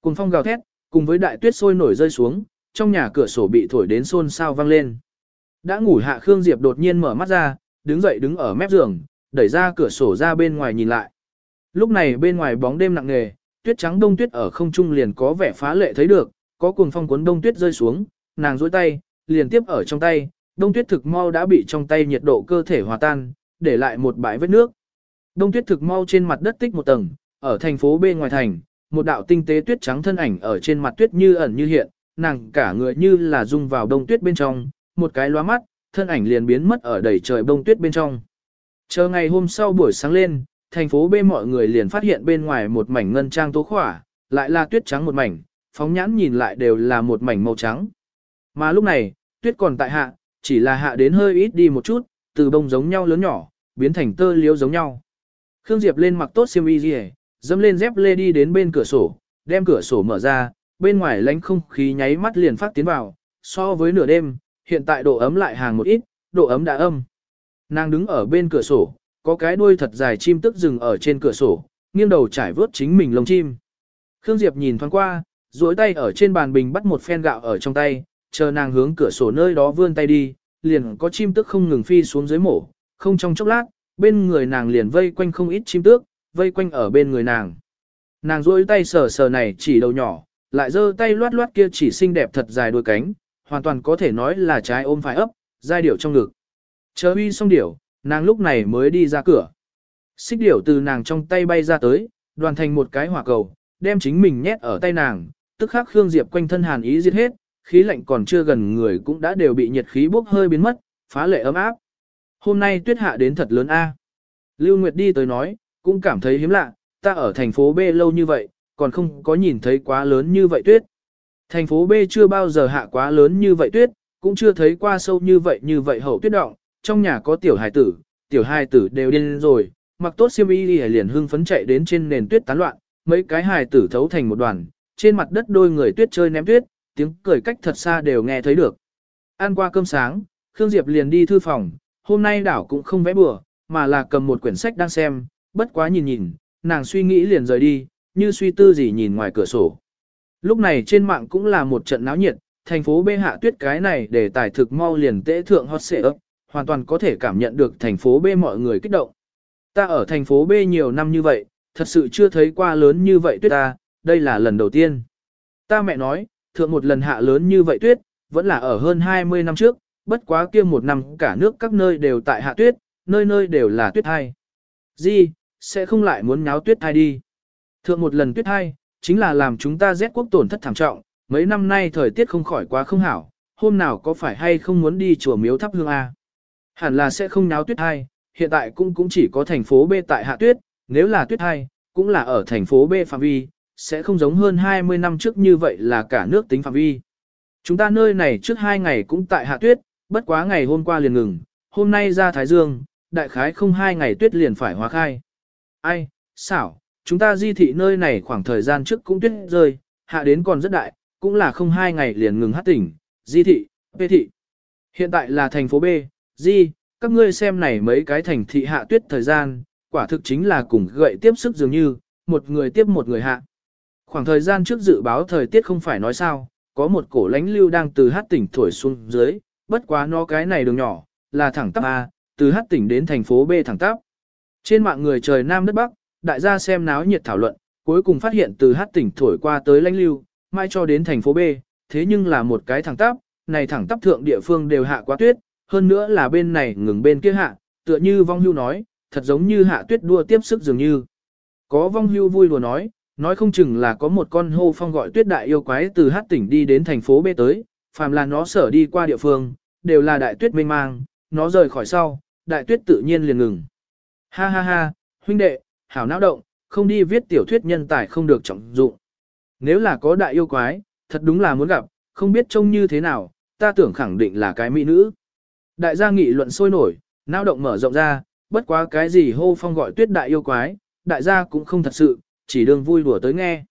Cùng phong gào thét, cùng với đại tuyết sôi nổi rơi xuống, trong nhà cửa sổ bị thổi đến xôn xao vang lên. Đã ngủ hạ Khương Diệp đột nhiên mở mắt ra, đứng dậy đứng ở mép giường, đẩy ra cửa sổ ra bên ngoài nhìn lại. Lúc này bên ngoài bóng đêm nặng nề, tuyết trắng đông tuyết ở không trung liền có vẻ phá lệ thấy được, có cuồng phong cuốn đông tuyết rơi xuống, nàng duỗi tay, liền tiếp ở trong tay, đông tuyết thực mau đã bị trong tay nhiệt độ cơ thể hòa tan, để lại một bãi vết nước. Đông tuyết thực mau trên mặt đất tích một tầng, ở thành phố bên ngoài thành, một đạo tinh tế tuyết trắng thân ảnh ở trên mặt tuyết như ẩn như hiện, nàng cả người như là dung vào đông tuyết bên trong, một cái lóa mắt, thân ảnh liền biến mất ở đầy trời bông tuyết bên trong. Chờ ngày hôm sau buổi sáng lên, thành phố B mọi người liền phát hiện bên ngoài một mảnh ngân trang tố khỏa, lại là tuyết trắng một mảnh, phóng nhãn nhìn lại đều là một mảnh màu trắng. Mà lúc này, tuyết còn tại hạ, chỉ là hạ đến hơi ít đi một chút, từ bông giống nhau lớn nhỏ, biến thành tơ liếu giống nhau. Khương Diệp lên mặc tốt xiêm y gì, dâm lên dép lê đi đến bên cửa sổ, đem cửa sổ mở ra, bên ngoài lánh không khí nháy mắt liền phát tiến vào, so với nửa đêm, hiện tại độ ấm lại hàng một ít, độ ấm đã âm. Nàng đứng ở bên cửa sổ, có cái đuôi thật dài chim tức dừng ở trên cửa sổ, nghiêng đầu trải vớt chính mình lông chim. Khương Diệp nhìn thoáng qua, duỗi tay ở trên bàn bình bắt một phen gạo ở trong tay, chờ nàng hướng cửa sổ nơi đó vươn tay đi, liền có chim tức không ngừng phi xuống dưới mổ, không trong chốc lát, bên người nàng liền vây quanh không ít chim tước, vây quanh ở bên người nàng. Nàng duỗi tay sờ sờ này chỉ đầu nhỏ, lại giơ tay loát loát kia chỉ xinh đẹp thật dài đuôi cánh, hoàn toàn có thể nói là trái ôm phải ấp, giai điệu trong ngực. Chờ uy xong điểu, nàng lúc này mới đi ra cửa. Xích điểu từ nàng trong tay bay ra tới, đoàn thành một cái hỏa cầu, đem chính mình nhét ở tay nàng, tức khắc Khương Diệp quanh thân hàn ý giết hết, khí lạnh còn chưa gần người cũng đã đều bị nhiệt khí bốc hơi biến mất, phá lệ ấm áp. Hôm nay tuyết hạ đến thật lớn a. Lưu Nguyệt đi tới nói, cũng cảm thấy hiếm lạ, ta ở thành phố B lâu như vậy, còn không có nhìn thấy quá lớn như vậy tuyết. Thành phố B chưa bao giờ hạ quá lớn như vậy tuyết, cũng chưa thấy qua sâu như vậy như vậy hậu tuyết động, trong nhà có tiểu hài tử, tiểu hài tử đều điên rồi, mặc tốt xiêm y liền hưng phấn chạy đến trên nền tuyết tán loạn, mấy cái hài tử thấu thành một đoàn, trên mặt đất đôi người tuyết chơi ném tuyết, tiếng cười cách thật xa đều nghe thấy được. Ăn qua cơm sáng, Khương Diệp liền đi thư phòng, hôm nay đảo cũng không vẽ bừa, mà là cầm một quyển sách đang xem, bất quá nhìn nhìn, nàng suy nghĩ liền rời đi, như suy tư gì nhìn ngoài cửa sổ. Lúc này trên mạng cũng là một trận náo nhiệt, thành phố bê hạ tuyết cái này để tài thực mau liền tễ thượng hot xệ ấp, hoàn toàn có thể cảm nhận được thành phố bê mọi người kích động. Ta ở thành phố bê nhiều năm như vậy, thật sự chưa thấy qua lớn như vậy tuyết ta, đây là lần đầu tiên. Ta mẹ nói, thượng một lần hạ lớn như vậy tuyết, vẫn là ở hơn 20 năm trước, bất quá kia một năm cả nước các nơi đều tại hạ tuyết, nơi nơi đều là tuyết hai. Gì, sẽ không lại muốn nháo tuyết hai đi. Thượng một lần tuyết hai, chính là làm chúng ta rét quốc tổn thất thảm trọng, mấy năm nay thời tiết không khỏi quá không hảo, hôm nào có phải hay không muốn đi chùa miếu thắp hương A. Hẳn là sẽ không nháo tuyết hai, hiện tại cũng cũng chỉ có thành phố B tại hạ tuyết, nếu là tuyết hai, cũng là ở thành phố B phạm vi, sẽ không giống hơn 20 năm trước như vậy là cả nước tính phạm vi. Chúng ta nơi này trước hai ngày cũng tại hạ tuyết, bất quá ngày hôm qua liền ngừng, hôm nay ra Thái Dương, đại khái không hai ngày tuyết liền phải hóa khai. Ai, xảo, chúng ta di thị nơi này khoảng thời gian trước cũng tuyết rơi, hạ đến còn rất đại, cũng là không hai ngày liền ngừng hát tỉnh, di thị, bê thị. Hiện tại là thành phố B, di, các ngươi xem này mấy cái thành thị hạ tuyết thời gian, quả thực chính là cùng gậy tiếp sức dường như, một người tiếp một người hạ. Khoảng thời gian trước dự báo thời tiết không phải nói sao, có một cổ lánh lưu đang từ hát tỉnh thổi xuống dưới, bất quá nó cái này đường nhỏ, là thẳng tắp A, từ hát tỉnh đến thành phố B thẳng tắp. Trên mạng người trời Nam đất Bắc, đại gia xem náo nhiệt thảo luận, cuối cùng phát hiện từ hát tỉnh thổi qua tới lãnh lưu, mai cho đến thành phố B, thế nhưng là một cái thẳng tắp, này thẳng tắp thượng địa phương đều hạ quá tuyết, hơn nữa là bên này ngừng bên kia hạ, tựa như vong hưu nói, thật giống như hạ tuyết đua tiếp sức dường như. Có vong hưu vui đùa nói, nói không chừng là có một con hô phong gọi tuyết đại yêu quái từ hát tỉnh đi đến thành phố B tới, phàm là nó sở đi qua địa phương, đều là đại tuyết mênh mang, nó rời khỏi sau, đại tuyết tự nhiên liền ngừng. Ha ha ha, huynh đệ, hảo não động, không đi viết tiểu thuyết nhân tài không được trọng dụng. Nếu là có đại yêu quái, thật đúng là muốn gặp, không biết trông như thế nào, ta tưởng khẳng định là cái mỹ nữ. Đại gia nghị luận sôi nổi, não động mở rộng ra, bất quá cái gì hô phong gọi tuyết đại yêu quái, đại gia cũng không thật sự, chỉ đương vui đùa tới nghe.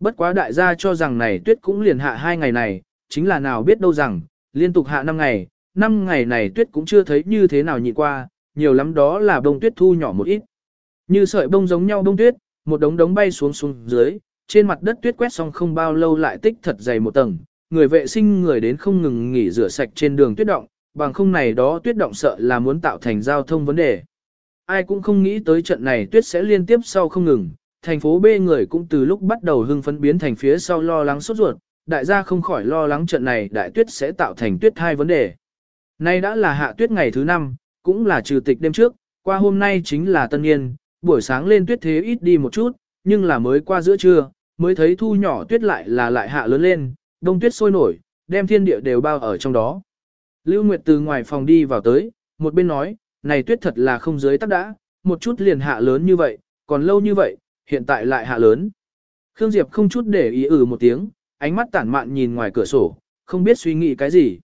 Bất quá đại gia cho rằng này tuyết cũng liền hạ hai ngày này, chính là nào biết đâu rằng, liên tục hạ năm ngày, năm ngày này tuyết cũng chưa thấy như thế nào nhịn qua, nhiều lắm đó là bông tuyết thu nhỏ một ít. Như sợi bông giống nhau bông tuyết, một đống đống bay xuống xuống dưới, trên mặt đất tuyết quét xong không bao lâu lại tích thật dày một tầng, người vệ sinh người đến không ngừng nghỉ rửa sạch trên đường tuyết động, bằng không này đó tuyết động sợ là muốn tạo thành giao thông vấn đề. Ai cũng không nghĩ tới trận này tuyết sẽ liên tiếp sau không ngừng, thành phố B người cũng từ lúc bắt đầu hưng phấn biến thành phía sau lo lắng sốt ruột, đại gia không khỏi lo lắng trận này đại tuyết sẽ tạo thành tuyết hai vấn đề. Nay đã là hạ tuyết ngày thứ năm, cũng là trừ tịch đêm trước, qua hôm nay chính là tân niên, buổi sáng lên tuyết thế ít đi một chút, nhưng là mới qua giữa trưa, mới thấy thu nhỏ tuyết lại là lại hạ lớn lên, đông tuyết sôi nổi, đem thiên địa đều bao ở trong đó. Lưu Nguyệt từ ngoài phòng đi vào tới, một bên nói, này tuyết thật là không dưới tắc đã, một chút liền hạ lớn như vậy, còn lâu như vậy, hiện tại lại hạ lớn. Khương Diệp không chút để ý ừ một tiếng, ánh mắt tản mạn nhìn ngoài cửa sổ, không biết suy nghĩ cái gì.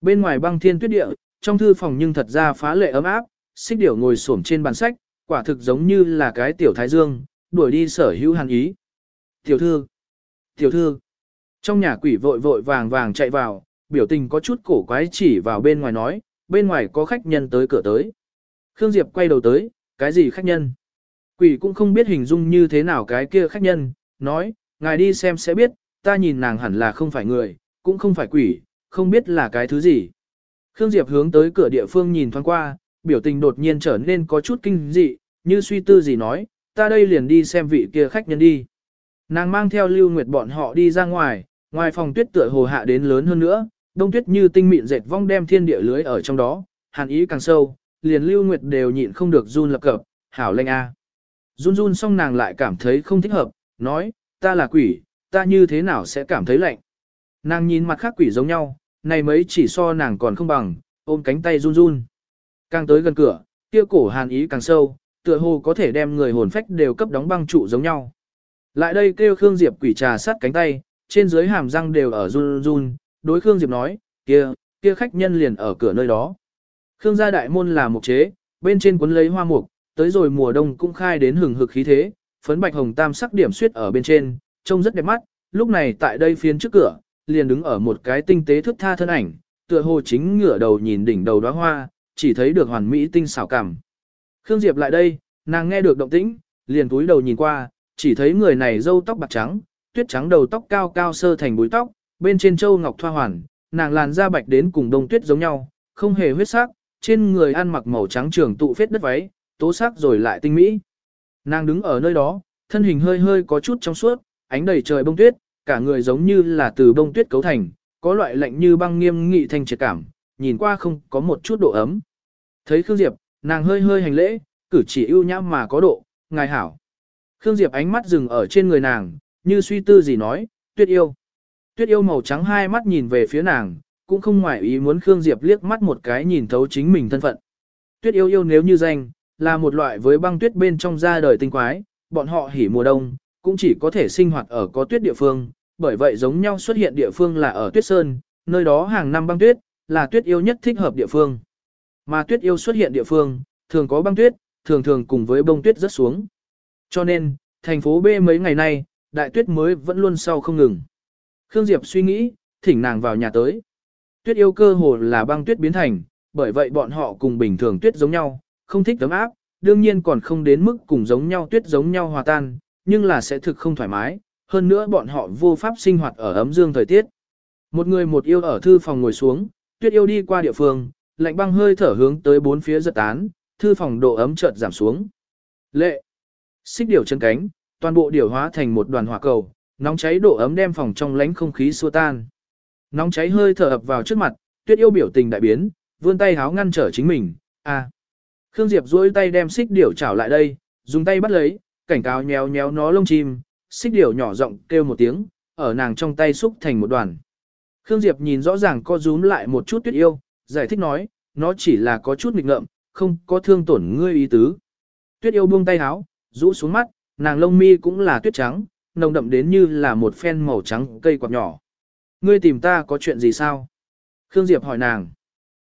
Bên ngoài băng thiên tuyết địa, trong thư phòng nhưng thật ra phá lệ ấm áp, xích điểu ngồi xổm trên bàn sách, quả thực giống như là cái tiểu thái dương, đuổi đi sở hữu hàn ý. Tiểu thư, tiểu thư, trong nhà quỷ vội vội vàng vàng chạy vào, biểu tình có chút cổ quái chỉ vào bên ngoài nói, bên ngoài có khách nhân tới cửa tới. Khương Diệp quay đầu tới, cái gì khách nhân? Quỷ cũng không biết hình dung như thế nào cái kia khách nhân, nói, ngài đi xem sẽ biết, ta nhìn nàng hẳn là không phải người, cũng không phải quỷ, không biết là cái thứ gì. Khương Diệp hướng tới cửa địa phương nhìn thoáng qua, biểu tình đột nhiên trở nên có chút kinh dị, như suy tư gì nói, ta đây liền đi xem vị kia khách nhân đi. Nàng mang theo Lưu Nguyệt bọn họ đi ra ngoài, ngoài phòng tuyết tựa hồ hạ đến lớn hơn nữa, đông tuyết như tinh mịn dệt vong đem thiên địa lưới ở trong đó, hàn ý càng sâu, liền Lưu Nguyệt đều nhịn không được run lập cập, hảo lệnh a. Run run xong nàng lại cảm thấy không thích hợp, nói, ta là quỷ, ta như thế nào sẽ cảm thấy lạnh. Nàng nhìn mặt khác quỷ giống nhau, này mấy chỉ so nàng còn không bằng, ôm cánh tay run run. Càng tới gần cửa, kia cổ hàn ý càng sâu, tựa hồ có thể đem người hồn phách đều cấp đóng băng trụ giống nhau. Lại đây kêu Khương Diệp quỷ trà sát cánh tay, trên dưới hàm răng đều ở run run, đối Khương Diệp nói, kia, kia khách nhân liền ở cửa nơi đó. Khương gia đại môn là mục chế, bên trên cuốn lấy hoa mục, tới rồi mùa đông cũng khai đến hừng hực khí thế, phấn bạch hồng tam sắc điểm suyết ở bên trên, trông rất đẹp mắt, lúc này tại đây phiến trước cửa, liền đứng ở một cái tinh tế thức tha thân ảnh, tựa hồ chính ngửa đầu nhìn đỉnh đầu đóa hoa, chỉ thấy được hoàn mỹ tinh xảo cảm. Khương Diệp lại đây, nàng nghe được động tĩnh, liền túi đầu nhìn qua, chỉ thấy người này râu tóc bạc trắng, tuyết trắng đầu tóc cao cao sơ thành búi tóc, bên trên châu ngọc thoa hoàn, nàng làn da bạch đến cùng đông tuyết giống nhau, không hề huyết sắc, trên người ăn mặc màu trắng trường tụ phết đất váy, tố sắc rồi lại tinh mỹ. Nàng đứng ở nơi đó, thân hình hơi hơi có chút trong suốt, ánh đầy trời bông tuyết, cả người giống như là từ bông tuyết cấu thành, có loại lạnh như băng nghiêm nghị thanh triệt cảm, nhìn qua không có một chút độ ấm. Thấy Khương Diệp, nàng hơi hơi hành lễ, cử chỉ ưu nhã mà có độ, ngài hảo. Khương Diệp ánh mắt dừng ở trên người nàng, như suy tư gì nói, tuyết yêu. Tuyết yêu màu trắng hai mắt nhìn về phía nàng, cũng không ngoại ý muốn Khương Diệp liếc mắt một cái nhìn thấu chính mình thân phận. Tuyết yêu yêu nếu như danh, là một loại với băng tuyết bên trong ra đời tinh quái, bọn họ hỉ mùa đông, cũng chỉ có thể sinh hoạt ở có tuyết địa phương, bởi vậy giống nhau xuất hiện địa phương là ở tuyết sơn, nơi đó hàng năm băng tuyết, là tuyết yêu nhất thích hợp địa phương. Mà tuyết yêu xuất hiện địa phương, thường có băng tuyết, thường thường cùng với bông tuyết rất xuống. Cho nên, thành phố B mấy ngày nay, đại tuyết mới vẫn luôn sau không ngừng. Khương Diệp suy nghĩ, thỉnh nàng vào nhà tới. Tuyết yêu cơ hồ là băng tuyết biến thành, bởi vậy bọn họ cùng bình thường tuyết giống nhau, không thích tấm áp, đương nhiên còn không đến mức cùng giống nhau tuyết giống nhau hòa tan, nhưng là sẽ thực không thoải mái, hơn nữa bọn họ vô pháp sinh hoạt ở ấm dương thời tiết. Một người một yêu ở thư phòng ngồi xuống, tuyết yêu đi qua địa phương, lạnh băng hơi thở hướng tới bốn phía giật tán, thư phòng độ ấm chợt giảm xuống. Lệ, xích điều chân cánh, toàn bộ điều hóa thành một đoàn hỏa cầu, nóng cháy độ ấm đem phòng trong lánh không khí xua tan. Nóng cháy hơi thở ập vào trước mặt, tuyết yêu biểu tình đại biến, vươn tay háo ngăn trở chính mình, a. Khương Diệp duỗi tay đem xích điểu chảo lại đây, dùng tay bắt lấy, cảnh cáo nhéo nhéo nó lông chim, xích điểu nhỏ giọng kêu một tiếng, ở nàng trong tay xúc thành một đoàn. Khương Diệp nhìn rõ ràng co rúm lại một chút tuyết yêu, giải thích nói, nó chỉ là có chút nghịch ngợm, không có thương tổn ngươi ý tứ. Tuyết yêu buông tay háo, rũ xuống mắt, nàng lông mi cũng là tuyết trắng, nồng đậm đến như là một phen màu trắng cây quạt nhỏ. Ngươi tìm ta có chuyện gì sao? Khương Diệp hỏi nàng.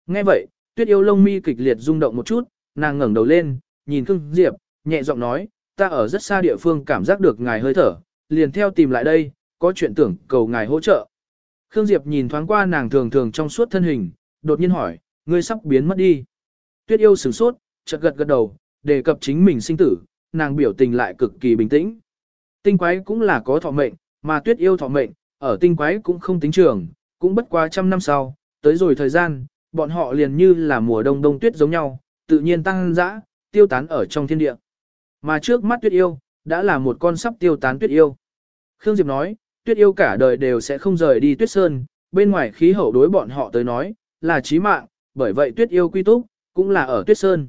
Nghe vậy, tuyết yêu lông mi kịch liệt rung động một chút, nàng ngẩng đầu lên, nhìn Khương Diệp, nhẹ giọng nói, ta ở rất xa địa phương cảm giác được ngài hơi thở, liền theo tìm lại đây, có chuyện tưởng cầu ngài hỗ trợ. Khương Diệp nhìn thoáng qua nàng thường thường trong suốt thân hình, đột nhiên hỏi, ngươi sắp biến mất đi. Tuyết yêu sửng sốt, chợt gật gật đầu, đề cập chính mình sinh tử, nàng biểu tình lại cực kỳ bình tĩnh. Tinh quái cũng là có thọ mệnh, mà tuyết yêu thọ mệnh, ở tinh quái cũng không tính trường, cũng bất quá trăm năm sau, tới rồi thời gian, bọn họ liền như là mùa đông đông tuyết giống nhau, tự nhiên tăng dã, tiêu tán ở trong thiên địa. Mà trước mắt tuyết yêu, đã là một con sắp tiêu tán tuyết yêu. Khương Diệp nói, tuyết yêu cả đời đều sẽ không rời đi tuyết sơn, bên ngoài khí hậu đối bọn họ tới nói, là chí mạng, bởi vậy tuyết yêu quy túc, cũng là ở tuyết sơn.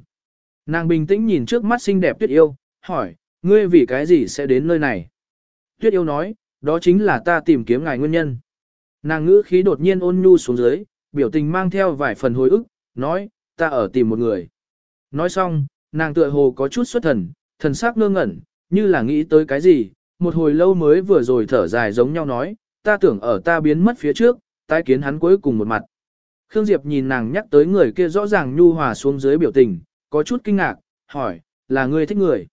Nàng bình tĩnh nhìn trước mắt xinh đẹp tuyết yêu, hỏi, ngươi vì cái gì sẽ đến nơi này? Tuyết yêu nói, đó chính là ta tìm kiếm ngài nguyên nhân. Nàng ngữ khí đột nhiên ôn nhu xuống dưới, biểu tình mang theo vài phần hồi ức, nói, ta ở tìm một người. Nói xong, nàng tựa hồ có chút xuất thần, thần sắc ngơ ngẩn, như là nghĩ tới cái gì, một hồi lâu mới vừa rồi thở dài giống nhau nói, ta tưởng ở ta biến mất phía trước, tái kiến hắn cuối cùng một mặt. Khương Diệp nhìn nàng nhắc tới người kia rõ ràng nhu hòa xuống dưới biểu tình, có chút kinh ngạc, hỏi, là ngươi thích người.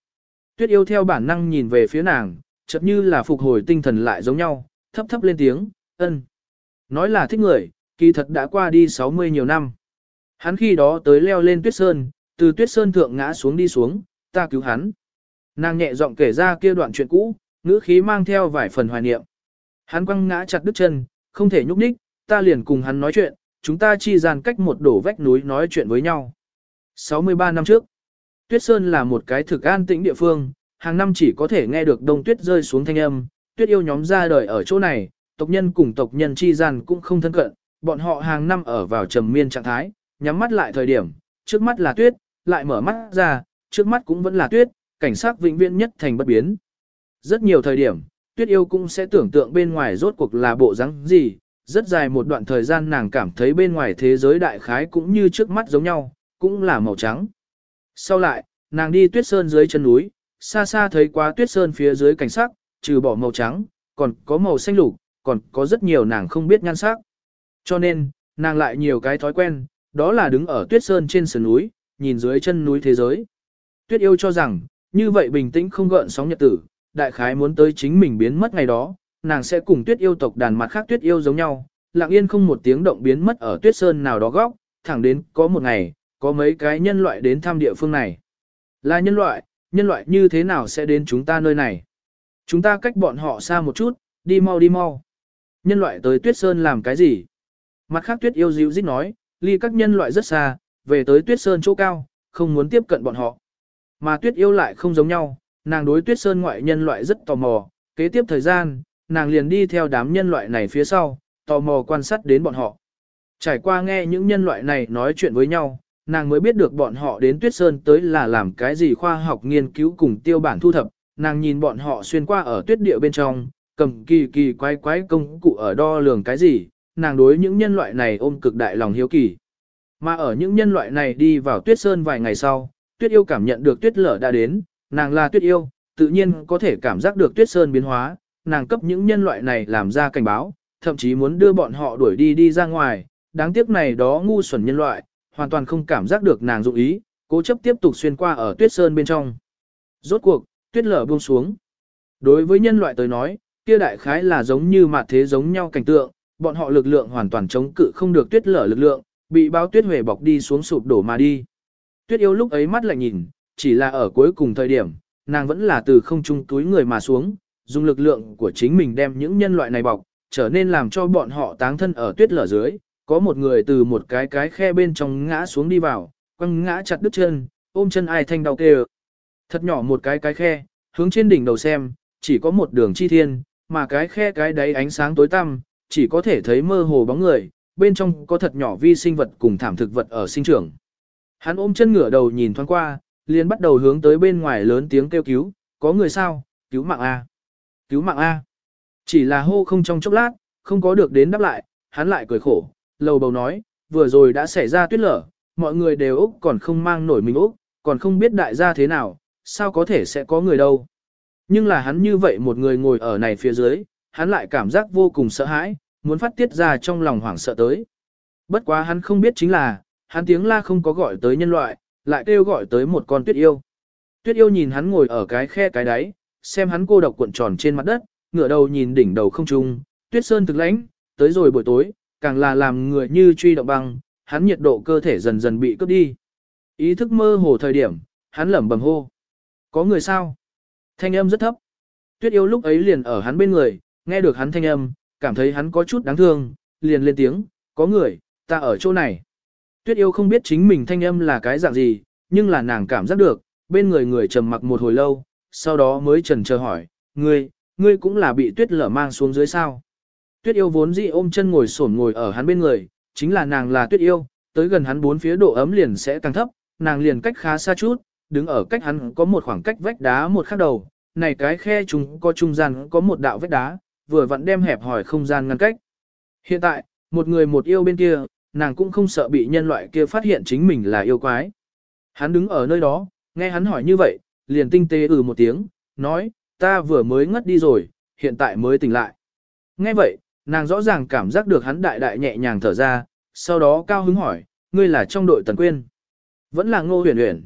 Tuyết yêu theo bản năng nhìn về phía nàng, chợt như là phục hồi tinh thần lại giống nhau, thấp thấp lên tiếng, ân. Nói là thích người, kỳ thật đã qua đi 60 nhiều năm. Hắn khi đó tới leo lên tuyết sơn, từ tuyết sơn thượng ngã xuống đi xuống, ta cứu hắn. Nàng nhẹ giọng kể ra kia đoạn chuyện cũ, ngữ khí mang theo vài phần hoài niệm. Hắn quăng ngã chặt đứt chân, không thể nhúc nhích, ta liền cùng hắn nói chuyện, chúng ta chi dàn cách một đổ vách núi nói chuyện với nhau. 63 năm trước, Tuyết Sơn là một cái thực an tĩnh địa phương, hàng năm chỉ có thể nghe được đông tuyết rơi xuống thanh âm, tuyết yêu nhóm ra đời ở chỗ này, tộc nhân cùng tộc nhân chi gian cũng không thân cận, bọn họ hàng năm ở vào trầm miên trạng thái, nhắm mắt lại thời điểm, trước mắt là tuyết, lại mở mắt ra, trước mắt cũng vẫn là tuyết, cảnh sát vĩnh viễn nhất thành bất biến. Rất nhiều thời điểm, tuyết yêu cũng sẽ tưởng tượng bên ngoài rốt cuộc là bộ dáng gì, rất dài một đoạn thời gian nàng cảm thấy bên ngoài thế giới đại khái cũng như trước mắt giống nhau, cũng là màu trắng. Sau lại, nàng đi tuyết sơn dưới chân núi, xa xa thấy quá tuyết sơn phía dưới cảnh sắc, trừ bỏ màu trắng, còn có màu xanh lục, còn có rất nhiều nàng không biết nhan sắc. Cho nên, nàng lại nhiều cái thói quen, đó là đứng ở tuyết sơn trên sườn núi, nhìn dưới chân núi thế giới. Tuyết yêu cho rằng, như vậy bình tĩnh không gợn sóng nhật tử, đại khái muốn tới chính mình biến mất ngày đó, nàng sẽ cùng tuyết yêu tộc đàn mặt khác tuyết yêu giống nhau, lặng yên không một tiếng động biến mất ở tuyết sơn nào đó góc, thẳng đến có một ngày, có mấy cái nhân loại đến thăm địa phương này. Là nhân loại, nhân loại như thế nào sẽ đến chúng ta nơi này? Chúng ta cách bọn họ xa một chút, đi mau đi mau. Nhân loại tới tuyết sơn làm cái gì? Mặt khác tuyết yêu dịu dít nói, ly các nhân loại rất xa, về tới tuyết sơn chỗ cao, không muốn tiếp cận bọn họ. Mà tuyết yêu lại không giống nhau, nàng đối tuyết sơn ngoại nhân loại rất tò mò, kế tiếp thời gian, nàng liền đi theo đám nhân loại này phía sau, tò mò quan sát đến bọn họ. Trải qua nghe những nhân loại này nói chuyện với nhau, nàng mới biết được bọn họ đến tuyết sơn tới là làm cái gì khoa học nghiên cứu cùng tiêu bản thu thập, nàng nhìn bọn họ xuyên qua ở tuyết địa bên trong, cầm kỳ kỳ quái quái công cụ ở đo lường cái gì, nàng đối những nhân loại này ôm cực đại lòng hiếu kỳ. Mà ở những nhân loại này đi vào tuyết sơn vài ngày sau, tuyết yêu cảm nhận được tuyết lở đã đến, nàng là tuyết yêu, tự nhiên có thể cảm giác được tuyết sơn biến hóa, nàng cấp những nhân loại này làm ra cảnh báo, thậm chí muốn đưa bọn họ đuổi đi đi ra ngoài, đáng tiếc này đó ngu xuẩn nhân loại, hoàn toàn không cảm giác được nàng dụng ý, cố chấp tiếp tục xuyên qua ở tuyết sơn bên trong. Rốt cuộc, tuyết lở buông xuống. Đối với nhân loại tới nói, kia đại khái là giống như mặt thế giống nhau cảnh tượng, bọn họ lực lượng hoàn toàn chống cự không được tuyết lở lực lượng, bị báo tuyết huệ bọc đi xuống sụp đổ mà đi. Tuyết yêu lúc ấy mắt lạnh nhìn, chỉ là ở cuối cùng thời điểm, nàng vẫn là từ không trung túi người mà xuống, dùng lực lượng của chính mình đem những nhân loại này bọc, trở nên làm cho bọn họ táng thân ở tuyết lở dưới. Có một người từ một cái cái khe bên trong ngã xuống đi vào, quăng ngã chặt đứt chân, ôm chân ai thanh đau kêu. Thật nhỏ một cái cái khe, hướng trên đỉnh đầu xem, chỉ có một đường chi thiên, mà cái khe cái đáy ánh sáng tối tăm, chỉ có thể thấy mơ hồ bóng người, bên trong có thật nhỏ vi sinh vật cùng thảm thực vật ở sinh trưởng. Hắn ôm chân ngửa đầu nhìn thoáng qua, liền bắt đầu hướng tới bên ngoài lớn tiếng kêu cứu, có người sao, cứu mạng A. Cứu mạng A. Chỉ là hô không trong chốc lát, không có được đến đáp lại, hắn lại cười khổ, lầu bầu nói, vừa rồi đã xảy ra tuyết lở, mọi người đều Úc còn không mang nổi mình Úc, còn không biết đại gia thế nào, sao có thể sẽ có người đâu. Nhưng là hắn như vậy một người ngồi ở này phía dưới, hắn lại cảm giác vô cùng sợ hãi, muốn phát tiết ra trong lòng hoảng sợ tới. Bất quá hắn không biết chính là, hắn tiếng la không có gọi tới nhân loại, lại kêu gọi tới một con tuyết yêu. Tuyết yêu nhìn hắn ngồi ở cái khe cái đáy, xem hắn cô độc cuộn tròn trên mặt đất, ngửa đầu nhìn đỉnh đầu không trung, tuyết sơn thực lãnh, tới rồi buổi tối, càng là làm người như truy động băng, hắn nhiệt độ cơ thể dần dần bị cướp đi. Ý thức mơ hồ thời điểm, hắn lẩm bẩm hô. Có người sao? Thanh âm rất thấp. Tuyết yêu lúc ấy liền ở hắn bên người, nghe được hắn thanh âm, cảm thấy hắn có chút đáng thương, liền lên tiếng, có người, ta ở chỗ này. Tuyết yêu không biết chính mình thanh âm là cái dạng gì, nhưng là nàng cảm giác được, bên người người trầm mặc một hồi lâu, sau đó mới trần chờ hỏi, ngươi, ngươi cũng là bị tuyết lở mang xuống dưới sao. Tuyết yêu vốn dĩ ôm chân ngồi sổn ngồi ở hắn bên người, chính là nàng là tuyết yêu, tới gần hắn bốn phía độ ấm liền sẽ càng thấp, nàng liền cách khá xa chút, đứng ở cách hắn có một khoảng cách vách đá một khắc đầu, này cái khe chúng có trung gian có một đạo vách đá, vừa vặn đem hẹp hỏi không gian ngăn cách. Hiện tại, một người một yêu bên kia, nàng cũng không sợ bị nhân loại kia phát hiện chính mình là yêu quái. Hắn đứng ở nơi đó, nghe hắn hỏi như vậy, liền tinh tế ừ một tiếng, nói, ta vừa mới ngất đi rồi, hiện tại mới tỉnh lại. Nghe vậy, nàng rõ ràng cảm giác được hắn đại đại nhẹ nhàng thở ra, sau đó cao hứng hỏi, ngươi là trong đội Tần Quyên. Vẫn là Ngô Huyền Huyền.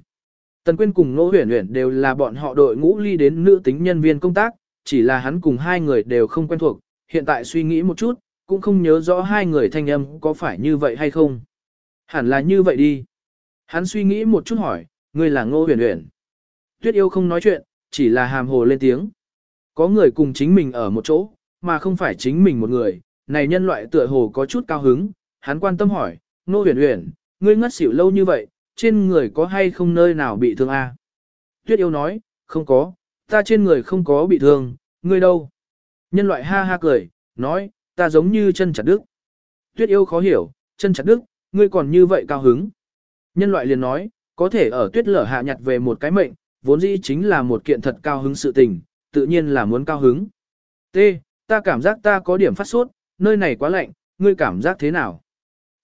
Tần Quyên cùng Ngô Huyền Huyền đều là bọn họ đội ngũ ly đến nữ tính nhân viên công tác, chỉ là hắn cùng hai người đều không quen thuộc, hiện tại suy nghĩ một chút, cũng không nhớ rõ hai người thanh âm có phải như vậy hay không. Hẳn là như vậy đi. Hắn suy nghĩ một chút hỏi, ngươi là Ngô Huyền Huyền. Tuyết yêu không nói chuyện, chỉ là hàm hồ lên tiếng. Có người cùng chính mình ở một chỗ, mà không phải chính mình một người, này nhân loại tựa hồ có chút cao hứng, hắn quan tâm hỏi, Ngô Huyền Huyền, ngươi ngất xỉu lâu như vậy, trên người có hay không nơi nào bị thương à? Tuyết yêu nói, không có, ta trên người không có bị thương, ngươi đâu? Nhân loại ha ha cười, nói, ta giống như chân chặt Đức, Tuyết yêu khó hiểu, chân chặt Đức, ngươi còn như vậy cao hứng. Nhân loại liền nói, có thể ở tuyết lở hạ nhặt về một cái mệnh, vốn dĩ chính là một kiện thật cao hứng sự tình, tự nhiên là muốn cao hứng. T, ta cảm giác ta có điểm phát sốt, nơi này quá lạnh, ngươi cảm giác thế nào?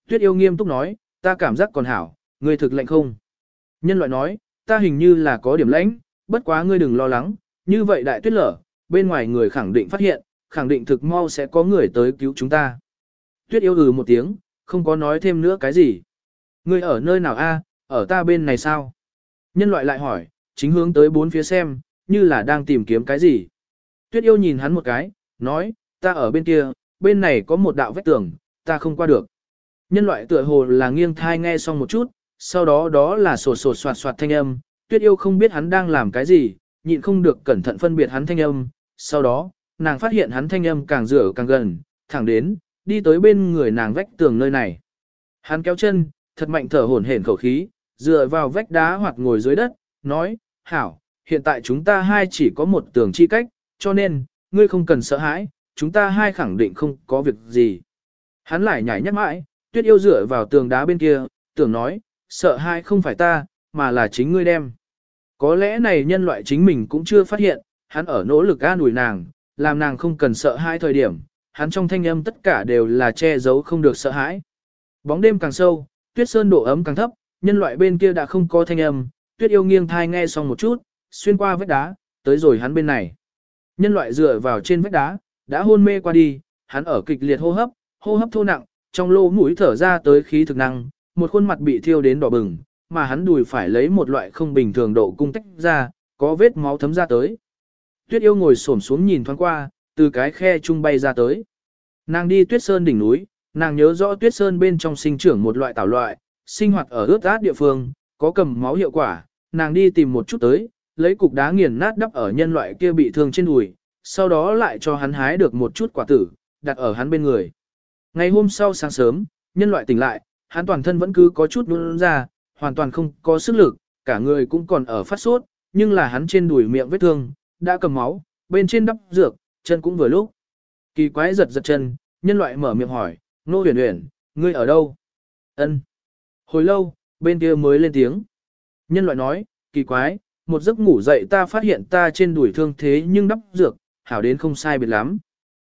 Tuyết yêu nghiêm túc nói, ta cảm giác còn hảo, ngươi thực lạnh không? Nhân loại nói, ta hình như là có điểm lãnh, bất quá ngươi đừng lo lắng, như vậy đại tuyết lở, bên ngoài người khẳng định phát hiện, khẳng định thực mau sẽ có người tới cứu chúng ta. Tuyết yêu ừ một tiếng, không có nói thêm nữa cái gì. Ngươi ở nơi nào a? ở ta bên này sao? Nhân loại lại hỏi, chính hướng tới bốn phía xem, như là đang tìm kiếm cái gì. Tuyết yêu nhìn hắn một cái, nói, ta ở bên kia, bên này có một đạo vách tường, ta không qua được. Nhân loại tựa hồ là nghiêng thai nghe xong một chút, sau đó đó là sột sột soạt soạt thanh âm, tuyết yêu không biết hắn đang làm cái gì, nhịn không được cẩn thận phân biệt hắn thanh âm, sau đó, nàng phát hiện hắn thanh âm càng rửa càng gần, thẳng đến, đi tới bên người nàng vách tường nơi này. Hắn kéo chân, thật mạnh thở hổn hển khẩu khí, dựa vào vách đá hoặc ngồi dưới đất, nói, hảo, hiện tại chúng ta hai chỉ có một tường chi cách, cho nên, ngươi không cần sợ hãi, chúng ta hai khẳng định không có việc gì. Hắn lại nhảy nhắc mãi, tuyết yêu dựa vào tường đá bên kia, tưởng nói, sợ hãi không phải ta, mà là chính ngươi đem. Có lẽ này nhân loại chính mình cũng chưa phát hiện, hắn ở nỗ lực an ủi nàng, làm nàng không cần sợ hai thời điểm, hắn trong thanh âm tất cả đều là che giấu không được sợ hãi. Bóng đêm càng sâu, tuyết sơn độ ấm càng thấp, nhân loại bên kia đã không có thanh âm, tuyết yêu nghiêng thai nghe xong một chút, xuyên qua vách đá, tới rồi hắn bên này. Nhân loại dựa vào trên vách đá, đã hôn mê qua đi, hắn ở kịch liệt hô hấp, hô hấp thô nặng, trong lỗ mũi thở ra tới khí thực năng, một khuôn mặt bị thiêu đến đỏ bừng, mà hắn đùi phải lấy một loại không bình thường độ cung tách ra, có vết máu thấm ra tới. Tuyết yêu ngồi xổm xuống nhìn thoáng qua, từ cái khe trung bay ra tới. Nàng đi tuyết sơn đỉnh núi, nàng nhớ rõ tuyết sơn bên trong sinh trưởng một loại tảo loại, sinh hoạt ở ướt át địa phương, có cầm máu hiệu quả, nàng đi tìm một chút tới, lấy cục đá nghiền nát đắp ở nhân loại kia bị thương trên đùi, sau đó lại cho hắn hái được một chút quả tử, đặt ở hắn bên người. Ngày hôm sau sáng sớm, nhân loại tỉnh lại, hắn toàn thân vẫn cứ có chút nôn ra, hoàn toàn không có sức lực, cả người cũng còn ở phát sốt, nhưng là hắn trên đùi miệng vết thương, đã cầm máu, bên trên đắp dược, chân cũng vừa lúc. Kỳ quái giật giật chân, nhân loại mở miệng hỏi, nô huyền huyền, ngươi ở đâu? Ân. Hồi lâu, bên kia mới lên tiếng. Nhân loại nói, kỳ quái, một giấc ngủ dậy ta phát hiện ta trên đùi thương thế nhưng đắp dược, hảo đến không sai biệt lắm.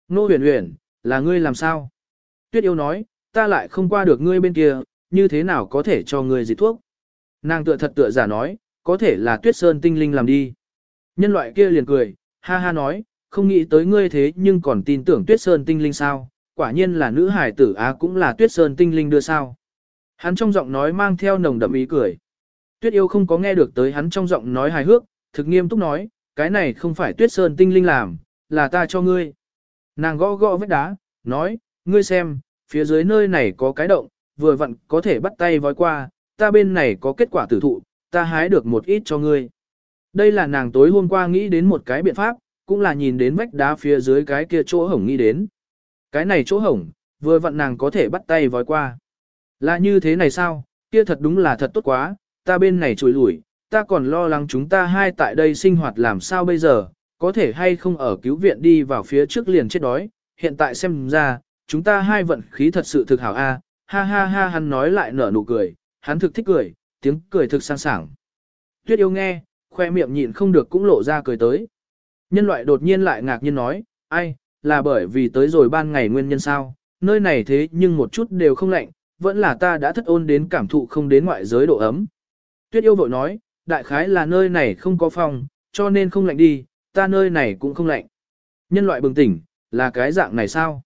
Nô huyền huyền, là ngươi làm sao? Tuyết yêu nói, ta lại không qua được ngươi bên kia, như thế nào có thể cho ngươi dịch thuốc? Nàng tựa thật tựa giả nói, có thể là tuyết sơn tinh linh làm đi. Nhân loại kia liền cười, ha ha nói, không nghĩ tới ngươi thế nhưng còn tin tưởng tuyết sơn tinh linh sao, quả nhiên là nữ hải tử á cũng là tuyết sơn tinh linh đưa sao. Hắn trong giọng nói mang theo nồng đậm ý cười. Tuyết yêu không có nghe được tới hắn trong giọng nói hài hước, thực nghiêm túc nói, cái này không phải tuyết sơn tinh linh làm, là ta cho ngươi. Nàng gõ gõ vết đá, nói, ngươi xem, phía dưới nơi này có cái động, vừa vặn có thể bắt tay vói qua, ta bên này có kết quả tử thụ, ta hái được một ít cho ngươi. Đây là nàng tối hôm qua nghĩ đến một cái biện pháp, cũng là nhìn đến vách đá phía dưới cái kia chỗ hổng nghĩ đến. Cái này chỗ hổng, vừa vặn nàng có thể bắt tay vói qua. Là như thế này sao, kia thật đúng là thật tốt quá, ta bên này trùi lủi, ta còn lo lắng chúng ta hai tại đây sinh hoạt làm sao bây giờ, có thể hay không ở cứu viện đi vào phía trước liền chết đói, hiện tại xem ra, chúng ta hai vận khí thật sự thực hảo a. ha ha ha hắn nói lại nở nụ cười, hắn thực thích cười, tiếng cười thực sang sảng. Tuyết yêu nghe, khoe miệng nhịn không được cũng lộ ra cười tới. Nhân loại đột nhiên lại ngạc nhiên nói, ai, là bởi vì tới rồi ban ngày nguyên nhân sao, nơi này thế nhưng một chút đều không lạnh, vẫn là ta đã thất ôn đến cảm thụ không đến ngoại giới độ ấm. Tuyết yêu vội nói, đại khái là nơi này không có phòng, cho nên không lạnh đi, ta nơi này cũng không lạnh. Nhân loại bừng tỉnh, là cái dạng này sao?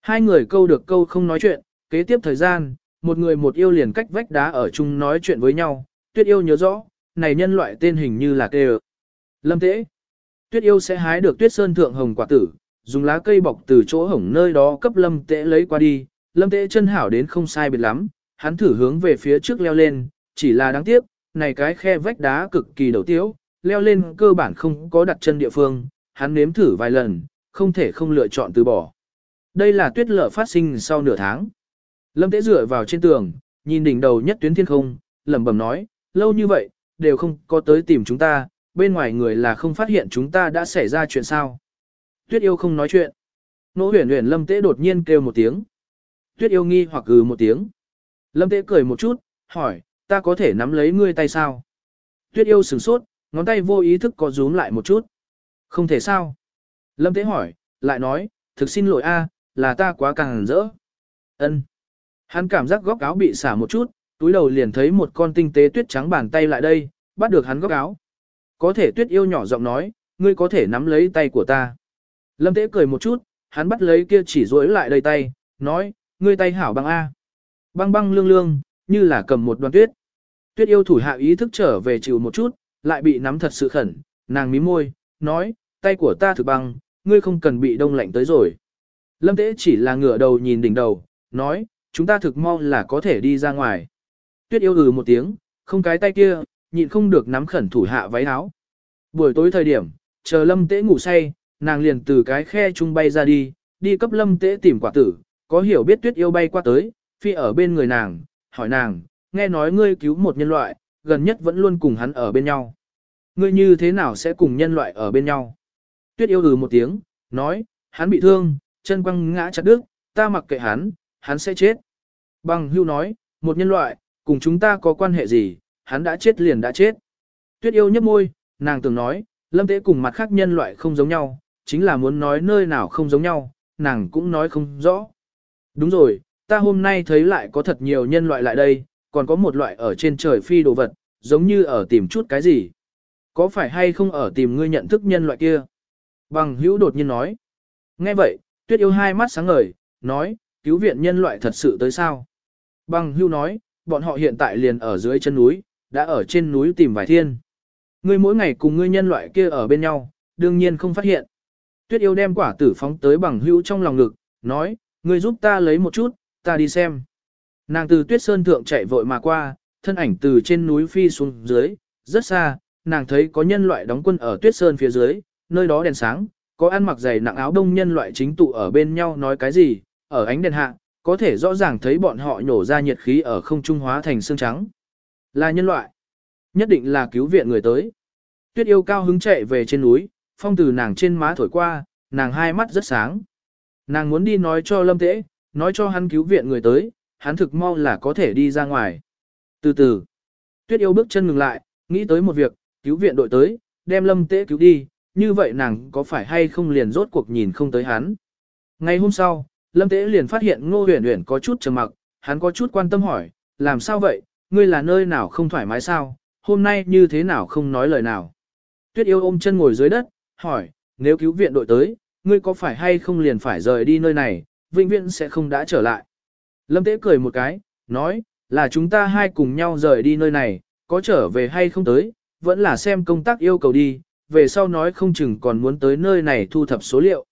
Hai người câu được câu không nói chuyện, kế tiếp thời gian, một người một yêu liền cách vách đá ở chung nói chuyện với nhau, tuyết yêu nhớ rõ, này nhân loại tên hình như là kê Lâm tễ. Tuyết yêu sẽ hái được tuyết sơn thượng hồng quả tử, dùng lá cây bọc từ chỗ hổng nơi đó cấp lâm tễ lấy qua đi, lâm tễ chân hảo đến không sai biệt lắm, hắn thử hướng về phía trước leo lên, chỉ là đáng tiếc, này cái khe vách đá cực kỳ đầu tiếu, leo lên cơ bản không có đặt chân địa phương, hắn nếm thử vài lần, không thể không lựa chọn từ bỏ. Đây là tuyết lở phát sinh sau nửa tháng. Lâm Tế dựa vào trên tường, nhìn đỉnh đầu nhất tuyến thiên không, lẩm bẩm nói, lâu như vậy, đều không có tới tìm chúng ta, bên ngoài người là không phát hiện chúng ta đã xảy ra chuyện sao. Tuyết yêu không nói chuyện. Nỗ huyền huyền Lâm Tế đột nhiên kêu một tiếng. Tuyết yêu nghi hoặc gừ một tiếng. Lâm Tế cười một chút, hỏi, ta có thể nắm lấy ngươi tay sao? Tuyết yêu sửng sốt, ngón tay vô ý thức có rúm lại một chút. Không thể sao? Lâm Tế hỏi, lại nói, thực xin lỗi a, là ta quá càng rỡ. Ân. Hắn cảm giác góc áo bị xả một chút, túi đầu liền thấy một con tinh tế tuyết trắng bàn tay lại đây, bắt được hắn góc áo. Có thể tuyết yêu nhỏ giọng nói, ngươi có thể nắm lấy tay của ta. Lâm Tế cười một chút, hắn bắt lấy kia chỉ rối lại đầy tay, nói, ngươi tay hảo băng A. Băng băng lương lương, như là cầm một đoàn tuyết. Tuyết yêu thủ hạ ý thức trở về chịu một chút, lại bị nắm thật sự khẩn, nàng mím môi, nói, tay của ta thực băng, ngươi không cần bị đông lạnh tới rồi. Lâm Tế chỉ là ngửa đầu nhìn đỉnh đầu, nói, chúng ta thực mong là có thể đi ra ngoài. Tuyết yêu ừ một tiếng, không cái tay kia, nhịn không được nắm khẩn thủ hạ váy áo. Buổi tối thời điểm, chờ Lâm Tế ngủ say, nàng liền từ cái khe trung bay ra đi, đi cấp Lâm Tế tìm quả tử, có hiểu biết Tuyết yêu bay qua tới, phi ở bên người nàng, hỏi nàng, nghe nói ngươi cứu một nhân loại, gần nhất vẫn luôn cùng hắn ở bên nhau. Ngươi như thế nào sẽ cùng nhân loại ở bên nhau? Tuyết yêu ừ một tiếng, nói, hắn bị thương, chân quăng ngã chặt đứt, ta mặc kệ hắn, hắn sẽ chết. Bằng hưu nói, một nhân loại, cùng chúng ta có quan hệ gì, hắn đã chết liền đã chết. Tuyết yêu nhấp môi, nàng từng nói, lâm tế cùng mặt khác nhân loại không giống nhau, chính là muốn nói nơi nào không giống nhau, nàng cũng nói không rõ. Đúng rồi, ta hôm nay thấy lại có thật nhiều nhân loại lại đây, còn có một loại ở trên trời phi đồ vật, giống như ở tìm chút cái gì. Có phải hay không ở tìm ngươi nhận thức nhân loại kia? Bằng hữu đột nhiên nói. Nghe vậy, tuyết yêu hai mắt sáng ngời, nói, cứu viện nhân loại thật sự tới sao? Bằng hữu nói, bọn họ hiện tại liền ở dưới chân núi, đã ở trên núi tìm vài thiên. Ngươi mỗi ngày cùng ngươi nhân loại kia ở bên nhau, đương nhiên không phát hiện. Tuyết yêu đem quả tử phóng tới bằng hữu trong lòng ngực, nói, ngươi giúp ta lấy một chút, ta đi xem. Nàng từ tuyết sơn thượng chạy vội mà qua, thân ảnh từ trên núi phi xuống dưới, rất xa, nàng thấy có nhân loại đóng quân ở tuyết sơn phía dưới, nơi đó đèn sáng, có ăn mặc dày nặng áo đông nhân loại chính tụ ở bên nhau nói cái gì, ở ánh đèn hạ, có thể rõ ràng thấy bọn họ nhổ ra nhiệt khí ở không trung hóa thành xương trắng. Là nhân loại. Nhất định là cứu viện người tới. Tuyết yêu cao hứng chạy về trên núi, phong từ nàng trên má thổi qua, nàng hai mắt rất sáng. Nàng muốn đi nói cho lâm tễ, nói cho hắn cứu viện người tới, hắn thực mau là có thể đi ra ngoài. Từ từ, tuyết yêu bước chân ngừng lại, nghĩ tới một việc, cứu viện đội tới, đem lâm tễ cứu đi, như vậy nàng có phải hay không liền rốt cuộc nhìn không tới hắn. Ngày hôm sau, lâm tế liền phát hiện ngô huyền huyền có chút trầm mặc, hắn có chút quan tâm hỏi, làm sao vậy, ngươi là nơi nào không thoải mái sao, hôm nay như thế nào không nói lời nào. Tuyết yêu ôm chân ngồi dưới đất, hỏi, nếu cứu viện đội tới, ngươi có phải hay không liền phải rời đi nơi này, vĩnh viễn sẽ không đã trở lại. Lâm Tế cười một cái, nói, là chúng ta hai cùng nhau rời đi nơi này, có trở về hay không tới, vẫn là xem công tác yêu cầu đi, về sau nói không chừng còn muốn tới nơi này thu thập số liệu.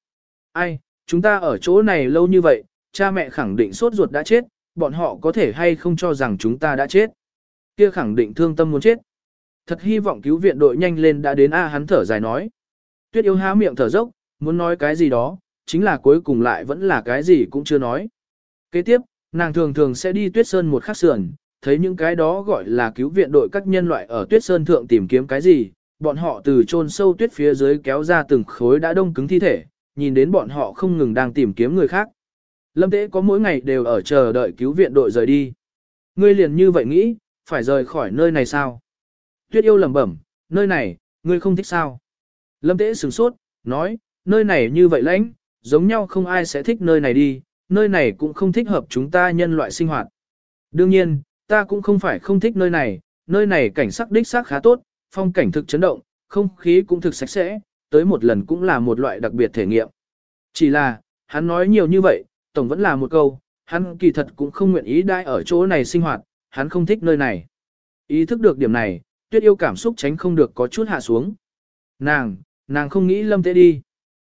Ai, chúng ta ở chỗ này lâu như vậy, cha mẹ khẳng định sốt ruột đã chết, bọn họ có thể hay không cho rằng chúng ta đã chết. Kia khẳng định thương tâm muốn chết. Thật hy vọng cứu viện đội nhanh lên đã đến A hắn thở dài nói. Tuyết yêu há miệng thở dốc, muốn nói cái gì đó, chính là cuối cùng lại vẫn là cái gì cũng chưa nói. Kế tiếp, nàng thường thường sẽ đi tuyết sơn một khắc sườn, thấy những cái đó gọi là cứu viện đội các nhân loại ở tuyết sơn thượng tìm kiếm cái gì, bọn họ từ chôn sâu tuyết phía dưới kéo ra từng khối đã đông cứng thi thể, nhìn đến bọn họ không ngừng đang tìm kiếm người khác. Lâm Tế có mỗi ngày đều ở chờ đợi cứu viện đội rời đi. Ngươi liền như vậy nghĩ, phải rời khỏi nơi này sao? Tuyết yêu lẩm bẩm, nơi này, ngươi không thích sao? Lâm Tế sửng sốt, nói, nơi này như vậy lãnh, giống nhau không ai sẽ thích nơi này đi, nơi này cũng không thích hợp chúng ta nhân loại sinh hoạt. Đương nhiên, ta cũng không phải không thích nơi này, nơi này cảnh sắc đích xác khá tốt, phong cảnh thực chấn động, không khí cũng thực sạch sẽ, tới một lần cũng là một loại đặc biệt thể nghiệm. Chỉ là, hắn nói nhiều như vậy, tổng vẫn là một câu, hắn kỳ thật cũng không nguyện ý đai ở chỗ này sinh hoạt, hắn không thích nơi này. Ý thức được điểm này, tuyết yêu cảm xúc tránh không được có chút hạ xuống. Nàng, nàng không nghĩ lâm tế đi.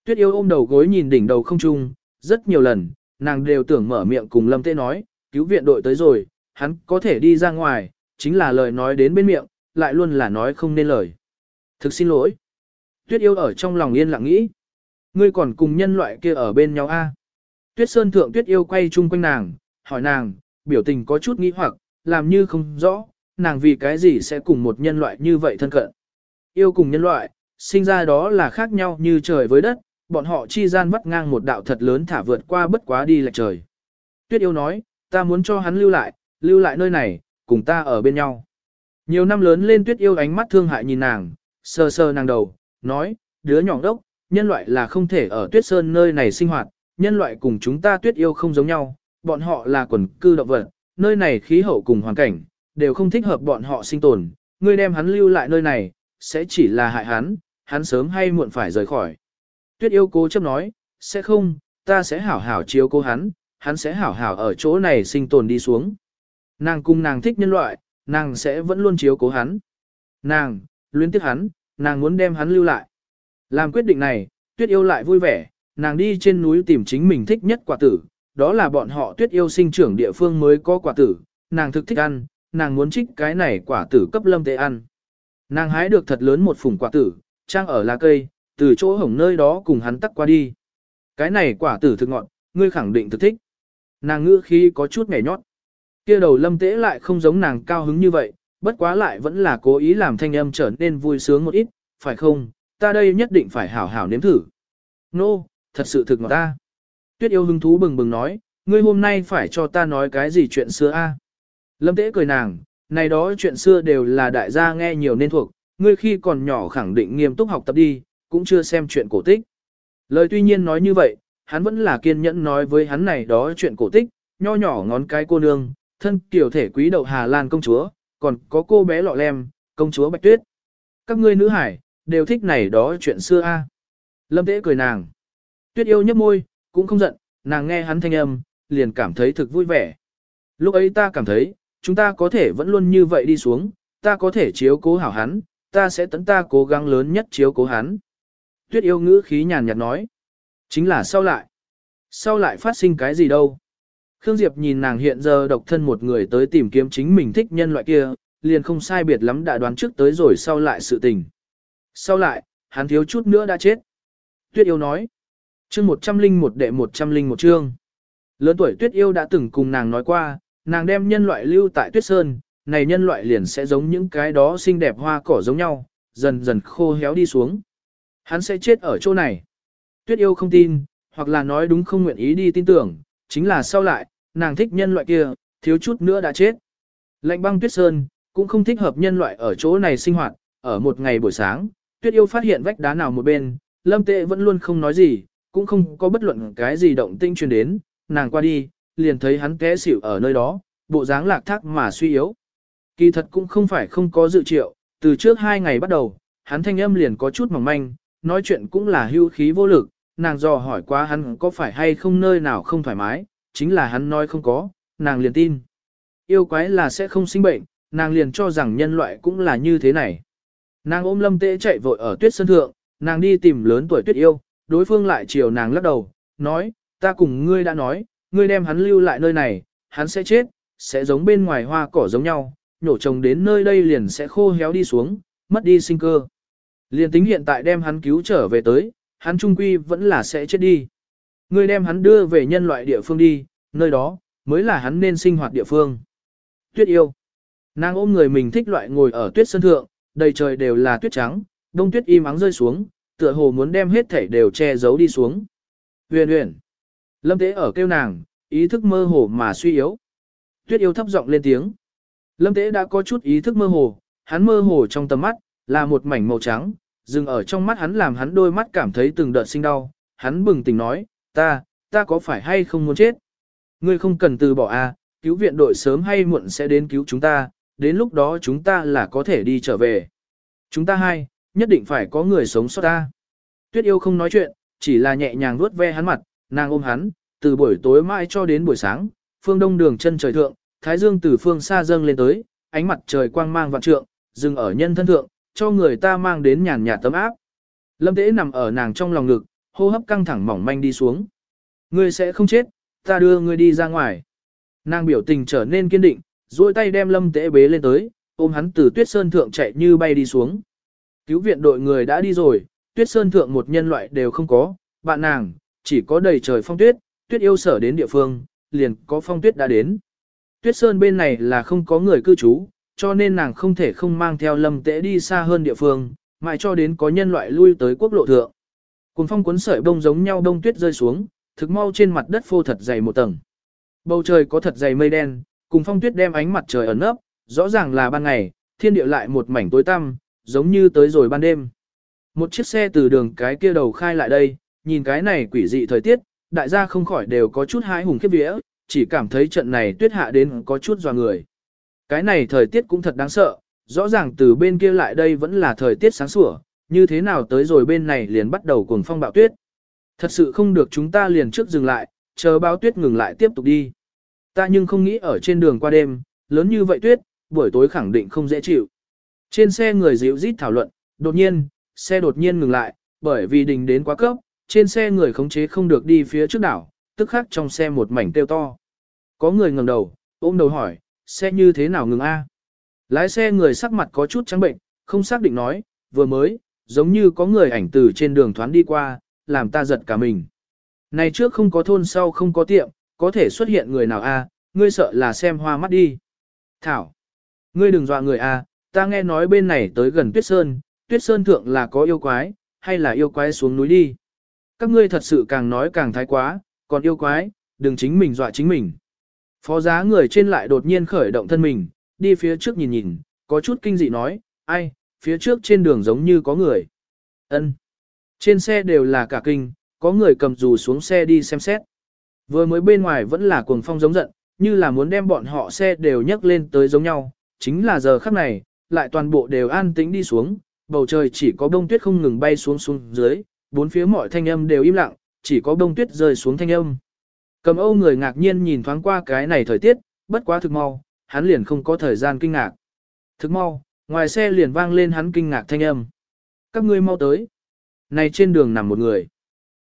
Tuyết yêu ôm đầu gối nhìn đỉnh đầu không trung, rất nhiều lần, nàng đều tưởng mở miệng cùng lâm tế nói, cứu viện đội tới rồi, hắn có thể đi ra ngoài, chính là lời nói đến bên miệng, lại luôn là nói không nên lời. Thực xin lỗi. Tuyết yêu ở trong lòng yên lặng nghĩ. Ngươi còn cùng nhân loại kia ở bên nhau a? À? Tuyết Sơn Thượng Tuyết yêu quay chung quanh nàng, hỏi nàng, biểu tình có chút nghĩ hoặc, làm như không rõ, nàng vì cái gì sẽ cùng một nhân loại như vậy thân cận. Yêu cùng nhân loại, sinh ra đó là khác nhau như trời với đất, bọn họ chi gian vắt ngang một đạo thật lớn thả vượt qua bất quá đi lệch trời. Tuyết yêu nói, ta muốn cho hắn lưu lại, lưu lại nơi này, cùng ta ở bên nhau. Nhiều năm lớn lên tuyết yêu ánh mắt thương hại nhìn nàng, sờ sờ nàng đầu, nói, đứa nhỏ đốc, nhân loại là không thể ở tuyết sơn nơi này sinh hoạt, nhân loại cùng chúng ta tuyết yêu không giống nhau, bọn họ là quần cư động vật, nơi này khí hậu cùng hoàn cảnh, đều không thích hợp bọn họ sinh tồn, ngươi đem hắn lưu lại nơi này, sẽ chỉ là hại hắn, hắn sớm hay muộn phải rời khỏi. Tuyết yêu cố chấp nói, sẽ không, ta sẽ hảo hảo chiếu cố hắn, hắn sẽ hảo hảo ở chỗ này sinh tồn đi xuống. Nàng cùng nàng thích nhân loại, nàng sẽ vẫn luôn chiếu cố hắn. Nàng, luyến tiếc hắn, nàng muốn đem hắn lưu lại. Làm quyết định này, tuyết yêu lại vui vẻ, nàng đi trên núi tìm chính mình thích nhất quả tử, đó là bọn họ tuyết yêu sinh trưởng địa phương mới có quả tử, nàng thực thích ăn, nàng muốn trích cái này quả tử cấp lâm tế ăn. Nàng hái được thật lớn một phùng quả tử, trang ở lá cây, từ chỗ hổng nơi đó cùng hắn tắt qua đi. Cái này quả tử thực ngọn, ngươi khẳng định thực thích. Nàng ngữ khi có chút nhảy nhót. Kia đầu lâm tế lại không giống nàng cao hứng như vậy, bất quá lại vẫn là cố ý làm thanh âm trở nên vui sướng một ít, phải không, ta đây nhất định phải hảo hảo nếm thử. Nô, no, thật sự thực ngọt ta. Tuyết yêu hứng thú bừng bừng nói, ngươi hôm nay phải cho ta nói cái gì chuyện xưa a? Lâm tế cười nàng, này đó chuyện xưa đều là đại gia nghe nhiều nên thuộc, ngươi khi còn nhỏ khẳng định nghiêm túc học tập đi, cũng chưa xem chuyện cổ tích. Lời tuy nhiên nói như vậy, hắn vẫn là kiên nhẫn nói với hắn này đó chuyện cổ tích, nho nhỏ ngón cái cô nương, thân kiểu thể quý đậu Hà Lan công chúa, còn có cô bé lọ lem, công chúa Bạch Tuyết. Các ngươi nữ hải, đều thích này đó chuyện xưa a. Lâm Tế cười nàng. Tuyết yêu nhấp môi, cũng không giận, nàng nghe hắn thanh âm, liền cảm thấy thực vui vẻ. Lúc ấy ta cảm thấy, chúng ta có thể vẫn luôn như vậy đi xuống, ta có thể chiếu cố hảo hắn, ta sẽ tấn ta cố gắng lớn nhất chiếu cố hắn. Tuyết yêu ngữ khí nhàn nhạt nói. Chính là sau lại. Sau lại phát sinh cái gì đâu. Khương Diệp nhìn nàng hiện giờ độc thân một người tới tìm kiếm chính mình thích nhân loại kia, liền không sai biệt lắm đã đoán trước tới rồi sau lại sự tình. Sau lại, hắn thiếu chút nữa đã chết. Tuyết yêu nói. Chương 101 đệ 101 chương. Lớn tuổi Tuyết yêu đã từng cùng nàng nói qua, nàng đem nhân loại lưu tại Tuyết Sơn, này nhân loại liền sẽ giống những cái đó xinh đẹp hoa cỏ giống nhau, dần dần khô héo đi xuống. Hắn sẽ chết ở chỗ này. Tuyết yêu không tin, hoặc là nói đúng không nguyện ý đi tin tưởng, chính là sau lại, nàng thích nhân loại kia, thiếu chút nữa đã chết. Lạnh băng tuyết sơn, cũng không thích hợp nhân loại ở chỗ này sinh hoạt, ở một ngày buổi sáng, tuyết yêu phát hiện vách đá nào một bên, lâm tệ vẫn luôn không nói gì, cũng không có bất luận cái gì động tinh truyền đến, nàng qua đi, liền thấy hắn té xỉu ở nơi đó, bộ dáng lạc thác mà suy yếu. Kỳ thật cũng không phải không có dự triệu, từ trước hai ngày bắt đầu, hắn thanh âm liền có chút mỏng manh, nói chuyện cũng là hưu khí vô lực, nàng dò hỏi qua hắn có phải hay không nơi nào không thoải mái, chính là hắn nói không có, nàng liền tin. Yêu quái là sẽ không sinh bệnh, nàng liền cho rằng nhân loại cũng là như thế này. Nàng ôm lâm tễ chạy vội ở tuyết sân thượng, nàng đi tìm lớn tuổi tuyết yêu, đối phương lại chiều nàng lắc đầu, nói, ta cùng ngươi đã nói, ngươi đem hắn lưu lại nơi này, hắn sẽ chết, sẽ giống bên ngoài hoa cỏ giống nhau, nhổ trồng đến nơi đây liền sẽ khô héo đi xuống, mất đi sinh cơ. liền tính hiện tại đem hắn cứu trở về tới, hắn trung quy vẫn là sẽ chết đi. Ngươi đem hắn đưa về nhân loại địa phương đi, nơi đó, mới là hắn nên sinh hoạt địa phương. Tuyết yêu. Nàng ôm người mình thích loại ngồi ở tuyết sân thượng, đầy trời đều là tuyết trắng, đông tuyết im ắng rơi xuống, tựa hồ muốn đem hết thảy đều che giấu đi xuống. Huyền huyền. Lâm tế ở kêu nàng, ý thức mơ hồ mà suy yếu. Tuyết yêu thấp giọng lên tiếng. Lâm tế đã có chút ý thức mơ hồ, hắn mơ hồ trong tầm mắt, là một mảnh màu trắng, dừng ở trong mắt hắn làm hắn đôi mắt cảm thấy từng đợt sinh đau. Hắn bừng tỉnh nói, ta, ta có phải hay không muốn chết? Ngươi không cần từ bỏ a, à, cứu viện đội sớm hay muộn sẽ đến cứu chúng ta, đến lúc đó chúng ta là có thể đi trở về. Chúng ta hai, nhất định phải có người sống sót ta. Tuyết yêu không nói chuyện, chỉ là nhẹ nhàng vuốt ve hắn mặt, nàng ôm hắn, từ buổi tối mai cho đến buổi sáng, phương đông đường chân trời thượng, thái dương từ phương xa dâng lên tới, ánh mặt trời quang mang vạn trượng, dừng ở nhân thân thượng, cho người ta mang đến nhàn nhạt tấm áp. Lâm Tế nằm ở nàng trong lòng ngực, hô hấp căng thẳng mỏng manh đi xuống. Ngươi sẽ không chết, ta đưa ngươi đi ra ngoài. Nàng biểu tình trở nên kiên định, duỗi tay đem Lâm Tế bế lên tới, ôm hắn từ tuyết sơn thượng chạy như bay đi xuống. Cứu viện đội người đã đi rồi, tuyết sơn thượng một nhân loại đều không có, bạn nàng, chỉ có đầy trời phong tuyết, tuyết yêu sở đến địa phương, liền có phong tuyết đã đến. Tuyết sơn bên này là không có người cư trú, cho nên nàng không thể không mang theo lâm tế đi xa hơn địa phương, mãi cho đến có nhân loại lui tới quốc lộ thượng. Cùng phong cuốn sợi bông giống nhau đông tuyết rơi xuống, thực mau trên mặt đất phô thật dày một tầng. Bầu trời có thật dày mây đen, cùng phong tuyết đem ánh mặt trời ẩn nấp, rõ ràng là ban ngày, thiên địa lại một mảnh tối tăm, giống như tới rồi ban đêm. Một chiếc xe từ đường cái kia đầu khai lại đây, nhìn cái này quỷ dị thời tiết, đại gia không khỏi đều có chút hái hùng khiếp vía, chỉ cảm thấy trận này tuyết hạ đến có chút dò người. Cái này thời tiết cũng thật đáng sợ, rõ ràng từ bên kia lại đây vẫn là thời tiết sáng sủa, như thế nào tới rồi bên này liền bắt đầu cuồng phong bạo tuyết. Thật sự không được chúng ta liền trước dừng lại, chờ báo tuyết ngừng lại tiếp tục đi. Ta nhưng không nghĩ ở trên đường qua đêm, lớn như vậy tuyết, buổi tối khẳng định không dễ chịu. Trên xe người dịu rít thảo luận, đột nhiên, xe đột nhiên ngừng lại, bởi vì đình đến quá cấp, trên xe người khống chế không được đi phía trước đảo, tức khắc trong xe một mảnh tiêu to. Có người ngẩng đầu, ôm đầu hỏi, xe như thế nào ngừng a? Lái xe người sắc mặt có chút trắng bệnh, không xác định nói, vừa mới, giống như có người ảnh từ trên đường thoán đi qua, làm ta giật cả mình. Này trước không có thôn sau không có tiệm, có thể xuất hiện người nào a? ngươi sợ là xem hoa mắt đi. Thảo, ngươi đừng dọa người a, ta nghe nói bên này tới gần Tuyết Sơn, Tuyết Sơn thượng là có yêu quái, hay là yêu quái xuống núi đi. Các ngươi thật sự càng nói càng thái quá, còn yêu quái, đừng chính mình dọa chính mình. Phó giá người trên lại đột nhiên khởi động thân mình, đi phía trước nhìn nhìn, có chút kinh dị nói, ai, phía trước trên đường giống như có người. ân Trên xe đều là cả kinh, có người cầm dù xuống xe đi xem xét. Vừa mới bên ngoài vẫn là cuồng phong giống giận, như là muốn đem bọn họ xe đều nhấc lên tới giống nhau, chính là giờ khắc này, lại toàn bộ đều an tĩnh đi xuống, bầu trời chỉ có bông tuyết không ngừng bay xuống xuống dưới, bốn phía mọi thanh âm đều im lặng, chỉ có bông tuyết rơi xuống thanh âm. Cầm Âu người ngạc nhiên nhìn thoáng qua cái này thời tiết, bất quá thực mau, hắn liền không có thời gian kinh ngạc. Thực mau, ngoài xe liền vang lên hắn kinh ngạc thanh âm. Các ngươi mau tới. Này trên đường nằm một người.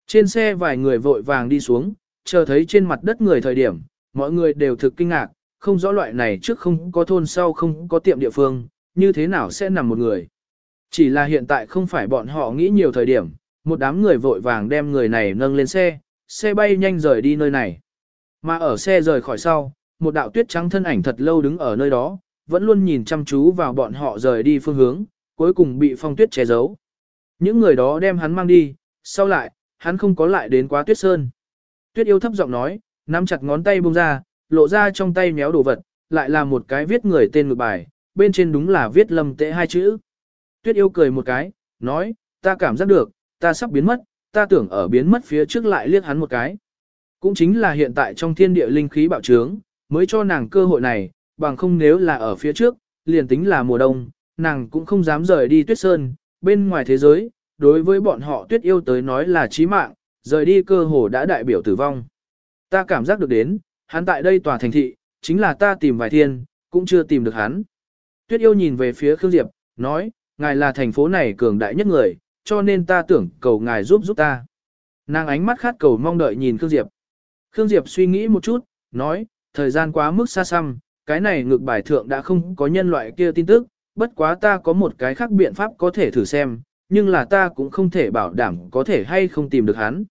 Trên xe vài người vội vàng đi xuống, chờ thấy trên mặt đất người thời điểm, mọi người đều thực kinh ngạc, không rõ loại này trước không có thôn sau không có tiệm địa phương, như thế nào sẽ nằm một người. Chỉ là hiện tại không phải bọn họ nghĩ nhiều thời điểm, một đám người vội vàng đem người này nâng lên xe, xe bay nhanh rời đi nơi này. Mà ở xe rời khỏi sau, một đạo tuyết trắng thân ảnh thật lâu đứng ở nơi đó, vẫn luôn nhìn chăm chú vào bọn họ rời đi phương hướng, cuối cùng bị phong tuyết che giấu. Những người đó đem hắn mang đi, sau lại, hắn không có lại đến quá tuyết sơn. Tuyết yêu thấp giọng nói, nắm chặt ngón tay buông ra, lộ ra trong tay méo đồ vật, lại là một cái viết người tên ngược bài, bên trên đúng là viết lầm tệ hai chữ. Tuyết yêu cười một cái, nói, ta cảm giác được, ta sắp biến mất, ta tưởng ở biến mất phía trước lại liếc hắn một cái. Cũng chính là hiện tại trong thiên địa linh khí bạo trướng, mới cho nàng cơ hội này, bằng không nếu là ở phía trước, liền tính là mùa đông, nàng cũng không dám rời đi tuyết sơn, bên ngoài thế giới, đối với bọn họ tuyết yêu tới nói là chí mạng, rời đi cơ hồ đã đại biểu tử vong. Ta cảm giác được đến, hắn tại đây tòa thành thị, chính là ta tìm vài thiên, cũng chưa tìm được hắn. Tuyết yêu nhìn về phía Khương Diệp, nói, ngài là thành phố này cường đại nhất người, cho nên ta tưởng cầu ngài giúp giúp ta. Nàng ánh mắt khát cầu mong đợi nhìn Khương Diệp. Khương Diệp suy nghĩ một chút, nói, thời gian quá mức xa xăm, cái này ngược bài thượng đã không có nhân loại kia tin tức, bất quá ta có một cái khác biện pháp có thể thử xem, nhưng là ta cũng không thể bảo đảm có thể hay không tìm được hắn.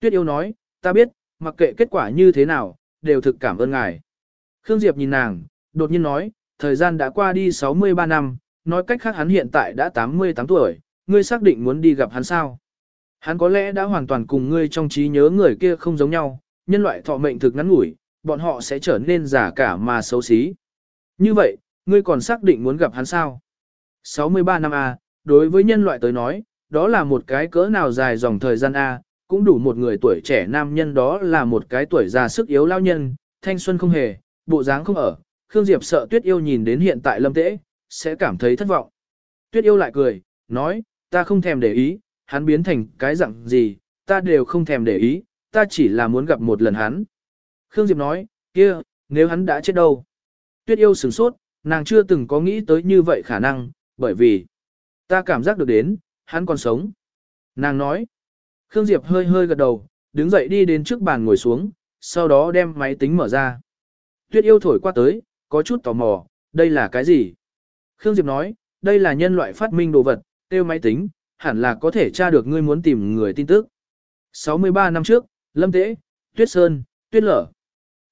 Tuyết yêu nói, ta biết, mặc kệ kết quả như thế nào, đều thực cảm ơn ngài. Khương Diệp nhìn nàng, đột nhiên nói, thời gian đã qua đi 63 năm, nói cách khác hắn hiện tại đã 88 tuổi, ngươi xác định muốn đi gặp hắn sao? Hắn có lẽ đã hoàn toàn cùng ngươi trong trí nhớ người kia không giống nhau, nhân loại thọ mệnh thực ngắn ngủi, bọn họ sẽ trở nên giả cả mà xấu xí. Như vậy, ngươi còn xác định muốn gặp hắn sao? 63 năm A, đối với nhân loại tới nói, đó là một cái cỡ nào dài dòng thời gian A, cũng đủ một người tuổi trẻ nam nhân đó là một cái tuổi già sức yếu lao nhân, thanh xuân không hề, bộ dáng không ở. Khương Diệp sợ Tuyết Yêu nhìn đến hiện tại lâm tễ, sẽ cảm thấy thất vọng. Tuyết Yêu lại cười, nói, ta không thèm để ý, hắn biến thành cái dạng gì, ta đều không thèm để ý, ta chỉ là muốn gặp một lần hắn. Khương Diệp nói, kia, nếu hắn đã chết đâu? Tuyết Yêu sửng sốt, nàng chưa từng có nghĩ tới như vậy khả năng, bởi vì ta cảm giác được đến, hắn còn sống. Nàng nói, Khương Diệp hơi hơi gật đầu, đứng dậy đi đến trước bàn ngồi xuống, sau đó đem máy tính mở ra. Tuyết yêu thổi qua tới, có chút tò mò, đây là cái gì? Khương Diệp nói, đây là nhân loại phát minh đồ vật, tiêu máy tính, hẳn là có thể tra được ngươi muốn tìm người tin tức. 63 năm trước, Lâm Tế, Tuyết Sơn, Tuyết Lở.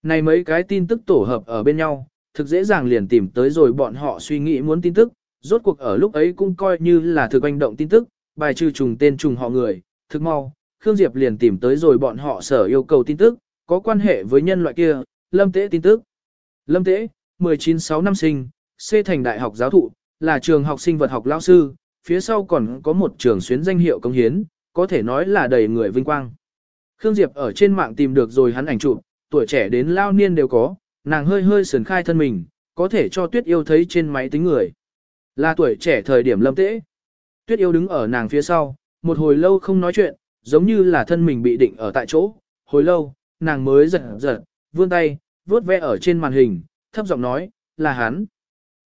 Này mấy cái tin tức tổ hợp ở bên nhau, thực dễ dàng liền tìm tới rồi bọn họ suy nghĩ muốn tin tức, rốt cuộc ở lúc ấy cũng coi như là thực hành động tin tức, bài trừ trùng tên trùng họ người, thực mau, Khương Diệp liền tìm tới rồi bọn họ sở yêu cầu tin tức, có quan hệ với nhân loại kia, Lâm Tế tin tức. Lâm Tế, 19-6 năm sinh, C thành đại học giáo thụ, là trường học sinh vật học lao sư, phía sau còn có một trường xuyến danh hiệu công hiến, có thể nói là đầy người vinh quang. Khương Diệp ở trên mạng tìm được rồi hắn ảnh chụp, tuổi trẻ đến lao niên đều có, nàng hơi hơi sườn khai thân mình, có thể cho Tuyết Yêu thấy trên máy tính người. Là tuổi trẻ thời điểm lâm tễ. Tuyết Yêu đứng ở nàng phía sau, một hồi lâu không nói chuyện, giống như là thân mình bị định ở tại chỗ. Hồi lâu, nàng mới giật giật, vươn tay, vuốt ve ở trên màn hình, thấp giọng nói, là hắn.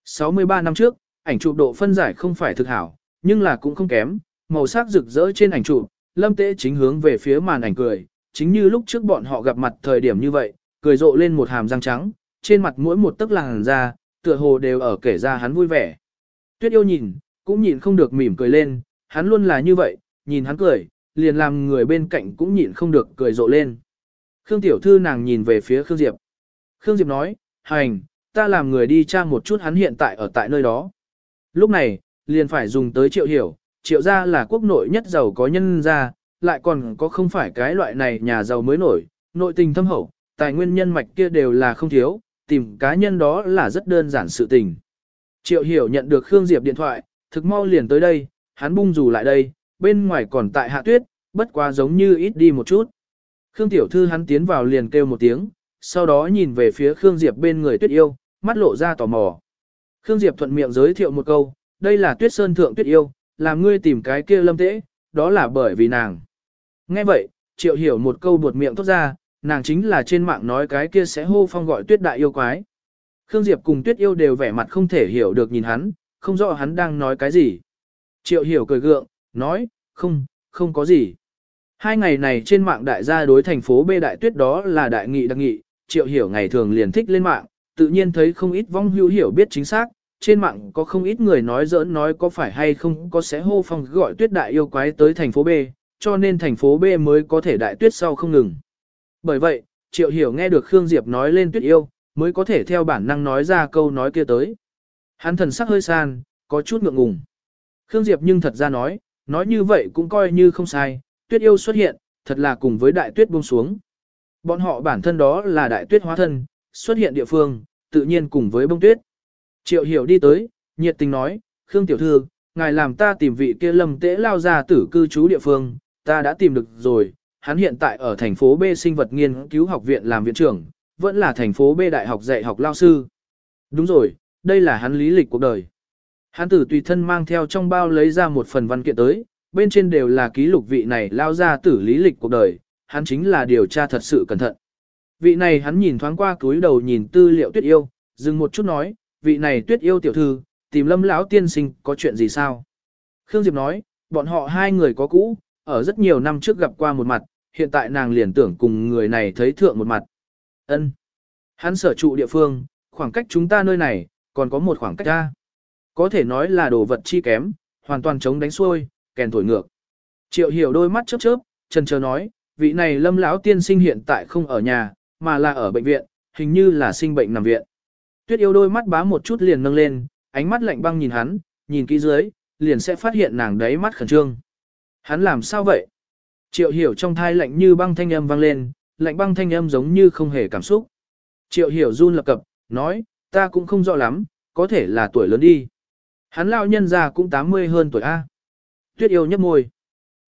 63 năm trước, ảnh chụp độ phân giải không phải thực hảo, nhưng là cũng không kém, màu sắc rực rỡ trên ảnh chụp, lâm tế chính hướng về phía màn ảnh cười, chính như lúc trước bọn họ gặp mặt thời điểm như vậy, cười rộ lên một hàm răng trắng, trên mặt mỗi một tấc làn da, tựa hồ đều ở kể ra hắn vui vẻ. Tuyết yêu nhìn, cũng nhìn không được mỉm cười lên, hắn luôn là như vậy, nhìn hắn cười, liền làm người bên cạnh cũng nhịn không được cười rộ lên. Khương tiểu thư nàng nhìn về phía Khương Diệp. Khương Diệp nói, hành, ta làm người đi tra một chút hắn hiện tại ở tại nơi đó. Lúc này, liền phải dùng tới triệu hiểu, triệu gia là quốc nội nhất giàu có nhân gia, lại còn có không phải cái loại này nhà giàu mới nổi, nội tình thâm hậu, tài nguyên nhân mạch kia đều là không thiếu, tìm cá nhân đó là rất đơn giản sự tình. Triệu hiểu nhận được Khương Diệp điện thoại, thực mau liền tới đây, hắn bung dù lại đây, bên ngoài còn tại hạ tuyết, bất quá giống như ít đi một chút. Khương Tiểu Thư hắn tiến vào liền kêu một tiếng, sau đó nhìn về phía Khương Diệp bên người tuyết yêu, mắt lộ ra tò mò. Khương Diệp thuận miệng giới thiệu một câu, đây là tuyết sơn thượng tuyết yêu, làm ngươi tìm cái kia lâm tễ, đó là bởi vì nàng. Nghe vậy, triệu hiểu một câu buột miệng thốt ra, nàng chính là trên mạng nói cái kia sẽ hô phong gọi tuyết đại yêu quái. Khương Diệp cùng tuyết yêu đều vẻ mặt không thể hiểu được nhìn hắn, không rõ hắn đang nói cái gì. Triệu hiểu cười gượng, nói, không, không có gì. Hai ngày này trên mạng đại gia đối thành phố B đại tuyết đó là đại nghị đặc nghị, triệu hiểu ngày thường liền thích lên mạng, tự nhiên thấy không ít vong hữu hiểu biết chính xác, trên mạng có không ít người nói giỡn nói có phải hay không có sẽ hô phong gọi tuyết đại yêu quái tới thành phố B, cho nên thành phố B mới có thể đại tuyết sau không ngừng. Bởi vậy, triệu hiểu nghe được Khương Diệp nói lên tuyết yêu, mới có thể theo bản năng nói ra câu nói kia tới. Hắn thần sắc hơi san, có chút ngượng ngùng. Khương Diệp nhưng thật ra nói, nói như vậy cũng coi như không sai, tuyết yêu xuất hiện, thật là cùng với đại tuyết buông xuống. Bọn họ bản thân đó là đại tuyết hóa thân, xuất hiện địa phương, tự nhiên cùng với bông tuyết. Triệu hiểu đi tới, nhiệt tình nói, Khương Tiểu Thư, ngài làm ta tìm vị kia lầm tễ lao ra tử cư trú địa phương, ta đã tìm được rồi, hắn hiện tại ở thành phố B sinh vật nghiên cứu học viện làm viện trưởng, vẫn là thành phố B đại học dạy học lao sư. Đúng rồi, đây là hắn lý lịch cuộc đời. Hắn tử tùy thân mang theo trong bao lấy ra một phần văn kiện tới, bên trên đều là ký lục vị này lao ra tử lý lịch cuộc đời, hắn chính là điều tra thật sự cẩn thận. Vị này hắn nhìn thoáng qua túi đầu nhìn tư liệu tuyết yêu, dừng một chút nói, vị này tuyết yêu tiểu thư, tìm lâm lão tiên sinh có chuyện gì sao? Khương Diệp nói, bọn họ hai người có cũ, ở rất nhiều năm trước gặp qua một mặt, hiện tại nàng liền tưởng cùng người này thấy thượng một mặt. Ân. Hắn sở trụ địa phương, khoảng cách chúng ta nơi này, còn có một khoảng cách ra. Có thể nói là đồ vật chi kém, hoàn toàn chống đánh xuôi, kèn thổi ngược. Triệu hiểu đôi mắt chớp chớp, trần chờ nói, vị này lâm lão tiên sinh hiện tại không ở nhà, mà là ở bệnh viện, hình như là sinh bệnh nằm viện. Tuyết yêu đôi mắt bá một chút liền nâng lên, ánh mắt lạnh băng nhìn hắn, nhìn kỹ dưới, liền sẽ phát hiện nàng đấy mắt khẩn trương. Hắn làm sao vậy? Triệu hiểu trong thai lạnh như băng thanh âm vang lên, lạnh băng thanh âm giống như không hề cảm xúc. Triệu hiểu run lập cập, nói, ta cũng không rõ lắm, có thể là tuổi lớn đi. Hắn lão nhân già cũng 80 hơn tuổi A. Tuyết yêu nhấp môi.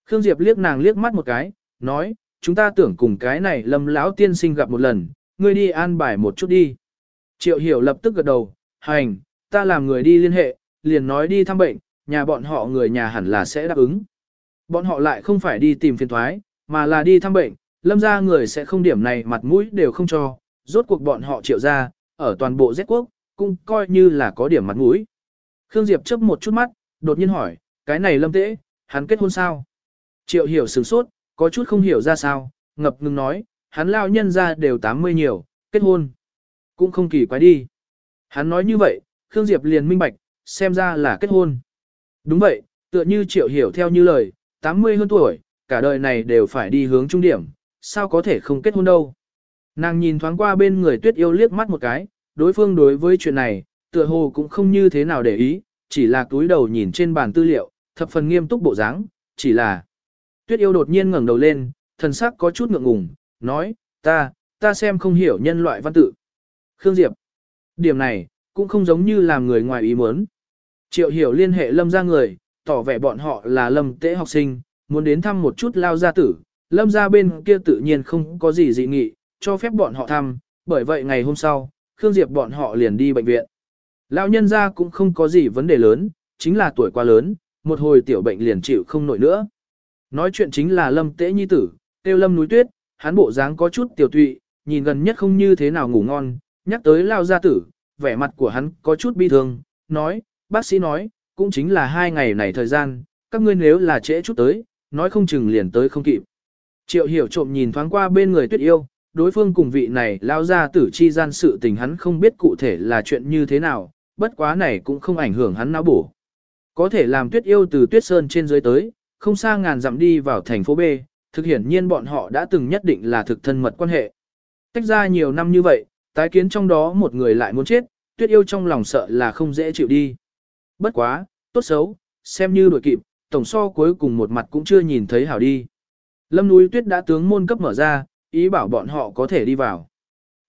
Khương Diệp liếc nàng liếc mắt một cái, nói, chúng ta tưởng cùng cái này lâm lão tiên sinh gặp một lần, ngươi đi an bài một chút đi. Triệu hiểu lập tức gật đầu, hành, ta làm người đi liên hệ, liền nói đi thăm bệnh, nhà bọn họ người nhà hẳn là sẽ đáp ứng. Bọn họ lại không phải đi tìm phiền thoái, mà là đi thăm bệnh, lâm ra người sẽ không điểm này mặt mũi đều không cho, rốt cuộc bọn họ triệu ra, ở toàn bộ Z quốc, cũng coi như là có điểm mặt mũi. Khương Diệp chớp một chút mắt, đột nhiên hỏi, cái này lâm tễ, hắn kết hôn sao? Triệu hiểu sửng sốt, có chút không hiểu ra sao, ngập ngừng nói, hắn lao nhân ra đều 80 nhiều, kết hôn. Cũng không kỳ quái đi. Hắn nói như vậy, Khương Diệp liền minh bạch, xem ra là kết hôn. Đúng vậy, tựa như triệu hiểu theo như lời, 80 hơn tuổi, cả đời này đều phải đi hướng trung điểm, sao có thể không kết hôn đâu. Nàng nhìn thoáng qua bên người tuyết yêu liếc mắt một cái, đối phương đối với chuyện này, tựa hồ cũng không như thế nào để ý, chỉ là túi đầu nhìn trên bàn tư liệu, thập phần nghiêm túc bộ dáng, chỉ là. Tuyết yêu đột nhiên ngẩng đầu lên, thần sắc có chút ngượng ngùng, nói, ta, ta xem không hiểu nhân loại văn tự. Khương Diệp. Điểm này, cũng không giống như làm người ngoài ý muốn. Triệu hiểu liên hệ lâm ra người, tỏ vẻ bọn họ là lâm tế học sinh, muốn đến thăm một chút lao gia tử. Lâm gia bên kia tự nhiên không có gì dị nghị, cho phép bọn họ thăm, bởi vậy ngày hôm sau, Khương Diệp bọn họ liền đi bệnh viện. Lão nhân gia cũng không có gì vấn đề lớn, chính là tuổi quá lớn, một hồi tiểu bệnh liền chịu không nổi nữa. Nói chuyện chính là lâm tế nhi tử, tiêu lâm núi tuyết, hắn bộ dáng có chút tiểu tụy, nhìn gần nhất không như thế nào ngủ ngon, nhắc tới lao gia tử, vẻ mặt của hắn có chút bi thương, nói, bác sĩ nói, cũng chính là hai ngày này thời gian, các ngươi nếu là trễ chút tới, nói không chừng liền tới không kịp. Triệu hiểu trộm nhìn thoáng qua bên người tuyết yêu, đối phương cùng vị này lao ra tử chi gian sự tình hắn không biết cụ thể là chuyện như thế nào, bất quá này cũng không ảnh hưởng hắn não bổ. Có thể làm tuyết yêu từ tuyết sơn trên dưới tới, không xa ngàn dặm đi vào thành phố B, thực hiển nhiên bọn họ đã từng nhất định là thực thân mật quan hệ. Tách ra nhiều năm như vậy, tái kiến trong đó một người lại muốn chết, tuyết yêu trong lòng sợ là không dễ chịu đi. Bất quá, tốt xấu, xem như đổi kịp, tổng so cuối cùng một mặt cũng chưa nhìn thấy hảo đi. Lâm núi tuyết đã tướng môn cấp mở ra, ý bảo bọn họ có thể đi vào.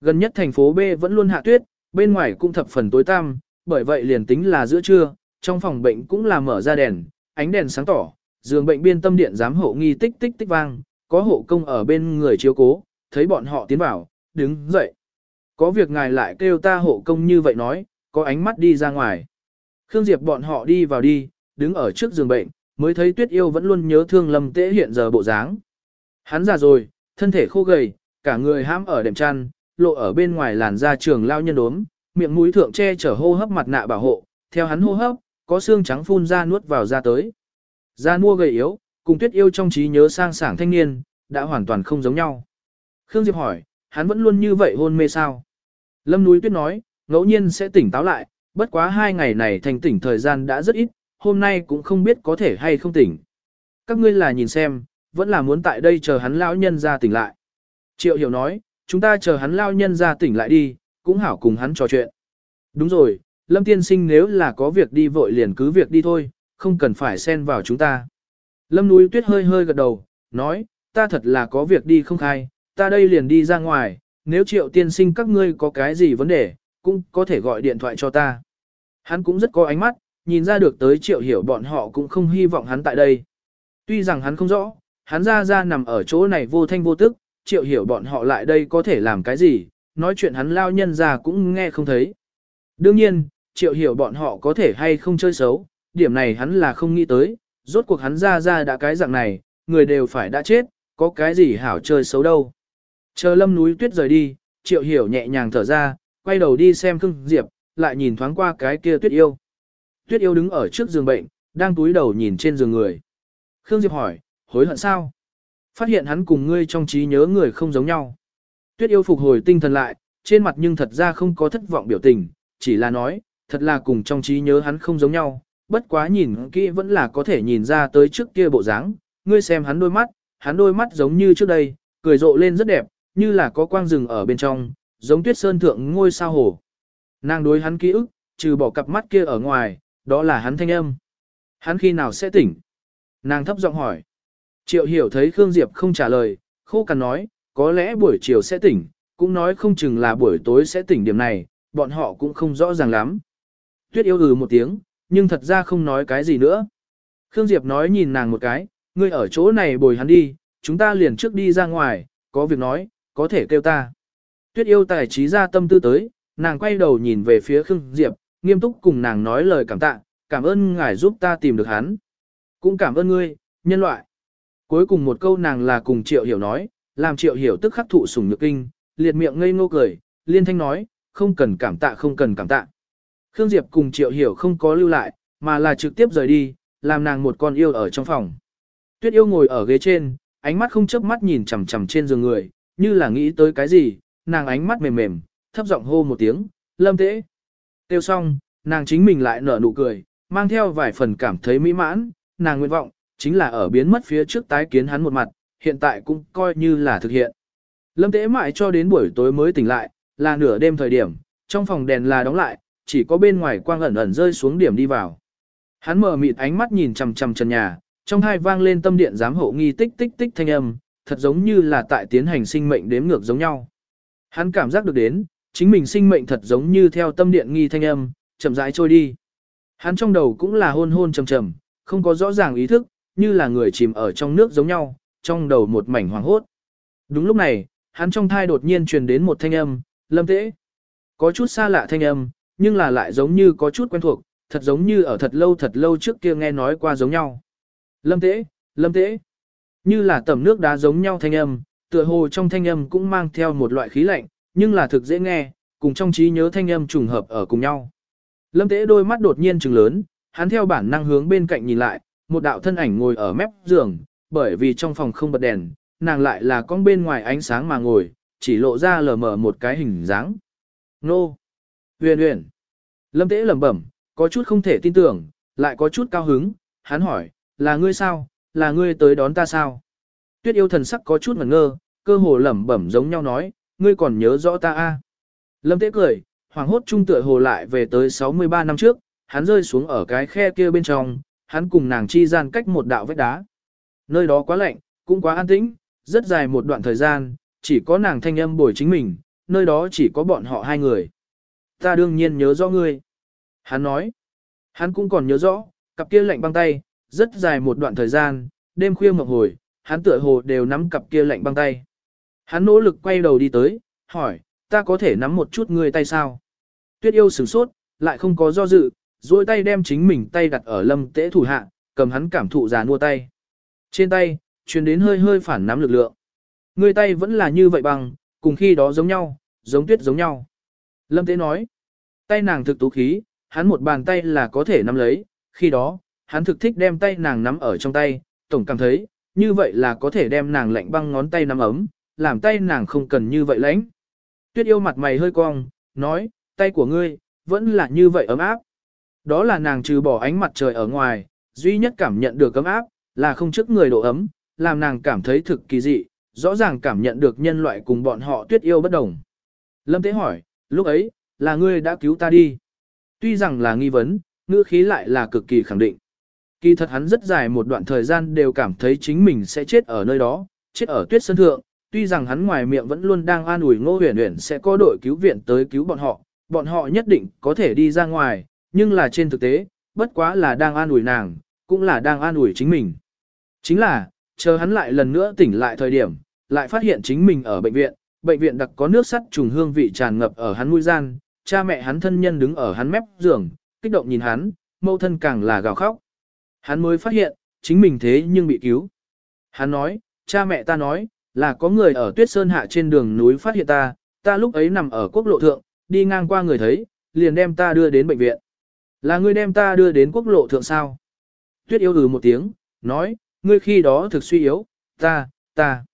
Gần nhất thành phố B vẫn luôn hạ tuyết, bên ngoài cũng thập phần tối tăm, bởi vậy liền tính là giữa trưa, trong phòng bệnh cũng là mở ra đèn, ánh đèn sáng tỏ, giường bệnh biên tâm điện giám hộ nghi tích tích tích vang, có hộ công ở bên người chiếu cố, thấy bọn họ tiến vào, đứng dậy. Có việc ngài lại kêu ta hộ công như vậy nói, có ánh mắt đi ra ngoài. Khương Diệp bọn họ đi vào đi, đứng ở trước giường bệnh, mới thấy Tuyết Yêu vẫn luôn nhớ thương Lâm Tế hiện giờ bộ dáng. Hắn già rồi, thân thể khô gầy, cả người hãm ở đệm chăn, lộ ở bên ngoài làn da trường lao nhân đốm, miệng mũi thượng che chở hô hấp mặt nạ bảo hộ, theo hắn hô hấp, có xương trắng phun ra nuốt vào ra tới. Da mua gầy yếu, cùng Tuyết Yêu trong trí nhớ sang sảng thanh niên, đã hoàn toàn không giống nhau. Khương Diệp hỏi, hắn vẫn luôn như vậy hôn mê sao? Lâm núi tuyết nói, ngẫu nhiên sẽ tỉnh táo lại, bất quá hai ngày này thành tỉnh thời gian đã rất ít, hôm nay cũng không biết có thể hay không tỉnh. Các ngươi là nhìn xem, vẫn là muốn tại đây chờ hắn lão nhân ra tỉnh lại. Triệu hiểu nói, chúng ta chờ hắn lão nhân ra tỉnh lại đi, cũng hảo cùng hắn trò chuyện. Đúng rồi, Lâm tiên sinh nếu là có việc đi vội liền cứ việc đi thôi, không cần phải xen vào chúng ta. Lâm núi tuyết hơi hơi gật đầu, nói, ta thật là có việc đi không khai, ta đây liền đi ra ngoài, nếu triệu tiên sinh các ngươi có cái gì vấn đề, cũng có thể gọi điện thoại cho ta. Hắn cũng rất có ánh mắt, nhìn ra được tới triệu hiểu bọn họ cũng không hy vọng hắn tại đây. Tuy rằng hắn không rõ, hắn ra ra nằm ở chỗ này vô thanh vô tức, triệu hiểu bọn họ lại đây có thể làm cái gì, nói chuyện hắn lao nhân ra cũng nghe không thấy. Đương nhiên, triệu hiểu bọn họ có thể hay không chơi xấu, điểm này hắn là không nghĩ tới, rốt cuộc hắn ra ra đã cái dạng này, người đều phải đã chết, có cái gì hảo chơi xấu đâu. Chờ lâm núi tuyết rời đi, triệu hiểu nhẹ nhàng thở ra, quay đầu đi xem Khương Diệp, lại nhìn thoáng qua cái kia tuyết yêu. Tuyết yêu đứng ở trước giường bệnh, đang túi đầu nhìn trên giường người. Khương Diệp hỏi, hối hận sao? Phát hiện hắn cùng ngươi trong trí nhớ người không giống nhau. Tuyết yêu phục hồi tinh thần lại, trên mặt nhưng thật ra không có thất vọng biểu tình, chỉ là nói, thật là cùng trong trí nhớ hắn không giống nhau, bất quá nhìn kỹ vẫn là có thể nhìn ra tới trước kia bộ dáng. Ngươi xem hắn đôi mắt, hắn đôi mắt giống như trước đây, cười rộ lên rất đẹp, như là có quang rừng ở bên trong, giống tuyết sơn thượng ngôi sao hồ. Nàng đối hắn ký ức, trừ bỏ cặp mắt kia ở ngoài, đó là hắn thanh âm. Hắn khi nào sẽ tỉnh? Nàng thấp giọng hỏi. Triệu hiểu thấy Khương Diệp không trả lời, khô cằn nói, có lẽ buổi chiều sẽ tỉnh, cũng nói không chừng là buổi tối sẽ tỉnh điểm này, bọn họ cũng không rõ ràng lắm. Tuyết yêu ừ một tiếng, nhưng thật ra không nói cái gì nữa. Khương Diệp nói nhìn nàng một cái, ngươi ở chỗ này bồi hắn đi, chúng ta liền trước đi ra ngoài, có việc nói, có thể kêu ta. Tuyết yêu tài trí ra tâm tư tới, nàng quay đầu nhìn về phía Khương Diệp, nghiêm túc cùng nàng nói lời cảm tạ, cảm ơn ngài giúp ta tìm được hắn. Cũng cảm ơn ngươi, nhân loại. Cuối cùng một câu nàng là cùng Triệu Hiểu nói, làm Triệu Hiểu tức khắc thụ sủng nhược kinh, liệt miệng ngây ngô cười, liên thanh nói, không cần cảm tạ không cần cảm tạ. Khương Diệp cùng Triệu Hiểu không có lưu lại, mà là trực tiếp rời đi, làm nàng một con yêu ở trong phòng. Tuyết yêu ngồi ở ghế trên, ánh mắt không chớp mắt nhìn chằm chằm trên giường người, như là nghĩ tới cái gì, nàng ánh mắt mềm mềm, thấp giọng hô một tiếng, lâm tễ. Tiêu xong, nàng chính mình lại nở nụ cười, mang theo vài phần cảm thấy mỹ mãn, nàng nguyện vọng, chính là ở biến mất phía trước tái kiến hắn một mặt, hiện tại cũng coi như là thực hiện. Lâm tế mãi cho đến buổi tối mới tỉnh lại, là nửa đêm thời điểm, trong phòng đèn là đóng lại, chỉ có bên ngoài quang ẩn ẩn rơi xuống điểm đi vào. Hắn mở mịt ánh mắt nhìn chằm chằm trần nhà, trong hai vang lên tâm điện giám hộ nghi tích tích tích thanh âm, thật giống như là tại tiến hành sinh mệnh đếm ngược giống nhau. Hắn cảm giác được đến, chính mình sinh mệnh thật giống như theo tâm điện nghi thanh âm, chậm rãi trôi đi. Hắn trong đầu cũng là hôn hôn trầm trầm, không có rõ ràng ý thức, như là người chìm ở trong nước giống nhau, trong đầu một mảnh hoàng hốt. Đúng lúc này, hắn trong thai đột nhiên truyền đến một thanh âm, lâm tễ. Có chút xa lạ thanh âm, nhưng là lại giống như có chút quen thuộc, thật giống như ở thật lâu thật lâu trước kia nghe nói qua giống nhau. Lâm tễ, lâm tễ. Như là tầm nước đá giống nhau thanh âm, tựa hồ trong thanh âm cũng mang theo một loại khí lạnh, nhưng là thực dễ nghe, cùng trong trí nhớ thanh âm trùng hợp ở cùng nhau. Lâm Tế đôi mắt đột nhiên trừng lớn, hắn theo bản năng hướng bên cạnh nhìn lại, một đạo thân ảnh ngồi ở mép giường, bởi vì trong phòng không bật đèn, nàng lại là con bên ngoài ánh sáng mà ngồi, chỉ lộ ra lờ mờ một cái hình dáng. Nô! Huyền huyền! Lâm Tế lẩm bẩm, có chút không thể tin tưởng, lại có chút cao hứng, hắn hỏi, là ngươi sao, là ngươi tới đón ta sao? Tuyết yêu thần sắc có chút ngẩn ngơ, cơ hồ lẩm bẩm giống nhau nói, ngươi còn nhớ rõ ta a? À? Lâm Tế cười, hoàng hốt trung tựa hồ lại về tới 63 năm trước, hắn rơi xuống ở cái khe kia bên trong, hắn cùng nàng chi gian cách một đạo vách đá. Nơi đó quá lạnh, cũng quá an tĩnh, rất dài một đoạn thời gian, chỉ có nàng thanh âm bồi chính mình, nơi đó chỉ có bọn họ hai người. Ta đương nhiên nhớ rõ ngươi. Hắn nói, hắn cũng còn nhớ rõ, cặp kia lạnh băng tay, rất dài một đoạn thời gian, đêm khuya mộng hồi, hắn tựa hồ đều nắm cặp kia lạnh băng tay. Hắn nỗ lực quay đầu đi tới, hỏi, ta có thể nắm một chút ngươi tay sao? Tuyết yêu sửng sốt, lại không có do dự, duỗi tay đem chính mình tay đặt ở lâm tế thủ hạ, cầm hắn cảm thụ già nua tay. Trên tay, truyền đến hơi hơi phản nắm lực lượng. Ngươi tay vẫn là như vậy bằng, cùng khi đó giống nhau, giống tuyết giống nhau. Lâm tế nói, tay nàng thực tú khí, hắn một bàn tay là có thể nắm lấy, khi đó, hắn thực thích đem tay nàng nắm ở trong tay, tổng cảm thấy, như vậy là có thể đem nàng lạnh băng ngón tay nắm ấm, làm tay nàng không cần như vậy lãnh. Tuyết yêu mặt mày hơi cong, nói, tay của ngươi, vẫn là như vậy ấm áp. Đó là nàng trừ bỏ ánh mặt trời ở ngoài, duy nhất cảm nhận được ấm áp, là không trước người độ ấm, làm nàng cảm thấy thực kỳ dị, rõ ràng cảm nhận được nhân loại cùng bọn họ tuyết yêu bất đồng. Lâm Tế hỏi, lúc ấy, là ngươi đã cứu ta đi. Tuy rằng là nghi vấn, ngữ khí lại là cực kỳ khẳng định. Kỳ thật hắn rất dài một đoạn thời gian đều cảm thấy chính mình sẽ chết ở nơi đó, chết ở tuyết sơn thượng, tuy rằng hắn ngoài miệng vẫn luôn đang an ủi ngô huyền huyền sẽ có đội cứu viện tới cứu bọn họ, bọn họ nhất định có thể đi ra ngoài, nhưng là trên thực tế, bất quá là đang an ủi nàng, cũng là đang an ủi chính mình. Chính là, chờ hắn lại lần nữa tỉnh lại thời điểm, lại phát hiện chính mình ở bệnh viện, bệnh viện đặc có nước sắt trùng hương vị tràn ngập ở hắn mũi gian, cha mẹ hắn thân nhân đứng ở hắn mép giường, kích động nhìn hắn, mâu thân càng là gào khóc. Hắn mới phát hiện, chính mình thế nhưng bị cứu. Hắn nói, cha mẹ ta nói, là có người ở tuyết sơn hạ trên đường núi phát hiện ta, ta lúc ấy nằm ở quốc lộ thượng, đi ngang qua người thấy, liền đem ta đưa đến bệnh viện. Là ngươi đem ta đưa đến quốc lộ thượng sao? Tuyết yêu ừ một tiếng, nói, ngươi khi đó thực suy yếu, ta, ta.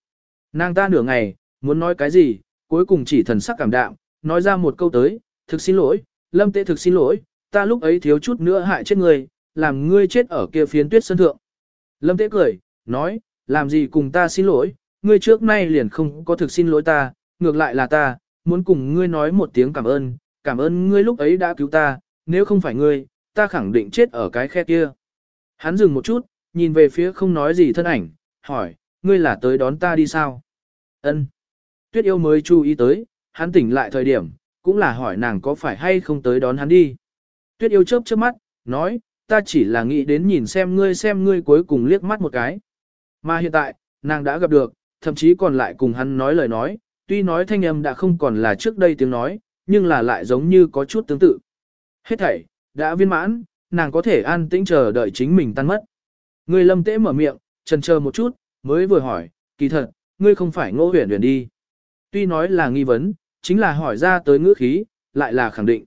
Nàng ta nửa ngày, muốn nói cái gì, cuối cùng chỉ thần sắc cảm đạm, nói ra một câu tới, thực xin lỗi, lâm tế thực xin lỗi, ta lúc ấy thiếu chút nữa hại chết ngươi, làm ngươi chết ở kia phiến tuyết sơn thượng. Lâm Tế cười, nói, làm gì cùng ta xin lỗi, ngươi trước nay liền không có thực xin lỗi ta, ngược lại là ta, muốn cùng ngươi nói một tiếng cảm ơn, cảm ơn ngươi lúc ấy đã cứu ta, nếu không phải ngươi, ta khẳng định chết ở cái khe kia. Hắn dừng một chút, nhìn về phía không nói gì thân ảnh, hỏi, ngươi là tới đón ta đi sao? Ân. Tuyết yêu mới chú ý tới, hắn tỉnh lại thời điểm, cũng là hỏi nàng có phải hay không tới đón hắn đi. Tuyết yêu chớp chớp mắt, nói, ta chỉ là nghĩ đến nhìn xem ngươi xem ngươi cuối cùng liếc mắt một cái. Mà hiện tại, nàng đã gặp được, thậm chí còn lại cùng hắn nói lời nói, tuy nói thanh âm đã không còn là trước đây tiếng nói, nhưng là lại giống như có chút tương tự. Hết thảy, đã viên mãn, nàng có thể an tĩnh chờ đợi chính mình tan mất. người lâm tễ mở miệng, trần chờ một chút, mới vừa hỏi, kỳ thật, ngươi không phải ngô huyền huyền đi. Tuy nói là nghi vấn, chính là hỏi ra tới ngữ khí, lại là khẳng định.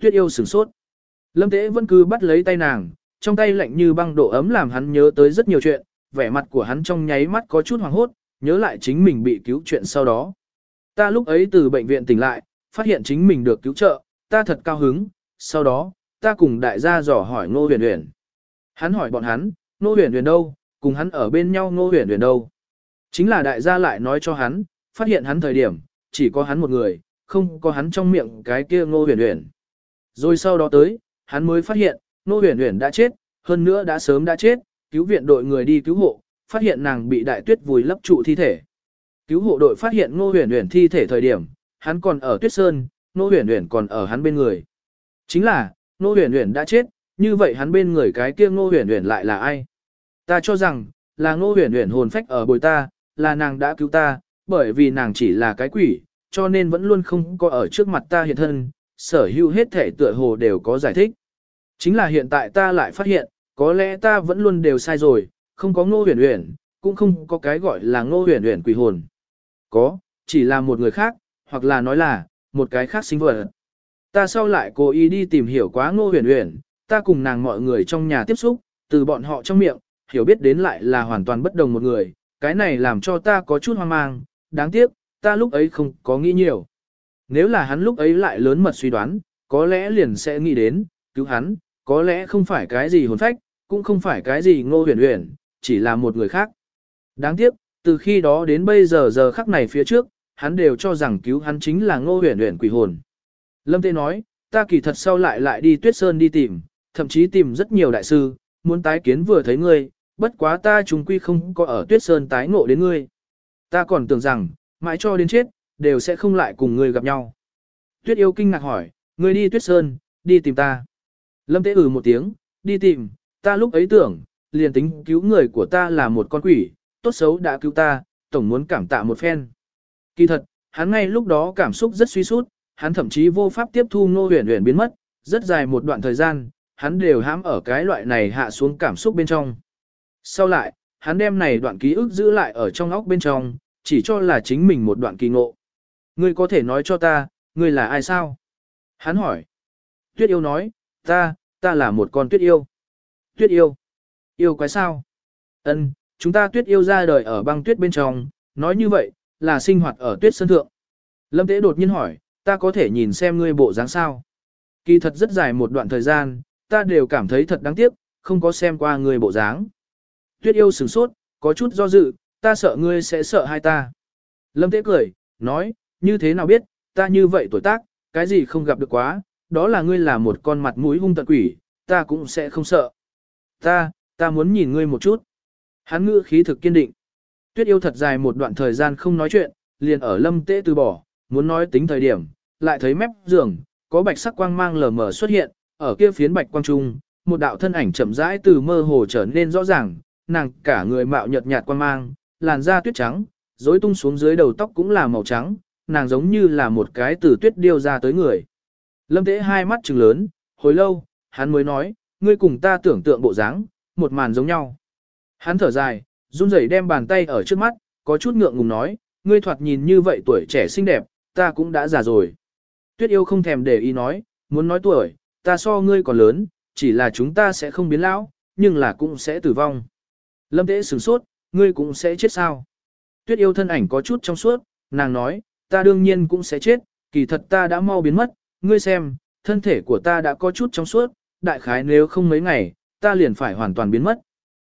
Tuyết yêu sửng sốt. Lâm tễ vẫn cứ bắt lấy tay nàng, trong tay lạnh như băng độ ấm làm hắn nhớ tới rất nhiều chuyện, vẻ mặt của hắn trong nháy mắt có chút hoàng hốt, nhớ lại chính mình bị cứu chuyện sau đó. Ta lúc ấy từ bệnh viện tỉnh lại, phát hiện chính mình được cứu trợ, ta thật cao hứng, sau đó, ta cùng đại gia dò hỏi Ngô Huyền Huyền. Hắn hỏi bọn hắn, Ngô Huyền Huyền đâu, cùng hắn ở bên nhau Ngô Huyền Huyền đâu. Chính là đại gia lại nói cho hắn, phát hiện hắn thời điểm, chỉ có hắn một người, không có hắn trong miệng cái kia Ngô Huyền Huyền. Rồi sau đó tới, hắn mới phát hiện, Ngô Huyền Huyền đã chết, hơn nữa đã sớm đã chết, cứu viện đội người đi cứu hộ, phát hiện nàng bị đại tuyết vùi lấp trụ thi thể. Cứu hộ đội phát hiện Ngô Huyền Huyền thi thể thời điểm, hắn còn ở Tuyết Sơn, Ngô Huyền Huyền còn ở hắn bên người. Chính là, Ngô Huyền Huyền đã chết, như vậy hắn bên người cái kia Ngô Huyền Huyền lại là ai? Ta cho rằng, là Ngô Huyền Huyền hồn phách ở bồi ta, là nàng đã cứu ta, bởi vì nàng chỉ là cái quỷ, cho nên vẫn luôn không có ở trước mặt ta hiện thân, sở hữu hết thể tựa hồ đều có giải thích. Chính là hiện tại ta lại phát hiện, có lẽ ta vẫn luôn đều sai rồi, không có Ngô Huyền Huyền, cũng không có cái gọi là Ngô Huyền Huyền quỷ hồn. Có, chỉ là một người khác, hoặc là nói là, một cái khác sinh vật. Ta sau lại cố ý đi tìm hiểu quá ngô huyền huyền, ta cùng nàng mọi người trong nhà tiếp xúc, từ bọn họ trong miệng, hiểu biết đến lại là hoàn toàn bất đồng một người, cái này làm cho ta có chút hoang mang, đáng tiếc, ta lúc ấy không có nghĩ nhiều. Nếu là hắn lúc ấy lại lớn mật suy đoán, có lẽ liền sẽ nghĩ đến, cứu hắn, có lẽ không phải cái gì hồn phách, cũng không phải cái gì ngô huyền huyền, chỉ là một người khác. Đáng tiếc, từ khi đó đến bây giờ giờ khắc này phía trước, hắn đều cho rằng cứu hắn chính là ngô huyền huyền quỷ hồn. Lâm Tê nói, ta kỳ thật sau lại lại đi tuyết sơn đi tìm, thậm chí tìm rất nhiều đại sư, muốn tái kiến vừa thấy ngươi, bất quá ta chúng quy không có ở tuyết sơn tái ngộ đến ngươi. Ta còn tưởng rằng, mãi cho đến chết, đều sẽ không lại cùng ngươi gặp nhau. Tuyết yêu kinh ngạc hỏi, ngươi đi tuyết sơn, đi tìm ta. Lâm Tế ừ một tiếng, đi tìm, ta lúc ấy tưởng, liền tính cứu người của ta là một con quỷ, tốt xấu đã cứu ta, tổng muốn cảm tạ một phen. Kỳ thật, hắn ngay lúc đó cảm xúc rất suy sút, hắn thậm chí vô pháp tiếp thu Ngô Huyền Huyền biến mất, rất dài một đoạn thời gian, hắn đều hãm ở cái loại này hạ xuống cảm xúc bên trong. Sau lại, hắn đem này đoạn ký ức giữ lại ở trong óc bên trong, chỉ cho là chính mình một đoạn kỳ ngộ. Ngươi có thể nói cho ta, ngươi là ai sao? Hắn hỏi. Tuyết yêu nói, ta, ta là một con tuyết yêu. Tuyết yêu. Yêu quái sao? Ân, chúng ta tuyết yêu ra đời ở băng tuyết bên trong, nói như vậy, là sinh hoạt ở tuyết sơn thượng. Lâm Tế đột nhiên hỏi, ta có thể nhìn xem ngươi bộ dáng sao? Kỳ thật rất dài một đoạn thời gian, ta đều cảm thấy thật đáng tiếc, không có xem qua ngươi bộ dáng. Tuyết yêu sửng sốt, có chút do dự, ta sợ ngươi sẽ sợ hai ta. Lâm Tế cười, nói, như thế nào biết, ta như vậy tuổi tác, cái gì không gặp được quá, đó là ngươi là một con mặt mũi hung tận quỷ, ta cũng sẽ không sợ. Ta, ta muốn nhìn ngươi một chút. Hắn ngữ khí thực kiên định. Tuyết yêu thật dài một đoạn thời gian không nói chuyện, liền ở lâm tế từ bỏ, muốn nói tính thời điểm, lại thấy mép giường, có bạch sắc quang mang lờ mờ xuất hiện, ở kia phiến bạch quang trung, một đạo thân ảnh chậm rãi từ mơ hồ trở nên rõ ràng, nàng cả người mạo nhợt nhạt quang mang, làn da tuyết trắng, rối tung xuống dưới đầu tóc cũng là màu trắng, nàng giống như là một cái từ tuyết điêu ra tới người. Lâm tế hai mắt trừng lớn, hồi lâu, hắn mới nói, ngươi cùng ta tưởng tượng bộ dáng, một màn giống nhau. Hắn thở dài, run rẩy đem bàn tay ở trước mắt, có chút ngượng ngùng nói, ngươi thoạt nhìn như vậy tuổi trẻ xinh đẹp, ta cũng đã già rồi. Tuyết yêu không thèm để ý nói, muốn nói tuổi, ta so ngươi còn lớn, chỉ là chúng ta sẽ không biến lão, nhưng là cũng sẽ tử vong. Lâm tế sửng sốt, ngươi cũng sẽ chết sao? Tuyết yêu thân ảnh có chút trong suốt, nàng nói, ta đương nhiên cũng sẽ chết, kỳ thật ta đã mau biến mất, ngươi xem, thân thể của ta đã có chút trong suốt, đại khái nếu không mấy ngày, ta liền phải hoàn toàn biến mất.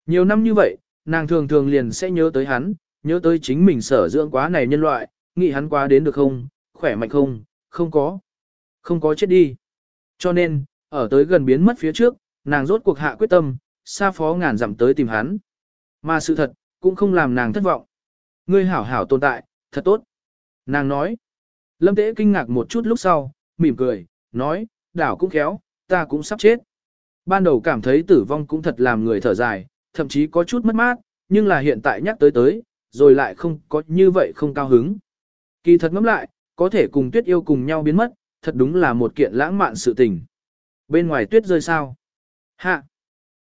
Nhiều năm như vậy, nàng thường thường liền sẽ nhớ tới hắn, nhớ tới chính mình sở dưỡng quá này nhân loại, nghĩ hắn quá đến được không, khỏe mạnh không, không có. Không có chết đi. Cho nên, ở tới gần biến mất phía trước, nàng rốt cuộc hạ quyết tâm, xa phó ngàn dặm tới tìm hắn. Mà sự thật, cũng không làm nàng thất vọng. Ngươi hảo hảo tồn tại, thật tốt. Nàng nói. Lâm Tế kinh ngạc một chút lúc sau, mỉm cười, nói, đảo cũng khéo, ta cũng sắp chết. Ban đầu cảm thấy tử vong cũng thật làm người thở dài, thậm chí có chút mất mát, nhưng là hiện tại nhắc tới tới, rồi lại không có như vậy không cao hứng. Kỳ thật ngẫm lại, có thể cùng tuyết yêu cùng nhau biến mất, thật đúng là một kiện lãng mạn sự tình. Bên ngoài tuyết rơi sao? Hạ!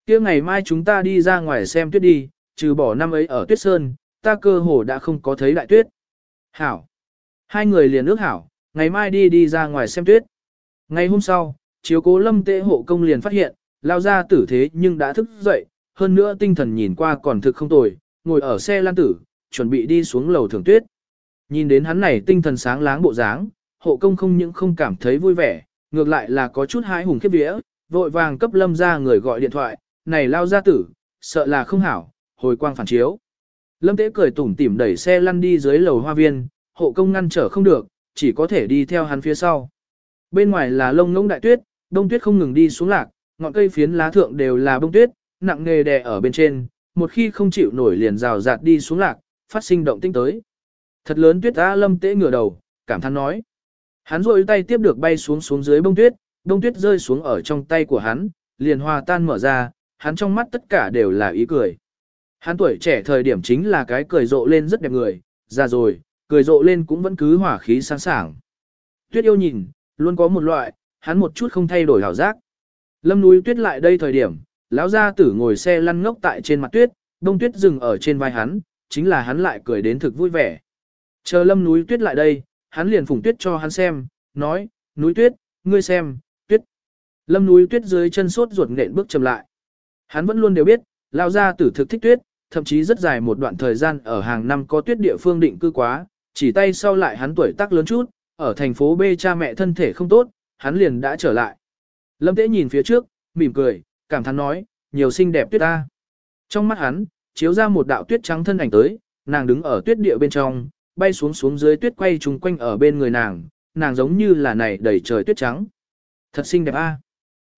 kia ngày mai chúng ta đi ra ngoài xem tuyết đi, trừ bỏ năm ấy ở tuyết sơn, ta cơ hồ đã không có thấy đại tuyết. Hảo! Hai người liền ước hảo, ngày mai đi đi ra ngoài xem tuyết. Ngày hôm sau, chiếu cố lâm tệ hộ công liền phát hiện, lao ra tử thế nhưng đã thức dậy, hơn nữa tinh thần nhìn qua còn thực không tồi, ngồi ở xe lan tử, chuẩn bị đi xuống lầu thường tuyết. Nhìn đến hắn này tinh thần sáng láng bộ dáng, hộ công không những không cảm thấy vui vẻ, ngược lại là có chút hái hùng khiếp vía, vội vàng cấp lâm ra người gọi điện thoại, này lao ra tử, sợ là không hảo, hồi quang phản chiếu. Lâm tế cười tủm tỉm đẩy xe lăn đi dưới lầu hoa viên, hộ công ngăn trở không được, chỉ có thể đi theo hắn phía sau. Bên ngoài là lông ngỗng đại tuyết, đông tuyết không ngừng đi xuống lạc, ngọn cây phiến lá thượng đều là bông tuyết, nặng nề đè ở bên trên, một khi không chịu nổi liền rào rạt đi xuống lạc, phát sinh động tinh tới. Thật lớn tuyết á lâm tế ngửa đầu, cảm thán nói. Hắn rội tay tiếp được bay xuống xuống dưới bông tuyết, bông tuyết rơi xuống ở trong tay của hắn, liền hòa tan mở ra, hắn trong mắt tất cả đều là ý cười. Hắn tuổi trẻ thời điểm chính là cái cười rộ lên rất đẹp người, già rồi, cười rộ lên cũng vẫn cứ hỏa khí sáng sảng. Tuyết yêu nhìn, luôn có một loại, hắn một chút không thay đổi hảo giác. Lâm núi tuyết lại đây thời điểm, lão gia tử ngồi xe lăn ngốc tại trên mặt tuyết, đông tuyết dừng ở trên vai hắn, chính là hắn lại cười đến thực vui vẻ. Chờ lâm núi tuyết lại đây, hắn liền phủng tuyết cho hắn xem, nói, núi tuyết, ngươi xem, tuyết. Lâm núi tuyết dưới chân sốt ruột nện bước chậm lại. Hắn vẫn luôn đều biết, lão gia tử thực thích tuyết, thậm chí rất dài một đoạn thời gian ở hàng năm có tuyết địa phương định cư quá, chỉ tay sau lại hắn tuổi tác lớn chút, ở thành phố B cha mẹ thân thể không tốt, hắn liền đã trở lại. Lâm Tế nhìn phía trước, mỉm cười, cảm thán nói, nhiều xinh đẹp tuyết ta. Trong mắt hắn, chiếu ra một đạo tuyết trắng thân ảnh tới, nàng đứng ở tuyết địa bên trong, bay xuống xuống dưới tuyết quay trùng quanh ở bên người nàng, nàng giống như là này đầy trời tuyết trắng. Thật xinh đẹp a.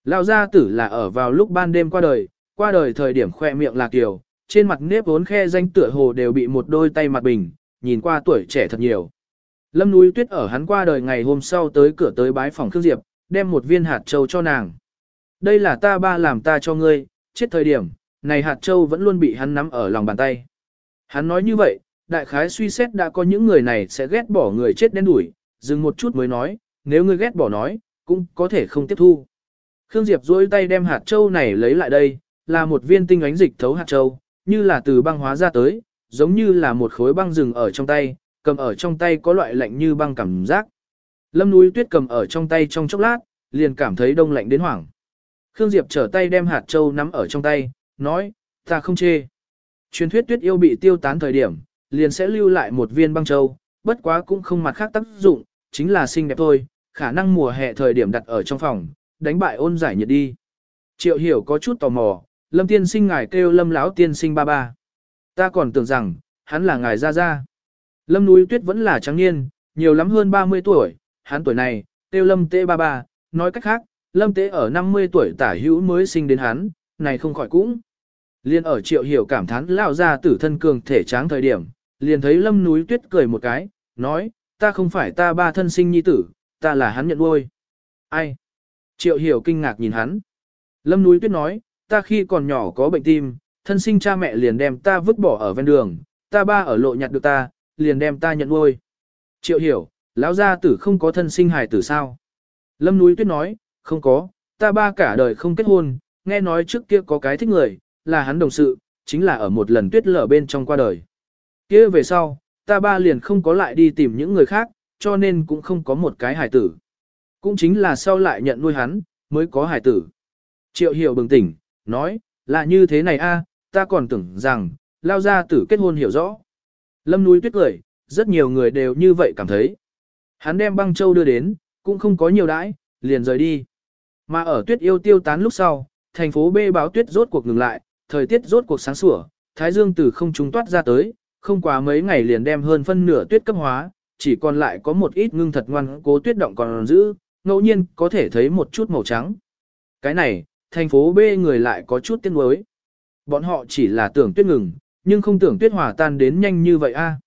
Lão gia tử là ở vào lúc ban đêm qua đời, qua đời thời điểm khoe miệng lạc tiểu, trên mặt nếp vốn khe danh tựa hồ đều bị một đôi tay mặt bình, nhìn qua tuổi trẻ thật nhiều. Lâm núi tuyết ở hắn qua đời ngày hôm sau tới cửa tới bái phòng Khương Diệp, đem một viên hạt châu cho nàng. Đây là ta ba làm ta cho ngươi, chết thời điểm, này hạt châu vẫn luôn bị hắn nắm ở lòng bàn tay. Hắn nói như vậy, đại khái suy xét đã có những người này sẽ ghét bỏ người chết đen đuổi, dừng một chút mới nói, nếu ngươi ghét bỏ nói, cũng có thể không tiếp thu. Khương Diệp duỗi tay đem hạt châu này lấy lại đây, là một viên tinh ánh dịch thấu hạt châu, như là từ băng hóa ra tới, giống như là một khối băng rừng ở trong tay, cầm ở trong tay có loại lạnh như băng cảm giác. Lâm núi tuyết cầm ở trong tay trong chốc lát, liền cảm thấy đông lạnh đến hoảng. Khương Diệp trở tay đem hạt châu nắm ở trong tay, nói, ta không chê. Truyền thuyết tuyết yêu bị tiêu tán thời điểm, liền sẽ lưu lại một viên băng châu, bất quá cũng không mặt khác tác dụng, chính là xinh đẹp thôi, khả năng mùa hè thời điểm đặt ở trong phòng, đánh bại ôn giải nhiệt đi. Triệu hiểu có chút tò mò, lâm tiên sinh ngài kêu lâm lão tiên sinh ba ba. Ta còn tưởng rằng, hắn là ngài ra ra. Lâm núi tuyết vẫn là trắng niên, nhiều lắm hơn 30 tuổi, hắn tuổi này, tiêu lâm tế ba ba, nói cách khác, lâm tế ở 50 tuổi tả hữu mới sinh đến hắn, này không khỏi cũng. Liên ở triệu hiểu cảm thán lao ra tử thân cường thể tráng thời điểm, liền thấy lâm núi tuyết cười một cái, nói, ta không phải ta ba thân sinh nhi tử, ta là hắn nhận nuôi. Ai? Triệu hiểu kinh ngạc nhìn hắn. Lâm núi tuyết nói, ta khi còn nhỏ có bệnh tim, thân sinh cha mẹ liền đem ta vứt bỏ ở ven đường, ta ba ở lộ nhặt được ta, liền đem ta nhận nuôi. Triệu hiểu, lão gia tử không có thân sinh hài tử sao? Lâm núi tuyết nói, không có, ta ba cả đời không kết hôn, nghe nói trước kia có cái thích người, là hắn đồng sự, chính là ở một lần tuyết lở bên trong qua đời. kia về sau, ta ba liền không có lại đi tìm những người khác, cho nên cũng không có một cái hài tử. Cũng chính là sau lại nhận nuôi hắn, mới có hài tử. Triệu hiểu bừng tỉnh, nói, là như thế này a, ta còn tưởng rằng, lao gia tử kết hôn hiểu rõ. Lâm núi tuyết cười, rất nhiều người đều như vậy cảm thấy. Hắn đem băng châu đưa đến, cũng không có nhiều đãi, liền rời đi. Mà ở tuyết yêu tiêu tán lúc sau, thành phố B báo tuyết rốt cuộc ngừng lại, thời tiết rốt cuộc sáng sủa, thái dương từ không trung toát ra tới, không quá mấy ngày liền đem hơn phân nửa tuyết cấp hóa, chỉ còn lại có một ít ngưng thật ngoan cố tuyết động còn giữ, ngẫu nhiên có thể thấy một chút màu trắng. Cái này, thành phố B người lại có chút tiếc nuối. Bọn họ chỉ là tưởng tuyết ngừng, nhưng không tưởng tuyết hòa tan đến nhanh như vậy a.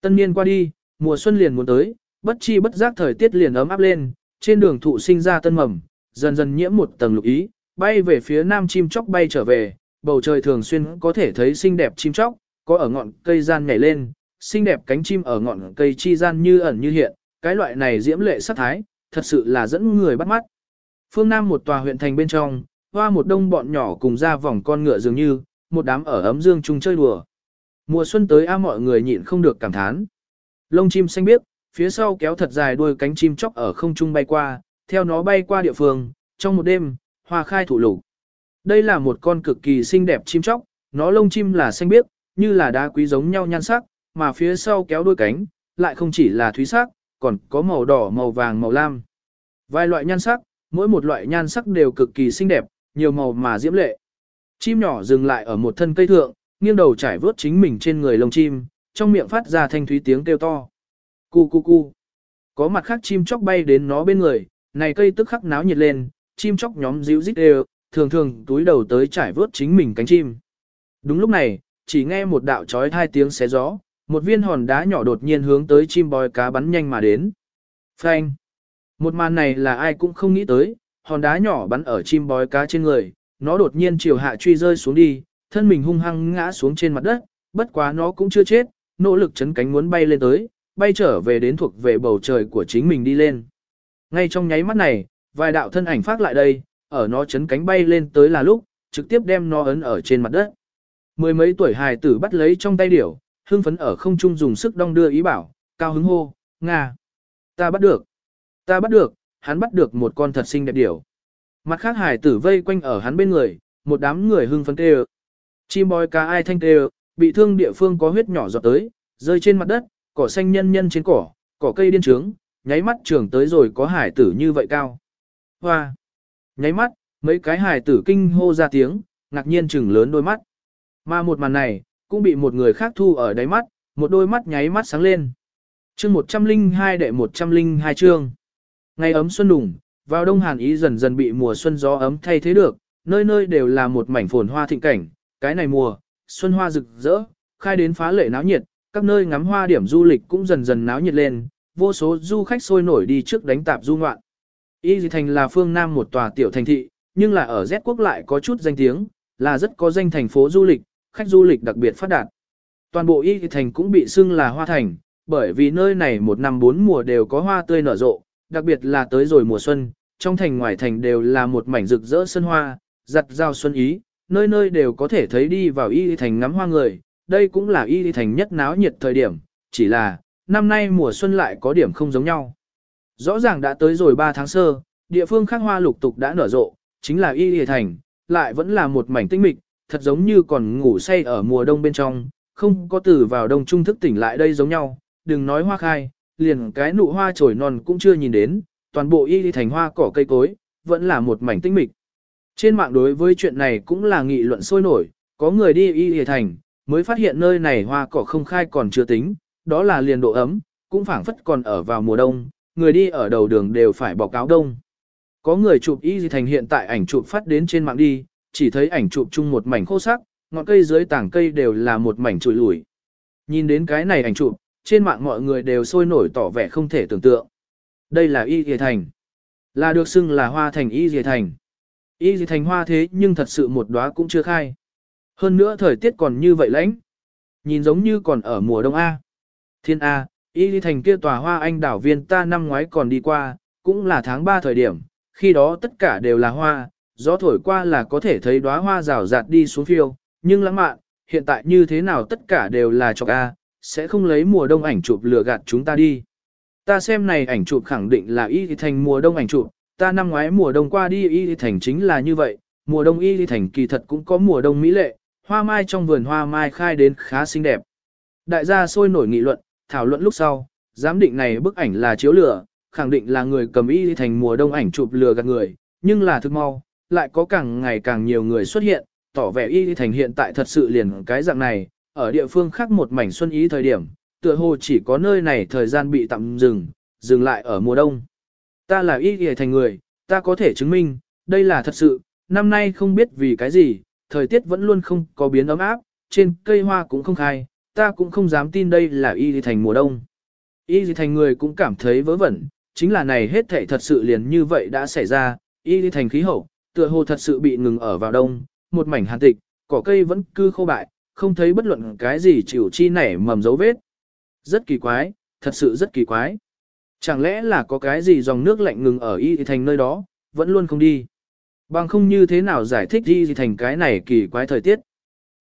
Tân niên qua đi, mùa xuân liền muốn tới, bất chi bất giác thời tiết liền ấm áp lên, trên đường thụ sinh ra tân mầm, dần dần nhiễm một tầng lục ý, bay về phía nam chim chóc bay trở về, bầu trời thường xuyên có thể thấy xinh đẹp chim chóc, có ở ngọn cây gian nhảy lên, xinh đẹp cánh chim ở ngọn cây chi gian như ẩn như hiện, cái loại này diễm lệ sắc thái, thật sự là dẫn người bắt mắt. Phương Nam một tòa huyện thành bên trong, hoa một đông bọn nhỏ cùng ra vòng con ngựa dường như, một đám ở ấm dương chung chơi đùa. Mùa xuân tới a mọi người nhịn không được cảm thán. Lông chim xanh biếc, phía sau kéo thật dài đuôi cánh chim chóc ở không trung bay qua, theo nó bay qua địa phương, trong một đêm, hoa khai thủ lục. Đây là một con cực kỳ xinh đẹp chim chóc, nó lông chim là xanh biếc, như là đá quý giống nhau nhan sắc, mà phía sau kéo đuôi cánh, lại không chỉ là thúy sắc, còn có màu đỏ, màu vàng, màu lam. Vài loại nhan sắc, mỗi một loại nhan sắc đều cực kỳ xinh đẹp, nhiều màu mà diễm lệ. Chim nhỏ dừng lại ở một thân cây thượng, nghiêng đầu trải vớt chính mình trên người lông chim, trong miệng phát ra thanh thúy tiếng kêu to. Cu cu cu. Có mặt khác chim chóc bay đến nó bên người, này cây tức khắc náo nhiệt lên, chim chóc nhóm díu rít đều, thường thường túi đầu tới trải vớt chính mình cánh chim. Đúng lúc này, chỉ nghe một đạo chói hai tiếng xé gió, một viên hòn đá nhỏ đột nhiên hướng tới chim bòi cá bắn nhanh mà đến. Phanh! Một màn này là ai cũng không nghĩ tới, hòn đá nhỏ bắn ở chim bói cá trên người, nó đột nhiên chiều hạ truy rơi xuống đi, thân mình hung hăng ngã xuống trên mặt đất, bất quá nó cũng chưa chết, nỗ lực chấn cánh muốn bay lên tới, bay trở về đến thuộc về bầu trời của chính mình đi lên. Ngay trong nháy mắt này, vài đạo thân ảnh phát lại đây, ở nó chấn cánh bay lên tới là lúc, trực tiếp đem nó ấn ở trên mặt đất. Mười mấy tuổi hài tử bắt lấy trong tay điểu, hưng phấn ở không trung dùng sức đong đưa ý bảo, cao hứng hô, Nga. Ta bắt được. Ta bắt được, hắn bắt được một con thật xinh đẹp điểu. Mặt khác hải tử vây quanh ở hắn bên người, một đám người hưng phấn kêu. Chim bói cá ai thanh kêu, bị thương địa phương có huyết nhỏ giọt tới, rơi trên mặt đất, cỏ xanh nhân nhân trên cỏ, cỏ cây điên trướng, nháy mắt trưởng tới rồi có hải tử như vậy cao. Hoa! Nháy mắt, mấy cái hải tử kinh hô ra tiếng, ngạc nhiên chừng lớn đôi mắt. Mà một màn này, cũng bị một người khác thu ở đáy mắt, một đôi mắt nháy mắt sáng lên. chương 102 đệ 102 chương. Ngày ấm xuân đủng, vào đông hàn ý dần dần bị mùa xuân gió ấm thay thế được, nơi nơi đều là một mảnh phồn hoa thịnh cảnh, cái này mùa, xuân hoa rực rỡ, khai đến phá lệ náo nhiệt, các nơi ngắm hoa điểm du lịch cũng dần dần náo nhiệt lên, vô số du khách sôi nổi đi trước đánh tạp du ngoạn. Y Dì Thành là phương Nam một tòa tiểu thành thị, nhưng là ở Z quốc lại có chút danh tiếng, là rất có danh thành phố du lịch, khách du lịch đặc biệt phát đạt. Toàn bộ Y Dì Thành cũng bị xưng là hoa thành, bởi vì nơi này một năm bốn mùa đều có hoa tươi nở rộ, đặc biệt là tới rồi mùa xuân, trong thành ngoài thành đều là một mảnh rực rỡ sân hoa, giặt giao xuân ý, nơi nơi đều có thể thấy đi vào y thành ngắm hoa người, đây cũng là y thành nhất náo nhiệt thời điểm, chỉ là, năm nay mùa xuân lại có điểm không giống nhau. Rõ ràng đã tới rồi 3 tháng sơ, địa phương khác hoa lục tục đã nở rộ, chính là y thành, lại vẫn là một mảnh tinh mịch, thật giống như còn ngủ say ở mùa đông bên trong, không có từ vào đông trung thức tỉnh lại đây giống nhau, đừng nói hoa khai, liền cái nụ hoa trồi non cũng chưa nhìn đến, toàn bộ y thành hoa cỏ cây cối, vẫn là một mảnh tinh mịch. Trên mạng đối với chuyện này cũng là nghị luận sôi nổi, có người đi y thành, mới phát hiện nơi này hoa cỏ không khai còn chưa tính, đó là liền độ ấm, cũng phảng phất còn ở vào mùa đông, người đi ở đầu đường đều phải bỏ cáo đông. Có người chụp y thành hiện tại ảnh chụp phát đến trên mạng đi, chỉ thấy ảnh chụp chung một mảnh khô sắc, ngọn cây dưới tảng cây đều là một mảnh trụi lủi. Nhìn đến cái này ảnh chụp, trên mạng mọi người đều sôi nổi tỏ vẻ không thể tưởng tượng. Đây là y gì thành. Là được xưng là hoa thành y gì thành. Y gì thành hoa thế nhưng thật sự một đóa cũng chưa khai. Hơn nữa thời tiết còn như vậy lãnh. Nhìn giống như còn ở mùa đông A. Thiên A, y đi thành kia tòa hoa anh đảo viên ta năm ngoái còn đi qua, cũng là tháng 3 thời điểm, khi đó tất cả đều là hoa, gió thổi qua là có thể thấy đóa hoa rào rạt đi xuống phiêu, nhưng lãng mạn, hiện tại như thế nào tất cả đều là chọc A, sẽ không lấy mùa đông ảnh chụp lừa gạt chúng ta đi. Ta xem này ảnh chụp khẳng định là y thành mùa đông ảnh chụp, ta năm ngoái mùa đông qua đi y thành chính là như vậy, mùa đông y thành kỳ thật cũng có mùa đông mỹ lệ, hoa mai trong vườn hoa mai khai đến khá xinh đẹp. Đại gia sôi nổi nghị luận, thảo luận lúc sau, giám định này bức ảnh là chiếu lửa, khẳng định là người cầm y thành mùa đông ảnh chụp lừa gạt người, nhưng là thực mau, lại có càng ngày càng nhiều người xuất hiện, tỏ vẻ y thành hiện tại thật sự liền cái dạng này, ở địa phương khác một mảnh xuân ý thời điểm, tựa hồ chỉ có nơi này thời gian bị tạm dừng, dừng lại ở mùa đông. Ta là y thành người, ta có thể chứng minh, đây là thật sự, năm nay không biết vì cái gì, thời tiết vẫn luôn không có biến ấm áp, trên cây hoa cũng không khai, ta cũng không dám tin đây là y thành mùa đông. Y thành người cũng cảm thấy vớ vẩn, chính là này hết thảy thật sự liền như vậy đã xảy ra, y thành khí hậu, tựa hồ thật sự bị ngừng ở vào đông, một mảnh hàn tịch, cỏ cây vẫn cư khô bại, không thấy bất luận cái gì chịu chi nảy mầm dấu vết. Rất kỳ quái, thật sự rất kỳ quái. Chẳng lẽ là có cái gì dòng nước lạnh ngừng ở y thành nơi đó, vẫn luôn không đi. Bằng không như thế nào giải thích y thành cái này kỳ quái thời tiết.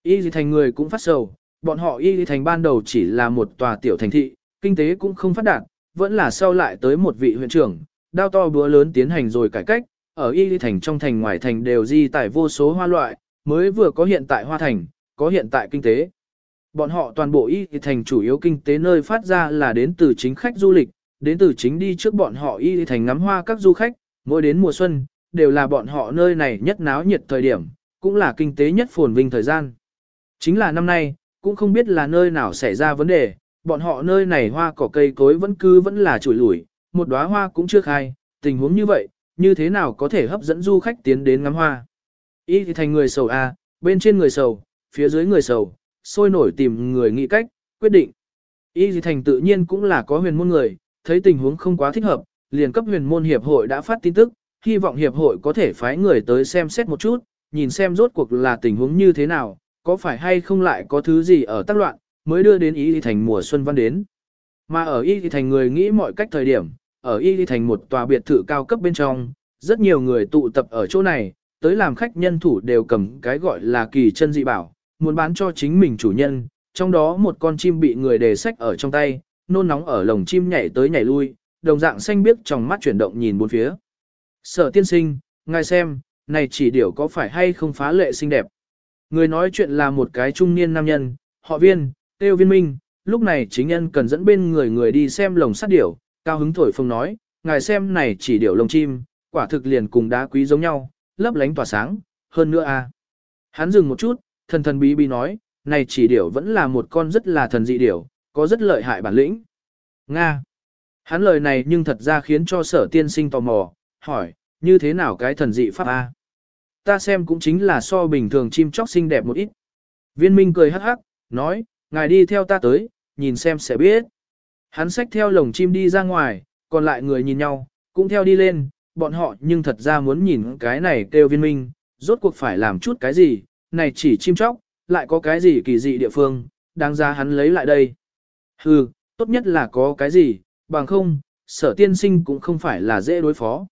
Y thành người cũng phát sầu, bọn họ y thành ban đầu chỉ là một tòa tiểu thành thị, kinh tế cũng không phát đạt, vẫn là sau lại tới một vị huyện trưởng, đao to búa lớn tiến hành rồi cải cách, ở y thành trong thành ngoài thành đều di tải vô số hoa loại, mới vừa có hiện tại hoa thành, có hiện tại kinh tế. Bọn họ toàn bộ y thành chủ yếu kinh tế nơi phát ra là đến từ chính khách du lịch, đến từ chính đi trước bọn họ y thành ngắm hoa các du khách, mỗi đến mùa xuân, đều là bọn họ nơi này nhất náo nhiệt thời điểm, cũng là kinh tế nhất phồn vinh thời gian. Chính là năm nay, cũng không biết là nơi nào xảy ra vấn đề, bọn họ nơi này hoa cỏ cây cối vẫn cứ vẫn là chùi lủi, một đóa hoa cũng chưa khai, tình huống như vậy, như thế nào có thể hấp dẫn du khách tiến đến ngắm hoa. Y thì thành người sầu A, bên trên người sầu, phía dưới người sầu, sôi nổi tìm người nghĩ cách, quyết định. Y thì thành tự nhiên cũng là có huyền môn người, thấy tình huống không quá thích hợp, liền cấp huyền môn hiệp hội đã phát tin tức, hy vọng hiệp hội có thể phái người tới xem xét một chút, nhìn xem rốt cuộc là tình huống như thế nào, có phải hay không lại có thứ gì ở tác loạn, mới đưa đến Y thì thành mùa xuân văn đến. Mà ở Y thì thành người nghĩ mọi cách thời điểm, ở Y thì thành một tòa biệt thự cao cấp bên trong, rất nhiều người tụ tập ở chỗ này, tới làm khách nhân thủ đều cầm cái gọi là kỳ chân dị bảo, muốn bán cho chính mình chủ nhân, trong đó một con chim bị người đề sách ở trong tay, nôn nóng ở lồng chim nhảy tới nhảy lui, đồng dạng xanh biếc trong mắt chuyển động nhìn bốn phía. Sở tiên sinh, ngài xem, này chỉ điểu có phải hay không phá lệ xinh đẹp. Người nói chuyện là một cái trung niên nam nhân, họ viên, tiêu viên minh, lúc này chính nhân cần dẫn bên người người đi xem lồng sắt điểu, cao hứng thổi phồng nói, ngài xem này chỉ điểu lồng chim, quả thực liền cùng đá quý giống nhau, lấp lánh tỏa sáng, hơn nữa a. À. Hắn dừng một chút, thần thần bí bí nói, này chỉ điểu vẫn là một con rất là thần dị điểu, có rất lợi hại bản lĩnh. Nga. Hắn lời này nhưng thật ra khiến cho sở tiên sinh tò mò, hỏi, như thế nào cái thần dị pháp A? Ta xem cũng chính là so bình thường chim chóc xinh đẹp một ít. Viên minh cười hắc hắc, nói, ngài đi theo ta tới, nhìn xem sẽ biết. Hắn xách theo lồng chim đi ra ngoài, còn lại người nhìn nhau, cũng theo đi lên, bọn họ nhưng thật ra muốn nhìn cái này kêu viên minh, rốt cuộc phải làm chút cái gì, này chỉ chim chóc, lại có cái gì kỳ dị địa phương, đáng ra hắn lấy lại đây. Hừ, tốt nhất là có cái gì, bằng không, sở tiên sinh cũng không phải là dễ đối phó.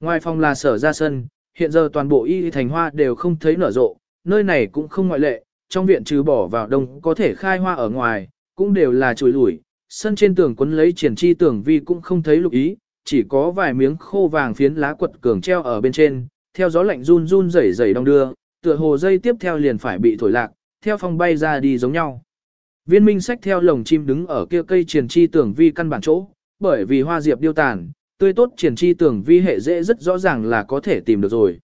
Ngoài phòng là sở ra sân, hiện giờ toàn bộ y thành hoa đều không thấy nở rộ, nơi này cũng không ngoại lệ, trong viện trừ bỏ vào đông có thể khai hoa ở ngoài, cũng đều là chùi lủi, sân trên tường quấn lấy triển chi tưởng vi cũng không thấy lục ý, chỉ có vài miếng khô vàng phiến lá quật cường treo ở bên trên, theo gió lạnh run run rẩy rẩy đong đưa, tựa hồ dây tiếp theo liền phải bị thổi lạc, theo phong bay ra đi giống nhau. Viên minh sách theo lồng chim đứng ở kia cây triển chi tưởng vi căn bản chỗ, bởi vì hoa diệp điêu tàn, tươi tốt triển chi tưởng vi hệ dễ rất rõ ràng là có thể tìm được rồi.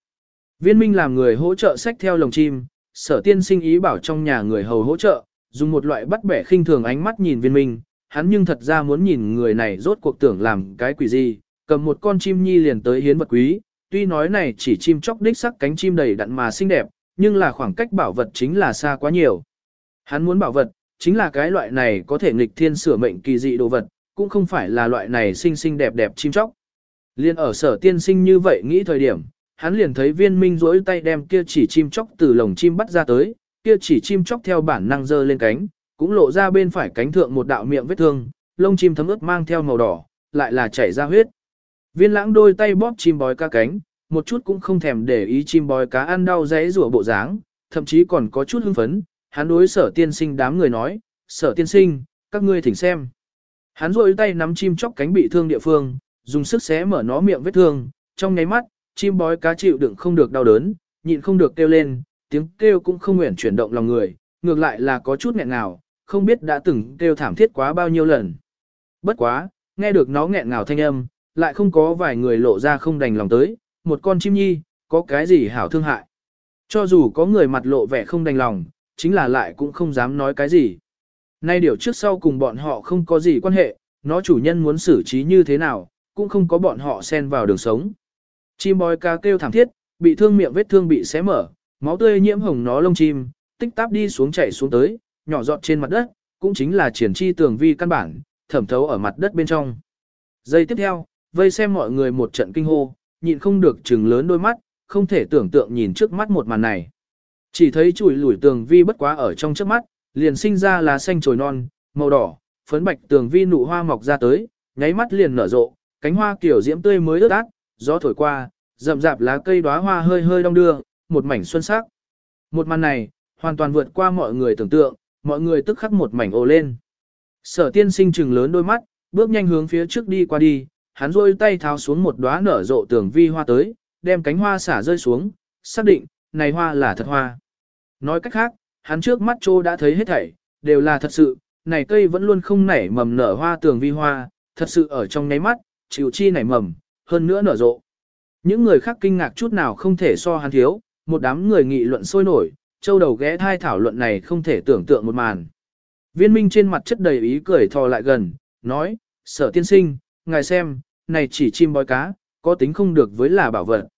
Viên minh làm người hỗ trợ sách theo lồng chim, sở tiên sinh ý bảo trong nhà người hầu hỗ trợ, dùng một loại bắt bẻ khinh thường ánh mắt nhìn viên minh, hắn nhưng thật ra muốn nhìn người này rốt cuộc tưởng làm cái quỷ gì, cầm một con chim nhi liền tới hiến vật quý, tuy nói này chỉ chim chóc đích sắc cánh chim đầy đặn mà xinh đẹp, nhưng là khoảng cách bảo vật chính là xa quá nhiều. Hắn muốn bảo vật, chính là cái loại này có thể nghịch thiên sửa mệnh kỳ dị đồ vật, cũng không phải là loại này xinh xinh đẹp đẹp chim chóc. Liên ở sở tiên sinh như vậy nghĩ thời điểm, hắn liền thấy viên minh rỗi tay đem kia chỉ chim chóc từ lồng chim bắt ra tới, kia chỉ chim chóc theo bản năng dơ lên cánh, cũng lộ ra bên phải cánh thượng một đạo miệng vết thương, lông chim thấm ướt mang theo màu đỏ, lại là chảy ra huyết. Viên lãng đôi tay bóp chim bói cá cánh, một chút cũng không thèm để ý chim bói cá ăn đau rẽ rủa bộ dáng, thậm chí còn có chút hưng phấn, hắn đối sở tiên sinh đám người nói, sở tiên sinh, các ngươi thỉnh xem. Hắn rôi tay nắm chim chóc cánh bị thương địa phương, dùng sức xé mở nó miệng vết thương, trong nháy mắt, chim bói cá chịu đựng không được đau đớn, nhịn không được kêu lên, tiếng kêu cũng không nguyện chuyển động lòng người, ngược lại là có chút nghẹn ngào, không biết đã từng kêu thảm thiết quá bao nhiêu lần. Bất quá, nghe được nó nghẹn ngào thanh âm, lại không có vài người lộ ra không đành lòng tới, một con chim nhi, có cái gì hảo thương hại. Cho dù có người mặt lộ vẻ không đành lòng, chính là lại cũng không dám nói cái gì. Nay điều trước sau cùng bọn họ không có gì quan hệ, nó chủ nhân muốn xử trí như thế nào, cũng không có bọn họ xen vào đường sống. Chim bói ca kêu thảm thiết, bị thương miệng vết thương bị xé mở, máu tươi nhiễm hồng nó lông chim, tích táp đi xuống chảy xuống tới, nhỏ giọt trên mặt đất, cũng chính là triển chi tường vi căn bản, thẩm thấu ở mặt đất bên trong. Giây tiếp theo, vây xem mọi người một trận kinh hô, nhịn không được trừng lớn đôi mắt, không thể tưởng tượng nhìn trước mắt một màn này. Chỉ thấy chùi lủi tường vi bất quá ở trong trước mắt, liền sinh ra lá xanh trồi non, màu đỏ, phấn bạch tường vi nụ hoa mọc ra tới, nháy mắt liền nở rộ, cánh hoa kiểu diễm tươi mới ướt át, gió thổi qua, rậm rạp lá cây đóa hoa hơi hơi đong đưa, một mảnh xuân sắc. Một màn này, hoàn toàn vượt qua mọi người tưởng tượng, mọi người tức khắc một mảnh ồ lên. Sở tiên sinh trừng lớn đôi mắt, bước nhanh hướng phía trước đi qua đi, hắn rôi tay tháo xuống một đóa nở rộ tường vi hoa tới, đem cánh hoa xả rơi xuống, xác định, này hoa là thật hoa. Nói cách khác, hắn trước mắt trô đã thấy hết thảy, đều là thật sự, này cây vẫn luôn không nảy mầm nở hoa tường vi hoa, thật sự ở trong nháy mắt, chịu chi nảy mầm, hơn nữa nở rộ. Những người khác kinh ngạc chút nào không thể so hắn thiếu, một đám người nghị luận sôi nổi, châu đầu ghé thai thảo luận này không thể tưởng tượng một màn. Viên minh trên mặt chất đầy ý cười thò lại gần, nói, sở tiên sinh, ngài xem, này chỉ chim bói cá, có tính không được với là bảo vật.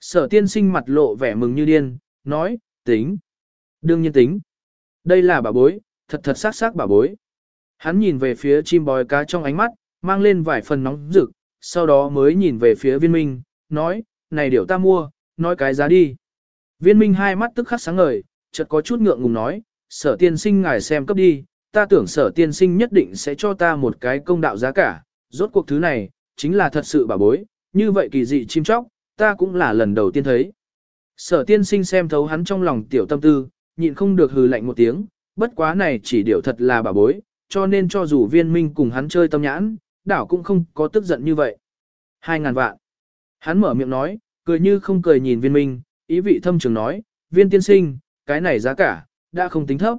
Sở tiên sinh mặt lộ vẻ mừng như điên, nói, tính. Đương nhiên tính. Đây là bà bối, thật thật sắc sắc bà bối. Hắn nhìn về phía chim bói cá trong ánh mắt, mang lên vài phần nóng rực, sau đó mới nhìn về phía viên minh, nói, này điều ta mua, nói cái giá đi. Viên minh hai mắt tức khắc sáng ngời, chợt có chút ngượng ngùng nói, sở tiên sinh ngài xem cấp đi, ta tưởng sở tiên sinh nhất định sẽ cho ta một cái công đạo giá cả, rốt cuộc thứ này, chính là thật sự bà bối, như vậy kỳ dị chim chóc, ta cũng là lần đầu tiên thấy. Sở tiên sinh xem thấu hắn trong lòng tiểu tâm tư, nhịn không được hừ lạnh một tiếng, bất quá này chỉ điều thật là bà bối, cho nên cho dù viên minh cùng hắn chơi tâm nhãn, đảo cũng không có tức giận như vậy. Hai ngàn vạn. Hắn mở miệng nói, cười như không cười nhìn viên minh, ý vị thâm trường nói, viên tiên sinh, cái này giá cả, đã không tính thấp.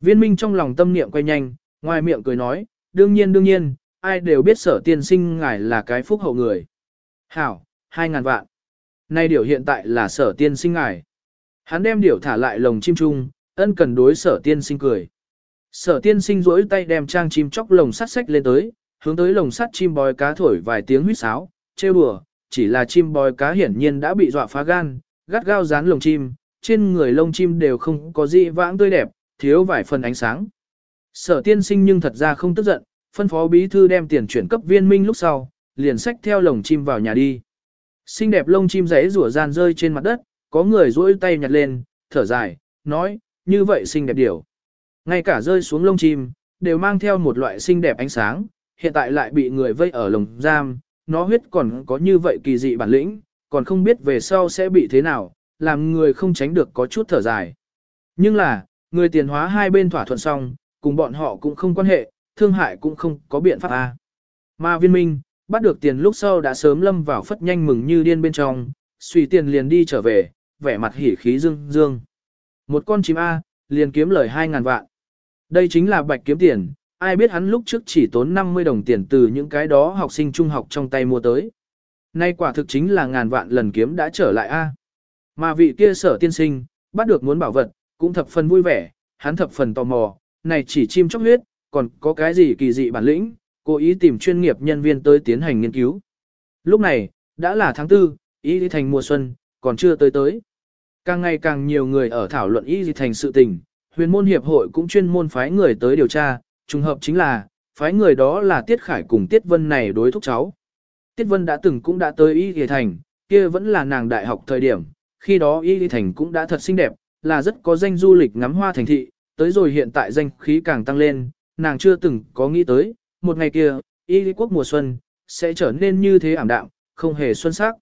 Viên minh trong lòng tâm niệm quay nhanh, ngoài miệng cười nói, đương nhiên đương nhiên, ai đều biết sở tiên sinh ngài là cái phúc hậu người. Hảo, hai ngàn vạn. Nay điều hiện tại là sở tiên sinh ngài. Hắn đem điểu thả lại lồng chim chung, ân cần đối sở tiên sinh cười. Sở tiên sinh rỗi tay đem trang chim chóc lồng sắt sách lên tới, hướng tới lồng sắt chim bói cá thổi vài tiếng huýt sáo, trêu đùa, chỉ là chim bói cá hiển nhiên đã bị dọa phá gan, gắt gao dán lồng chim, trên người lông chim đều không có gì vãng tươi đẹp, thiếu vài phần ánh sáng. Sở tiên sinh nhưng thật ra không tức giận, phân phó bí thư đem tiền chuyển cấp viên minh lúc sau, liền xách theo lồng chim vào nhà đi. Xinh đẹp lông chim rẽ rủa gian rơi trên mặt đất, có người duỗi tay nhặt lên, thở dài, nói, như vậy xinh đẹp điều. Ngay cả rơi xuống lông chim, đều mang theo một loại xinh đẹp ánh sáng, hiện tại lại bị người vây ở lồng giam, nó huyết còn có như vậy kỳ dị bản lĩnh, còn không biết về sau sẽ bị thế nào, làm người không tránh được có chút thở dài. Nhưng là, người tiền hóa hai bên thỏa thuận xong, cùng bọn họ cũng không quan hệ, thương hại cũng không có biện pháp A. Mà viên minh, bắt được tiền lúc sau đã sớm lâm vào phất nhanh mừng như điên bên trong, suy tiền liền đi trở về, vẻ mặt hỉ khí dương dương. Một con chim A, liền kiếm lời 2.000 vạn. Đây chính là bạch kiếm tiền, ai biết hắn lúc trước chỉ tốn 50 đồng tiền từ những cái đó học sinh trung học trong tay mua tới. Nay quả thực chính là ngàn vạn lần kiếm đã trở lại A. Mà vị kia sở tiên sinh, bắt được muốn bảo vật, cũng thập phần vui vẻ, hắn thập phần tò mò, này chỉ chim chóc huyết, còn có cái gì kỳ dị bản lĩnh, cố ý tìm chuyên nghiệp nhân viên tới tiến hành nghiên cứu. Lúc này, đã là tháng 4, Y Lý Thành mùa xuân, còn chưa tới tới. Càng ngày càng nhiều người ở thảo luận Y Lý Thành sự tình, huyền môn hiệp hội cũng chuyên môn phái người tới điều tra, trùng hợp chính là, phái người đó là Tiết Khải cùng Tiết Vân này đối thúc cháu. Tiết Vân đã từng cũng đã tới Y Lý Thành, kia vẫn là nàng đại học thời điểm, khi đó Y Lý Thành cũng đã thật xinh đẹp, là rất có danh du lịch ngắm hoa thành thị, tới rồi hiện tại danh khí càng tăng lên, nàng chưa từng có nghĩ tới, một ngày kia, Y Lý Quốc mùa xuân, sẽ trở nên như thế ảm đạm, không hề xuân sắc.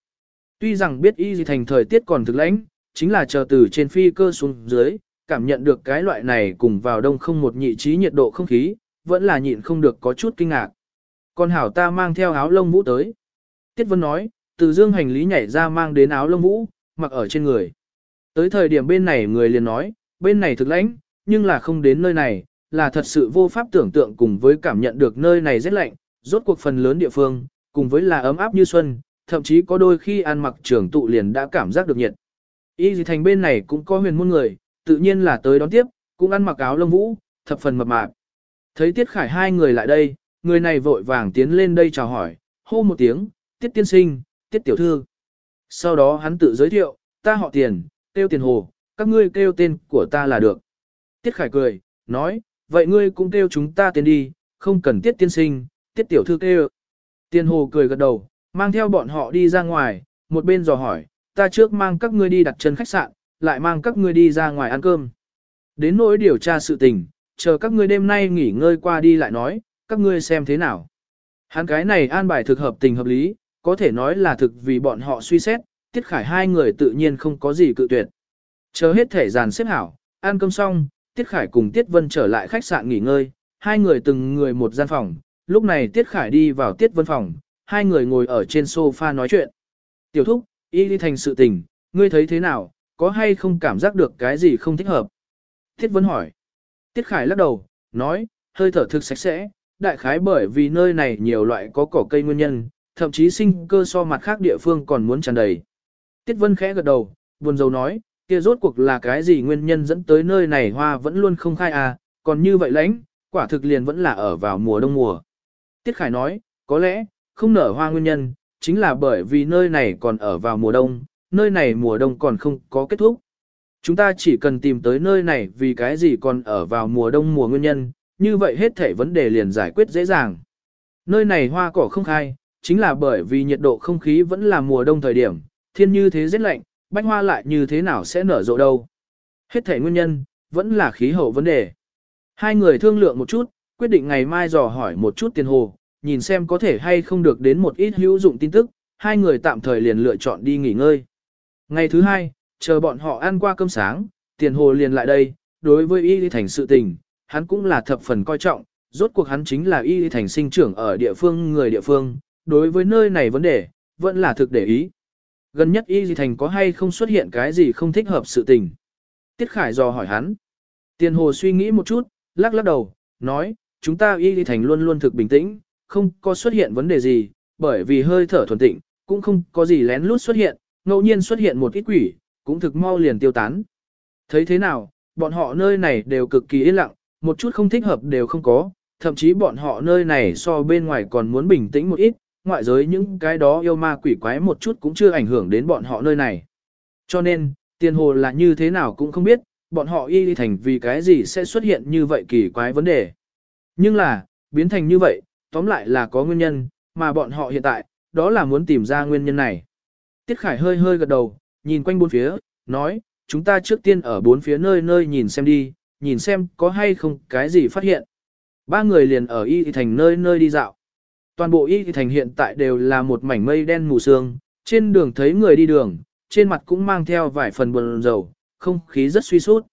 Tuy rằng biết y gì thành thời tiết còn thực lãnh, chính là chờ từ trên phi cơ xuống dưới, cảm nhận được cái loại này cùng vào đông không một nhị trí nhiệt độ không khí, vẫn là nhịn không được có chút kinh ngạc. Còn hảo ta mang theo áo lông vũ tới. Tiết Vân nói, từ dương hành lý nhảy ra mang đến áo lông vũ, mặc ở trên người. Tới thời điểm bên này người liền nói, bên này thực lãnh, nhưng là không đến nơi này, là thật sự vô pháp tưởng tượng cùng với cảm nhận được nơi này rất lạnh, rốt cuộc phần lớn địa phương, cùng với là ấm áp như xuân, thậm chí có đôi khi ăn mặc trưởng tụ liền đã cảm giác được nhiệt. Y dì thành bên này cũng có huyền môn người, tự nhiên là tới đón tiếp, cũng ăn mặc áo lông vũ, thập phần mập mạp. Thấy Tiết Khải hai người lại đây, người này vội vàng tiến lên đây chào hỏi, hô một tiếng, Tiết tiên sinh, Tiết tiểu thư. Sau đó hắn tự giới thiệu, ta họ tiền, kêu tiền hồ, các ngươi kêu tên của ta là được. Tiết Khải cười, nói, vậy ngươi cũng kêu chúng ta tên đi, không cần Tiết tiên sinh, Tiết tiểu thư kêu. Tiền hồ cười gật đầu, mang theo bọn họ đi ra ngoài, một bên dò hỏi, ta trước mang các ngươi đi đặt chân khách sạn, lại mang các ngươi đi ra ngoài ăn cơm. Đến nỗi điều tra sự tình, chờ các ngươi đêm nay nghỉ ngơi qua đi lại nói, các ngươi xem thế nào. Hắn cái này an bài thực hợp tình hợp lý, có thể nói là thực vì bọn họ suy xét, Tiết Khải hai người tự nhiên không có gì cự tuyệt. Chờ hết thể dàn xếp hảo, ăn cơm xong, Tiết Khải cùng Tiết Vân trở lại khách sạn nghỉ ngơi, hai người từng người một gian phòng, lúc này Tiết Khải đi vào Tiết Vân phòng, hai người ngồi ở trên sofa nói chuyện. Tiểu thúc, y đi thành sự tình, ngươi thấy thế nào, có hay không cảm giác được cái gì không thích hợp? Tiết Vân hỏi. Tiết Khải lắc đầu, nói, hơi thở thực sạch sẽ, đại khái bởi vì nơi này nhiều loại có cỏ cây nguyên nhân, thậm chí sinh cơ so mặt khác địa phương còn muốn tràn đầy. Tiết Vân khẽ gật đầu, buồn rầu nói, kia rốt cuộc là cái gì nguyên nhân dẫn tới nơi này hoa vẫn luôn không khai à, còn như vậy lãnh, quả thực liền vẫn là ở vào mùa đông mùa. Tiết Khải nói, có lẽ, không nở hoa nguyên nhân, chính là bởi vì nơi này còn ở vào mùa đông, nơi này mùa đông còn không có kết thúc. Chúng ta chỉ cần tìm tới nơi này vì cái gì còn ở vào mùa đông mùa nguyên nhân, như vậy hết thể vấn đề liền giải quyết dễ dàng. Nơi này hoa cỏ không khai, chính là bởi vì nhiệt độ không khí vẫn là mùa đông thời điểm, thiên như thế rất lạnh, bách hoa lại như thế nào sẽ nở rộ đâu. Hết thể nguyên nhân, vẫn là khí hậu vấn đề. Hai người thương lượng một chút, quyết định ngày mai dò hỏi một chút tiền hồ, nhìn xem có thể hay không được đến một ít hữu dụng tin tức, hai người tạm thời liền lựa chọn đi nghỉ ngơi. Ngày thứ hai, chờ bọn họ ăn qua cơm sáng, tiền hồ liền lại đây, đối với y thành sự tình, hắn cũng là thập phần coi trọng, rốt cuộc hắn chính là y thành sinh trưởng ở địa phương người địa phương, đối với nơi này vấn đề, vẫn là thực để ý. Gần nhất y thành có hay không xuất hiện cái gì không thích hợp sự tình. Tiết Khải dò hỏi hắn. Tiền hồ suy nghĩ một chút, lắc lắc đầu, nói, chúng ta y thành luôn luôn thực bình tĩnh, không có xuất hiện vấn đề gì, bởi vì hơi thở thuần tịnh, cũng không có gì lén lút xuất hiện, ngẫu nhiên xuất hiện một ít quỷ, cũng thực mau liền tiêu tán. Thấy thế nào, bọn họ nơi này đều cực kỳ yên lặng, một chút không thích hợp đều không có, thậm chí bọn họ nơi này so bên ngoài còn muốn bình tĩnh một ít, ngoại giới những cái đó yêu ma quỷ quái một chút cũng chưa ảnh hưởng đến bọn họ nơi này. Cho nên, tiền hồ là như thế nào cũng không biết, bọn họ y thành vì cái gì sẽ xuất hiện như vậy kỳ quái vấn đề. Nhưng là, biến thành như vậy, tóm lại là có nguyên nhân, mà bọn họ hiện tại, đó là muốn tìm ra nguyên nhân này. Tiết Khải hơi hơi gật đầu, nhìn quanh bốn phía, nói, chúng ta trước tiên ở bốn phía nơi nơi nhìn xem đi, nhìn xem có hay không cái gì phát hiện. Ba người liền ở Y Thành nơi nơi đi dạo. Toàn bộ Y Thành hiện tại đều là một mảnh mây đen mù sương, trên đường thấy người đi đường, trên mặt cũng mang theo vài phần buồn rầu, không khí rất suy sút.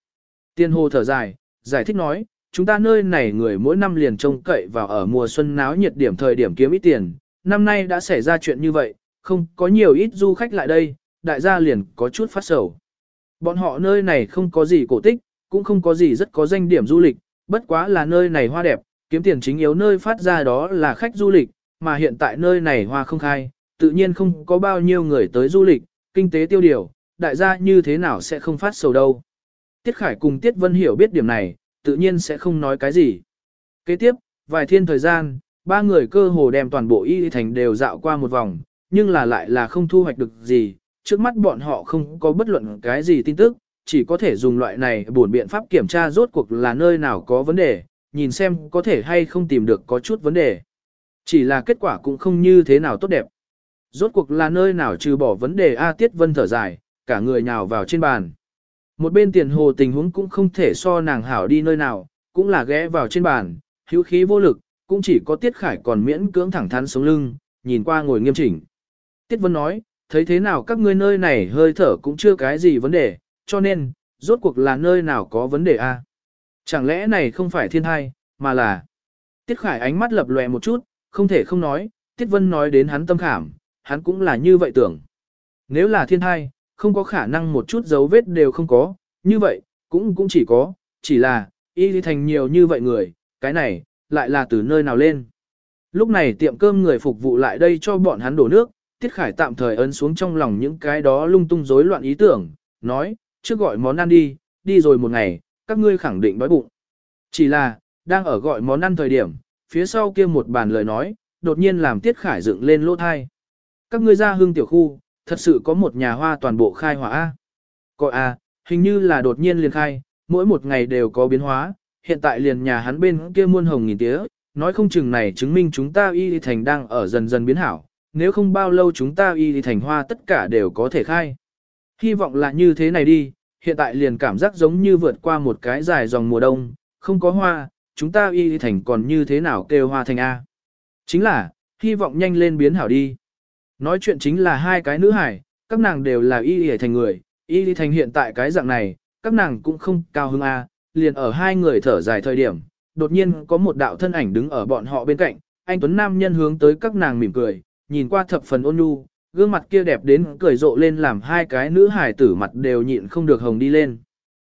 Tiên hồ thở dài, giải thích nói, chúng ta nơi này người mỗi năm liền trông cậy vào ở mùa xuân náo nhiệt điểm thời điểm kiếm ít tiền, năm nay đã xảy ra chuyện như vậy, không có nhiều ít du khách lại đây, đại gia liền có chút phát sầu. Bọn họ nơi này không có gì cổ tích, cũng không có gì rất có danh điểm du lịch, bất quá là nơi này hoa đẹp, kiếm tiền chính yếu nơi phát ra đó là khách du lịch, mà hiện tại nơi này hoa không khai, tự nhiên không có bao nhiêu người tới du lịch, kinh tế tiêu điều, đại gia như thế nào sẽ không phát sầu đâu. Tiết Khải cùng Tiết Vân hiểu biết điểm này, tự nhiên sẽ không nói cái gì. Kế tiếp, vài thiên thời gian, ba người cơ hồ đem toàn bộ y thành đều dạo qua một vòng, nhưng là lại là không thu hoạch được gì, trước mắt bọn họ không có bất luận cái gì tin tức, chỉ có thể dùng loại này buồn biện pháp kiểm tra rốt cuộc là nơi nào có vấn đề, nhìn xem có thể hay không tìm được có chút vấn đề. Chỉ là kết quả cũng không như thế nào tốt đẹp. Rốt cuộc là nơi nào trừ bỏ vấn đề A Tiết Vân thở dài, cả người nhào vào trên bàn. Một bên tiền hồ tình huống cũng không thể so nàng hảo đi nơi nào, cũng là ghé vào trên bàn, hữu khí vô lực, cũng chỉ có Tiết Khải còn miễn cưỡng thẳng thắn sống lưng, nhìn qua ngồi nghiêm chỉnh. Tiết Vân nói, thấy thế nào các ngươi nơi này hơi thở cũng chưa cái gì vấn đề, cho nên, rốt cuộc là nơi nào có vấn đề a? Chẳng lẽ này không phải thiên thai, mà là... Tiết Khải ánh mắt lập lòe một chút, không thể không nói, Tiết Vân nói đến hắn tâm khảm, hắn cũng là như vậy tưởng. Nếu là thiên thai, không có khả năng một chút dấu vết đều không có, như vậy, cũng cũng chỉ có, chỉ là, y thành nhiều như vậy người, cái này, lại là từ nơi nào lên. Lúc này tiệm cơm người phục vụ lại đây cho bọn hắn đổ nước, Tiết Khải tạm thời ấn xuống trong lòng những cái đó lung tung rối loạn ý tưởng, nói, trước gọi món ăn đi, đi rồi một ngày, các ngươi khẳng định đói bụng. Chỉ là, đang ở gọi món ăn thời điểm, phía sau kia một bàn lời nói, đột nhiên làm Tiết Khải dựng lên lỗ thai. Các ngươi ra hương tiểu khu, thật sự có một nhà hoa toàn bộ khai hỏa A. Có A, hình như là đột nhiên liền khai, mỗi một ngày đều có biến hóa, hiện tại liền nhà hắn bên kia muôn hồng nghìn tía, nói không chừng này chứng minh chúng ta y thành đang ở dần dần biến hảo, nếu không bao lâu chúng ta y thành hoa tất cả đều có thể khai. Hy vọng là như thế này đi, hiện tại liền cảm giác giống như vượt qua một cái dài dòng mùa đông, không có hoa, chúng ta y thành còn như thế nào kêu hoa thành A. Chính là, hy vọng nhanh lên biến hảo đi. Nói chuyện chính là hai cái nữ hải, các nàng đều là y y thành người, y y thành hiện tại cái dạng này, các nàng cũng không cao hứng A, liền ở hai người thở dài thời điểm, đột nhiên có một đạo thân ảnh đứng ở bọn họ bên cạnh, anh Tuấn Nam nhân hướng tới các nàng mỉm cười, nhìn qua thập phần ôn nhu, gương mặt kia đẹp đến cười rộ lên làm hai cái nữ hải tử mặt đều nhịn không được hồng đi lên.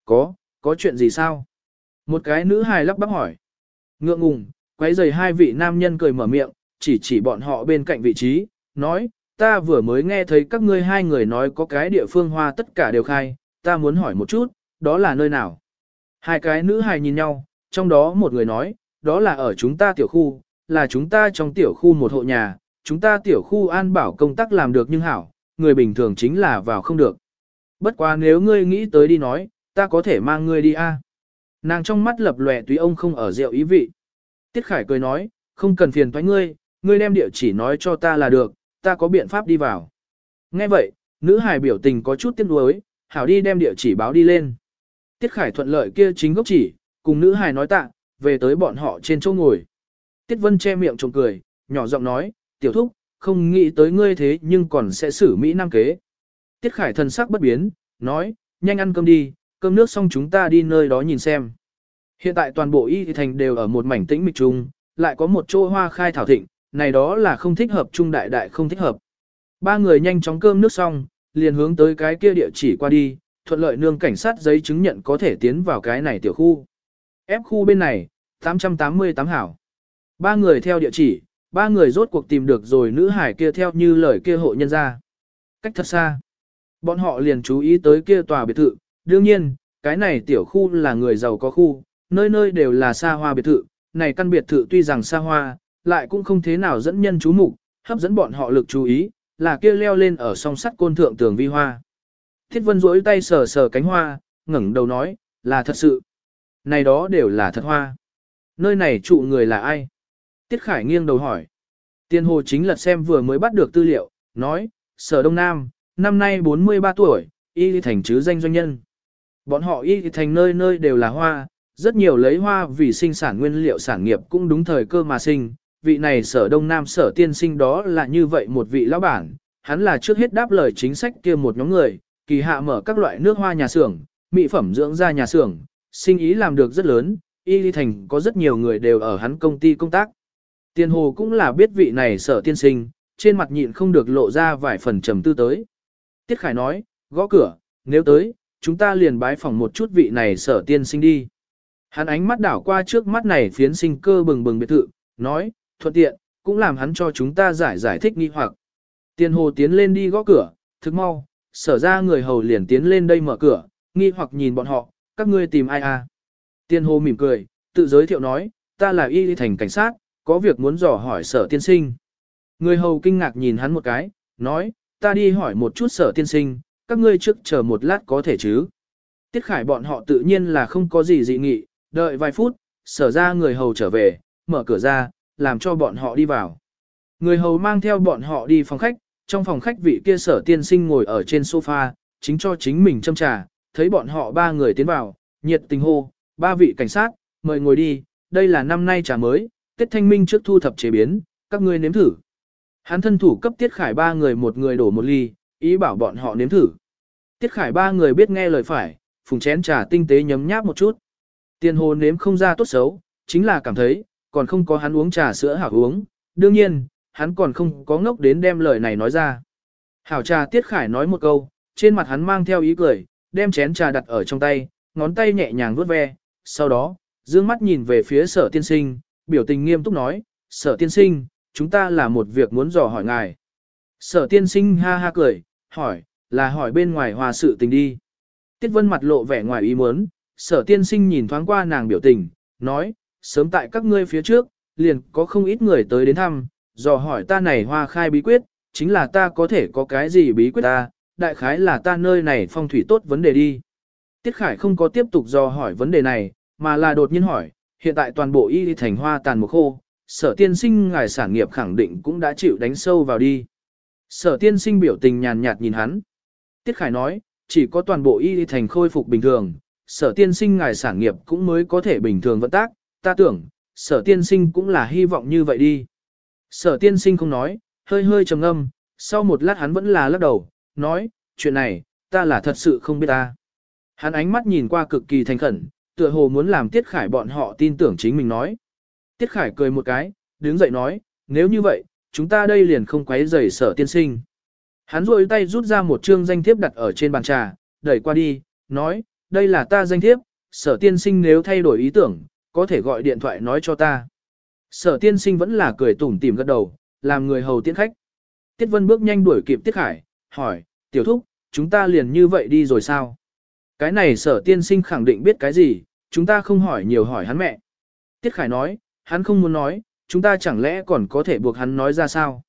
Có, có chuyện gì sao? Một cái nữ hài lắp bắp hỏi. Ngượng ngùng, quấy giày hai vị nam nhân cười mở miệng, chỉ chỉ bọn họ bên cạnh vị trí, nói, ta vừa mới nghe thấy các ngươi hai người nói có cái địa phương hoa tất cả đều khai, ta muốn hỏi một chút, đó là nơi nào? Hai cái nữ hài nhìn nhau, trong đó một người nói, đó là ở chúng ta tiểu khu, là chúng ta trong tiểu khu một hộ nhà, chúng ta tiểu khu an bảo công tác làm được nhưng hảo, người bình thường chính là vào không được. Bất quá nếu ngươi nghĩ tới đi nói, ta có thể mang ngươi đi a. Nàng trong mắt lập lòe túy ông không ở rượu ý vị. Tiết Khải cười nói, không cần phiền thoái ngươi, ngươi đem địa chỉ nói cho ta là được, ta có biện pháp đi vào. Nghe vậy, nữ hài biểu tình có chút tiếc nuối, hảo đi đem địa chỉ báo đi lên. Tiết Khải thuận lợi kia chính gốc chỉ, cùng nữ hài nói tạ, về tới bọn họ trên chỗ ngồi. Tiết Vân che miệng trộm cười, nhỏ giọng nói, tiểu thúc, không nghĩ tới ngươi thế nhưng còn sẽ xử Mỹ Nam kế. Tiết Khải thần sắc bất biến, nói, nhanh ăn cơm đi, cơm nước xong chúng ta đi nơi đó nhìn xem. Hiện tại toàn bộ y thành đều ở một mảnh tĩnh mịch chung, lại có một chỗ hoa khai thảo thịnh, này đó là không thích hợp trung đại đại không thích hợp. Ba người nhanh chóng cơm nước xong, liền hướng tới cái kia địa chỉ qua đi, thuận lợi nương cảnh sát giấy chứng nhận có thể tiến vào cái này tiểu khu. Ép khu bên này, 888 hảo. Ba người theo địa chỉ, ba người rốt cuộc tìm được rồi nữ hải kia theo như lời kia hộ nhân ra. Cách thật xa. Bọn họ liền chú ý tới kia tòa biệt thự, đương nhiên, cái này tiểu khu là người giàu có khu, nơi nơi đều là xa hoa biệt thự, này căn biệt thự tuy rằng xa hoa, lại cũng không thế nào dẫn nhân chú mục, hấp dẫn bọn họ lực chú ý, là kia leo lên ở song sắt côn thượng tường vi hoa. Thiết vân duỗi tay sờ sờ cánh hoa, ngẩng đầu nói, là thật sự. Này đó đều là thật hoa. Nơi này trụ người là ai? Tiết Khải nghiêng đầu hỏi. Tiên hồ chính lật xem vừa mới bắt được tư liệu, nói, Sở Đông Nam, năm nay 43 tuổi, y thành chứ danh doanh nhân. Bọn họ y thành nơi nơi đều là hoa, rất nhiều lấy hoa vì sinh sản nguyên liệu sản nghiệp cũng đúng thời cơ mà sinh. Vị này sở đông nam sở tiên sinh đó là như vậy một vị lão bản, hắn là trước hết đáp lời chính sách kia một nhóm người, kỳ hạ mở các loại nước hoa nhà xưởng, mỹ phẩm dưỡng da nhà xưởng, sinh ý làm được rất lớn, y thành có rất nhiều người đều ở hắn công ty công tác. Tiên hồ cũng là biết vị này sở tiên sinh, trên mặt nhịn không được lộ ra vài phần trầm tư tới. Tiết Khải nói, gõ cửa, nếu tới, chúng ta liền bái phòng một chút vị này sở tiên sinh đi. Hắn ánh mắt đảo qua trước mắt này phiến sinh cơ bừng bừng biệt thự, nói, thuận tiện, cũng làm hắn cho chúng ta giải giải thích nghi hoặc. Tiên hồ tiến lên đi gõ cửa, thức mau, sở ra người hầu liền tiến lên đây mở cửa, nghi hoặc nhìn bọn họ, các ngươi tìm ai à. Tiên hồ mỉm cười, tự giới thiệu nói, ta là y thành cảnh sát, có việc muốn dò hỏi sở tiên sinh. Người hầu kinh ngạc nhìn hắn một cái, nói, ta đi hỏi một chút sở tiên sinh, các ngươi trước chờ một lát có thể chứ. Tiết khải bọn họ tự nhiên là không có gì dị nghị, đợi vài phút, sở ra người hầu trở về, mở cửa ra, làm cho bọn họ đi vào. Người hầu mang theo bọn họ đi phòng khách, trong phòng khách vị kia sở tiên sinh ngồi ở trên sofa, chính cho chính mình châm trà, thấy bọn họ ba người tiến vào, nhiệt tình hô, ba vị cảnh sát, mời ngồi đi, đây là năm nay trà mới, Tết Thanh Minh trước thu thập chế biến, các ngươi nếm thử. Hắn thân thủ cấp Tiết Khải ba người một người đổ một ly, ý bảo bọn họ nếm thử. Tiết Khải ba người biết nghe lời phải, phùng chén trà tinh tế nhấm nháp một chút. Tiền hồ nếm không ra tốt xấu, chính là cảm thấy, còn không có hắn uống trà sữa hảo uống, đương nhiên, hắn còn không có ngốc đến đem lời này nói ra. Hảo trà Tiết Khải nói một câu, trên mặt hắn mang theo ý cười, đem chén trà đặt ở trong tay, ngón tay nhẹ nhàng vuốt ve, sau đó, dương mắt nhìn về phía sở tiên sinh, biểu tình nghiêm túc nói, sở tiên sinh, chúng ta là một việc muốn dò hỏi ngài. Sở tiên sinh ha ha cười, hỏi, là hỏi bên ngoài hòa sự tình đi. Tiết vân mặt lộ vẻ ngoài ý muốn, sở tiên sinh nhìn thoáng qua nàng biểu tình, nói, sớm tại các ngươi phía trước, liền có không ít người tới đến thăm, dò hỏi ta này hoa khai bí quyết, chính là ta có thể có cái gì bí quyết ta, đại khái là ta nơi này phong thủy tốt vấn đề đi. Tiết Khải không có tiếp tục dò hỏi vấn đề này, mà là đột nhiên hỏi, hiện tại toàn bộ y thành hoa tàn một khô, sở tiên sinh ngài sản nghiệp khẳng định cũng đã chịu đánh sâu vào đi. Sở tiên sinh biểu tình nhàn nhạt nhìn hắn. Tiết Khải nói, chỉ có toàn bộ y thành khôi phục bình thường, sở tiên sinh ngài sản nghiệp cũng mới có thể bình thường vận tác, ta tưởng, sở tiên sinh cũng là hy vọng như vậy đi. Sở tiên sinh không nói, hơi hơi trầm ngâm, sau một lát hắn vẫn là lắc đầu, nói, chuyện này, ta là thật sự không biết ta. Hắn ánh mắt nhìn qua cực kỳ thành khẩn, tựa hồ muốn làm Tiết Khải bọn họ tin tưởng chính mình nói. Tiết Khải cười một cái, đứng dậy nói, nếu như vậy, chúng ta đây liền không quấy rầy sở tiên sinh. Hắn rôi tay rút ra một chương danh thiếp đặt ở trên bàn trà, đẩy qua đi, nói, đây là ta danh thiếp, sở tiên sinh nếu thay đổi ý tưởng, có thể gọi điện thoại nói cho ta. Sở tiên sinh vẫn là cười tủm tỉm gật đầu, làm người hầu tiễn khách. Tiết Vân bước nhanh đuổi kịp Tiết Khải, hỏi, tiểu thúc, chúng ta liền như vậy đi rồi sao? Cái này sở tiên sinh khẳng định biết cái gì, chúng ta không hỏi nhiều hỏi hắn mẹ. Tiết Khải nói, hắn không muốn nói, chúng ta chẳng lẽ còn có thể buộc hắn nói ra sao?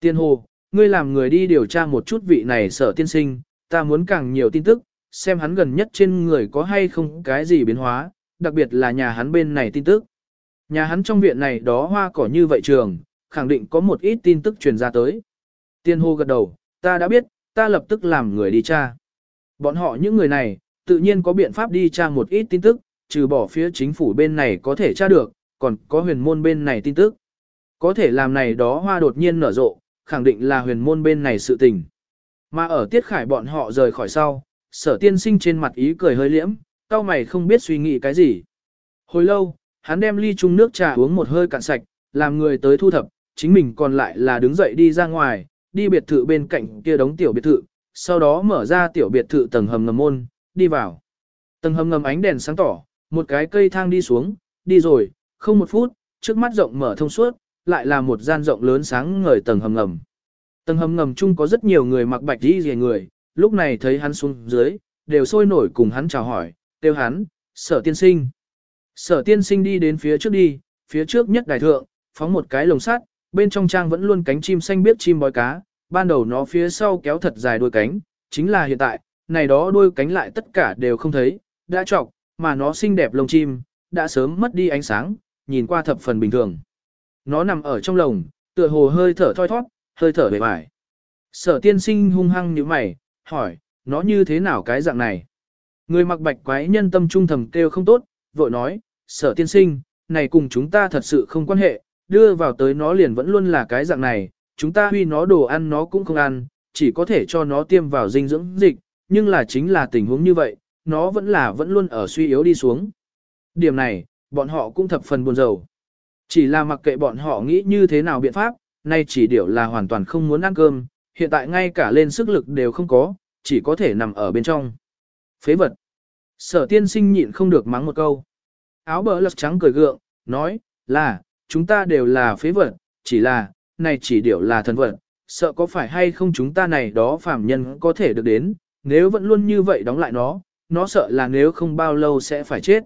Tiên hồ, ngươi làm người đi điều tra một chút vị này sở tiên sinh, ta muốn càng nhiều tin tức, xem hắn gần nhất trên người có hay không cái gì biến hóa, đặc biệt là nhà hắn bên này tin tức. Nhà hắn trong viện này đó hoa cỏ như vậy trường, khẳng định có một ít tin tức truyền ra tới. Tiên hô gật đầu, ta đã biết, ta lập tức làm người đi tra. Bọn họ những người này, tự nhiên có biện pháp đi tra một ít tin tức, trừ bỏ phía chính phủ bên này có thể tra được, còn có huyền môn bên này tin tức. Có thể làm này đó hoa đột nhiên nở rộ, khẳng định là huyền môn bên này sự tình. Mà ở tiết khải bọn họ rời khỏi sau, sở tiên sinh trên mặt ý cười hơi liễm, cao mày không biết suy nghĩ cái gì. Hồi lâu, hắn đem ly chung nước trà uống một hơi cạn sạch, làm người tới thu thập, chính mình còn lại là đứng dậy đi ra ngoài, đi biệt thự bên cạnh kia đóng tiểu biệt thự, sau đó mở ra tiểu biệt thự tầng hầm ngầm môn, đi vào. Tầng hầm ngầm ánh đèn sáng tỏ, một cái cây thang đi xuống, đi rồi, không một phút, trước mắt rộng mở thông suốt, lại là một gian rộng lớn sáng ngời tầng hầm ngầm. Tầng hầm ngầm chung có rất nhiều người mặc bạch đi rìa người, lúc này thấy hắn xuống dưới, đều sôi nổi cùng hắn chào hỏi, kêu hắn, sở tiên sinh. Sở tiên sinh đi đến phía trước đi, phía trước nhất đài thượng, phóng một cái lồng sắt, bên trong trang vẫn luôn cánh chim xanh biết chim bói cá, ban đầu nó phía sau kéo thật dài đuôi cánh, chính là hiện tại, này đó đuôi cánh lại tất cả đều không thấy, đã trọc, mà nó xinh đẹp lông chim, đã sớm mất đi ánh sáng, nhìn qua thập phần bình thường. Nó nằm ở trong lồng, tựa hồ hơi thở thoi thoát, hơi thở bề bài. Sở tiên sinh hung hăng như mày, hỏi, nó như thế nào cái dạng này? Người mặc bạch quái nhân tâm trung thầm kêu không tốt, vội nói, sở tiên sinh, này cùng chúng ta thật sự không quan hệ, đưa vào tới nó liền vẫn luôn là cái dạng này, chúng ta huy nó đồ ăn nó cũng không ăn, chỉ có thể cho nó tiêm vào dinh dưỡng dịch, nhưng là chính là tình huống như vậy, nó vẫn là vẫn luôn ở suy yếu đi xuống. Điểm này, bọn họ cũng thập phần buồn rầu. Chỉ là mặc kệ bọn họ nghĩ như thế nào biện pháp, nay chỉ điều là hoàn toàn không muốn ăn cơm, hiện tại ngay cả lên sức lực đều không có, chỉ có thể nằm ở bên trong. Phế vật. Sở tiên sinh nhịn không được mắng một câu. Áo bờ lật trắng cười gượng, nói, là, chúng ta đều là phế vật, chỉ là, này chỉ điều là thần vật, sợ có phải hay không chúng ta này đó phàm nhân có thể được đến, nếu vẫn luôn như vậy đóng lại nó, nó sợ là nếu không bao lâu sẽ phải chết.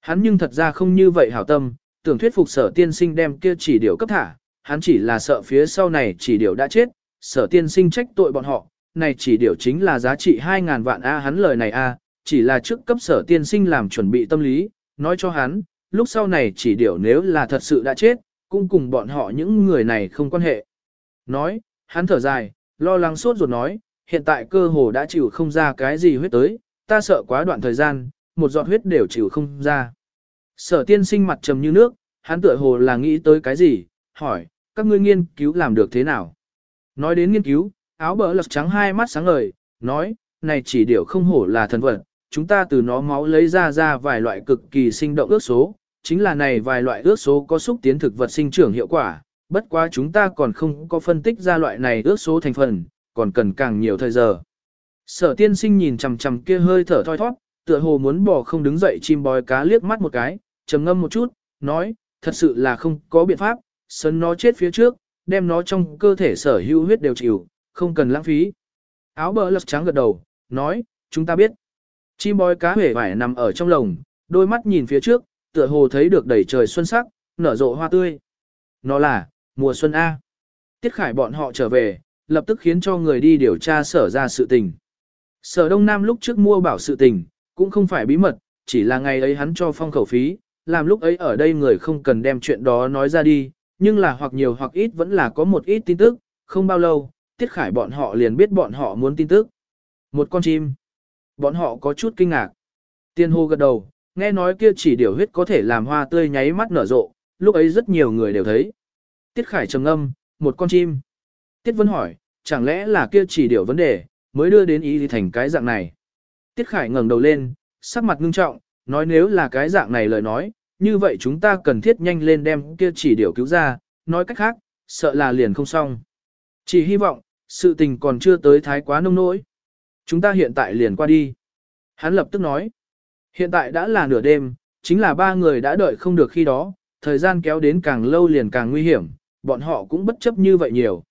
Hắn nhưng thật ra không như vậy hảo tâm, tưởng thuyết phục sở tiên sinh đem kia chỉ điều cấp thả, hắn chỉ là sợ phía sau này chỉ điều đã chết, sở tiên sinh trách tội bọn họ, này chỉ điều chính là giá trị 2.000 vạn A hắn lời này A, chỉ là trước cấp sở tiên sinh làm chuẩn bị tâm lý, nói cho hắn, lúc sau này chỉ điều nếu là thật sự đã chết, cũng cùng bọn họ những người này không quan hệ. Nói, hắn thở dài, lo lắng sốt ruột nói, hiện tại cơ hồ đã chịu không ra cái gì huyết tới, ta sợ quá đoạn thời gian, một giọt huyết đều chịu không ra. Sở tiên sinh mặt trầm như nước, hắn tựa hồ là nghĩ tới cái gì, hỏi, các ngươi nghiên cứu làm được thế nào? Nói đến nghiên cứu, áo bờ lật trắng hai mắt sáng ngời, nói, này chỉ điều không hổ là thần vật, chúng ta từ nó máu lấy ra ra vài loại cực kỳ sinh động ước số, chính là này vài loại ước số có xúc tiến thực vật sinh trưởng hiệu quả, bất quá chúng ta còn không có phân tích ra loại này ước số thành phần, còn cần càng nhiều thời giờ. Sở tiên sinh nhìn chằm chằm kia hơi thở thoi thoát, tựa hồ muốn bỏ không đứng dậy chim bói cá liếc mắt một cái, trầm ngâm một chút, nói, thật sự là không có biện pháp, sân nó chết phía trước, đem nó trong cơ thể sở hữu huyết đều chịu, không cần lãng phí. Áo bờ lật trắng gật đầu, nói, chúng ta biết. Chim bói cá hể vải nằm ở trong lồng, đôi mắt nhìn phía trước, tựa hồ thấy được đầy trời xuân sắc, nở rộ hoa tươi. Nó là, mùa xuân A. Tiết khải bọn họ trở về, lập tức khiến cho người đi điều tra sở ra sự tình. Sở Đông Nam lúc trước mua bảo sự tình, cũng không phải bí mật, chỉ là ngày ấy hắn cho phong khẩu phí, làm lúc ấy ở đây người không cần đem chuyện đó nói ra đi, nhưng là hoặc nhiều hoặc ít vẫn là có một ít tin tức, không bao lâu, Tiết Khải bọn họ liền biết bọn họ muốn tin tức. Một con chim. Bọn họ có chút kinh ngạc. Tiên hô gật đầu, nghe nói kia chỉ điều huyết có thể làm hoa tươi nháy mắt nở rộ, lúc ấy rất nhiều người đều thấy. Tiết Khải trầm âm, một con chim. Tiết Vân hỏi, chẳng lẽ là kia chỉ điều vấn đề, mới đưa đến ý thì thành cái dạng này. Tiết Khải ngẩng đầu lên, sắc mặt ngưng trọng, nói nếu là cái dạng này lời nói, như vậy chúng ta cần thiết nhanh lên đem kia chỉ điều cứu ra, nói cách khác, sợ là liền không xong. Chỉ hy vọng, sự tình còn chưa tới thái quá nông nỗi. Chúng ta hiện tại liền qua đi. Hắn lập tức nói, hiện tại đã là nửa đêm, chính là ba người đã đợi không được khi đó, thời gian kéo đến càng lâu liền càng nguy hiểm, bọn họ cũng bất chấp như vậy nhiều.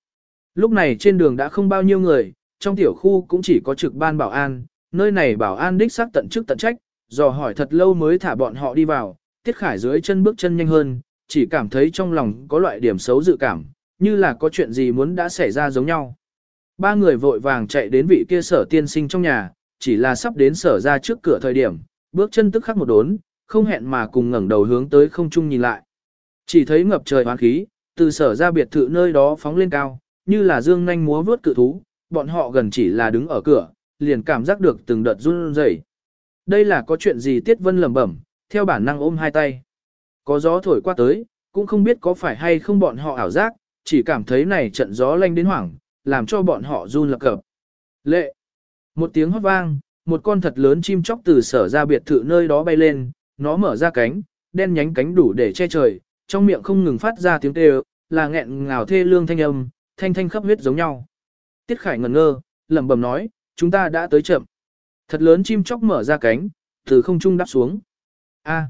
Lúc này trên đường đã không bao nhiêu người, trong tiểu khu cũng chỉ có trực ban bảo an, nơi này bảo an đích xác tận chức tận trách, dò hỏi thật lâu mới thả bọn họ đi vào, Tiết Khải dưới chân bước chân nhanh hơn, chỉ cảm thấy trong lòng có loại điểm xấu dự cảm, như là có chuyện gì muốn đã xảy ra giống nhau. Ba người vội vàng chạy đến vị kia sở tiên sinh trong nhà, chỉ là sắp đến sở ra trước cửa thời điểm, bước chân tức khắc một đốn, không hẹn mà cùng ngẩng đầu hướng tới không trung nhìn lại. Chỉ thấy ngập trời hoán khí, từ sở ra biệt thự nơi đó phóng lên cao, như là dương nhanh múa vướt cự thú, bọn họ gần chỉ là đứng ở cửa, liền cảm giác được từng đợt run rẩy. Đây là có chuyện gì Tiết Vân lẩm bẩm, theo bản năng ôm hai tay. Có gió thổi qua tới, cũng không biết có phải hay không bọn họ ảo giác, chỉ cảm thấy này trận gió lanh đến hoảng, làm cho bọn họ run lập cập. Lệ! Một tiếng hót vang, một con thật lớn chim chóc từ sở ra biệt thự nơi đó bay lên, nó mở ra cánh, đen nhánh cánh đủ để che trời, trong miệng không ngừng phát ra tiếng kêu, là nghẹn ngào thê lương thanh âm, thanh thanh khắp huyết giống nhau. Tiết Khải ngẩn ngơ, lẩm bẩm nói, chúng ta đã tới chậm. Thật lớn chim chóc mở ra cánh, từ không trung đáp xuống. A.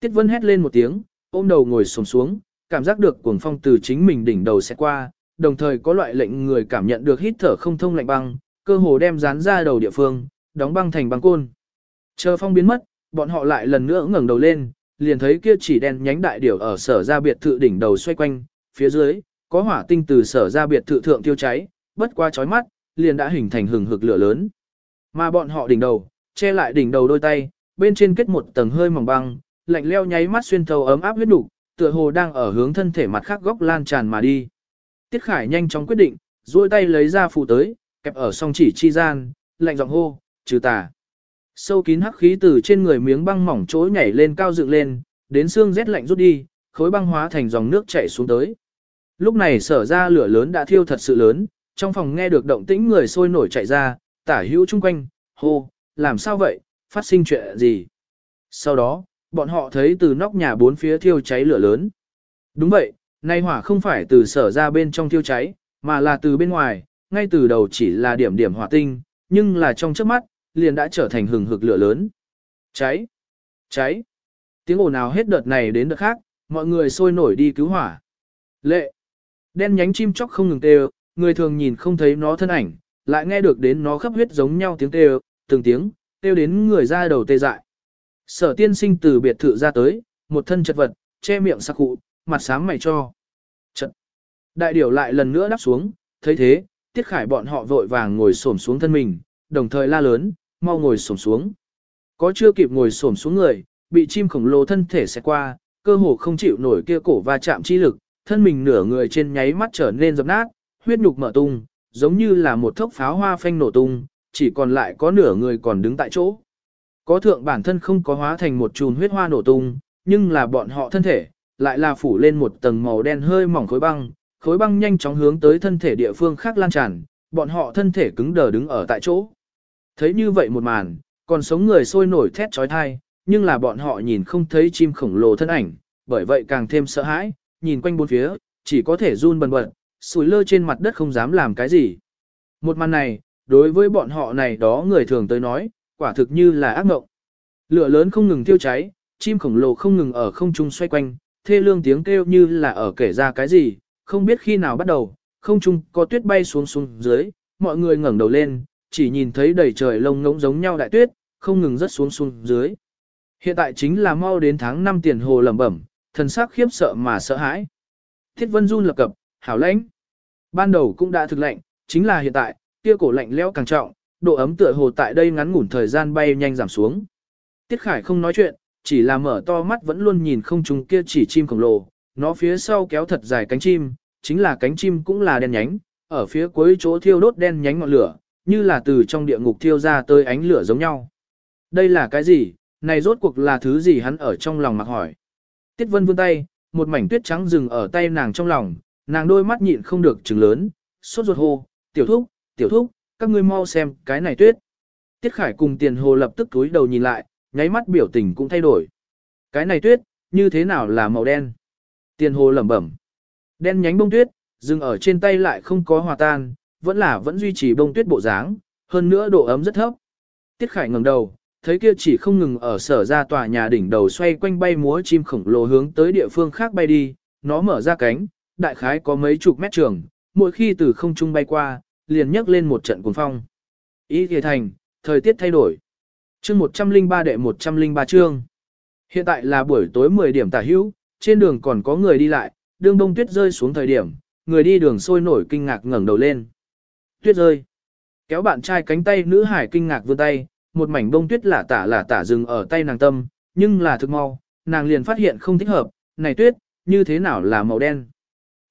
Tiết Vân hét lên một tiếng, ôm đầu ngồi xổm xuống, cảm giác được cuồng phong từ chính mình đỉnh đầu sẽ qua, đồng thời có loại lệnh người cảm nhận được hít thở không thông lạnh băng, cơ hồ đem dán ra đầu địa phương, đóng băng thành băng côn. Chờ phong biến mất, bọn họ lại lần nữa ngẩng đầu lên, liền thấy kia chỉ đen nhánh đại điểu ở sở ra biệt thự đỉnh đầu xoay quanh, phía dưới, có hỏa tinh từ sở ra biệt thự thượng tiêu cháy, bất qua chói mắt, liền đã hình thành hừng hực lửa lớn. Mà bọn họ đỉnh đầu, che lại đỉnh đầu đôi tay, bên trên kết một tầng hơi mỏng băng, lạnh leo nháy mắt xuyên thấu ấm áp huyết đủ, tựa hồ đang ở hướng thân thể mặt khác góc lan tràn mà đi. Tiết Khải nhanh chóng quyết định, duỗi tay lấy ra phù tới, kẹp ở song chỉ chi gian, lạnh giọng hô, trừ tà. Sâu kín hắc khí từ trên người miếng băng mỏng chỗ nhảy lên cao dựng lên, đến xương rét lạnh rút đi, khối băng hóa thành dòng nước chảy xuống tới. Lúc này sở ra lửa lớn đã thiêu thật sự lớn, trong phòng nghe được động tĩnh người sôi nổi chạy ra, tả hữu chung quanh, hô, làm sao vậy, phát sinh chuyện gì. Sau đó, bọn họ thấy từ nóc nhà bốn phía thiêu cháy lửa lớn. Đúng vậy, nay hỏa không phải từ sở ra bên trong thiêu cháy, mà là từ bên ngoài, ngay từ đầu chỉ là điểm điểm hỏa tinh, nhưng là trong trước mắt, liền đã trở thành hừng hực lửa lớn. Cháy! Cháy! Tiếng ồn nào hết đợt này đến đợt khác, mọi người sôi nổi đi cứu hỏa. Lệ! Đen nhánh chim chóc không ngừng kêu, người thường nhìn không thấy nó thân ảnh, lại nghe được đến nó khắp huyết giống nhau tiếng kêu, từng tiếng, kêu đến người ra đầu tê dại. Sở tiên sinh từ biệt thự ra tới, một thân chật vật, che miệng sắc cụ, mặt sáng mày cho. Trận. Đại điểu lại lần nữa đáp xuống, thấy thế, tiết khải bọn họ vội vàng ngồi xổm xuống thân mình, đồng thời la lớn, mau ngồi xổm xuống. Có chưa kịp ngồi xổm xuống người, bị chim khổng lồ thân thể xẹt qua, cơ hồ không chịu nổi kia cổ va chạm chi lực, thân mình nửa người trên nháy mắt trở nên dập nát, huyết nhục mở tung, giống như là một thốc pháo hoa phanh nổ tung, chỉ còn lại có nửa người còn đứng tại chỗ. Có thượng bản thân không có hóa thành một chùm huyết hoa nổ tung, nhưng là bọn họ thân thể, lại là phủ lên một tầng màu đen hơi mỏng khối băng, khối băng nhanh chóng hướng tới thân thể địa phương khác lan tràn, bọn họ thân thể cứng đờ đứng ở tại chỗ. Thấy như vậy một màn, còn sống người sôi nổi thét trói thai, nhưng là bọn họ nhìn không thấy chim khổng lồ thân ảnh, bởi vậy càng thêm sợ hãi, nhìn quanh bốn phía, chỉ có thể run bần bật, sùi lơ trên mặt đất không dám làm cái gì. Một màn này, đối với bọn họ này đó người thường tới nói, quả thực như là ác mộng. Lửa lớn không ngừng tiêu cháy, chim khổng lồ không ngừng ở không trung xoay quanh, thê lương tiếng kêu như là ở kể ra cái gì, không biết khi nào bắt đầu, không chung có tuyết bay xuống xuống dưới, mọi người ngẩng đầu lên, chỉ nhìn thấy đầy trời lông ngỗng giống nhau đại tuyết, không ngừng rớt xuống xuống dưới. Hiện tại chính là mau đến tháng 5 tiền hồ lẩm bẩm, thần sắc khiếp sợ mà sợ hãi. Thiết Vân run lập cập, hảo lãnh. Ban đầu cũng đã thực lạnh, chính là hiện tại, kia cổ lạnh lẽo càng trọng, độ ấm tựa hồ tại đây ngắn ngủn thời gian bay nhanh giảm xuống. Tiết Khải không nói chuyện, chỉ là mở to mắt vẫn luôn nhìn không trung kia chỉ chim khổng lồ, nó phía sau kéo thật dài cánh chim, chính là cánh chim cũng là đen nhánh, ở phía cuối chỗ thiêu đốt đen nhánh ngọn lửa, như là từ trong địa ngục thiêu ra tới ánh lửa giống nhau. Đây là cái gì? Này rốt cuộc là thứ gì hắn ở trong lòng mặc hỏi. Tiết Vân vươn tay, một mảnh tuyết trắng dừng ở tay nàng trong lòng, nàng đôi mắt nhịn không được trừng lớn, sốt ruột hô, tiểu thúc, tiểu thúc, các ngươi mau xem cái này tuyết. Tiết Khải cùng tiền hồ lập tức túi đầu nhìn lại, nháy mắt biểu tình cũng thay đổi. Cái này tuyết, như thế nào là màu đen? Tiền hồ lẩm bẩm. Đen nhánh bông tuyết, dừng ở trên tay lại không có hòa tan, vẫn là vẫn duy trì bông tuyết bộ dáng, hơn nữa độ ấm rất thấp. Tiết Khải ngẩng đầu, thấy kia chỉ không ngừng ở sở ra tòa nhà đỉnh đầu xoay quanh bay múa chim khổng lồ hướng tới địa phương khác bay đi, nó mở ra cánh, đại khái có mấy chục mét trường, mỗi khi từ không trung bay qua, liền nhấc lên một trận cuồng phong. Ý thề thành, thời tiết thay đổi. Chương 103 đệ 103 chương. Hiện tại là buổi tối 10 điểm tả hữu, trên đường còn có người đi lại, đường đông tuyết rơi xuống thời điểm, người đi đường sôi nổi kinh ngạc ngẩng đầu lên. Tuyết rơi. Kéo bạn trai cánh tay nữ hải kinh ngạc vươn tay, một mảnh bông tuyết lả tả lả tả dừng ở tay nàng tâm, nhưng là thực mau, nàng liền phát hiện không thích hợp, này tuyết, như thế nào là màu đen.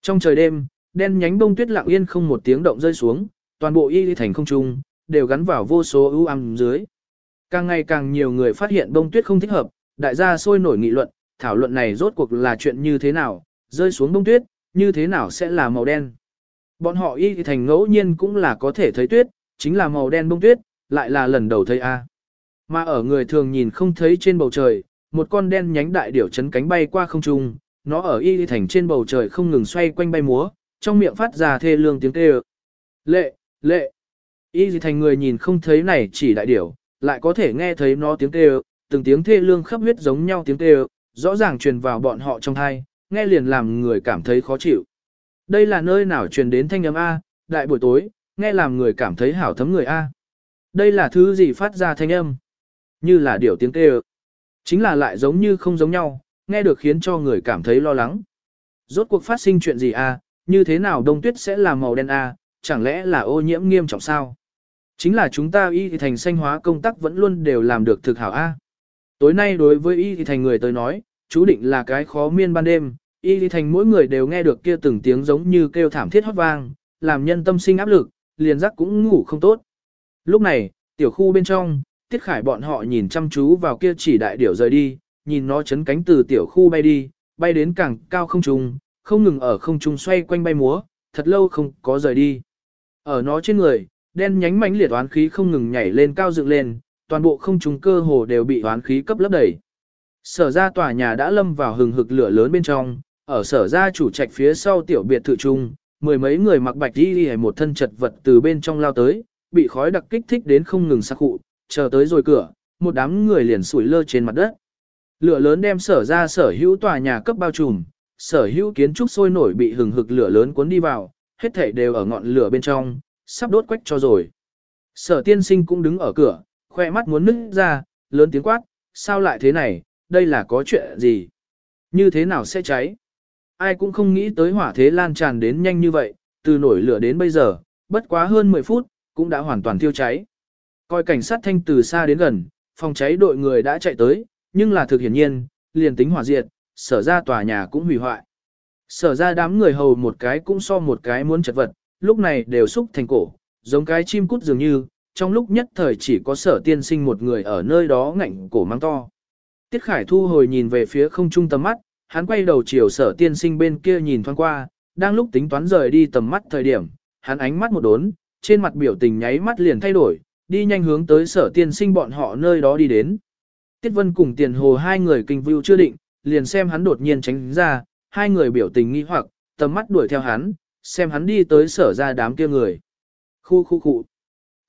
Trong trời đêm, đen nhánh bông tuyết lặng yên không một tiếng động rơi xuống, toàn bộ y thành không trung, đều gắn vào vô số ưu âm dưới. Càng ngày càng nhiều người phát hiện bông tuyết không thích hợp, đại gia sôi nổi nghị luận, thảo luận này rốt cuộc là chuyện như thế nào, rơi xuống bông tuyết, như thế nào sẽ là màu đen. Bọn họ y thành ngẫu nhiên cũng là có thể thấy tuyết, chính là màu đen bông tuyết, lại là lần đầu thấy A. Mà ở người thường nhìn không thấy trên bầu trời, một con đen nhánh đại điểu chấn cánh bay qua không trung, nó ở y thành trên bầu trời không ngừng xoay quanh bay múa, trong miệng phát ra thê lương tiếng kêu. Lệ, lệ. Y thành người nhìn không thấy này chỉ đại điểu, lại có thể nghe thấy nó tiếng kêu, từng tiếng thê lương khắp huyết giống nhau tiếng kêu, rõ ràng truyền vào bọn họ trong thai, nghe liền làm người cảm thấy khó chịu. Đây là nơi nào truyền đến thanh âm A, đại buổi tối, nghe làm người cảm thấy hảo thấm người A. Đây là thứ gì phát ra thanh âm? Như là điều tiếng kêu. Chính là lại giống như không giống nhau, nghe được khiến cho người cảm thấy lo lắng. Rốt cuộc phát sinh chuyện gì a? Như thế nào đông tuyết sẽ là màu đen a? Chẳng lẽ là ô nhiễm nghiêm trọng sao? Chính là chúng ta y thì thành xanh hóa công tác vẫn luôn đều làm được thực hảo a. Tối nay đối với y thì thành người tới nói, chú định là cái khó miên ban đêm, y thì thành mỗi người đều nghe được kia từng tiếng giống như kêu thảm thiết hót vang, làm nhân tâm sinh áp lực, liền giác cũng ngủ không tốt. Lúc này, tiểu khu bên trong, Tiết Khải bọn họ nhìn chăm chú vào kia chỉ đại điểu rời đi, nhìn nó chấn cánh từ tiểu khu bay đi, bay đến càng cao không trung, không ngừng ở không trung xoay quanh bay múa, thật lâu không có rời đi. Ở nó trên người, đen nhánh mãnh liệt oán khí không ngừng nhảy lên cao dựng lên, toàn bộ không trung cơ hồ đều bị oán khí cấp lấp đầy. Sở ra tòa nhà đã lâm vào hừng hực lửa lớn bên trong, ở sở ra chủ trạch phía sau tiểu biệt thự trung, mười mấy người mặc bạch đi một thân chật vật từ bên trong lao tới, bị khói đặc kích thích đến không ngừng sắc cụ, chờ tới rồi cửa, một đám người liền sủi lơ trên mặt đất. Lửa lớn đem sở ra sở hữu tòa nhà cấp bao trùm, sở hữu kiến trúc sôi nổi bị hừng hực lửa lớn cuốn đi vào, hết thảy đều ở ngọn lửa bên trong, sắp đốt quách cho rồi. Sở tiên sinh cũng đứng ở cửa, khoe mắt muốn nứt ra, lớn tiếng quát, sao lại thế này, đây là có chuyện gì? Như thế nào sẽ cháy? Ai cũng không nghĩ tới hỏa thế lan tràn đến nhanh như vậy, từ nổi lửa đến bây giờ, bất quá hơn 10 phút, cũng đã hoàn toàn thiêu cháy. Coi cảnh sát thanh từ xa đến gần, phòng cháy đội người đã chạy tới, nhưng là thực hiển nhiên, liền tính hỏa diệt, sở ra tòa nhà cũng hủy hoại. Sở ra đám người hầu một cái cũng so một cái muốn chật vật, lúc này đều xúc thành cổ, giống cái chim cút dường như, trong lúc nhất thời chỉ có sở tiên sinh một người ở nơi đó ngạnh cổ mang to. Tiết Khải thu hồi nhìn về phía không trung tầm mắt, hắn quay đầu chiều sở tiên sinh bên kia nhìn thoáng qua, đang lúc tính toán rời đi tầm mắt thời điểm, hắn ánh mắt một đốn, trên mặt biểu tình nháy mắt liền thay đổi, đi nhanh hướng tới sở tiên sinh bọn họ nơi đó đi đến. Tiết Vân cùng tiền hồ hai người kinh view chưa định, liền xem hắn đột nhiên tránh ra, hai người biểu tình nghi hoặc, tầm mắt đuổi theo hắn, xem hắn đi tới sở ra đám kia người. Khu khu khu.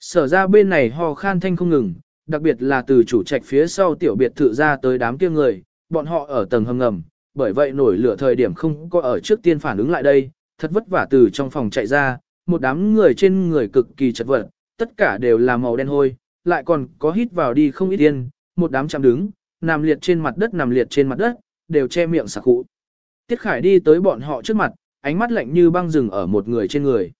Sở ra bên này ho khan thanh không ngừng, đặc biệt là từ chủ trạch phía sau tiểu biệt thự ra tới đám kia người, bọn họ ở tầng hầm ngầm, bởi vậy nổi lửa thời điểm không có ở trước tiên phản ứng lại đây, thật vất vả từ trong phòng chạy ra, một đám người trên người cực kỳ chật vật, tất cả đều là màu đen hôi, lại còn có hít vào đi không ít yên, một đám chạm đứng, nằm liệt trên mặt đất nằm liệt trên mặt đất, đều che miệng sạc cụ. Tiết Khải đi tới bọn họ trước mặt, ánh mắt lạnh như băng rừng ở một người trên người.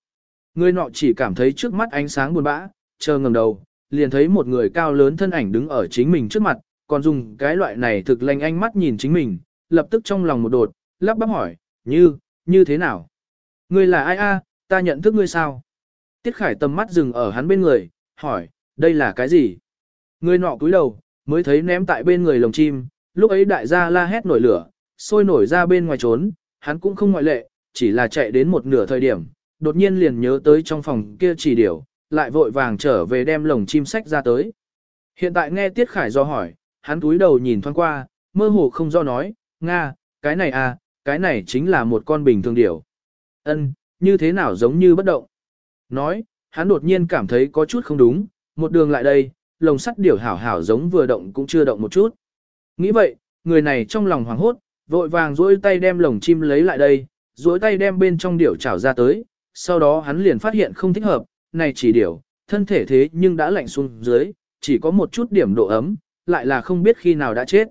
Người nọ chỉ cảm thấy trước mắt ánh sáng buồn bã, chờ ngầm đầu, liền thấy một người cao lớn thân ảnh đứng ở chính mình trước mặt, còn dùng cái loại này thực lành ánh mắt nhìn chính mình, lập tức trong lòng một đột, lắp bắp hỏi, như, như thế nào? Ngươi là ai a? ta nhận thức ngươi sao? Tiết Khải tầm mắt dừng ở hắn bên người, hỏi, đây là cái gì? Người nọ cúi đầu, mới thấy ném tại bên người lồng chim, lúc ấy đại gia la hét nổi lửa, sôi nổi ra bên ngoài trốn, hắn cũng không ngoại lệ, chỉ là chạy đến một nửa thời điểm, đột nhiên liền nhớ tới trong phòng kia chỉ điểu, lại vội vàng trở về đem lồng chim sách ra tới. Hiện tại nghe Tiết Khải do hỏi, hắn túi đầu nhìn thoáng qua, mơ hồ không do nói, Nga, cái này à, cái này chính là một con bình thường điểu. Ân, như thế nào giống như bất động. Nói, hắn đột nhiên cảm thấy có chút không đúng, một đường lại đây, lồng sắt điểu hảo hảo giống vừa động cũng chưa động một chút. Nghĩ vậy, người này trong lòng hoảng hốt, vội vàng duỗi tay đem lồng chim lấy lại đây, duỗi tay đem bên trong điểu chảo ra tới, sau đó hắn liền phát hiện không thích hợp, này chỉ điểu, thân thể thế nhưng đã lạnh xuống dưới, chỉ có một chút điểm độ ấm, lại là không biết khi nào đã chết.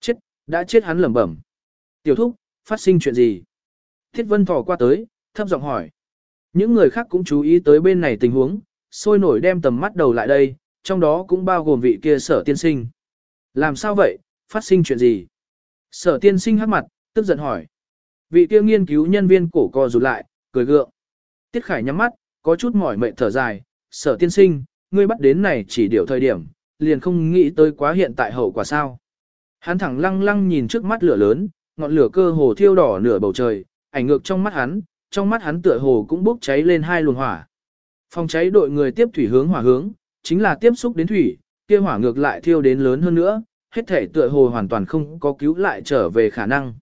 Chết, đã chết hắn lẩm bẩm. Tiểu thúc, phát sinh chuyện gì? Thiết vân thò qua tới, thấp giọng hỏi. Những người khác cũng chú ý tới bên này tình huống, sôi nổi đem tầm mắt đầu lại đây, trong đó cũng bao gồm vị kia sở tiên sinh. Làm sao vậy, phát sinh chuyện gì? Sở tiên sinh hắc mặt, tức giận hỏi. Vị kia nghiên cứu nhân viên cổ co rụt lại, cười gượng. Tiết Khải nhắm mắt, có chút mỏi mệt thở dài. Sở tiên sinh, ngươi bắt đến này chỉ điều thời điểm, liền không nghĩ tới quá hiện tại hậu quả sao. Hắn thẳng lăng lăng nhìn trước mắt lửa lớn, ngọn lửa cơ hồ thiêu đỏ nửa bầu trời, ảnh ngược trong mắt hắn, trong mắt hắn tựa hồ cũng bốc cháy lên hai luồng hỏa. Phòng cháy đội người tiếp thủy hướng hỏa hướng, chính là tiếp xúc đến thủy, kia hỏa ngược lại thiêu đến lớn hơn nữa, hết thể tựa hồ hoàn toàn không có cứu lại trở về khả năng.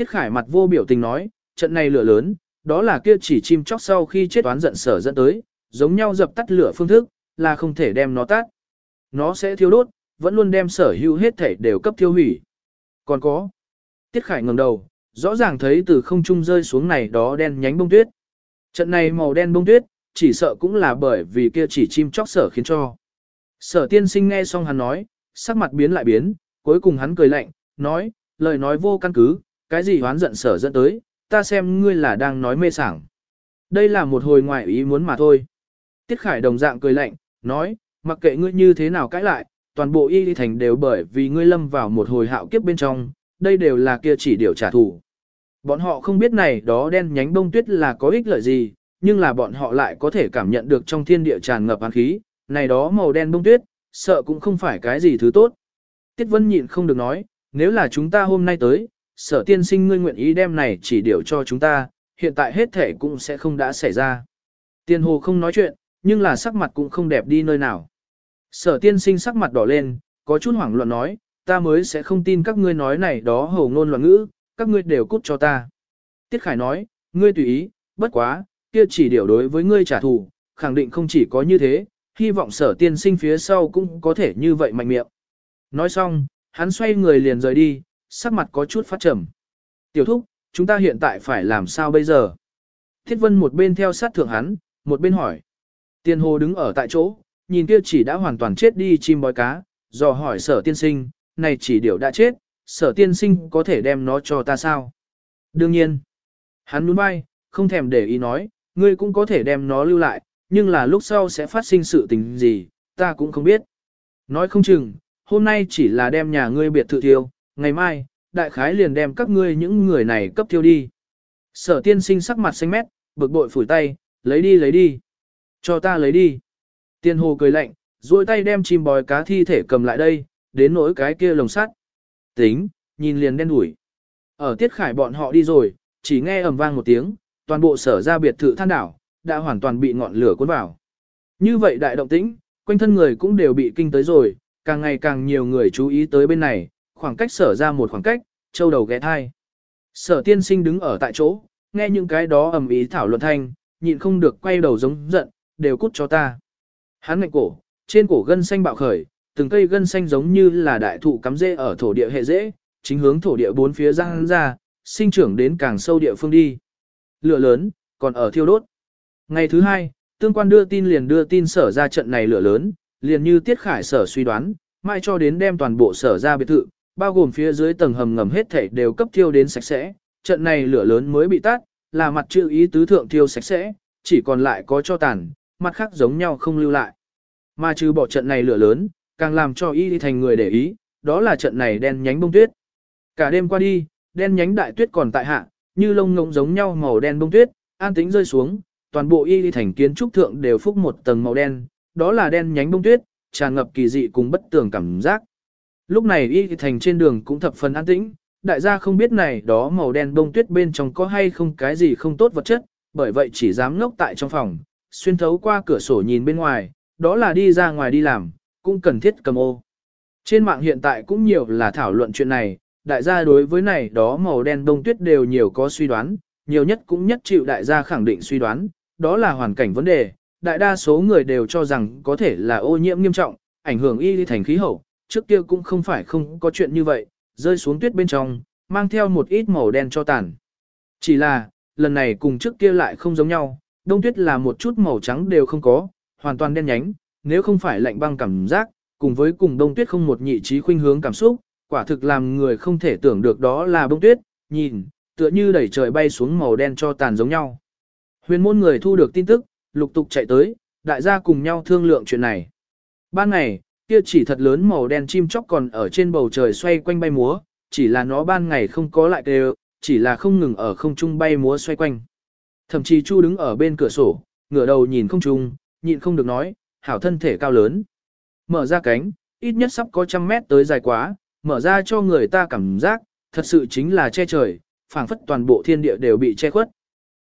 Tiết Khải mặt vô biểu tình nói, trận này lửa lớn, đó là kia chỉ chim chóc sau khi chết oán giận sở dẫn tới, giống nhau dập tắt lửa phương thức, là không thể đem nó tắt. Nó sẽ thiêu đốt, vẫn luôn đem sở hữu hết thể đều cấp thiêu hủy. Còn có. Tiết Khải ngẩng đầu, rõ ràng thấy từ không trung rơi xuống này đó đen nhánh bông tuyết. Trận này màu đen bông tuyết, chỉ sợ cũng là bởi vì kia chỉ chim chóc sở khiến cho. Sở tiên sinh nghe xong hắn nói, sắc mặt biến lại biến, cuối cùng hắn cười lạnh, nói, lời nói vô căn cứ, cái gì hoán giận sở dẫn tới, ta xem ngươi là đang nói mê sảng. Đây là một hồi ngoại ý muốn mà thôi. Tiết Khải đồng dạng cười lạnh, nói, mặc kệ ngươi như thế nào cãi lại, toàn bộ y thành đều bởi vì ngươi lâm vào một hồi hạo kiếp bên trong, đây đều là kia chỉ điều trả thù. Bọn họ không biết này đó đen nhánh bông tuyết là có ích lợi gì, nhưng là bọn họ lại có thể cảm nhận được trong thiên địa tràn ngập hàn khí, này đó màu đen bông tuyết, sợ cũng không phải cái gì thứ tốt. Tiết Vân nhịn không được nói, nếu là chúng ta hôm nay tới, sở tiên sinh ngươi nguyện ý đem này chỉ điều cho chúng ta, hiện tại hết thể cũng sẽ không đã xảy ra. Tiên hồ không nói chuyện, nhưng là sắc mặt cũng không đẹp đi nơi nào. Sở tiên sinh sắc mặt đỏ lên, có chút hoảng loạn nói, ta mới sẽ không tin các ngươi nói này đó hầu ngôn loạn ngữ, các ngươi đều cút cho ta. Tiết Khải nói, ngươi tùy ý, bất quá, kia chỉ điều đối với ngươi trả thù, khẳng định không chỉ có như thế, hy vọng sở tiên sinh phía sau cũng có thể như vậy mạnh miệng. Nói xong, hắn xoay người liền rời đi, sắc mặt có chút phát trầm. Tiểu thúc, chúng ta hiện tại phải làm sao bây giờ? Thiết vân một bên theo sát thượng hắn, một bên hỏi. Tiên hồ đứng ở tại chỗ, nhìn kia chỉ đã hoàn toàn chết đi chim bói cá, dò hỏi sở tiên sinh, này chỉ điều đã chết, sở tiên sinh có thể đem nó cho ta sao? Đương nhiên. Hắn nuôn vai, không thèm để ý nói, ngươi cũng có thể đem nó lưu lại, nhưng là lúc sau sẽ phát sinh sự tình gì, ta cũng không biết. Nói không chừng, hôm nay chỉ là đem nhà ngươi biệt thự thiêu, ngày mai, đại khái liền đem các ngươi những người này cấp tiêu đi. Sở tiên sinh sắc mặt xanh mét, bực bội phủi tay, lấy đi lấy đi. Cho ta lấy đi. Tiên hồ cười lạnh, duỗi tay đem chim bòi cá thi thể cầm lại đây, đến nỗi cái kia lồng sắt. Tính, nhìn liền đen đủi. Ở tiết khải bọn họ đi rồi, chỉ nghe ầm vang một tiếng, toàn bộ sở ra biệt thự than đảo, đã hoàn toàn bị ngọn lửa cuốn vào. Như vậy đại động tĩnh, quanh thân người cũng đều bị kinh tới rồi, càng ngày càng nhiều người chú ý tới bên này, khoảng cách sở ra một khoảng cách, châu đầu ghé thai. Sở tiên sinh đứng ở tại chỗ, nghe những cái đó ầm ý thảo luận thanh, nhịn không được quay đầu giống giận, đều cút cho ta. Hắn ngạnh cổ, trên cổ gân xanh bạo khởi, từng cây gân xanh giống như là đại thụ cắm rễ ở thổ địa hệ rễ, chính hướng thổ địa bốn phía răng ra, sinh trưởng đến càng sâu địa phương đi. lửa lớn, còn ở thiêu đốt. Ngày thứ hai, tương quan đưa tin liền đưa tin sở ra trận này lửa lớn, liền như Tiết Khải sở suy đoán, mai cho đến đem toàn bộ sở ra biệt thự, bao gồm phía dưới tầng hầm ngầm hết thảy đều cấp thiêu đến sạch sẽ, trận này lửa lớn mới bị tắt, là mặt chữ ý tứ thượng thiêu sạch sẽ, chỉ còn lại có cho tàn, mặt khác giống nhau không lưu lại. Mà trừ bỏ trận này lửa lớn, càng làm cho y thành người để ý, đó là trận này đen nhánh bông tuyết. Cả đêm qua đi, đen nhánh đại tuyết còn tại hạ, như lông ngỗng giống nhau màu đen bông tuyết, an tĩnh rơi xuống, toàn bộ y thành kiến trúc thượng đều phúc một tầng màu đen, đó là đen nhánh bông tuyết, tràn ngập kỳ dị cùng bất tường cảm giác. Lúc này y thành trên đường cũng thập phần an tĩnh, đại gia không biết này đó màu đen bông tuyết bên trong có hay không cái gì không tốt vật chất, bởi vậy chỉ dám ngốc tại trong phòng, xuyên thấu qua cửa sổ nhìn bên ngoài, đó là đi ra ngoài đi làm, cũng cần thiết cầm ô. Trên mạng hiện tại cũng nhiều là thảo luận chuyện này, đại gia đối với này đó màu đen bông tuyết đều nhiều có suy đoán, nhiều nhất cũng nhất chịu đại gia khẳng định suy đoán, đó là hoàn cảnh vấn đề, đại đa số người đều cho rằng có thể là ô nhiễm nghiêm trọng, ảnh hưởng y thành khí hậu, trước kia cũng không phải không có chuyện như vậy, rơi xuống tuyết bên trong, mang theo một ít màu đen cho tàn. Chỉ là, lần này cùng trước kia lại không giống nhau, đông tuyết là một chút màu trắng đều không có, hoàn toàn đen nhánh, nếu không phải lạnh băng cảm giác, cùng với cùng đông tuyết không một nhị trí khuynh hướng cảm xúc, quả thực làm người không thể tưởng được đó là bông tuyết, nhìn, tựa như đẩy trời bay xuống màu đen cho tàn giống nhau. Huyền môn người thu được tin tức, lục tục chạy tới, đại gia cùng nhau thương lượng chuyện này. Ban ngày, kia chỉ thật lớn màu đen chim chóc còn ở trên bầu trời xoay quanh bay múa, chỉ là nó ban ngày không có lại đều, chỉ là không ngừng ở không trung bay múa xoay quanh. Thậm chí Chu đứng ở bên cửa sổ, ngửa đầu nhìn không trung, nhịn không được nói, hảo thân thể cao lớn. Mở ra cánh, ít nhất sắp có trăm mét tới dài quá, mở ra cho người ta cảm giác, thật sự chính là che trời, phảng phất toàn bộ thiên địa đều bị che khuất.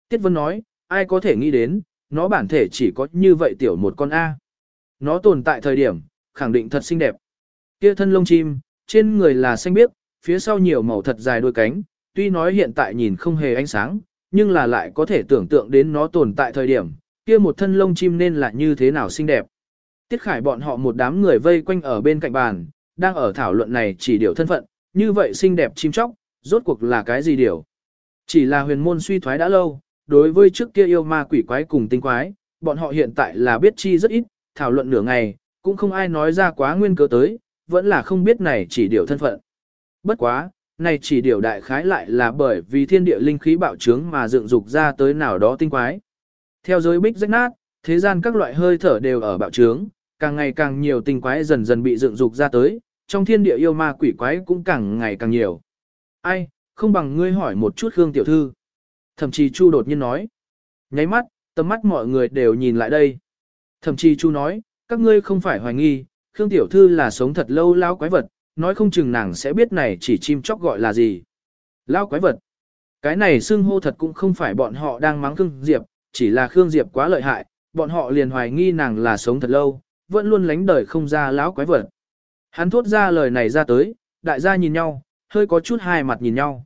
Tiết Vân nói, ai có thể nghĩ đến, nó bản thể chỉ có như vậy tiểu một con A. Nó tồn tại thời điểm, khẳng định thật xinh đẹp. Kia thân lông chim, trên người là xanh biếc, phía sau nhiều màu thật dài đuôi cánh, tuy nói hiện tại nhìn không hề ánh sáng, nhưng là lại có thể tưởng tượng đến nó tồn tại thời điểm, kia một thân lông chim nên là như thế nào xinh đẹp. Tiết Khải bọn họ một đám người vây quanh ở bên cạnh bàn, đang ở thảo luận này chỉ điều thân phận, như vậy xinh đẹp chim chóc, rốt cuộc là cái gì điều. Chỉ là huyền môn suy thoái đã lâu, đối với trước kia yêu ma quỷ quái cùng tinh quái, bọn họ hiện tại là biết chi rất ít, thảo luận nửa ngày, cũng không ai nói ra quá nguyên cớ tới, vẫn là không biết này chỉ điều thân phận. Bất quá, này chỉ điều đại khái lại là bởi vì thiên địa linh khí bạo trướng mà dựng dục ra tới nào đó tinh quái. Theo giới bích rách nát, thế gian các loại hơi thở đều ở bạo trướng, càng ngày càng nhiều tinh quái dần dần bị dựng dục ra tới, trong thiên địa yêu ma quỷ quái cũng càng ngày càng nhiều. Ai, không bằng ngươi hỏi một chút Khương tiểu thư. Thậm chí Chu đột nhiên nói. Nháy mắt, tầm mắt mọi người đều nhìn lại đây. Thậm chí Chu nói, các ngươi không phải hoài nghi, Khương tiểu thư là sống thật lâu lao quái vật, nói không chừng nàng sẽ biết này chỉ chim chóc gọi là gì. Lao quái vật. Cái này xưng hô thật cũng không phải bọn họ đang mắng Khương Diệp, chỉ là Khương Diệp quá lợi hại, bọn họ liền hoài nghi nàng là sống thật lâu, vẫn luôn lánh đời không ra lão quái vật. Hắn thốt ra lời này ra tới, đại gia nhìn nhau, hơi có chút hai mặt nhìn nhau.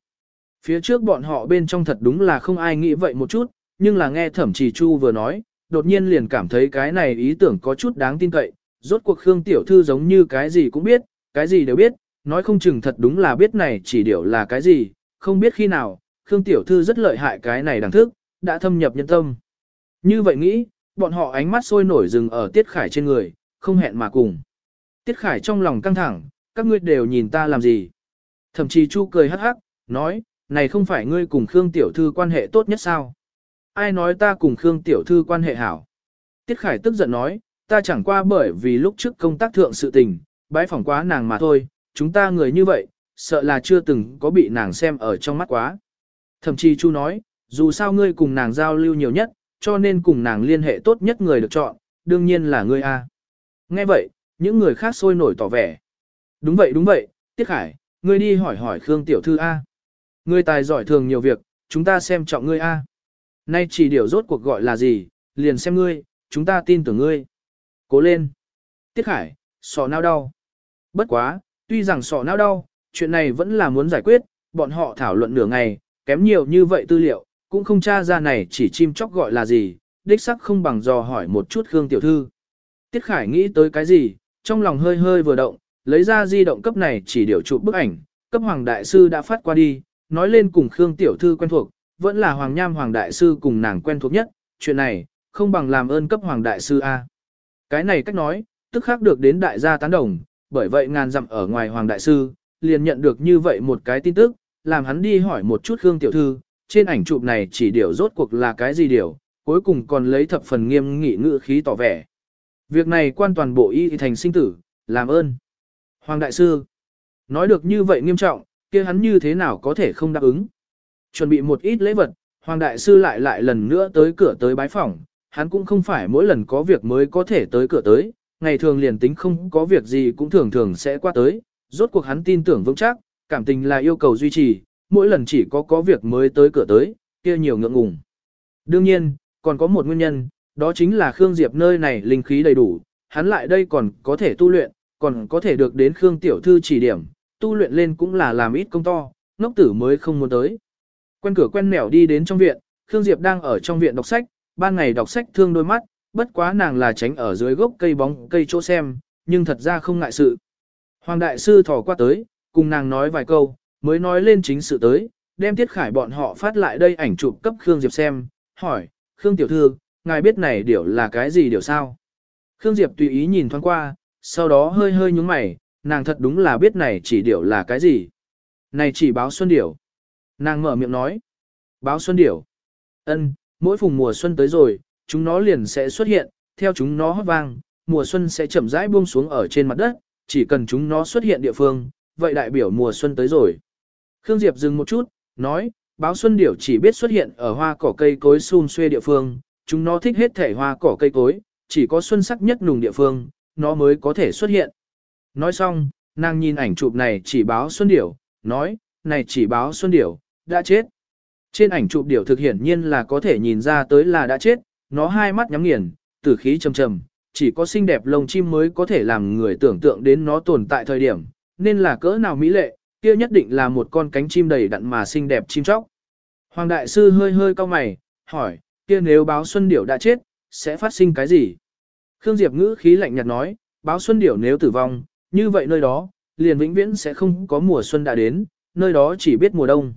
Phía trước bọn họ bên trong thật đúng là không ai nghĩ vậy một chút, nhưng là nghe thẩm trì chu vừa nói, đột nhiên liền cảm thấy cái này ý tưởng có chút đáng tin cậy, rốt cuộc Khương Tiểu Thư giống như cái gì cũng biết, cái gì đều biết, nói không chừng thật đúng là biết này chỉ điều là cái gì, không biết khi nào, Khương Tiểu Thư rất lợi hại cái này đẳng thức, đã thâm nhập nhân tâm. Như vậy nghĩ, bọn họ ánh mắt sôi nổi dừng ở Tiết Khải trên người, không hẹn mà cùng. Tiết Khải trong lòng căng thẳng, các ngươi đều nhìn ta làm gì. Thậm chí Chu cười hắc hắc, nói, này không phải ngươi cùng Khương Tiểu Thư quan hệ tốt nhất sao? Ai nói ta cùng Khương Tiểu Thư quan hệ hảo? Tiết Khải tức giận nói, ta chẳng qua bởi vì lúc trước công tác thượng sự tình, bái phỏng quá nàng mà thôi, chúng ta người như vậy, sợ là chưa từng có bị nàng xem ở trong mắt quá. Thậm chí Chu nói, dù sao ngươi cùng nàng giao lưu nhiều nhất, cho nên cùng nàng liên hệ tốt nhất người được chọn, đương nhiên là ngươi A. Nghe vậy, những người khác sôi nổi tỏ vẻ. Đúng vậy đúng vậy, Tiết Khải, ngươi đi hỏi hỏi Khương Tiểu Thư A. Ngươi tài giỏi thường nhiều việc, chúng ta xem trọng ngươi A. Nay chỉ điều rốt cuộc gọi là gì, liền xem ngươi, chúng ta tin tưởng ngươi. Cố lên. Tiết Khải, sọ nao đau. Bất quá, tuy rằng sọ nao đau, chuyện này vẫn là muốn giải quyết, bọn họ thảo luận nửa ngày, kém nhiều như vậy tư liệu, cũng không tra ra này chỉ chim chóc gọi là gì, đích sắc không bằng dò hỏi một chút Khương Tiểu Thư. Tiết Khải nghĩ tới cái gì, trong lòng hơi hơi vừa động, lấy ra di động cấp này chỉ điều chụp bức ảnh, cấp Hoàng Đại Sư đã phát qua đi, nói lên cùng Khương Tiểu Thư quen thuộc, vẫn là Hoàng Nham Hoàng Đại Sư cùng nàng quen thuộc nhất, chuyện này, không bằng làm ơn cấp Hoàng Đại Sư A. Cái này cách nói, tức khác được đến đại gia tán đồng, bởi vậy ngàn dặm ở ngoài Hoàng Đại Sư, liền nhận được như vậy một cái tin tức, làm hắn đi hỏi một chút Khương Tiểu Thư, trên ảnh chụp này chỉ điều rốt cuộc là cái gì điều, cuối cùng còn lấy thập phần nghiêm nghị ngữ khí tỏ vẻ. Việc này quan toàn bộ y thành sinh tử, làm ơn. Hoàng Đại Sư, nói được như vậy nghiêm trọng, kia hắn như thế nào có thể không đáp ứng. Chuẩn bị một ít lễ vật, Hoàng Đại Sư lại lại lần nữa tới cửa tới bái phỏng, hắn cũng không phải mỗi lần có việc mới có thể tới cửa tới, ngày thường liền tính không có việc gì cũng thường thường sẽ qua tới, rốt cuộc hắn tin tưởng vững chắc, cảm tình là yêu cầu duy trì, mỗi lần chỉ có có việc mới tới cửa tới, kia nhiều ngượng ngùng. Đương nhiên, còn có một nguyên nhân, đó chính là Khương Diệp nơi này linh khí đầy đủ, hắn lại đây còn có thể tu luyện, còn có thể được đến Khương Tiểu Thư chỉ điểm, tu luyện lên cũng là làm ít công to, ngốc tử mới không muốn tới. Quen cửa quen nẻo đi đến trong viện, Khương Diệp đang ở trong viện đọc sách, ban ngày đọc sách thương đôi mắt, bất quá nàng là tránh ở dưới gốc cây bóng cây chỗ xem, nhưng thật ra không ngại sự. Hoàng Đại Sư thỏ qua tới, cùng nàng nói vài câu, mới nói lên chính sự tới, đem Tiết Khải bọn họ phát lại đây ảnh chụp cấp Khương Diệp xem, hỏi, Khương Tiểu Thư, ngài biết này điều là cái gì điều sao? Khương Diệp tùy ý nhìn thoáng qua, sau đó hơi hơi nhúng mày, nàng thật đúng là biết này chỉ điều là cái gì. Này chỉ báo xuân điểu. Nàng mở miệng nói. Báo xuân điểu. ân mỗi phùng mùa xuân tới rồi, chúng nó liền sẽ xuất hiện, theo chúng nó hót vang, mùa xuân sẽ chậm rãi buông xuống ở trên mặt đất, chỉ cần chúng nó xuất hiện địa phương, vậy đại biểu mùa xuân tới rồi. Khương Diệp dừng một chút, nói, báo xuân điểu chỉ biết xuất hiện ở hoa cỏ cây cối xun xuê địa phương, chúng nó thích hết thể hoa cỏ cây cối, chỉ có xuân sắc nhất nùng địa phương, nó mới có thể xuất hiện. Nói xong, nàng nhìn ảnh chụp này chỉ báo xuân điểu, nói, này chỉ báo xuân điểu, đã chết. Trên ảnh chụp điểu thực hiển nhiên là có thể nhìn ra tới là đã chết, nó hai mắt nhắm nghiền, tử khí trầm trầm, chỉ có xinh đẹp lông chim mới có thể làm người tưởng tượng đến nó tồn tại thời điểm, nên là cỡ nào mỹ lệ, kia nhất định là một con cánh chim đầy đặn mà xinh đẹp chim chóc. Hoàng đại sư hơi hơi cau mày, hỏi, kia nếu báo xuân điểu đã chết, sẽ phát sinh cái gì? Khương Diệp ngữ khí lạnh nhạt nói, báo xuân điểu nếu tử vong, như vậy nơi đó, liền vĩnh viễn sẽ không có mùa xuân đã đến, nơi đó chỉ biết mùa đông.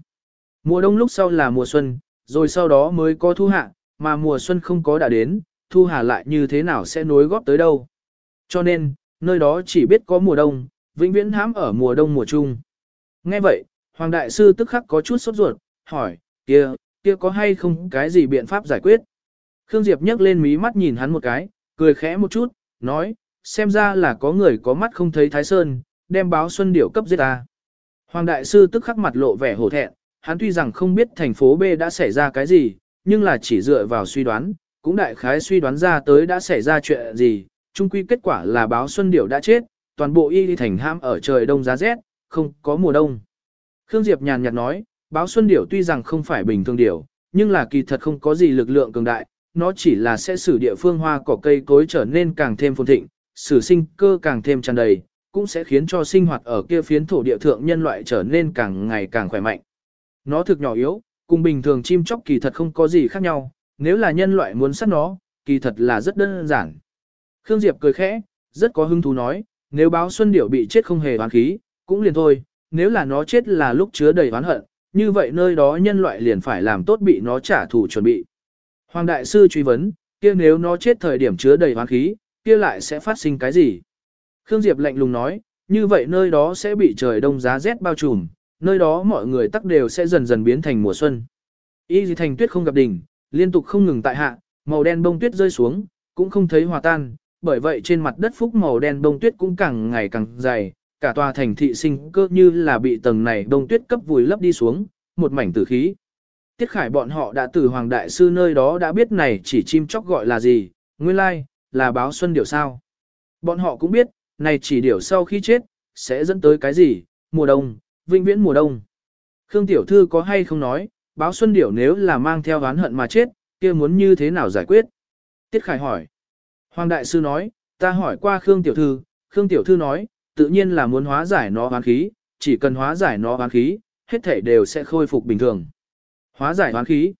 Mùa đông lúc sau là mùa xuân, rồi sau đó mới có thu hạ, mà mùa xuân không có đã đến, thu hà lại như thế nào sẽ nối góp tới đâu. Cho nên, nơi đó chỉ biết có mùa đông, vĩnh viễn hãm ở mùa đông mùa trung. Nghe vậy, Hoàng Đại Sư tức khắc có chút sốt ruột, hỏi, kia, kia có hay không cái gì biện pháp giải quyết? Khương Diệp nhấc lên mí mắt nhìn hắn một cái, cười khẽ một chút, nói, xem ra là có người có mắt không thấy Thái Sơn, đem báo Xuân Điểu cấp giết ta. Hoàng Đại Sư tức khắc mặt lộ vẻ hổ thẹn, hắn tuy rằng không biết thành phố B đã xảy ra cái gì, nhưng là chỉ dựa vào suy đoán, cũng đại khái suy đoán ra tới đã xảy ra chuyện gì, chung quy kết quả là báo Xuân Điểu đã chết, toàn bộ y đi thành ham ở trời đông giá rét, không có mùa đông. Khương Diệp nhàn nhạt nói, báo Xuân Điểu tuy rằng không phải bình thường điểu, nhưng là kỳ thật không có gì lực lượng cường đại, nó chỉ là sẽ xử địa phương hoa cỏ cây cối trở nên càng thêm phồn thịnh, xử sinh cơ càng thêm tràn đầy, cũng sẽ khiến cho sinh hoạt ở kia phiến thổ địa thượng nhân loại trở nên càng ngày càng khỏe mạnh. Nó thực nhỏ yếu, cùng bình thường chim chóc kỳ thật không có gì khác nhau, nếu là nhân loại muốn sát nó, kỳ thật là rất đơn giản. Khương Diệp cười khẽ, rất có hứng thú nói, nếu báo xuân điểu bị chết không hề oán khí, cũng liền thôi, nếu là nó chết là lúc chứa đầy oán hận, như vậy nơi đó nhân loại liền phải làm tốt bị nó trả thù chuẩn bị. Hoàng Đại Sư truy vấn, kia nếu nó chết thời điểm chứa đầy oán khí, kia lại sẽ phát sinh cái gì? Khương Diệp lạnh lùng nói, như vậy nơi đó sẽ bị trời đông giá rét bao trùm, nơi đó mọi người tắc đều sẽ dần dần biến thành mùa xuân. Y gì thành tuyết không gặp đỉnh, liên tục không ngừng tại hạ, màu đen bông tuyết rơi xuống, cũng không thấy hòa tan, bởi vậy trên mặt đất phúc màu đen bông tuyết cũng càng ngày càng dày, cả tòa thành thị sinh cơ như là bị tầng này bông tuyết cấp vùi lấp đi xuống, một mảnh tử khí. Tiết Khải bọn họ đã từ Hoàng Đại Sư nơi đó đã biết này chỉ chim chóc gọi là gì, nguyên lai, là báo xuân điểu sao. Bọn họ cũng biết, này chỉ điểu sau khi chết, sẽ dẫn tới cái gì, mùa đông, vĩnh viễn mùa đông. Khương Tiểu Thư có hay không nói, báo xuân điểu nếu là mang theo oán hận mà chết, kia muốn như thế nào giải quyết? Tiết Khải hỏi. Hoàng Đại Sư nói, ta hỏi qua Khương Tiểu Thư, Khương Tiểu Thư nói, tự nhiên là muốn hóa giải nó oán khí, chỉ cần hóa giải nó oán khí, hết thể đều sẽ khôi phục bình thường. Hóa giải oán khí.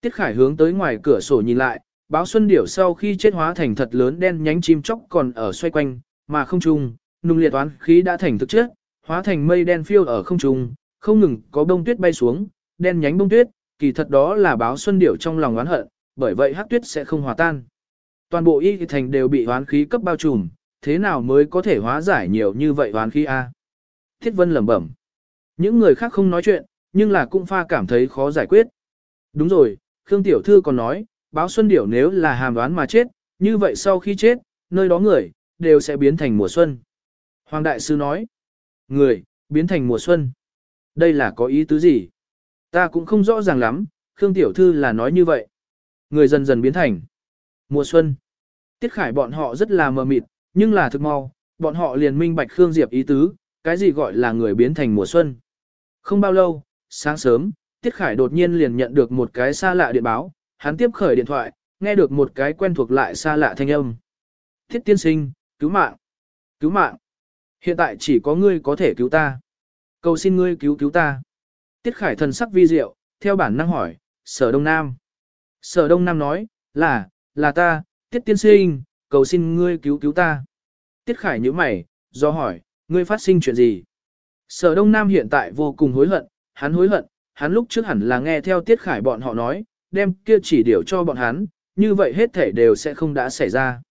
Tiết Khải hướng tới ngoài cửa sổ nhìn lại, báo xuân điểu sau khi chết hóa thành thật lớn đen nhánh chim chóc còn ở xoay quanh, mà không trung, nung liệt oán khí đã thành thực chất, hóa thành mây đen phiêu ở không trung, không ngừng có bông tuyết bay xuống, đen nhánh bông tuyết, kỳ thật đó là báo xuân điểu trong lòng oán hận, bởi vậy hắc tuyết sẽ không hòa tan. Toàn bộ y thành đều bị oán khí cấp bao trùm, thế nào mới có thể hóa giải nhiều như vậy oán khí a? Thiết Vân lẩm bẩm. Những người khác không nói chuyện, nhưng là cũng pha cảm thấy khó giải quyết. Đúng rồi, Khương Tiểu Thư còn nói, báo xuân điểu nếu là hàm đoán mà chết, như vậy sau khi chết, nơi đó người, đều sẽ biến thành mùa xuân. Hoàng Đại Sư nói, người, biến thành mùa xuân. Đây là có ý tứ gì? Ta cũng không rõ ràng lắm, Khương Tiểu Thư là nói như vậy. Người dần dần biến thành mùa xuân. Tiết Khải bọn họ rất là mờ mịt, nhưng là thực mau, bọn họ liền minh bạch Khương Diệp ý tứ, cái gì gọi là người biến thành mùa xuân. Không bao lâu, sáng sớm, Tiết Khải đột nhiên liền nhận được một cái xa lạ điện báo, hắn tiếp khởi điện thoại, nghe được một cái quen thuộc lại xa lạ thanh âm. Thiết tiên sinh, cứu mạng, cứu mạng. Hiện tại chỉ có ngươi có thể cứu ta. Cầu xin ngươi cứu cứu ta. Tiết Khải thần sắc vi diệu, theo bản năng hỏi, Sở Đông Nam. Sở Đông Nam nói, là, là ta, Tiết tiên sinh, cầu xin ngươi cứu cứu ta. Tiết Khải nhíu mày, do hỏi, ngươi phát sinh chuyện gì? Sở Đông Nam hiện tại vô cùng hối hận, hắn hối hận, hắn lúc trước hẳn là nghe theo Tiết Khải bọn họ nói, đem kia chỉ điều cho bọn hắn, như vậy hết thể đều sẽ không đã xảy ra.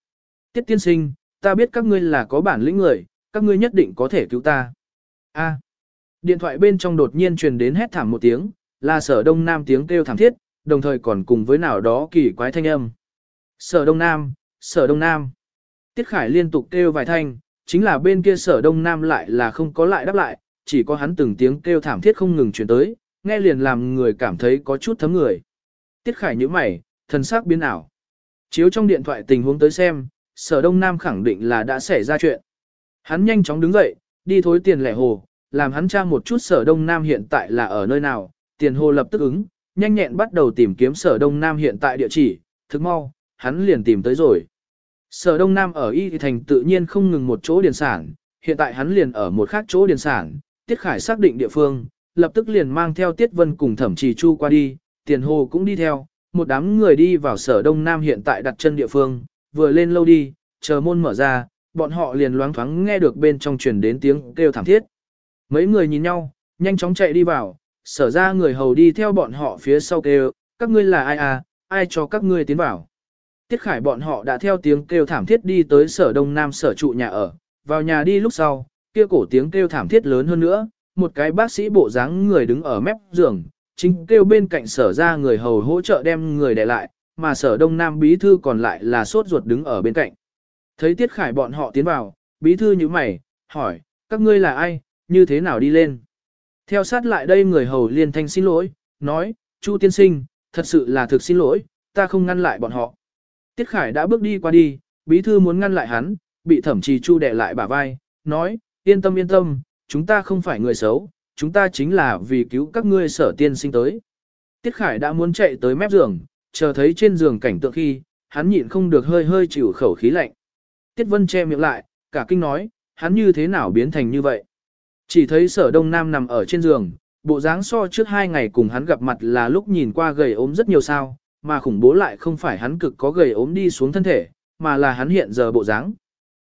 Tiết tiên sinh, ta biết các ngươi là có bản lĩnh người, các ngươi nhất định có thể cứu ta. A. Điện thoại bên trong đột nhiên truyền đến hét thảm một tiếng, là sở đông nam tiếng kêu thảm thiết, đồng thời còn cùng với nào đó kỳ quái thanh âm. Sở đông nam, sở đông nam. Tiết Khải liên tục kêu vài thanh, chính là bên kia sở đông nam lại là không có lại đáp lại, chỉ có hắn từng tiếng kêu thảm thiết không ngừng truyền tới, nghe liền làm người cảm thấy có chút thấm người. Tiết Khải nhíu mày, thần sắc biến ảo. Chiếu trong điện thoại tình huống tới xem, sở đông nam khẳng định là đã xảy ra chuyện. Hắn nhanh chóng đứng dậy, đi thối tiền lẻ hồ, làm hắn tra một chút sở đông nam hiện tại là ở nơi nào, tiền hồ lập tức ứng, nhanh nhẹn bắt đầu tìm kiếm sở đông nam hiện tại địa chỉ, thức mau, hắn liền tìm tới rồi. Sở đông nam ở Y Thành tự nhiên không ngừng một chỗ điền sản, hiện tại hắn liền ở một khác chỗ điền sản, Tiết Khải xác định địa phương, lập tức liền mang theo Tiết Vân cùng Thẩm Trì Chu qua đi, tiền hồ cũng đi theo, một đám người đi vào sở đông nam hiện tại đặt chân địa phương, vừa lên lâu đi, chờ môn mở ra, bọn họ liền loáng thoáng nghe được bên trong truyền đến tiếng kêu thảm thiết. Mấy người nhìn nhau, nhanh chóng chạy đi vào, sở ra người hầu đi theo bọn họ phía sau kêu, các ngươi là ai à, ai cho các ngươi tiến vào. Tiết khải bọn họ đã theo tiếng kêu thảm thiết đi tới sở đông nam sở trụ nhà ở, vào nhà đi lúc sau, kia cổ tiếng kêu thảm thiết lớn hơn nữa, một cái bác sĩ bộ dáng người đứng ở mép giường, chính kêu bên cạnh sở ra người hầu hỗ trợ đem người để lại, mà sở đông nam bí thư còn lại là sốt ruột đứng ở bên cạnh. Thấy Tiết Khải bọn họ tiến vào, bí thư như mày, hỏi, các ngươi là ai, như thế nào đi lên? Theo sát lại đây người hầu liên thanh xin lỗi, nói, Chu tiên sinh, thật sự là thực xin lỗi, ta không ngăn lại bọn họ. Tiết Khải đã bước đi qua đi, bí thư muốn ngăn lại hắn, bị thẩm trì Chu đè lại bả vai, nói, yên tâm yên tâm, chúng ta không phải người xấu, chúng ta chính là vì cứu các ngươi sở tiên sinh tới. Tiết Khải đã muốn chạy tới mép giường, chờ thấy trên giường cảnh tượng khi, hắn nhịn không được hơi hơi chịu khẩu khí lạnh. Tiết Vân che miệng lại, cả kinh nói, hắn như thế nào biến thành như vậy. Chỉ thấy sở đông nam nằm ở trên giường, bộ dáng so trước hai ngày cùng hắn gặp mặt là lúc nhìn qua gầy ốm rất nhiều sao, mà khủng bố lại không phải hắn cực có gầy ốm đi xuống thân thể, mà là hắn hiện giờ bộ dáng.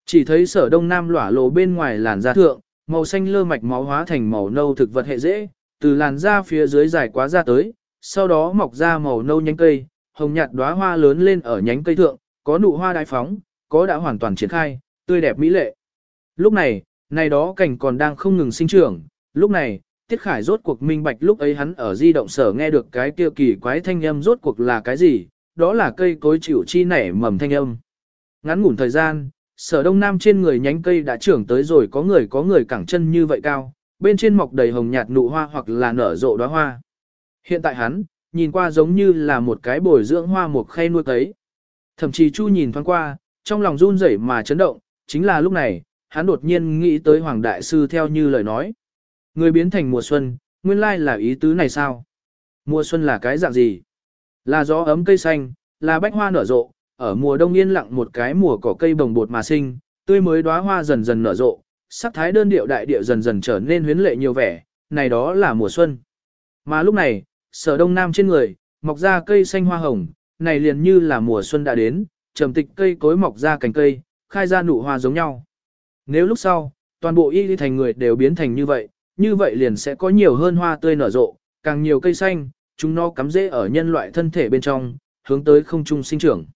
Chỉ thấy sở đông nam lỏa lộ bên ngoài làn da thượng, màu xanh lơ mạch máu hóa thành màu nâu thực vật hệ dễ, từ làn da phía dưới dài quá ra tới, sau đó mọc ra màu nâu nhánh cây, hồng nhạt đóa hoa lớn lên ở nhánh cây thượng, có nụ hoa đại phóng, có đã hoàn toàn triển khai, tươi đẹp mỹ lệ. Lúc này, này đó cảnh còn đang không ngừng sinh trưởng, lúc này, Tiết Khải rốt cuộc minh bạch lúc ấy hắn ở di động sở nghe được cái kia kỳ quái thanh âm rốt cuộc là cái gì, đó là cây cối chịu chi nảy mầm thanh âm. Ngắn ngủn thời gian, sở đông nam trên người nhánh cây đã trưởng tới rồi có người có người cẳng chân như vậy cao, bên trên mọc đầy hồng nhạt nụ hoa hoặc là nở rộ đóa hoa. Hiện tại hắn, nhìn qua giống như là một cái bồi dưỡng hoa một khay nuôi cấy. Thậm chí Chu nhìn thoáng qua, trong lòng run rẩy mà chấn động, chính là lúc này, hắn đột nhiên nghĩ tới Hoàng Đại Sư theo như lời nói. Người biến thành mùa xuân, nguyên lai là ý tứ này sao? Mùa xuân là cái dạng gì? Là gió ấm cây xanh, là bách hoa nở rộ, ở mùa đông yên lặng một cái mùa cỏ cây bồng bột mà sinh, tươi mới đóa hoa dần dần nở rộ, sắc thái đơn điệu đại địa dần dần trở nên huyến lệ nhiều vẻ, này đó là mùa xuân. Mà lúc này, sở đông nam trên người, mọc ra cây xanh hoa hồng, này liền như là mùa xuân đã đến, trầm tịch cây cối mọc ra cành cây, khai ra nụ hoa giống nhau. Nếu lúc sau, toàn bộ y đi thành người đều biến thành như vậy, như vậy liền sẽ có nhiều hơn hoa tươi nở rộ, càng nhiều cây xanh, chúng nó cắm rễ ở nhân loại thân thể bên trong, hướng tới không trung sinh trưởng.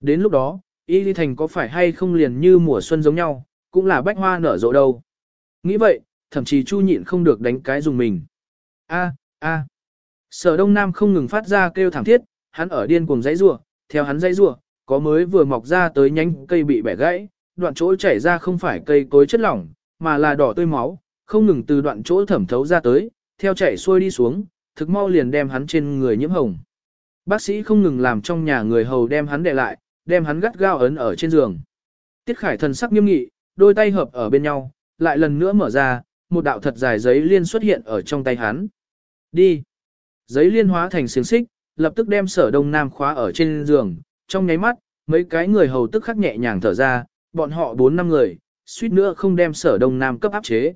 Đến lúc đó, Y đi Thành có phải hay không liền như mùa xuân giống nhau, cũng là bách hoa nở rộ đâu. Nghĩ vậy, thậm chí Chu nhịn không được đánh cái dùng mình. A, a. Sở Đông Nam không ngừng phát ra kêu thảm thiết, hắn ở điên cuồng dãy rủa, theo hắn dãy rủa, có mới vừa mọc ra tới nhánh cây bị bẻ gãy, đoạn chỗ chảy ra không phải cây cối chất lỏng, mà là đỏ tươi máu, không ngừng từ đoạn chỗ thẩm thấu ra tới, theo chảy xuôi đi xuống, thực mau liền đem hắn trên người nhiễm hồng. Bác sĩ không ngừng làm trong nhà người hầu đem hắn đè lại, đem hắn gắt gao ấn ở trên giường. Tiết Khải thần sắc nghiêm nghị, đôi tay hợp ở bên nhau, lại lần nữa mở ra, một đạo thật dài giấy liên xuất hiện ở trong tay hắn. Đi. Giấy liên hóa thành xiềng xích, lập tức đem sở đông nam khóa ở trên giường, trong nháy mắt, mấy cái người hầu tức khắc nhẹ nhàng thở ra, bọn họ bốn năm người, suýt nữa không đem sở đông nam cấp áp chế.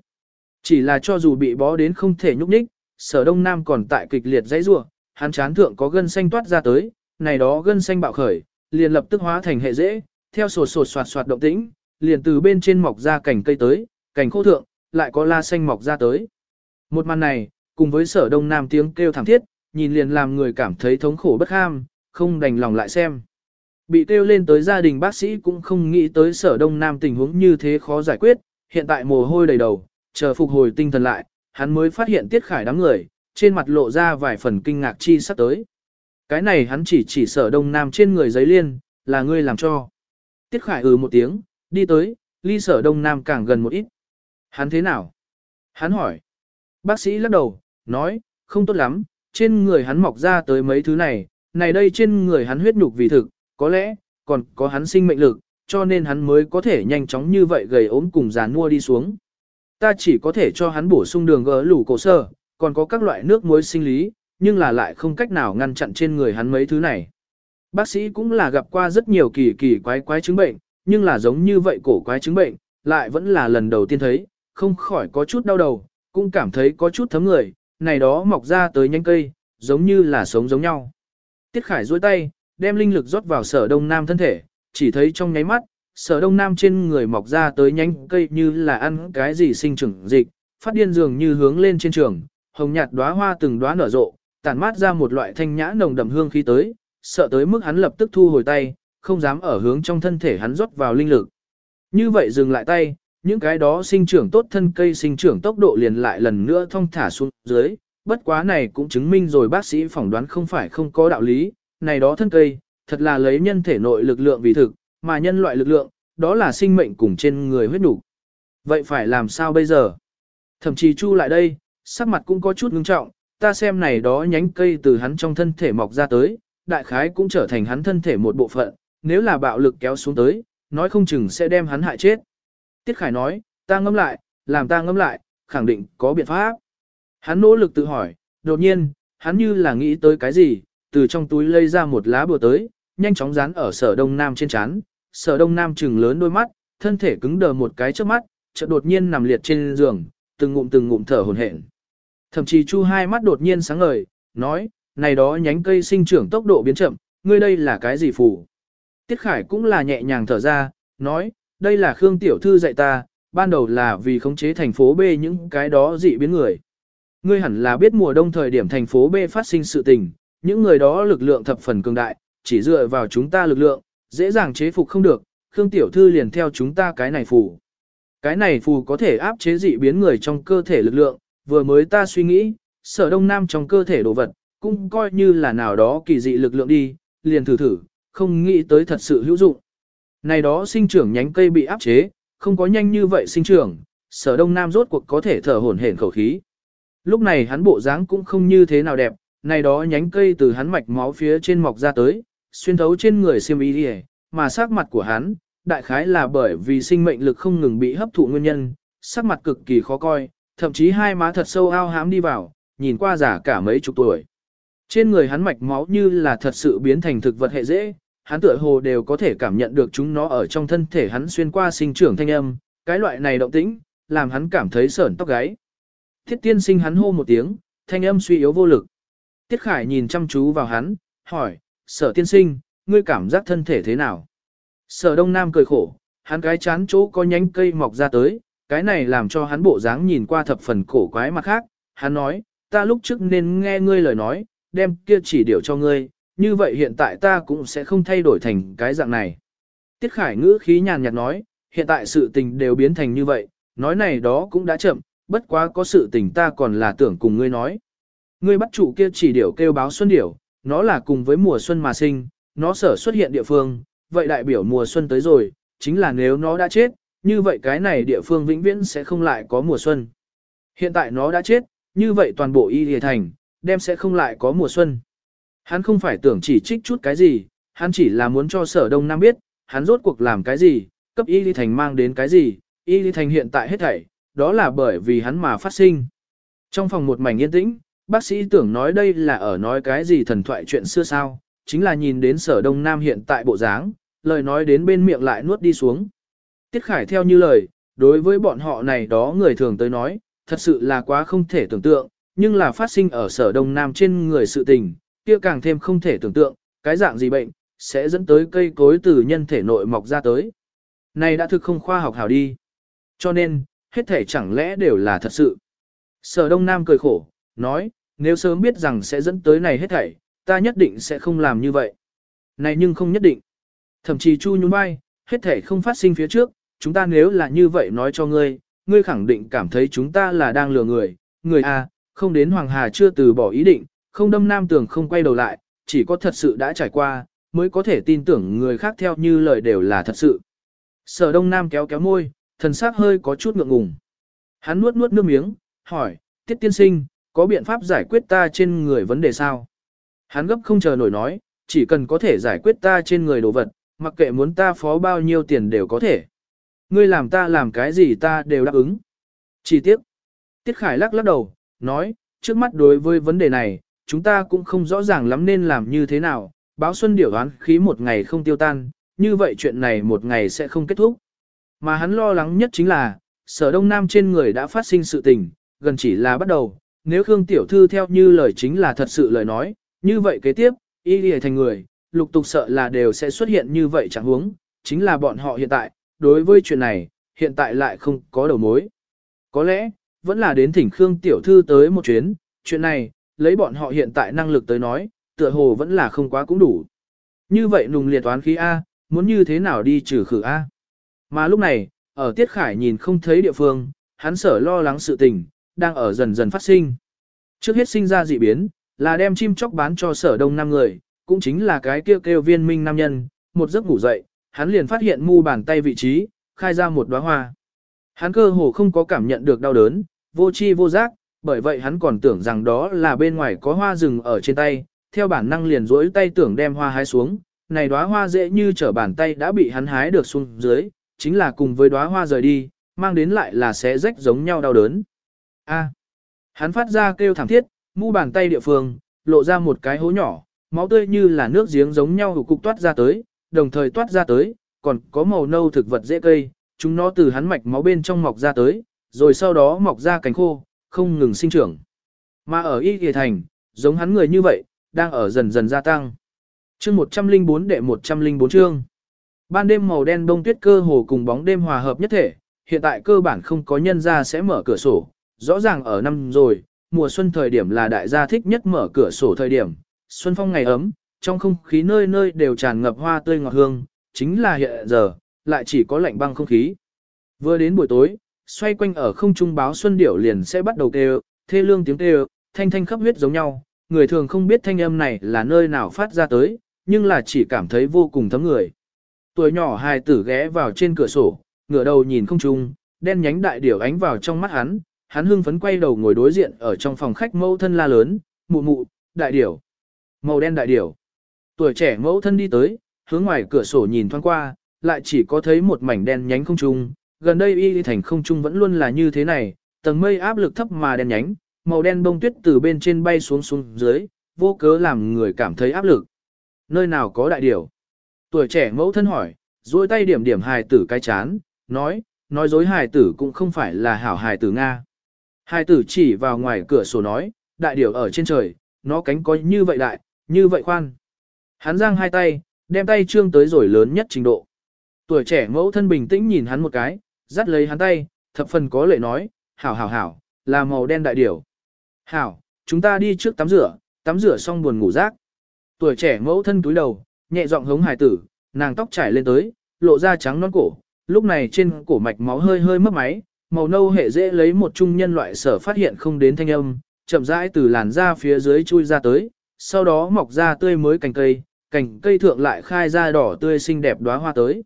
Chỉ là cho dù bị bó đến không thể nhúc nhích, sở đông nam còn tại kịch liệt dãy rủa hắn chán thượng có gân xanh toát ra tới, này đó gân xanh bạo khởi, liền lập tức hóa thành hệ dễ, theo sột sột soạt soạt động tĩnh, liền từ bên trên mọc ra cành cây tới, cành khô thượng, lại có la xanh mọc ra tới. Một màn này, cùng với sở đông nam tiếng kêu thảm thiết, nhìn liền làm người cảm thấy thống khổ bất ham, không đành lòng lại xem. Bị kêu lên tới gia đình bác sĩ cũng không nghĩ tới sở đông nam tình huống như thế khó giải quyết, hiện tại mồ hôi đầy đầu, chờ phục hồi tinh thần lại, hắn mới phát hiện tiết khải đám người, trên mặt lộ ra vài phần kinh ngạc chi sắp tới. Cái này hắn chỉ chỉ sở đông nam trên người giấy liên, là ngươi làm cho. Tiết khải ừ một tiếng, đi tới, ly sở đông nam càng gần một ít. Hắn thế nào? Hắn hỏi. Bác sĩ lắc đầu, nói, không tốt lắm, trên người hắn mọc ra tới mấy thứ này, này đây trên người hắn huyết nhục vì thực, có lẽ, còn có hắn sinh mệnh lực, cho nên hắn mới có thể nhanh chóng như vậy gầy ốm cùng giàn mua đi xuống. Ta chỉ có thể cho hắn bổ sung đường gỡ lủ cổ sơ, còn có các loại nước muối sinh lý, nhưng là lại không cách nào ngăn chặn trên người hắn mấy thứ này. Bác sĩ cũng là gặp qua rất nhiều kỳ kỳ quái quái chứng bệnh, nhưng là giống như vậy cổ quái chứng bệnh, lại vẫn là lần đầu tiên thấy, không khỏi có chút đau đầu, cũng cảm thấy có chút thấm người, này đó mọc ra tới nhanh cây, giống như là sống giống nhau. Tiết Khải duỗi tay, đem linh lực rót vào sở đông nam thân thể, chỉ thấy trong nháy mắt, sở đông nam trên người mọc ra tới nhánh cây như là ăn cái gì sinh trưởng dịch, phát điên dường như hướng lên trên trường, hồng nhạt đóa hoa từng đóa nở rộ, tản mát ra một loại thanh nhã nồng đậm hương khí tới, sợ tới mức hắn lập tức thu hồi tay, không dám ở hướng trong thân thể hắn rót vào linh lực. Như vậy dừng lại tay, những cái đó sinh trưởng tốt thân cây sinh trưởng tốc độ liền lại lần nữa thông thả xuống dưới, bất quá này cũng chứng minh rồi bác sĩ phỏng đoán không phải không có đạo lý, này đó thân cây, thật là lấy nhân thể nội lực lượng vì thực, mà nhân loại lực lượng, đó là sinh mệnh cùng trên người huyết đủ. Vậy phải làm sao bây giờ? Thậm chí chu lại đây, sắc mặt cũng có chút ngưng trọng, ta xem này đó nhánh cây từ hắn trong thân thể mọc ra tới, đại khái cũng trở thành hắn thân thể một bộ phận, nếu là bạo lực kéo xuống tới, nói không chừng sẽ đem hắn hại chết. Tiết Khải nói, ta ngâm lại, làm ta ngâm lại, khẳng định có biện pháp. Hắn nỗ lực tự hỏi, đột nhiên, hắn như là nghĩ tới cái gì, từ trong túi lấy ra một lá bùa tới, nhanh chóng dán ở sở đông nam trên chán. Sở đông nam trừng lớn đôi mắt, thân thể cứng đờ một cái trước mắt, chợt đột nhiên nằm liệt trên giường, từng ngụm từng ngụm thở hổn hển. Thậm chí chu hai mắt đột nhiên sáng ngời, nói, này đó nhánh cây sinh trưởng tốc độ biến chậm, ngươi đây là cái gì phù? Tiết Khải cũng là nhẹ nhàng thở ra, nói, đây là Khương Tiểu Thư dạy ta, ban đầu là vì khống chế thành phố B những cái đó dị biến người. Ngươi hẳn là biết mùa đông thời điểm thành phố B phát sinh sự tình, những người đó lực lượng thập phần cường đại, chỉ dựa vào chúng ta lực lượng, dễ dàng chế phục không được, Khương Tiểu Thư liền theo chúng ta cái này phù. Cái này phù có thể áp chế dị biến người trong cơ thể lực lượng, vừa mới ta suy nghĩ, sở đông nam trong cơ thể đồ vật, cũng coi như là nào đó kỳ dị lực lượng đi, liền thử thử, không nghĩ tới thật sự hữu dụng. Này đó sinh trưởng nhánh cây bị áp chế, không có nhanh như vậy sinh trưởng, sở đông nam rốt cuộc có thể thở hổn hển khẩu khí. Lúc này hắn bộ dáng cũng không như thế nào đẹp, này đó nhánh cây từ hắn mạch máu phía trên mọc ra tới, xuyên thấu trên người xiêm y đi mà sắc mặt của hắn, đại khái là bởi vì sinh mệnh lực không ngừng bị hấp thụ nguyên nhân, sắc mặt cực kỳ khó coi, thậm chí hai má thật sâu ao hám đi vào, nhìn qua giả cả mấy chục tuổi. Trên người hắn mạch máu như là thật sự biến thành thực vật hệ dễ, hắn tựa hồ đều có thể cảm nhận được chúng nó ở trong thân thể hắn xuyên qua sinh trưởng thanh âm, cái loại này động tĩnh, làm hắn cảm thấy sởn tóc gáy. Thiết tiên sinh hắn hô một tiếng, thanh âm suy yếu vô lực. Tiết Khải nhìn chăm chú vào hắn, hỏi, sở tiên sinh, ngươi cảm giác thân thể thế nào? Sở Đông Nam cười khổ, hắn cái chán chỗ có nhánh cây mọc ra tới, cái này làm cho hắn bộ dáng nhìn qua thập phần cổ quái mặt khác. Hắn nói, ta lúc trước nên nghe ngươi lời nói, đem kia chỉ điều cho ngươi, như vậy hiện tại ta cũng sẽ không thay đổi thành cái dạng này. Tiết Khải ngữ khí nhàn nhạt nói, hiện tại sự tình đều biến thành như vậy, nói này đó cũng đã chậm, bất quá có sự tình ta còn là tưởng cùng ngươi nói. Ngươi bắt chủ kia chỉ điểu kêu báo xuân điểu, nó là cùng với mùa xuân mà sinh, nó sở xuất hiện địa phương, vậy đại biểu mùa xuân tới rồi, chính là nếu nó đã chết, như vậy cái này địa phương vĩnh viễn sẽ không lại có mùa xuân. Hiện tại nó đã chết, như vậy toàn bộ y địa thành, đem sẽ không lại có mùa xuân. Hắn không phải tưởng chỉ trích chút cái gì, hắn chỉ là muốn cho sở đông nam biết, hắn rốt cuộc làm cái gì, cấp y địa thành mang đến cái gì, y địa thành hiện tại hết thảy, đó là bởi vì hắn mà phát sinh. Trong phòng một mảnh yên tĩnh, bác sĩ tưởng nói đây là ở nói cái gì thần thoại chuyện xưa sao, chính là nhìn đến sở đông nam hiện tại bộ dáng, lời nói đến bên miệng lại nuốt đi xuống. Tiết Khải theo như lời, đối với bọn họ này đó người thường tới nói, thật sự là quá không thể tưởng tượng, nhưng là phát sinh ở sở đông nam trên người sự tình, kia càng thêm không thể tưởng tượng, cái dạng gì bệnh, sẽ dẫn tới cây cối từ nhân thể nội mọc ra tới. Này đã thực không khoa học hảo đi. Cho nên, hết thể chẳng lẽ đều là thật sự. Sở Đông Nam cười khổ, nói, nếu sớm biết rằng sẽ dẫn tới này hết thảy, ta nhất định sẽ không làm như vậy. Này nhưng không nhất định. Thậm chí Chu nhún vai, hết thảy không phát sinh phía trước, chúng ta nếu là như vậy nói cho ngươi, ngươi khẳng định cảm thấy chúng ta là đang lừa người, người à không đến Hoàng Hà chưa từ bỏ ý định, không đâm nam tưởng không quay đầu lại, chỉ có thật sự đã trải qua, mới có thể tin tưởng người khác theo như lời đều là thật sự. Sở Đông Nam kéo kéo môi, thần sắc hơi có chút ngượng ngùng. Hắn nuốt nuốt nước miếng, hỏi, Tiết tiên sinh, có biện pháp giải quyết ta trên người vấn đề sao? Hắn gấp không chờ nổi nói, chỉ cần có thể giải quyết ta trên người đồ vật, mặc kệ muốn ta phó bao nhiêu tiền đều có thể. Ngươi làm ta làm cái gì ta đều đáp ứng. Chỉ tiếc. Tiết Khải lắc lắc đầu, nói, trước mắt đối với vấn đề này, chúng ta cũng không rõ ràng lắm nên làm như thế nào, báo xuân điều đoán khí một ngày không tiêu tan, như vậy chuyện này một ngày sẽ không kết thúc. Mà hắn lo lắng nhất chính là, sở đông nam trên người đã phát sinh sự tình, gần chỉ là bắt đầu, nếu Khương Tiểu Thư theo như lời chính là thật sự lời nói, như vậy kế tiếp, y lìa thành người, lục tục sợ là đều sẽ xuất hiện như vậy chẳng huống, chính là bọn họ hiện tại, đối với chuyện này, hiện tại lại không có đầu mối. Có lẽ, vẫn là đến thỉnh Khương Tiểu Thư tới một chuyến, chuyện này, lấy bọn họ hiện tại năng lực tới nói, tựa hồ vẫn là không quá cũng đủ. Như vậy nùng liệt toán khí A, muốn như thế nào đi trừ khử A. Mà lúc này, ở Tiết Khải nhìn không thấy địa phương, hắn sở lo lắng sự tình, đang ở dần dần phát sinh. Trước hết sinh ra dị biến, là đem chim chóc bán cho sở đông năm người, cũng chính là cái kêu kêu viên minh nam nhân, một giấc ngủ dậy, hắn liền phát hiện mu bàn tay vị trí, khai ra một đóa hoa. Hắn cơ hồ không có cảm nhận được đau đớn, vô chi vô giác, bởi vậy hắn còn tưởng rằng đó là bên ngoài có hoa rừng ở trên tay, theo bản năng liền rỗi tay tưởng đem hoa hái xuống, này đóa hoa dễ như trở bàn tay đã bị hắn hái được xuống dưới, chính là cùng với đóa hoa rời đi, mang đến lại là sẽ rách giống nhau đau đớn. A. Hắn phát ra kêu thảm thiết, mu bàn tay địa phương, lộ ra một cái hố nhỏ, máu tươi như là nước giếng giống nhau cục toát ra tới, đồng thời toát ra tới, còn có màu nâu thực vật dễ cây, chúng nó từ hắn mạch máu bên trong mọc ra tới, rồi sau đó mọc ra cánh khô, không ngừng sinh trưởng. Mà ở Y Kỳ Thành, giống hắn người như vậy, đang ở dần dần gia tăng. Chương 104 đệ 104 chương. Ban đêm màu đen đông tuyết cơ hồ cùng bóng đêm hòa hợp nhất thể, hiện tại cơ bản không có nhân ra sẽ mở cửa sổ, rõ ràng ở năm rồi, mùa xuân thời điểm là đại gia thích nhất mở cửa sổ thời điểm, xuân phong ngày ấm, trong không khí nơi nơi đều tràn ngập hoa tươi ngọt hương, chính là hiện giờ, lại chỉ có lạnh băng không khí. Vừa đến buổi tối, xoay quanh ở không trung báo xuân điểu liền sẽ bắt đầu kêu, thê lương tiếng kêu, thanh thanh khắp huyết giống nhau, người thường không biết thanh âm này là nơi nào phát ra tới, nhưng là chỉ cảm thấy vô cùng thấm người. Tuổi nhỏ hài tử ghé vào trên cửa sổ, ngửa đầu nhìn không trung, đen nhánh đại điểu ánh vào trong mắt hắn, hắn hưng phấn quay đầu ngồi đối diện ở trong phòng khách mẫu thân la lớn, mụ mụ, đại điểu, màu đen đại điểu. Tuổi trẻ mẫu thân đi tới, hướng ngoài cửa sổ nhìn thoáng qua, lại chỉ có thấy một mảnh đen nhánh không trung, gần đây y thành không trung vẫn luôn là như thế này, tầng mây áp lực thấp mà đen nhánh, màu đen bông tuyết từ bên trên bay xuống xuống dưới, vô cớ làm người cảm thấy áp lực. Nơi nào có đại điểu? Tuổi trẻ mẫu thân hỏi, duỗi tay điểm điểm hài tử cái chán, nói, nói dối hài tử cũng không phải là hảo hài tử Nga. Hai tử chỉ vào ngoài cửa sổ nói, đại điểu ở trên trời, nó cánh có như vậy đại, như vậy khoan. Hắn giang hai tay, đem tay trương tới rồi lớn nhất trình độ. Tuổi trẻ mẫu thân bình tĩnh nhìn hắn một cái, dắt lấy hắn tay, thập phần có lệ nói, hảo hảo hảo, là màu đen đại điểu. Hảo, chúng ta đi trước tắm rửa, tắm rửa xong buồn ngủ rác. Tuổi trẻ mẫu thân túi đầu, nhẹ giọng hống hài tử, nàng tóc trải lên tới, lộ ra trắng non cổ, lúc này trên cổ mạch máu hơi hơi mất máy, màu nâu hệ dễ lấy một trung nhân loại sở phát hiện không đến thanh âm, chậm rãi từ làn da phía dưới chui ra tới, sau đó mọc ra tươi mới cành cây, cành cây thượng lại khai ra đỏ tươi xinh đẹp đóa hoa tới.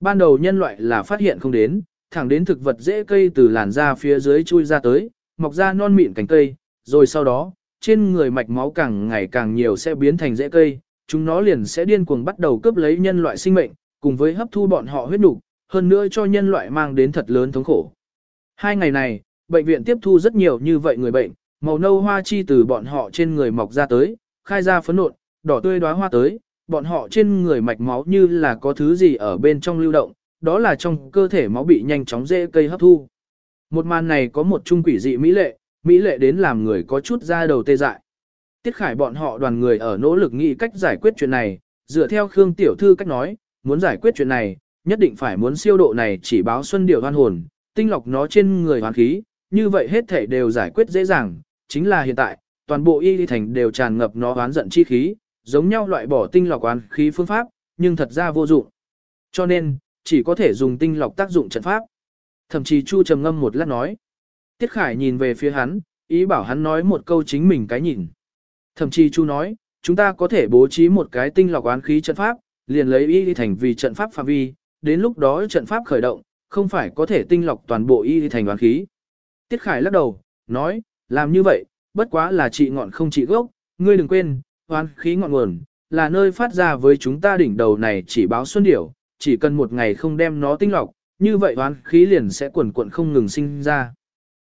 Ban đầu nhân loại là phát hiện không đến, thẳng đến thực vật dễ cây từ làn da phía dưới chui ra tới, mọc ra non mịn cành cây, rồi sau đó, trên người mạch máu càng ngày càng nhiều sẽ biến thành dễ cây, chúng nó liền sẽ điên cuồng bắt đầu cướp lấy nhân loại sinh mệnh, cùng với hấp thu bọn họ huyết nục, hơn nữa cho nhân loại mang đến thật lớn thống khổ. Hai ngày này, bệnh viện tiếp thu rất nhiều như vậy người bệnh, màu nâu hoa chi từ bọn họ trên người mọc ra tới, khai ra phấn nộn, đỏ tươi đóa hoa tới, bọn họ trên người mạch máu như là có thứ gì ở bên trong lưu động, đó là trong cơ thể máu bị nhanh chóng dễ cây hấp thu. Một màn này có một trung quỷ dị mỹ lệ, mỹ lệ đến làm người có chút ra đầu tê dại. Tiết Khải bọn họ đoàn người ở nỗ lực nghĩ cách giải quyết chuyện này, dựa theo Khương Tiểu Thư cách nói, muốn giải quyết chuyện này, nhất định phải muốn siêu độ này chỉ báo xuân điều hoan hồn, tinh lọc nó trên người hoàn khí, như vậy hết thể đều giải quyết dễ dàng, chính là hiện tại, toàn bộ y thành đều tràn ngập nó oán giận chi khí, giống nhau loại bỏ tinh lọc oán khí phương pháp, nhưng thật ra vô dụng. Cho nên, chỉ có thể dùng tinh lọc tác dụng trận pháp. Thậm chí Chu trầm ngâm một lát nói. Tiết Khải nhìn về phía hắn, ý bảo hắn nói một câu chính mình cái nhìn. Thậm chí Chu nói, chúng ta có thể bố trí một cái tinh lọc oán khí trận pháp, liền lấy y thành vì trận pháp phạm vi, đến lúc đó trận pháp khởi động, không phải có thể tinh lọc toàn bộ y thành đoán khí. Tiết Khải lắc đầu, nói, làm như vậy, bất quá là trị ngọn không trị gốc, ngươi đừng quên, oán khí ngọn nguồn, là nơi phát ra với chúng ta đỉnh đầu này chỉ báo xuân điểu, chỉ cần một ngày không đem nó tinh lọc, như vậy oán khí liền sẽ quần quận không ngừng sinh ra.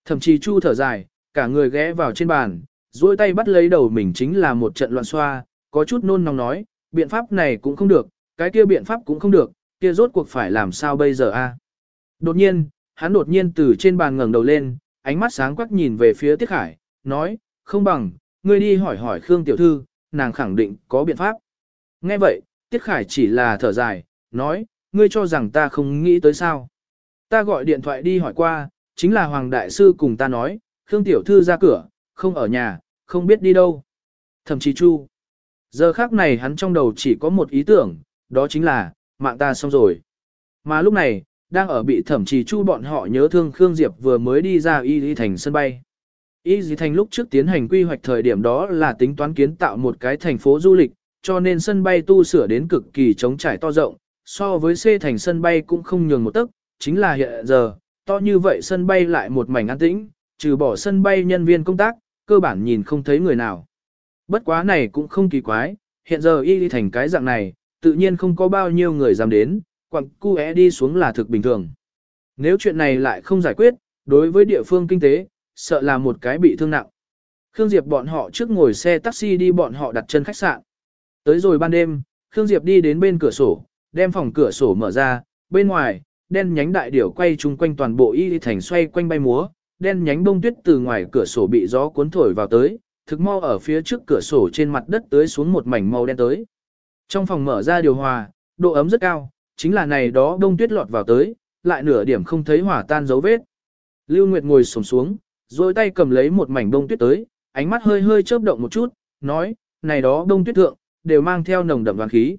Thậm chí Chu thở dài, cả người ghé vào trên bàn, duỗi tay bắt lấy đầu mình chính là một trận loạn xoa, có chút nôn nóng nói, biện pháp này cũng không được, cái kia biện pháp cũng không được, kia rốt cuộc phải làm sao bây giờ a? Đột nhiên, hắn đột nhiên từ trên bàn ngẩng đầu lên, ánh mắt sáng quắc nhìn về phía Tiết Khải, nói, không bằng, ngươi đi hỏi hỏi Khương Tiểu Thư, nàng khẳng định có biện pháp. Nghe vậy, Tiết Khải chỉ là thở dài, nói, ngươi cho rằng ta không nghĩ tới sao. Ta gọi điện thoại đi hỏi qua, chính là Hoàng Đại Sư cùng ta nói, Khương Tiểu Thư ra cửa, không ở nhà, không biết đi đâu. Thậm chí Chu. Giờ khác này hắn trong đầu chỉ có một ý tưởng, đó chính là, mạng ta xong rồi. Mà lúc này, đang ở bị thẩm trì chu bọn họ nhớ thương Khương Diệp vừa mới đi ra y y thành sân bay. Y y thành lúc trước tiến hành quy hoạch thời điểm đó là tính toán kiến tạo một cái thành phố du lịch, cho nên sân bay tu sửa đến cực kỳ trống trải to rộng, so với C thành sân bay cũng không nhường một tấc, chính là hiện giờ, to như vậy sân bay lại một mảnh an tĩnh, trừ bỏ sân bay nhân viên công tác, cơ bản nhìn không thấy người nào. Bất quá này cũng không kỳ quái, hiện giờ y đi thành cái dạng này, tự nhiên không có bao nhiêu người dám đến, quặng cu é đi xuống là thực bình thường. Nếu chuyện này lại không giải quyết, đối với địa phương kinh tế, sợ là một cái bị thương nặng. Khương Diệp bọn họ trước ngồi xe taxi đi bọn họ đặt chân khách sạn. Tới rồi ban đêm, Khương Diệp đi đến bên cửa sổ, đem phòng cửa sổ mở ra, bên ngoài, đen nhánh đại điểu quay chung quanh toàn bộ y thành xoay quanh bay múa, đen nhánh bông tuyết từ ngoài cửa sổ bị gió cuốn thổi vào tới, thực mau ở phía trước cửa sổ trên mặt đất tới xuống một mảnh màu đen tới. Trong phòng mở ra điều hòa, độ ấm rất cao, chính là này đó đông tuyết lọt vào tới, lại nửa điểm không thấy hỏa tan dấu vết. Lưu Nguyệt ngồi xổm xuống, rồi tay cầm lấy một mảnh đông tuyết tới, ánh mắt hơi hơi chớp động một chút, nói, này đó đông tuyết thượng, đều mang theo nồng đậm oán khí.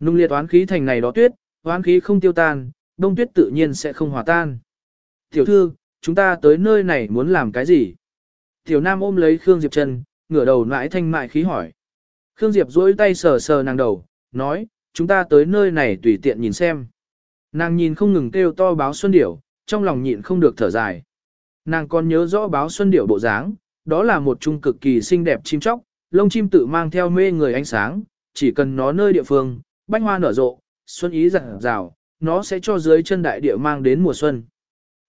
Nung liệt oán khí thành này đó tuyết, oán khí không tiêu tan, đông tuyết tự nhiên sẽ không hòa tan. Tiểu thư, chúng ta tới nơi này muốn làm cái gì? Tiểu Nam ôm lấy Khương Diệp chân, ngửa đầu nãi thanh mại khí hỏi. Khương Diệp duỗi tay sờ sờ nàng đầu, nói, chúng ta tới nơi này tùy tiện nhìn xem. Nàng nhìn không ngừng kêu to báo xuân điểu, trong lòng nhịn không được thở dài. Nàng còn nhớ rõ báo xuân điểu bộ dáng, đó là một trung cực kỳ xinh đẹp chim chóc, lông chim tự mang theo mê người ánh sáng, chỉ cần nó nơi địa phương, bách hoa nở rộ, xuân ý rạng rào, nó sẽ cho dưới chân đại địa mang đến mùa xuân.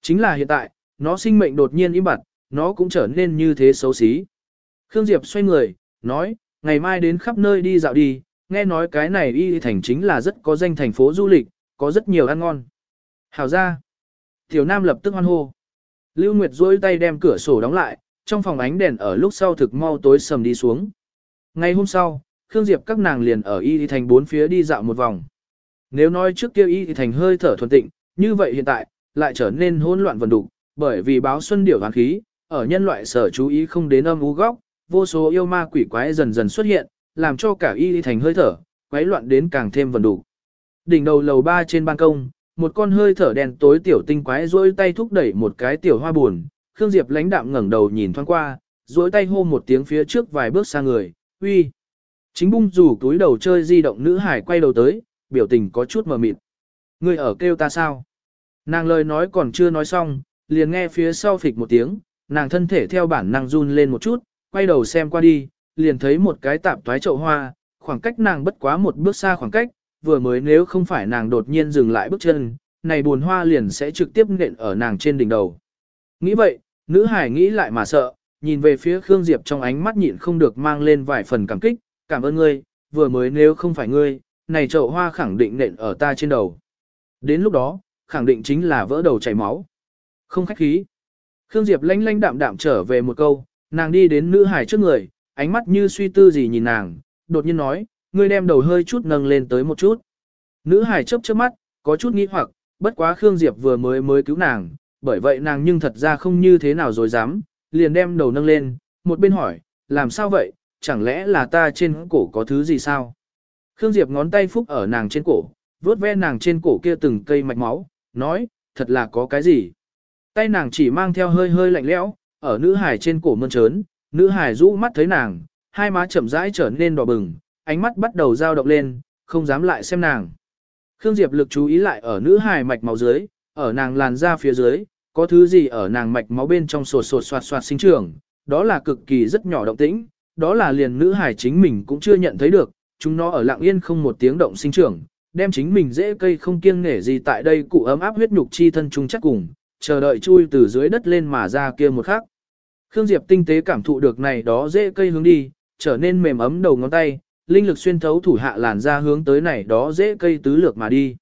Chính là hiện tại, nó sinh mệnh đột nhiên im bặt, nó cũng trở nên như thế xấu xí. Khương Diệp xoay người, nói, ngày mai đến khắp nơi đi dạo đi, nghe nói cái này y thành chính là rất có danh thành phố du lịch, có rất nhiều ăn ngon. Hảo ra. Tiểu Nam lập tức hoan hô. Lưu Nguyệt duỗi tay đem cửa sổ đóng lại, trong phòng ánh đèn ở lúc sau thực mau tối sầm đi xuống. Ngày hôm sau, Khương Diệp các nàng liền ở y thành bốn phía đi dạo một vòng. Nếu nói trước kia y thành hơi thở thuần tịnh, như vậy hiện tại, lại trở nên hỗn loạn vần đục, bởi vì báo xuân điểu hoàn khí, ở nhân loại sở chú ý không đến âm u góc, vô số yêu ma quỷ quái dần dần xuất hiện, làm cho cả y thành hơi thở, quấy loạn đến càng thêm vần đủ. Đỉnh đầu lầu ba trên ban công, một con hơi thở đèn tối tiểu tinh quái duỗi tay thúc đẩy một cái tiểu hoa buồn, Khương Diệp lãnh đạm ngẩng đầu nhìn thoáng qua, duỗi tay hô một tiếng phía trước vài bước xa người, uy. Chính bung rủ túi đầu chơi di động nữ hải quay đầu tới, biểu tình có chút mờ mịt. Người ở kêu ta sao? Nàng lời nói còn chưa nói xong, liền nghe phía sau phịch một tiếng, nàng thân thể theo bản năng run lên một chút, quay đầu xem qua đi, liền thấy một cái tạp toái chậu hoa, khoảng cách nàng bất quá một bước xa khoảng cách, vừa mới nếu không phải nàng đột nhiên dừng lại bước chân, này buồn hoa liền sẽ trực tiếp nện ở nàng trên đỉnh đầu. Nghĩ vậy, nữ hải nghĩ lại mà sợ, nhìn về phía Khương Diệp trong ánh mắt nhịn không được mang lên vài phần cảm kích, cảm ơn ngươi, vừa mới nếu không phải ngươi, này chậu hoa khẳng định nện ở ta trên đầu. Đến lúc đó, khẳng định chính là vỡ đầu chảy máu. Không khách khí. Khương Diệp lanh lanh đạm đạm trở về một câu, nàng đi đến nữ hải trước người, ánh mắt như suy tư gì nhìn nàng, đột nhiên nói, ngươi đem đầu hơi chút nâng lên tới một chút. Nữ hải chớp chớp mắt, có chút nghi hoặc, bất quá Khương Diệp vừa mới mới cứu nàng, bởi vậy nàng nhưng thật ra không như thế nào rồi dám, liền đem đầu nâng lên, một bên hỏi, làm sao vậy, chẳng lẽ là ta trên cổ có thứ gì sao? Khương Diệp ngón tay phúc ở nàng trên cổ, vuốt ve nàng trên cổ kia từng cây mạch máu, nói, thật là có cái gì? Tay nàng chỉ mang theo hơi hơi lạnh lẽo, ở nữ hải trên cổ mơn trớn, nữ hải rũ mắt thấy nàng, hai má chậm rãi trở nên đỏ bừng, ánh mắt bắt đầu dao động lên, không dám lại xem nàng. Khương Diệp lực chú ý lại ở nữ hải mạch máu dưới, ở nàng làn da phía dưới, có thứ gì ở nàng mạch máu bên trong sột sột soạt soạt sinh trưởng, đó là cực kỳ rất nhỏ động tĩnh, đó là liền nữ hải chính mình cũng chưa nhận thấy được, chúng nó ở lặng yên không một tiếng động sinh trưởng, đem chính mình dễ cây không kiêng nể gì tại đây cụ ấm áp huyết nhục chi thân chung chắc cùng, chờ đợi chui từ dưới đất lên mà ra kia một khắc. Khương Diệp tinh tế cảm thụ được này đó dễ cây hướng đi, trở nên mềm ấm đầu ngón tay, linh lực xuyên thấu thủ hạ làn ra hướng tới này đó dễ cây tứ lược mà đi.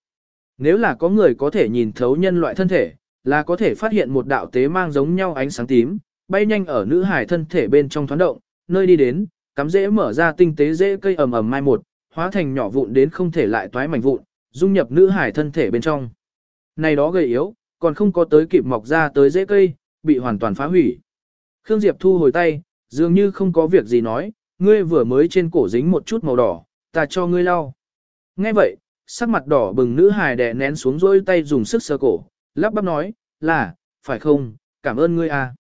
Nếu là có người có thể nhìn thấu nhân loại thân thể, là có thể phát hiện một đạo tế mang giống nhau ánh sáng tím, bay nhanh ở nữ hải thân thể bên trong thoáng động, nơi đi đến, cắm dễ mở ra tinh tế dễ cây ầm ầm mai một, hóa thành nhỏ vụn đến không thể lại toái mảnh vụn, dung nhập nữ hải thân thể bên trong. Này đó gầy yếu, còn không có tới kịp mọc ra tới dễ cây, bị hoàn toàn phá hủy. Khương Diệp thu hồi tay, dường như không có việc gì nói, ngươi vừa mới trên cổ dính một chút màu đỏ, ta cho ngươi lau. Nghe vậy, sắc mặt đỏ bừng nữ hài đè nén xuống rôi tay dùng sức sơ cổ, lắp bắp nói, là, phải không, cảm ơn ngươi à.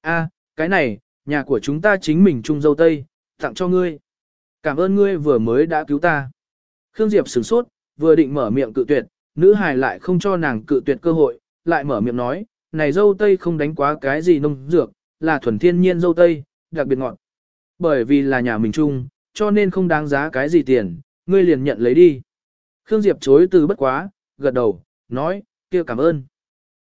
a cái này, nhà của chúng ta chính mình trung dâu tây, tặng cho ngươi. Cảm ơn ngươi vừa mới đã cứu ta. Khương Diệp sửng sốt, vừa định mở miệng cự tuyệt, nữ hài lại không cho nàng cự tuyệt cơ hội, lại mở miệng nói, này dâu tây không đánh quá cái gì nông dược, là thuần thiên nhiên dâu tây, đặc biệt ngọt. Bởi vì là nhà mình chung, cho nên không đáng giá cái gì tiền, ngươi liền nhận lấy đi. Khương Diệp chối từ bất quá, gật đầu, nói, kia cảm ơn.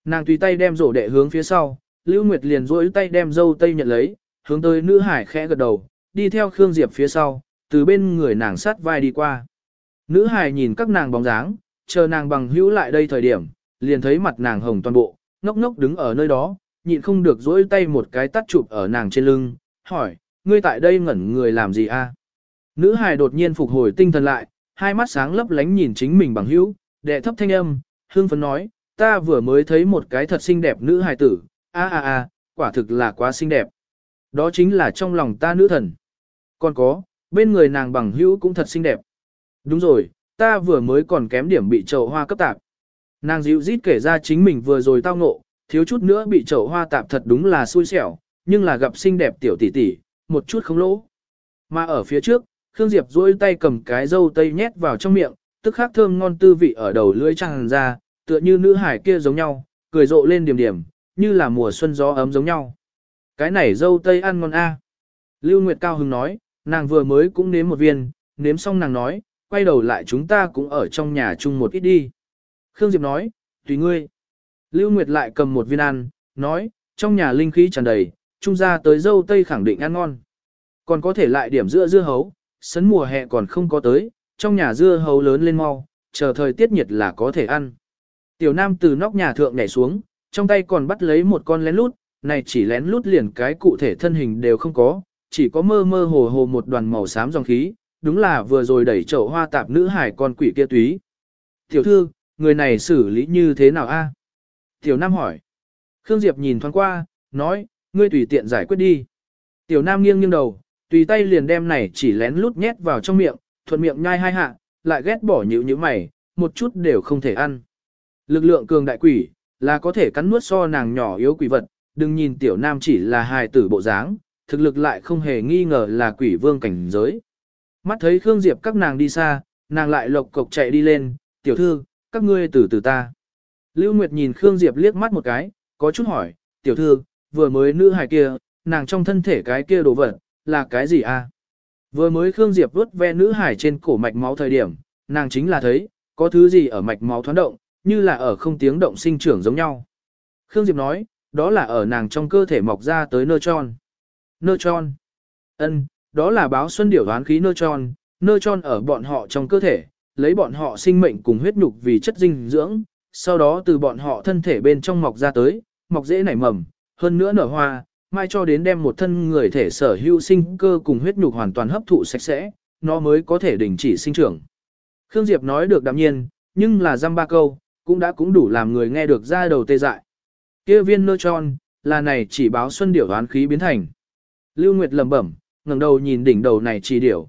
Nàng tùy tay đem rổ đệ hướng phía sau, Lưu Nguyệt liền rỗi tay đem dâu tây nhận lấy, hướng tới nữ hải khẽ gật đầu, đi theo Khương Diệp phía sau, từ bên người nàng sát vai đi qua. Nữ hải nhìn các nàng bóng dáng, chờ nàng bằng hữu lại đây thời điểm, liền thấy mặt nàng hồng toàn bộ, ngốc ngốc đứng ở nơi đó, nhịn không được dỗi tay một cái tắt chụp ở nàng trên lưng, hỏi, ngươi tại đây ngẩn người làm gì a? Nữ hài đột nhiên phục hồi tinh thần lại, hai mắt sáng lấp lánh nhìn chính mình bằng hữu, đệ thấp thanh âm, hương phấn nói, ta vừa mới thấy một cái thật xinh đẹp nữ hài tử, a a a, quả thực là quá xinh đẹp. Đó chính là trong lòng ta nữ thần. Còn có, bên người nàng bằng hữu cũng thật xinh đẹp. Đúng rồi, ta vừa mới còn kém điểm bị trầu hoa cấp tạp. Nàng dịu rít kể ra chính mình vừa rồi tao ngộ, thiếu chút nữa bị chậu hoa tạp thật đúng là xui xẻo, nhưng là gặp xinh đẹp tiểu tỷ tỷ, một chút không lỗ. Mà ở phía trước, Khương Diệp duỗi tay cầm cái dâu tây nhét vào trong miệng, tức khắc thơm ngon tư vị ở đầu lưỡi tràn ra, tựa như nữ hải kia giống nhau, cười rộ lên điểm điểm, như là mùa xuân gió ấm giống nhau. Cái này dâu tây ăn ngon a. Lưu Nguyệt Cao hứng nói, nàng vừa mới cũng nếm một viên, nếm xong nàng nói, quay đầu lại chúng ta cũng ở trong nhà chung một ít đi. Khương Diệp nói, tùy ngươi. Lưu Nguyệt lại cầm một viên ăn, nói, trong nhà linh khí tràn đầy, trung ra tới dâu tây khẳng định ăn ngon. Còn có thể lại điểm dưa dưa hấu, sấn mùa hè còn không có tới, trong nhà dưa hấu lớn lên mau, chờ thời tiết nhiệt là có thể ăn. Tiểu Nam từ nóc nhà thượng nhảy xuống, trong tay còn bắt lấy một con lén lút, này chỉ lén lút liền cái cụ thể thân hình đều không có, chỉ có mơ mơ hồ hồ một đoàn màu xám dòng khí, đúng là vừa rồi đẩy chậu hoa tạp nữ hải con quỷ kia túy. Tiểu thư, người này xử lý như thế nào a? Tiểu Nam hỏi. Khương Diệp nhìn thoáng qua, nói, ngươi tùy tiện giải quyết đi. Tiểu Nam nghiêng nghiêng đầu, tùy tay liền đem này chỉ lén lút nhét vào trong miệng, thuận miệng nhai hai hạ, lại ghét bỏ nhữ nhữ mày, một chút đều không thể ăn. Lực lượng cường đại quỷ, là có thể cắn nuốt so nàng nhỏ yếu quỷ vật, đừng nhìn tiểu nam chỉ là hài tử bộ dáng, thực lực lại không hề nghi ngờ là quỷ vương cảnh giới. Mắt thấy Khương Diệp các nàng đi xa, nàng lại lộc cộc chạy đi lên, tiểu thư, các ngươi từ từ ta. Lưu Nguyệt nhìn Khương Diệp liếc mắt một cái, có chút hỏi, tiểu thư, vừa mới nữ hài kia, nàng trong thân thể cái kia đồ vật, là cái gì a? Vừa mới Khương Diệp vuốt ve nữ hải trên cổ mạch máu thời điểm, nàng chính là thấy, có thứ gì ở mạch máu thoáng động, như là ở không tiếng động sinh trưởng giống nhau. Khương Diệp nói, đó là ở nàng trong cơ thể mọc ra tới nơ tròn. Nơ tròn. Ân, đó là báo xuân điểu đoán khí nơ tròn, nơ tròn ở bọn họ trong cơ thể, lấy bọn họ sinh mệnh cùng huyết nhục vì chất dinh dưỡng, sau đó từ bọn họ thân thể bên trong mọc ra tới, mọc dễ nảy mầm, hơn nữa nở hoa, mai cho đến đem một thân người thể sở hữu sinh cơ cùng huyết nhục hoàn toàn hấp thụ sạch sẽ, nó mới có thể đình chỉ sinh trưởng. Khương Diệp nói được đạm nhiên, nhưng là dăm ba câu, cũng đã cũng đủ làm người nghe được ra đầu tê dại. Kia viên nơ tròn, là này chỉ báo xuân điểu đoán khí biến thành. Lưu Nguyệt lẩm bẩm, ngẩng đầu nhìn đỉnh đầu này chỉ điểu.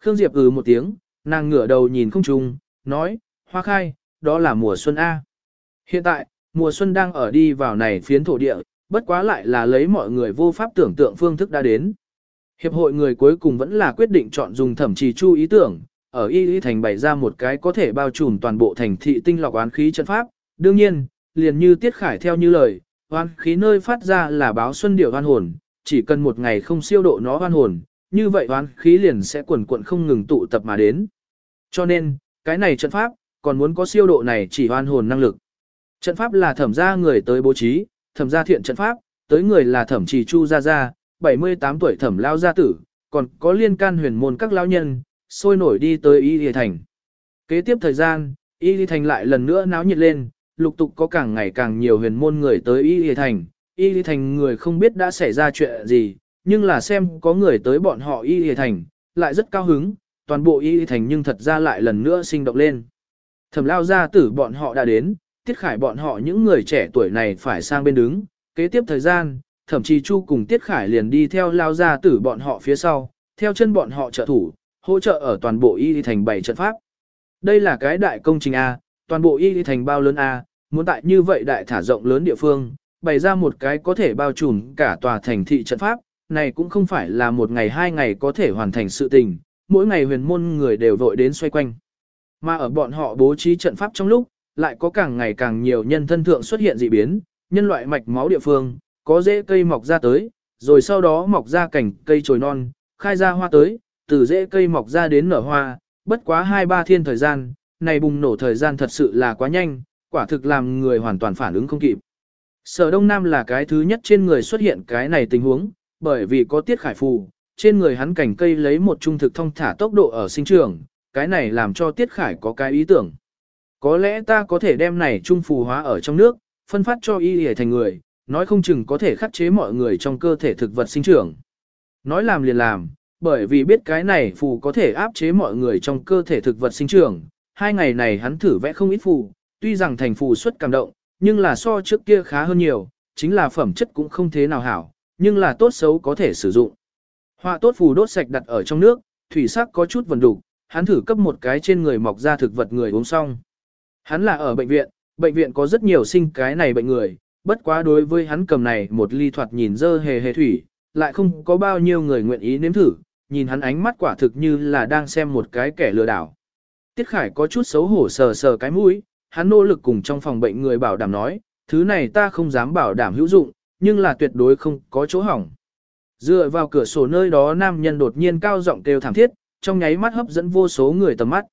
Khương Diệp ừ một tiếng, nàng ngửa đầu nhìn không trung, nói, hoa khai, đó là mùa xuân A. Hiện tại, mùa xuân đang ở đi vào này phiến thổ địa, bất quá lại là lấy mọi người vô pháp tưởng tượng phương thức đã đến. Hiệp hội người cuối cùng vẫn là quyết định chọn dùng thẩm trì chu ý tưởng, ở y y thành bày ra một cái có thể bao trùm toàn bộ thành thị tinh lọc oán khí trận pháp. Đương nhiên, liền như Tiết Khải theo như lời, oán khí nơi phát ra là báo xuân điệu oan hồn, chỉ cần một ngày không siêu độ nó oan hồn, như vậy oán khí liền sẽ quần quận không ngừng tụ tập mà đến. Cho nên, cái này trận pháp, còn muốn có siêu độ này chỉ hoan hồn năng lực. Trận pháp là thẩm gia người tới bố trí, thẩm gia thiện trận pháp, tới người là thẩm trì chu gia gia, 78 tuổi thẩm lao gia tử, còn có liên can huyền môn các lao nhân, sôi nổi đi tới Y Lì Thành. Kế tiếp thời gian, Y Lì Thành lại lần nữa náo nhiệt lên, lục tục có càng ngày càng nhiều huyền môn người tới Y Lì Thành. Y Lì Thành người không biết đã xảy ra chuyện gì, nhưng là xem có người tới bọn họ Y Lì Thành, lại rất cao hứng, toàn bộ Y Lì Thành nhưng thật ra lại lần nữa sinh động lên. Thẩm lao gia tử bọn họ đã đến, Tiết Khải bọn họ những người trẻ tuổi này phải sang bên đứng, kế tiếp thời gian, thậm chí Chu cùng Tiết Khải liền đi theo lao ra tử bọn họ phía sau, theo chân bọn họ trợ thủ, hỗ trợ ở toàn bộ y thành bảy trận pháp. Đây là cái đại công trình A, toàn bộ y thành bao lớn A, muốn tại như vậy đại thả rộng lớn địa phương, bày ra một cái có thể bao trùm cả tòa thành thị trận pháp, này cũng không phải là một ngày hai ngày có thể hoàn thành sự tình, mỗi ngày huyền môn người đều vội đến xoay quanh. Mà ở bọn họ bố trí trận pháp trong lúc, lại có càng ngày càng nhiều nhân thân thượng xuất hiện dị biến, nhân loại mạch máu địa phương, có rễ cây mọc ra tới, rồi sau đó mọc ra cảnh cây trồi non, khai ra hoa tới, từ rễ cây mọc ra đến nở hoa, bất quá hai ba thiên thời gian, này bùng nổ thời gian thật sự là quá nhanh, quả thực làm người hoàn toàn phản ứng không kịp. Sở Đông Nam là cái thứ nhất trên người xuất hiện cái này tình huống, bởi vì có tiết khải phù, trên người hắn cảnh cây lấy một trung thực thông thả tốc độ ở sinh trường, cái này làm cho tiết khải có cái ý tưởng. Có lẽ ta có thể đem này trung phù hóa ở trong nước, phân phát cho y hề thành người, nói không chừng có thể khắc chế mọi người trong cơ thể thực vật sinh trưởng. Nói làm liền làm, bởi vì biết cái này phù có thể áp chế mọi người trong cơ thể thực vật sinh trưởng. Hai ngày này hắn thử vẽ không ít phù, tuy rằng thành phù xuất cảm động, nhưng là so trước kia khá hơn nhiều, chính là phẩm chất cũng không thế nào hảo, nhưng là tốt xấu có thể sử dụng. Họa tốt phù đốt sạch đặt ở trong nước, thủy sắc có chút vần đục, hắn thử cấp một cái trên người mọc ra thực vật người uống xong. Hắn là ở bệnh viện, bệnh viện có rất nhiều sinh cái này bệnh người, bất quá đối với hắn cầm này một ly thoạt nhìn dơ hề hề thủy, lại không có bao nhiêu người nguyện ý nếm thử, nhìn hắn ánh mắt quả thực như là đang xem một cái kẻ lừa đảo. Tiết Khải có chút xấu hổ sờ sờ cái mũi, hắn nỗ lực cùng trong phòng bệnh người bảo đảm nói, thứ này ta không dám bảo đảm hữu dụng, nhưng là tuyệt đối không có chỗ hỏng. Dựa vào cửa sổ nơi đó nam nhân đột nhiên cao giọng kêu thảm thiết, trong nháy mắt hấp dẫn vô số người tầm mắt.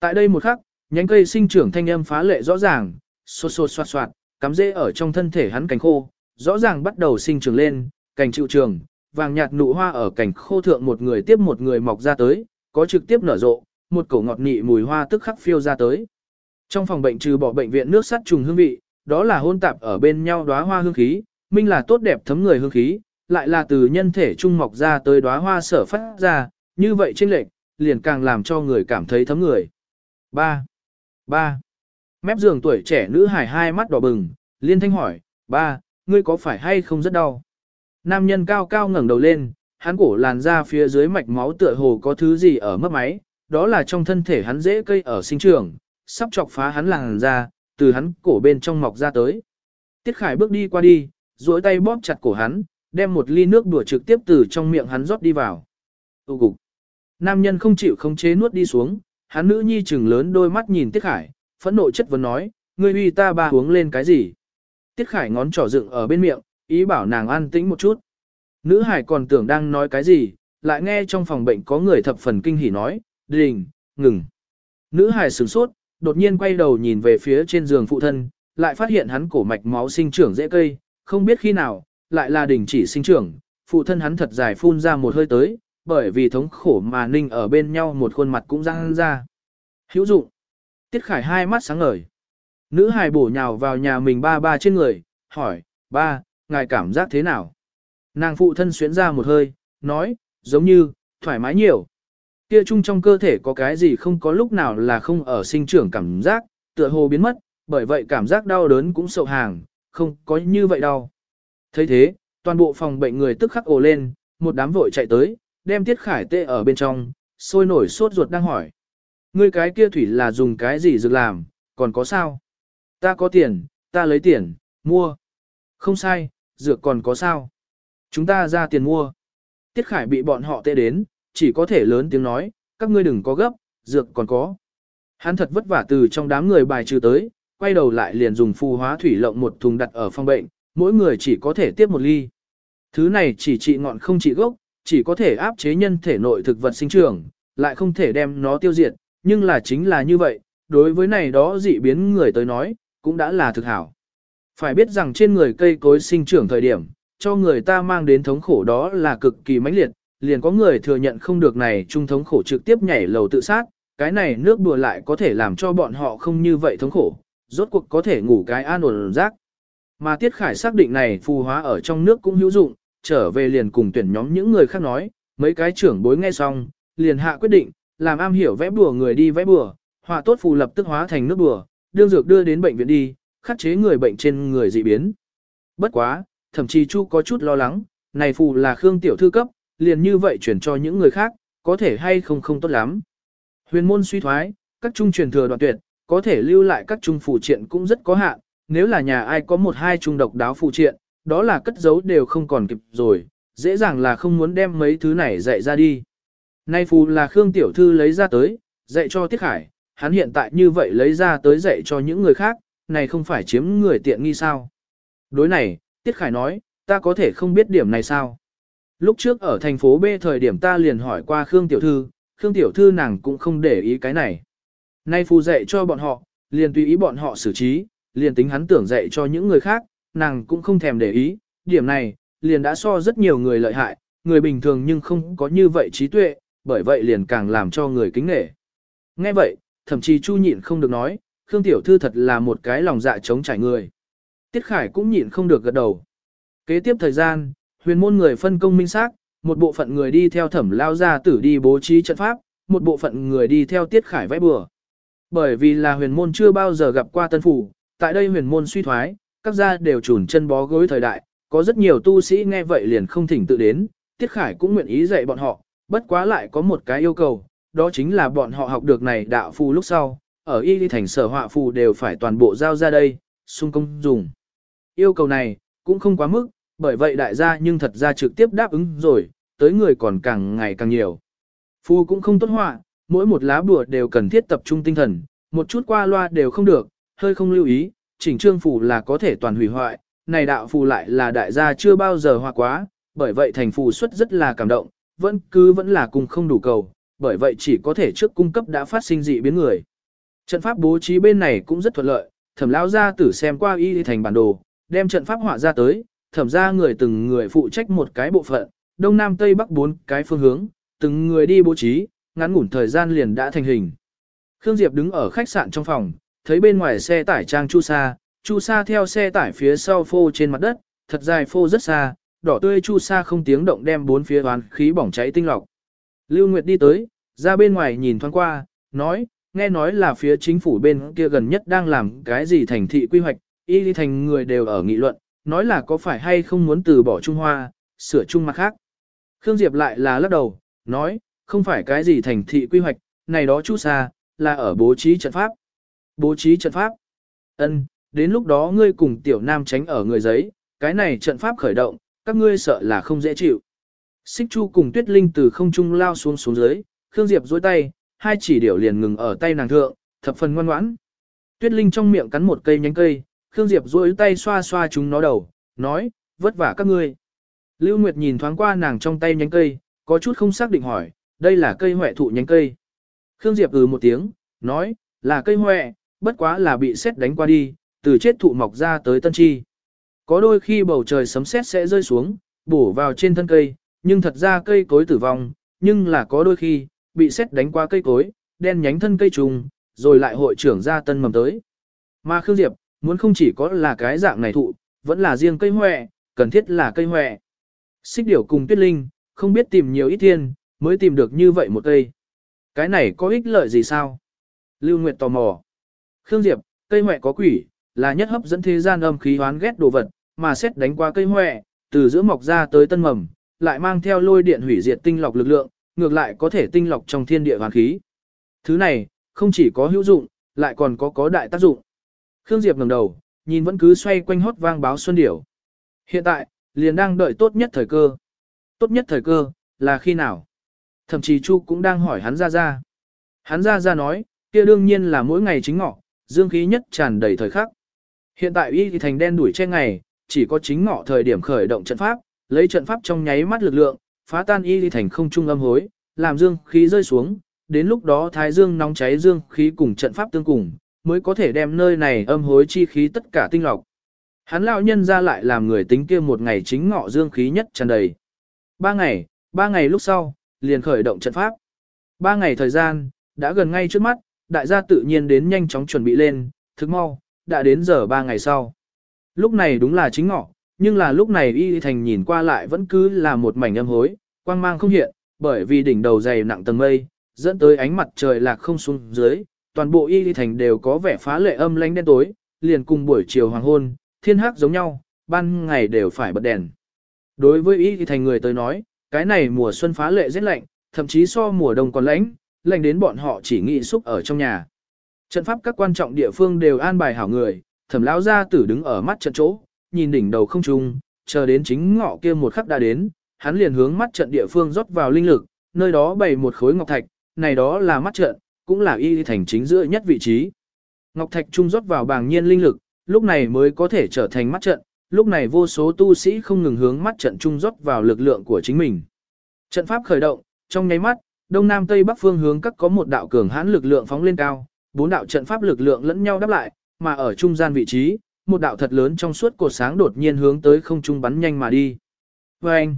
Tại đây một khắc, nhánh cây sinh trưởng thanh âm phá lệ rõ ràng, xô xô xoạt xoạt, cắm rễ ở trong thân thể hắn cánh khô, rõ ràng bắt đầu sinh trưởng lên, cành chịu trường, vàng nhạt nụ hoa ở cành khô thượng một người tiếp một người mọc ra tới, có trực tiếp nở rộ, một cổ ngọt nị mùi hoa tức khắc phiêu ra tới. Trong phòng bệnh trừ bỏ bệnh viện nước sắt trùng hương vị, đó là hôn tạp ở bên nhau đóa hoa hương khí, minh là tốt đẹp thấm người hương khí, lại là từ nhân thể trung mọc ra tới đóa hoa sở phát ra, như vậy trên lệch, liền càng làm cho người cảm thấy thấm người. 3. Ba. Mép giường tuổi trẻ nữ hải hai mắt đỏ bừng, liên thanh hỏi, ba, ngươi có phải hay không rất đau? Nam nhân cao cao ngẩng đầu lên, hắn cổ làn ra phía dưới mạch máu tựa hồ có thứ gì ở mất máy, đó là trong thân thể hắn dễ cây ở sinh trường, sắp chọc phá hắn làn ra, từ hắn cổ bên trong mọc ra tới. Tiết Khải bước đi qua đi, duỗi tay bóp chặt cổ hắn, đem một ly nước đùa trực tiếp từ trong miệng hắn rót đi vào. Tu cục. Nam nhân không chịu khống chế nuốt đi xuống, hắn nữ nhi trừng lớn đôi mắt nhìn Tiết Khải, phẫn nộ chất vấn nói, ngươi uy ta ba uống lên cái gì? Tiết Khải ngón trỏ dựng ở bên miệng, ý bảo nàng an tĩnh một chút. Nữ hải còn tưởng đang nói cái gì, lại nghe trong phòng bệnh có người thập phần kinh hỉ nói, đình, ngừng. Nữ hải sửng sốt, đột nhiên quay đầu nhìn về phía trên giường phụ thân, lại phát hiện hắn cổ mạch máu sinh trưởng dễ cây, không biết khi nào, lại là đình chỉ sinh trưởng, phụ thân hắn thật dài phun ra một hơi tới, bởi vì thống khổ mà ninh ở bên nhau một khuôn mặt cũng răng ra. Hữu dụng. Tiết Khải hai mắt sáng ngời. Nữ hài bổ nhào vào nhà mình ba ba trên người, hỏi, ba, ngài cảm giác thế nào? Nàng phụ thân xuyến ra một hơi, nói, giống như, thoải mái nhiều. Kia chung trong cơ thể có cái gì không có lúc nào là không ở sinh trưởng cảm giác, tựa hồ biến mất, bởi vậy cảm giác đau đớn cũng sậu hàng, không có như vậy đâu. thấy thế, toàn bộ phòng bệnh người tức khắc ồ lên, một đám vội chạy tới, đem Tiết Khải tê ở bên trong, sôi nổi sốt ruột đang hỏi. Ngươi cái kia thủy là dùng cái gì dược làm, còn có sao? Ta có tiền, ta lấy tiền, mua. Không sai, dược còn có sao? Chúng ta ra tiền mua. Tiết Khải bị bọn họ tê đến, chỉ có thể lớn tiếng nói, các ngươi đừng có gấp, dược còn có. Hắn thật vất vả từ trong đám người bài trừ tới, quay đầu lại liền dùng phù hóa thủy lộng một thùng đặt ở phòng bệnh, mỗi người chỉ có thể tiếp một ly. Thứ này chỉ trị ngọn không trị gốc, chỉ có thể áp chế nhân thể nội thực vật sinh trưởng, lại không thể đem nó tiêu diệt, nhưng là chính là như vậy, đối với này đó dị biến người tới nói, cũng đã là thực hảo. Phải biết rằng trên người cây cối sinh trưởng thời điểm, cho người ta mang đến thống khổ đó là cực kỳ mãnh liệt, liền có người thừa nhận không được này trung thống khổ trực tiếp nhảy lầu tự sát, cái này nước đùa lại có thể làm cho bọn họ không như vậy thống khổ, rốt cuộc có thể ngủ cái an ổn rác. Mà Tiết Khải xác định này phù hóa ở trong nước cũng hữu dụng, trở về liền cùng tuyển nhóm những người khác nói, mấy cái trưởng bối nghe xong, liền hạ quyết định, làm am hiểu vẽ bùa người đi vẽ bùa, họa tốt phù lập tức hóa thành nước bùa, đương dược đưa đến bệnh viện đi, khắc chế người bệnh trên người dị biến. Bất quá, thậm chí Chu có chút lo lắng, này phù là Khương tiểu thư cấp, liền như vậy chuyển cho những người khác, có thể hay không không tốt lắm. Huyền môn suy thoái, các trung truyền thừa đoạn tuyệt, có thể lưu lại các trung phù triện cũng rất có hạn, nếu là nhà ai có một hai trung độc đáo phù triện, đó là cất giấu đều không còn kịp rồi, dễ dàng là không muốn đem mấy thứ này dạy ra đi. Nay phù là Khương Tiểu Thư lấy ra tới, dạy cho Tiết Khải, hắn hiện tại như vậy lấy ra tới dạy cho những người khác, này không phải chiếm người tiện nghi sao. Đối này, Tiết Khải nói, ta có thể không biết điểm này sao. Lúc trước ở thành phố B thời điểm ta liền hỏi qua Khương Tiểu Thư, Khương Tiểu Thư nàng cũng không để ý cái này. Nay phù dạy cho bọn họ, liền tùy ý bọn họ xử trí, liền tính hắn tưởng dạy cho những người khác, nàng cũng không thèm để ý, điểm này, liền đã so rất nhiều người lợi hại, người bình thường nhưng không có như vậy trí tuệ, bởi vậy liền càng làm cho người kính nể. Nghe vậy, thậm chí Chu nhịn không được nói, Khương Tiểu Thư thật là một cái lòng dạ chống trải người. Tiết Khải cũng nhịn không được gật đầu. Kế tiếp thời gian, huyền môn người phân công minh xác, một bộ phận người đi theo thẩm lao gia tử đi bố trí trận pháp, một bộ phận người đi theo Tiết Khải vẽ bừa. Bởi vì là huyền môn chưa bao giờ gặp qua tân phủ, tại đây huyền môn suy thoái, các gia đều chùn chân bó gối thời đại, có rất nhiều tu sĩ nghe vậy liền không thỉnh tự đến, Tiết Khải cũng nguyện ý dạy bọn họ, bất quá lại có một cái yêu cầu, đó chính là bọn họ học được này đạo phù lúc sau, ở y đi thành sở họa phù đều phải toàn bộ giao ra đây, sung công dùng. Yêu cầu này, cũng không quá mức, bởi vậy đại gia nhưng thật ra trực tiếp đáp ứng rồi, tới người còn càng ngày càng nhiều. Phù cũng không tốt họa, mỗi một lá bùa đều cần thiết tập trung tinh thần, một chút qua loa đều không được, hơi không lưu ý, chỉnh trương phù là có thể toàn hủy hoại, này đạo phù lại là đại gia chưa bao giờ hoa quá, bởi vậy thành phù xuất rất là cảm động, vẫn cứ vẫn là cùng không đủ cầu, bởi vậy chỉ có thể trước cung cấp đã phát sinh dị biến người. Trận pháp bố trí bên này cũng rất thuận lợi, thẩm lao ra tử xem qua y thành bản đồ, đem trận pháp họa ra tới, thẩm ra người từng người phụ trách một cái bộ phận, đông nam tây bắc bốn cái phương hướng, từng người đi bố trí, ngắn ngủn thời gian liền đã thành hình. Khương Diệp đứng ở khách sạn trong phòng, thấy bên ngoài xe tải trang chu sa, chu sa theo xe tải phía sau phô trên mặt đất, thật dài phô rất xa, đỏ tươi chu sa không tiếng động đem bốn phía toán khí bỏng cháy tinh lọc. Lưu Nguyệt đi tới, ra bên ngoài nhìn thoáng qua, nói, nghe nói là phía chính phủ bên kia gần nhất đang làm cái gì thành thị quy hoạch, y đi thành người đều ở nghị luận, nói là có phải hay không muốn từ bỏ Trung Hoa, sửa chung mặt khác. Khương Diệp lại là lắc đầu, nói, không phải cái gì thành thị quy hoạch, này đó chu sa, là ở bố trí trận pháp. Bố trí trận pháp. Ân, đến lúc đó ngươi cùng tiểu nam tránh ở người giấy, cái này trận pháp khởi động, các ngươi sợ là không dễ chịu. Xích Chu cùng Tuyết Linh từ không trung lao xuống xuống dưới, Khương Diệp duỗi tay, hai chỉ điểu liền ngừng ở tay nàng thượng, thập phần ngoan ngoãn. Tuyết Linh trong miệng cắn một cây nhánh cây, Khương Diệp duỗi tay xoa xoa chúng nó đầu, nói, vất vả các ngươi. Lưu Nguyệt nhìn thoáng qua nàng trong tay nhánh cây, có chút không xác định hỏi, đây là cây huệ thụ nhánh cây. Khương Diệp ừ một tiếng, nói, là cây huệ, bất quá là bị xét đánh qua đi, từ chết thụ mọc ra tới tân chi. Có đôi khi bầu trời sấm sét sẽ rơi xuống, bổ vào trên thân cây, nhưng thật ra cây cối tử vong, nhưng là có đôi khi, bị xét đánh qua cây cối, đen nhánh thân cây trùng, rồi lại hội trưởng ra tân mầm tới. Mà Khương Diệp, muốn không chỉ có là cái dạng này thụ, vẫn là riêng cây huệ, cần thiết là cây huệ. Xích điểu cùng tuyết linh, không biết tìm nhiều ít thiên, mới tìm được như vậy một cây. Cái này có ích lợi gì sao? Lưu Nguyệt tò mò. Khương Diệp, cây hoẹ có quỷ, là nhất hấp dẫn thế gian âm khí hoán ghét đồ vật, mà xét đánh qua cây hoẹ từ giữa mọc ra tới tân mầm, lại mang theo lôi điện hủy diệt tinh lọc lực lượng, ngược lại có thể tinh lọc trong thiên địa hoàn khí. Thứ này, không chỉ có hữu dụng, lại còn có có đại tác dụng. Khương Diệp ngẩng đầu, nhìn vẫn cứ xoay quanh hót vang báo xuân điểu. Hiện tại, liền đang đợi tốt nhất thời cơ. Tốt nhất thời cơ, là khi nào? Thậm chí Chu cũng đang hỏi hắn ra ra. Hắn ra ra nói, kia đương nhiên là mỗi ngày chính ngọ, dương khí nhất tràn đầy thời khắc. Hiện tại y thì thành đen đuổi che ngày, chỉ có chính ngọ thời điểm khởi động trận pháp, lấy trận pháp trong nháy mắt lực lượng, phá tan y thì thành không trung âm hối, làm dương khí rơi xuống, đến lúc đó thái dương nóng cháy dương khí cùng trận pháp tương cùng, mới có thể đem nơi này âm hối chi khí tất cả tinh lọc. Hắn lão nhân ra lại làm người tính kia một ngày chính ngọ dương khí nhất tràn đầy. Ba ngày, ba ngày lúc sau, liền khởi động trận pháp. Ba ngày thời gian, đã gần ngay trước mắt, đại gia tự nhiên đến nhanh chóng chuẩn bị lên, thức mau, đã đến giờ ba ngày sau. Lúc này đúng là chính ngọ, nhưng là lúc này y thành nhìn qua lại vẫn cứ là một mảnh âm hối, quang mang không hiện, bởi vì đỉnh đầu dày nặng tầng mây, dẫn tới ánh mặt trời lạc không xuống dưới, toàn bộ y thành đều có vẻ phá lệ âm lánh đen tối, liền cùng buổi chiều hoàng hôn, thiên hắc giống nhau, ban ngày đều phải bật đèn. Đối với y thành người tới nói, cái này mùa xuân phá lệ rất lạnh, thậm chí so mùa đông còn lạnh, lành đến bọn họ chỉ nghĩ xúc ở trong nhà. Trận pháp các quan trọng địa phương đều an bài hảo người, thẩm lão gia tử đứng ở mắt trận chỗ, nhìn đỉnh đầu không trung, chờ đến chính ngọ kia một khắc đã đến, hắn liền hướng mắt trận địa phương rót vào linh lực, nơi đó bày một khối ngọc thạch, này đó là mắt trận, cũng là y thành chính giữa nhất vị trí. Ngọc thạch trung rót vào bàng nhiên linh lực, lúc này mới có thể trở thành mắt trận, lúc này vô số tu sĩ không ngừng hướng mắt trận trung rót vào lực lượng của chính mình. Trận pháp khởi động, trong nháy mắt, đông nam tây bắc phương hướng các có một đạo cường hãn lực lượng phóng lên cao, bốn đạo trận pháp lực lượng lẫn nhau đáp lại, mà ở trung gian vị trí, một đạo thật lớn trong suốt cột sáng đột nhiên hướng tới không trung bắn nhanh mà đi. Và anh,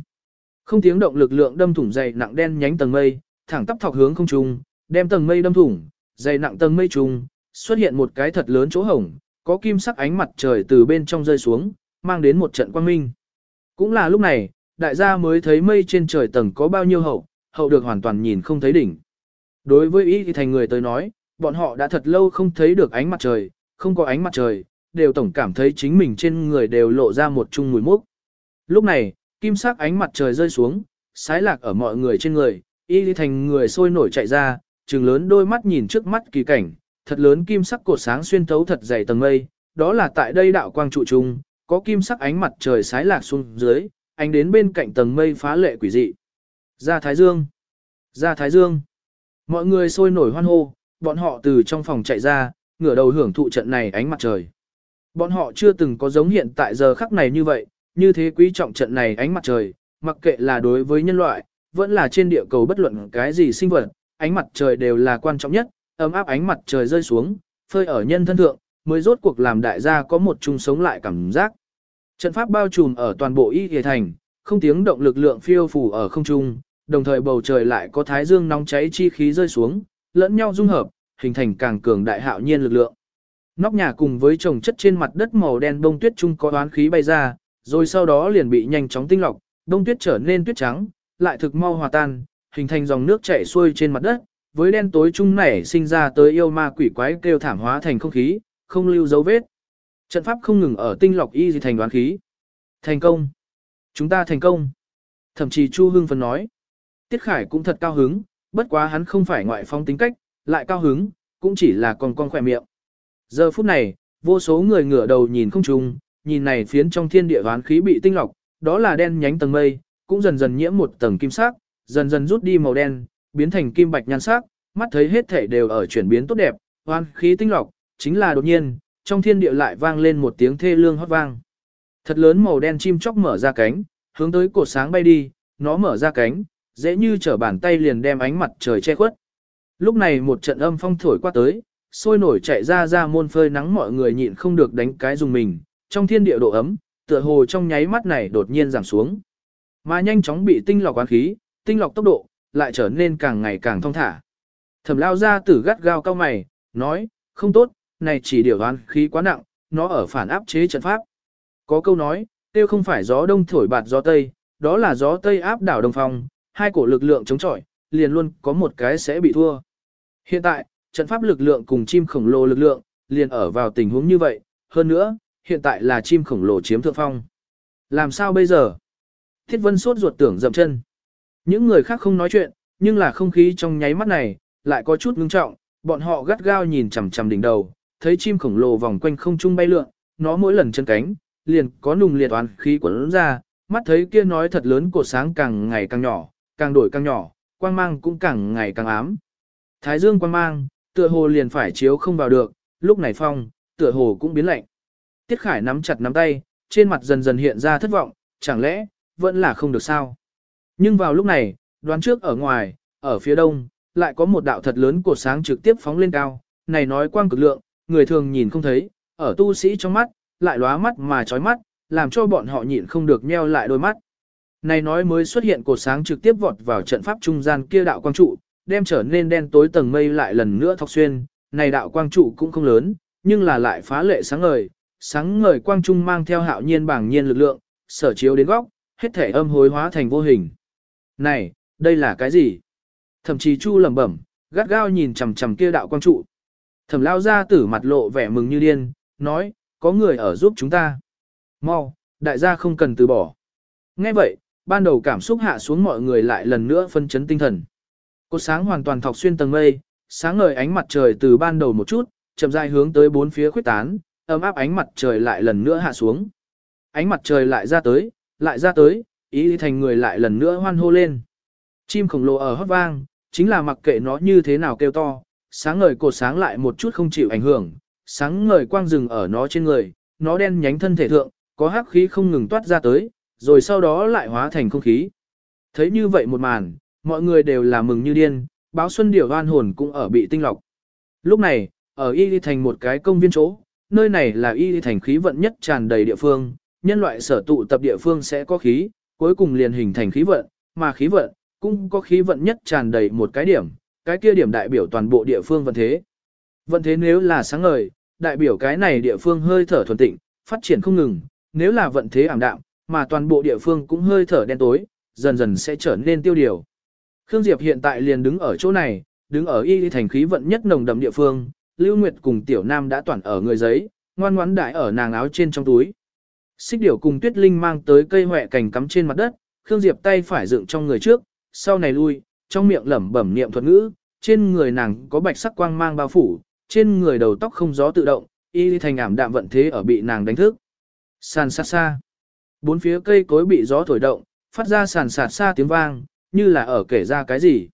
không tiếng động lực lượng đâm thủng dày nặng đen nhánh tầng mây, thẳng tắp thọc hướng không trung, đem tầng mây đâm thủng, dày nặng tầng mây trung, xuất hiện một cái thật lớn chỗ hổng, có kim sắc ánh mặt trời từ bên trong rơi xuống, mang đến một trận quang minh. Cũng là lúc này, đại gia mới thấy mây trên trời tầng có bao nhiêu hậu, hậu được hoàn toàn nhìn không thấy đỉnh. Đối với ý thì thành người tới nói, bọn họ đã thật lâu không thấy được ánh mặt trời, không có ánh mặt trời, đều tổng cảm thấy chính mình trên người đều lộ ra một chung mùi mốc. Lúc này, kim sắc ánh mặt trời rơi xuống, sái lạc ở mọi người trên người, y thì thành người sôi nổi chạy ra, trừng lớn đôi mắt nhìn trước mắt kỳ cảnh, thật lớn kim sắc cột sáng xuyên thấu thật dày tầng mây, đó là tại đây đạo quang trụ trung, có kim sắc ánh mặt trời sái lạc xuống dưới, ánh đến bên cạnh tầng mây phá lệ quỷ dị. Ra Thái Dương! Ra Thái Dương! Mọi người sôi nổi hoan hô, bọn họ từ trong phòng chạy ra, ngửa đầu hưởng thụ trận này ánh mặt trời. Bọn họ chưa từng có giống hiện tại giờ khắc này như vậy, như thế quý trọng trận này ánh mặt trời, mặc kệ là đối với nhân loại, vẫn là trên địa cầu bất luận cái gì sinh vật, ánh mặt trời đều là quan trọng nhất, ấm áp ánh mặt trời rơi xuống, phơi ở nhân thân thượng, mới rốt cuộc làm đại gia có một chung sống lại cảm giác. Trận pháp bao trùm ở toàn bộ y hề thành, không tiếng động lực lượng phiêu phù ở không trung, đồng thời bầu trời lại có thái dương nóng cháy chi khí rơi xuống, lẫn nhau dung hợp, hình thành càng cường đại hạo nhiên lực lượng. Nóc nhà cùng với trồng chất trên mặt đất màu đen bông tuyết chung có đoán khí bay ra, rồi sau đó liền bị nhanh chóng tinh lọc, bông tuyết trở nên tuyết trắng, lại thực mau hòa tan, hình thành dòng nước chảy xuôi trên mặt đất, với đen tối chung nảy sinh ra tới yêu ma quỷ quái kêu thảm hóa thành không khí, không lưu dấu vết. Trận pháp không ngừng ở tinh lọc y gì thành đoán khí. Thành công. Chúng ta thành công. Thậm chí Chu Hưng phấn nói. Tiết Khải cũng thật cao hứng, bất quá hắn không phải ngoại phong tính cách, lại cao hứng, cũng chỉ là con con khỏe miệng. Giờ phút này, vô số người ngửa đầu nhìn không trùng, nhìn này phiến trong thiên địa hoán khí bị tinh lọc, đó là đen nhánh tầng mây, cũng dần dần nhiễm một tầng kim sắc, dần dần rút đi màu đen, biến thành kim bạch nhan sắc, mắt thấy hết thể đều ở chuyển biến tốt đẹp, hoán khí tinh lọc, chính là đột nhiên, trong thiên địa lại vang lên một tiếng thê lương hót vang. Thật lớn màu đen chim chóc mở ra cánh, hướng tới cột sáng bay đi, nó mở ra cánh, dễ như trở bàn tay liền đem ánh mặt trời che khuất. Lúc này một trận âm phong thổi qua tới, sôi nổi chạy ra ra môn phơi nắng mọi người nhịn không được đánh cái dùng mình, trong thiên địa độ ấm, tựa hồ trong nháy mắt này đột nhiên giảm xuống. Mà nhanh chóng bị tinh lọc quán khí, tinh lọc tốc độ, lại trở nên càng ngày càng thông thả. Thẩm lao ra tử gắt gao cao mày, nói, không tốt, này chỉ điều đoán khí quá nặng, nó ở phản áp chế trận pháp. Có câu nói, tiêu không phải gió đông thổi bạt gió tây, đó là gió tây áp đảo đông phong, hai cổ lực lượng chống chọi, liền luôn có một cái sẽ bị thua. Hiện tại, trận pháp lực lượng cùng chim khổng lồ lực lượng, liền ở vào tình huống như vậy, hơn nữa, hiện tại là chim khổng lồ chiếm thượng phong. Làm sao bây giờ? Thiết vân sốt ruột tưởng dậm chân. Những người khác không nói chuyện, nhưng là không khí trong nháy mắt này, lại có chút ngưng trọng, bọn họ gắt gao nhìn chằm chằm đỉnh đầu, thấy chim khổng lồ vòng quanh không trung bay lượn, nó mỗi lần chân cánh, liền có nùng liệt oán khí quấn ra, mắt thấy kia nói thật lớn của sáng càng ngày càng nhỏ, càng đổi càng nhỏ, quang mang cũng càng ngày càng ám. Thái dương quang mang, tựa hồ liền phải chiếu không vào được, lúc này phong, tựa hồ cũng biến lạnh. Tiết Khải nắm chặt nắm tay, trên mặt dần dần hiện ra thất vọng, chẳng lẽ, vẫn là không được sao. Nhưng vào lúc này, đoán trước ở ngoài, ở phía đông, lại có một đạo thật lớn cột sáng trực tiếp phóng lên cao, này nói quang cực lượng, người thường nhìn không thấy, ở tu sĩ trong mắt, lại lóa mắt mà chói mắt, làm cho bọn họ nhịn không được nheo lại đôi mắt. Này nói mới xuất hiện cột sáng trực tiếp vọt vào trận pháp trung gian kia đạo quang trụ, đem trở nên đen tối tầng mây lại lần nữa thọc xuyên, này đạo quang trụ cũng không lớn, nhưng là lại phá lệ sáng ngời, sáng ngời quang trung mang theo hạo nhiên bảng nhiên lực lượng, sở chiếu đến góc, hết thể âm hối hóa thành vô hình. Này, đây là cái gì? Thậm chí Chu lẩm bẩm, gắt gao nhìn chằm chằm kia đạo quang trụ. Thẩm lao ra tử mặt lộ vẻ mừng như điên, nói, có người ở giúp chúng ta. Mau, đại gia không cần từ bỏ. Nghe vậy, ban đầu cảm xúc hạ xuống mọi người lại lần nữa phân chấn tinh thần. Cột sáng hoàn toàn thọc xuyên tầng mây, sáng ngời ánh mặt trời từ ban đầu một chút, chậm rãi hướng tới bốn phía khuyết tán, ấm áp ánh mặt trời lại lần nữa hạ xuống. Ánh mặt trời lại ra tới, lại ra tới, ý thành người lại lần nữa hoan hô lên. Chim khổng lồ ở hót vang, chính là mặc kệ nó như thế nào kêu to, sáng ngời cột sáng lại một chút không chịu ảnh hưởng, sáng ngời quang rừng ở nó trên người, nó đen nhánh thân thể thượng, có hắc khí không ngừng toát ra tới, rồi sau đó lại hóa thành không khí. Thấy như vậy một màn, mọi người đều là mừng như điên, báo xuân điểu hoan hồn cũng ở bị tinh lọc. Lúc này, ở Y Ly Thành một cái công viên chỗ, nơi này là Y Ly Thành khí vận nhất tràn đầy địa phương, nhân loại sở tụ tập địa phương sẽ có khí, cuối cùng liền hình thành khí vận, mà khí vận, cũng có khí vận nhất tràn đầy một cái điểm, cái kia điểm đại biểu toàn bộ địa phương vận thế. Vận thế nếu là sáng ngời, đại biểu cái này địa phương hơi thở thuần tịnh, phát triển không ngừng, nếu là vận thế ảm đạm, mà toàn bộ địa phương cũng hơi thở đen tối, dần dần sẽ trở nên tiêu điều. Khương Diệp hiện tại liền đứng ở chỗ này, đứng ở y thành khí vận nhất nồng đậm địa phương, Lưu Nguyệt cùng Tiểu Nam đã toàn ở người giấy, ngoan ngoãn đại ở nàng áo trên trong túi. Xích điểu cùng Tuyết Linh mang tới cây hoẹ cành cắm trên mặt đất, Khương Diệp tay phải dựng trong người trước, sau này lui, trong miệng lẩm bẩm niệm thuật ngữ, trên người nàng có bạch sắc quang mang bao phủ, trên người đầu tóc không gió tự động, y thành ảm đạm vận thế ở bị nàng đánh thức. San sát xa. Bốn phía cây cối bị gió thổi động, phát ra sàn sạt xa tiếng vang, như là ở kể ra cái gì.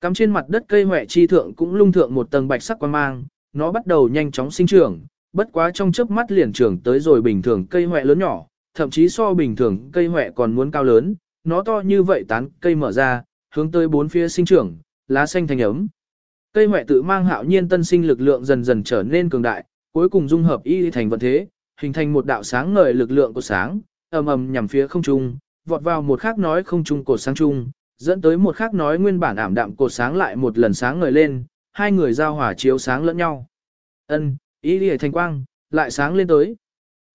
Cắm trên mặt đất cây hoẹ chi thượng cũng lung thượng một tầng bạch sắc quang mang, nó bắt đầu nhanh chóng sinh trưởng, bất quá trong chớp mắt liền trưởng tới rồi bình thường cây hoẹ lớn nhỏ, thậm chí so bình thường cây hoẹ còn muốn cao lớn, nó to như vậy tán cây mở ra, hướng tới bốn phía sinh trưởng, lá xanh thành ấm. Cây hoẹ tự mang hạo nhiên tân sinh lực lượng dần dần trở nên cường đại, cuối cùng dung hợp y thành vận thế, hình thành một đạo sáng ngời lực lượng của sáng, ầm ầm nhằm phía không trung, vọt vào một khắc nói không trung cột sáng trung, dẫn tới một khắc nói nguyên bản ảm đạm cột sáng lại một lần sáng ngời lên, hai người giao hỏa chiếu sáng lẫn nhau. Ân, ý lìa thành quang, lại sáng lên tới.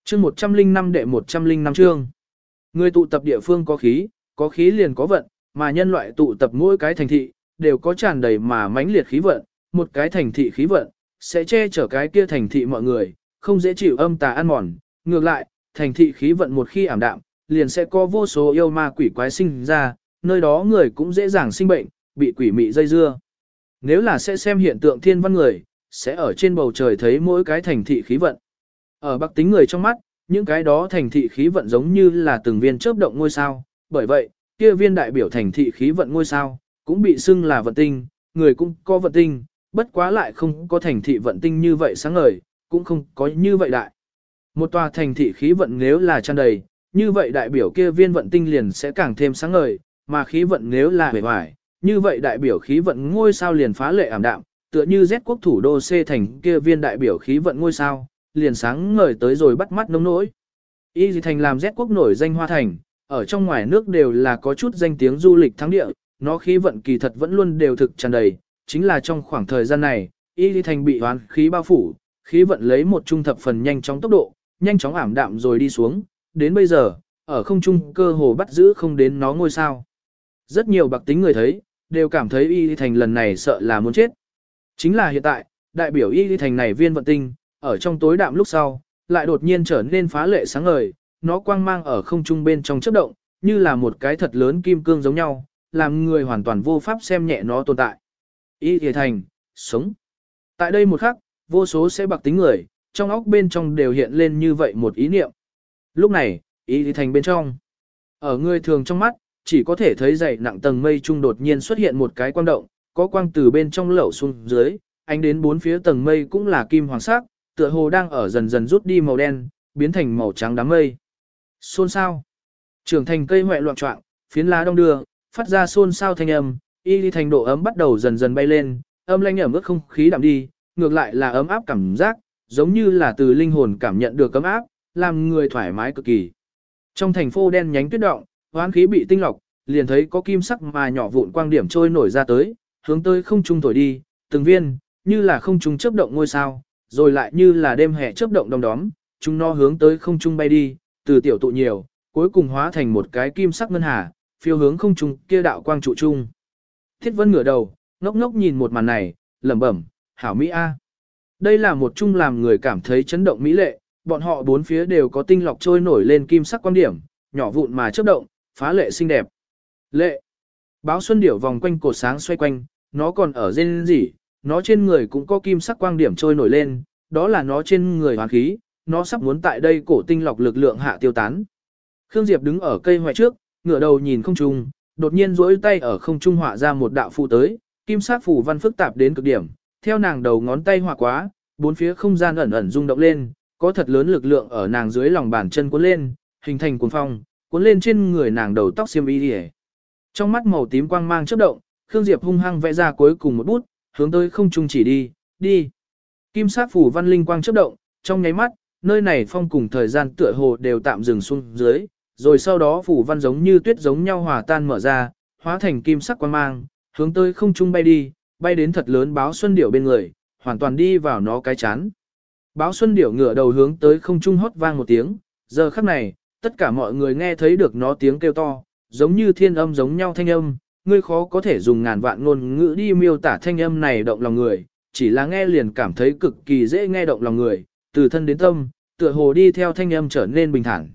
Chương 105 đệ 105 chương. Người tụ tập địa phương có khí, có khí liền có vận, mà nhân loại tụ tập mỗi cái thành thị, đều có tràn đầy mà mãnh liệt khí vận, một cái thành thị khí vận, sẽ che chở cái kia thành thị mọi người, không dễ chịu âm tà ăn mòn, ngược lại, thành thị khí vận một khi ảm đạm, liền sẽ có vô số yêu ma quỷ quái sinh ra, nơi đó người cũng dễ dàng sinh bệnh, bị quỷ mị dây dưa. Nếu là sẽ xem hiện tượng thiên văn người, sẽ ở trên bầu trời thấy mỗi cái thành thị khí vận. Ở bắc tính người trong mắt, những cái đó thành thị khí vận giống như là từng viên chớp động ngôi sao, bởi vậy, kia viên đại biểu thành thị khí vận ngôi sao, cũng bị xưng là vận tinh, người cũng có vận tinh, bất quá lại không có thành thị vận tinh như vậy sáng ngời, cũng không có như vậy đại. Một tòa thành thị khí vận nếu là tràn đầy, như vậy đại biểu kia viên vận tinh liền sẽ càng thêm sáng ngời, mà khí vận nếu là bề hoài, như vậy đại biểu khí vận ngôi sao liền phá lệ ảm đạm, tựa như Z quốc thủ đô C thành kia viên đại biểu khí vận ngôi sao, liền sáng ngời tới rồi bắt mắt nông nỗi. Y thành làm Z quốc nổi danh hoa thành, ở trong ngoài nước đều là có chút danh tiếng du lịch thắng địa, nó khí vận kỳ thật vẫn luôn đều thực tràn đầy, chính là trong khoảng thời gian này, Y thành bị hoán khí bao phủ, khí vận lấy một trung thập phần nhanh chóng tốc độ, nhanh chóng ảm đạm rồi đi xuống, đến bây giờ, ở không trung cơ hồ bắt giữ không đến nó ngôi sao. Rất nhiều bạc tính người thấy, đều cảm thấy Y thành lần này sợ là muốn chết. Chính là hiện tại, đại biểu Y thành này viên vận tinh, ở trong tối đạm lúc sau, lại đột nhiên trở nên phá lệ sáng ngời, nó quang mang ở không trung bên trong chớp động, như là một cái thật lớn kim cương giống nhau, làm người hoàn toàn vô pháp xem nhẹ nó tồn tại. Y thì thành, sống. Tại đây một khắc, vô số sẽ bạc tính người, trong óc bên trong đều hiện lên như vậy một ý niệm. Lúc này, ý thì thành bên trong. Ở người thường trong mắt, chỉ có thể thấy dày nặng tầng mây trung đột nhiên xuất hiện một cái quang động, có quang từ bên trong lẩu xuống dưới, ánh đến bốn phía tầng mây cũng là kim hoàng sắc, tựa hồ đang ở dần dần rút đi màu đen, biến thành màu trắng đám mây. Xôn sao? Trưởng thành cây hoẹ loạn trọng, phiến lá đông đưa, phát ra xôn sao thanh âm, y đi thành độ ấm bắt đầu dần dần bay lên, âm lanh ẩm ướt không khí đậm đi, ngược lại là ấm áp cảm giác, giống như là từ linh hồn cảm nhận được cấm áp, làm người thoải mái cực kỳ. Trong thành phố đen nhánh tuyết động, hoán khí bị tinh lọc, liền thấy có kim sắc mà nhỏ vụn quang điểm trôi nổi ra tới, hướng tới không trung thổi đi, từng viên, như là không trung chớp động ngôi sao, rồi lại như là đêm hè chớp động đông đóm, chúng nó hướng tới không trung bay đi, từ tiểu tụ nhiều, cuối cùng hóa thành một cái kim sắc ngân hà, phiêu hướng không trung kia đạo quang trụ trung. Thiết Vân ngửa đầu, ngốc ngốc nhìn một màn này, lẩm bẩm, hảo mỹ a. Đây là một chung làm người cảm thấy chấn động mỹ lệ, bọn họ bốn phía đều có tinh lọc trôi nổi lên kim sắc quan điểm, nhỏ vụn mà chớp động, phá lệ xinh đẹp. Lệ. Báo xuân điểu vòng quanh cột sáng xoay quanh, nó còn ở trên gì, nó trên người cũng có kim sắc quang điểm trôi nổi lên, đó là nó trên người hoàn khí, nó sắp muốn tại đây cổ tinh lọc lực lượng hạ tiêu tán. Khương Diệp đứng ở cây hoại trước, ngửa đầu nhìn không trung, đột nhiên duỗi tay ở không trung họa ra một đạo phù tới, kim sắc phù văn phức tạp đến cực điểm, theo nàng đầu ngón tay hòa quá, bốn phía không gian ẩn ẩn rung động lên, có thật lớn lực lượng ở nàng dưới lòng bàn chân cuốn lên, hình thành cuốn phong, cuốn lên trên người nàng đầu tóc xiêm y đi Trong mắt màu tím quang mang chớp động, Khương Diệp hung hăng vẽ ra cuối cùng một bút, hướng tới không trung chỉ đi, đi. Kim sắc phủ văn linh quang chớp động, trong nháy mắt, nơi này phong cùng thời gian tựa hồ đều tạm dừng xuống dưới, rồi sau đó phủ văn giống như tuyết giống nhau hòa tan mở ra, hóa thành kim sắc quang mang, hướng tới không trung bay đi, bay đến thật lớn báo xuân điểu bên người, hoàn toàn đi vào nó cái chán. Báo xuân điểu ngửa đầu hướng tới không trung hót vang một tiếng, giờ khắc này, tất cả mọi người nghe thấy được nó tiếng kêu to, giống như thiên âm giống nhau thanh âm, ngươi khó có thể dùng ngàn vạn ngôn ngữ đi miêu tả thanh âm này động lòng người, chỉ là nghe liền cảm thấy cực kỳ dễ nghe động lòng người, từ thân đến tâm, tựa hồ đi theo thanh âm trở nên bình thản.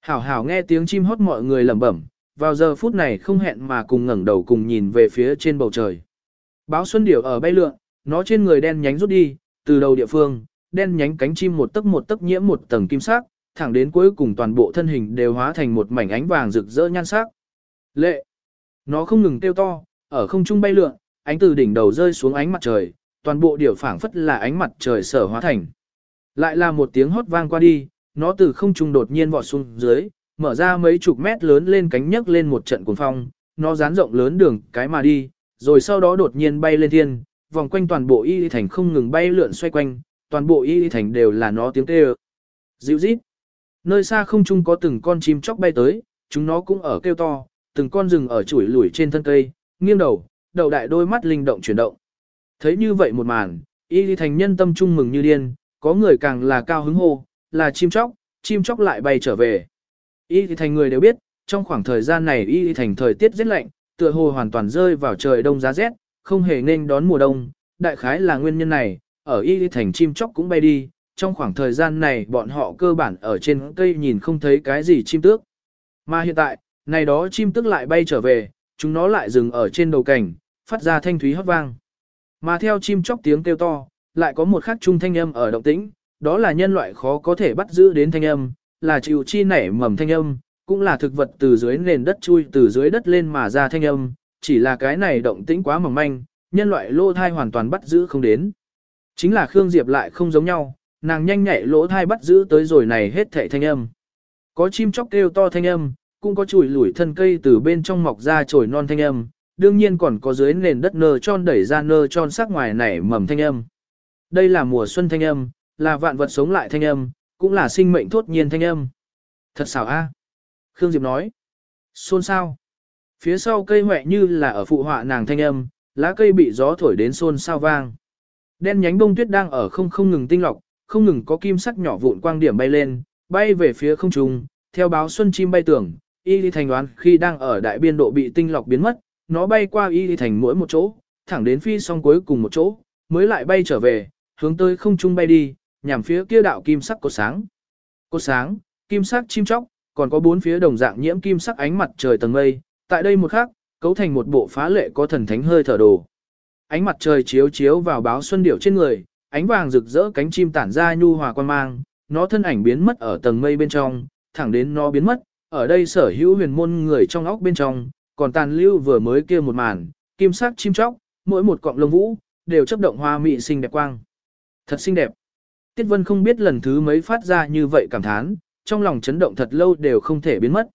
Hảo hảo nghe tiếng chim hót mọi người lẩm bẩm, vào giờ phút này không hẹn mà cùng ngẩng đầu cùng nhìn về phía trên bầu trời. Báo xuân điểu ở bay lượn, nó trên người đen nhánh rút đi, từ đầu địa phương, đen nhánh cánh chim một tấc một tấc nhiễm một tầng kim sắc, thẳng đến cuối cùng toàn bộ thân hình đều hóa thành một mảnh ánh vàng rực rỡ nhan sắc. Lệ! Nó không ngừng kêu to, ở không trung bay lượn, ánh từ đỉnh đầu rơi xuống ánh mặt trời, toàn bộ điểu phảng phất là ánh mặt trời sở hóa thành. Lại là một tiếng hót vang qua đi, nó từ không trung đột nhiên vọt xuống dưới, mở ra mấy chục mét lớn lên cánh nhấc lên một trận cuồng phong, nó dán rộng lớn đường cái mà đi, rồi sau đó đột nhiên bay lên thiên, vòng quanh toàn bộ y thành không ngừng bay lượn xoay quanh, toàn bộ y thành đều là nó tiếng kêu. Dịu rít. Nơi xa không trung có từng con chim chóc bay tới, chúng nó cũng ở kêu to, từng con rừng ở chuỗi lủi trên thân cây, nghiêng đầu, đầu đại đôi mắt linh động chuyển động. Thấy như vậy một màn, y thành nhân tâm trung mừng như điên, có người càng là cao hứng hô, là chim chóc, chim chóc lại bay trở về. Y thành người đều biết, trong khoảng thời gian này y thành thời tiết rất lạnh, tựa hồ hoàn toàn rơi vào trời đông giá rét, không hề nên đón mùa đông, đại khái là nguyên nhân này, ở y thành chim chóc cũng bay đi, trong khoảng thời gian này bọn họ cơ bản ở trên cây nhìn không thấy cái gì chim tước. Mà hiện tại, này đó chim tước lại bay trở về, chúng nó lại dừng ở trên đầu cảnh, phát ra thanh thúy hót vang. Mà theo chim chóc tiếng kêu to, lại có một khắc trung thanh âm ở động tĩnh, đó là nhân loại khó có thể bắt giữ đến thanh âm, là chịu chi nảy mầm thanh âm, cũng là thực vật từ dưới nền đất chui từ dưới đất lên mà ra thanh âm, chỉ là cái này động tĩnh quá mỏng manh, nhân loại lỗ thai hoàn toàn bắt giữ không đến. Chính là Khương Diệp lại không giống nhau, nàng nhanh nhạy lỗ thai bắt giữ tới rồi này hết thảy thanh âm. Có chim chóc kêu to thanh âm, cũng có chùi lủi thân cây từ bên trong mọc ra trồi non thanh âm, đương nhiên còn có dưới nền đất nơ tròn đẩy ra nơ tròn sắc ngoài nảy mầm thanh âm. Đây là mùa xuân thanh âm, là vạn vật sống lại thanh âm, cũng là sinh mệnh thốt nhiên thanh âm. Thật xảo a. Khương Diệp nói. Xôn sao. Phía sau cây hoẹ như là ở phụ họa nàng thanh âm, lá cây bị gió thổi đến xôn sao vang. Đen nhánh bông tuyết đang ở không không ngừng tinh lọc, không ngừng có kim sắc nhỏ vụn quang điểm bay lên, bay về phía không trung, theo báo xuân chim bay tưởng, y đi thành đoán khi đang ở đại biên độ bị tinh lọc biến mất, nó bay qua y đi thành mỗi một chỗ, thẳng đến phi song cuối cùng một chỗ, mới lại bay trở về, hướng tới không trung bay đi, nhằm phía kia đạo kim sắc cột sáng. Cột sáng, kim sắc chim chóc, còn có bốn phía đồng dạng nhiễm kim sắc ánh mặt trời tầng mây, tại đây một khắc, cấu thành một bộ phá lệ có thần thánh hơi thở đồ. Ánh mặt trời chiếu chiếu vào báo xuân điểu trên người, ánh vàng rực rỡ cánh chim tản ra nhu hòa quan mang, nó thân ảnh biến mất ở tầng mây bên trong, thẳng đến nó biến mất, ở đây sở hữu huyền môn người trong óc bên trong, còn tàn lưu vừa mới kia một màn, kim sắc chim chóc, mỗi một cọng lông vũ, đều chấp động hoa mị xinh đẹp quang. Thật xinh đẹp. Tiết Vân không biết lần thứ mấy phát ra như vậy cảm thán, trong lòng chấn động thật lâu đều không thể biến mất.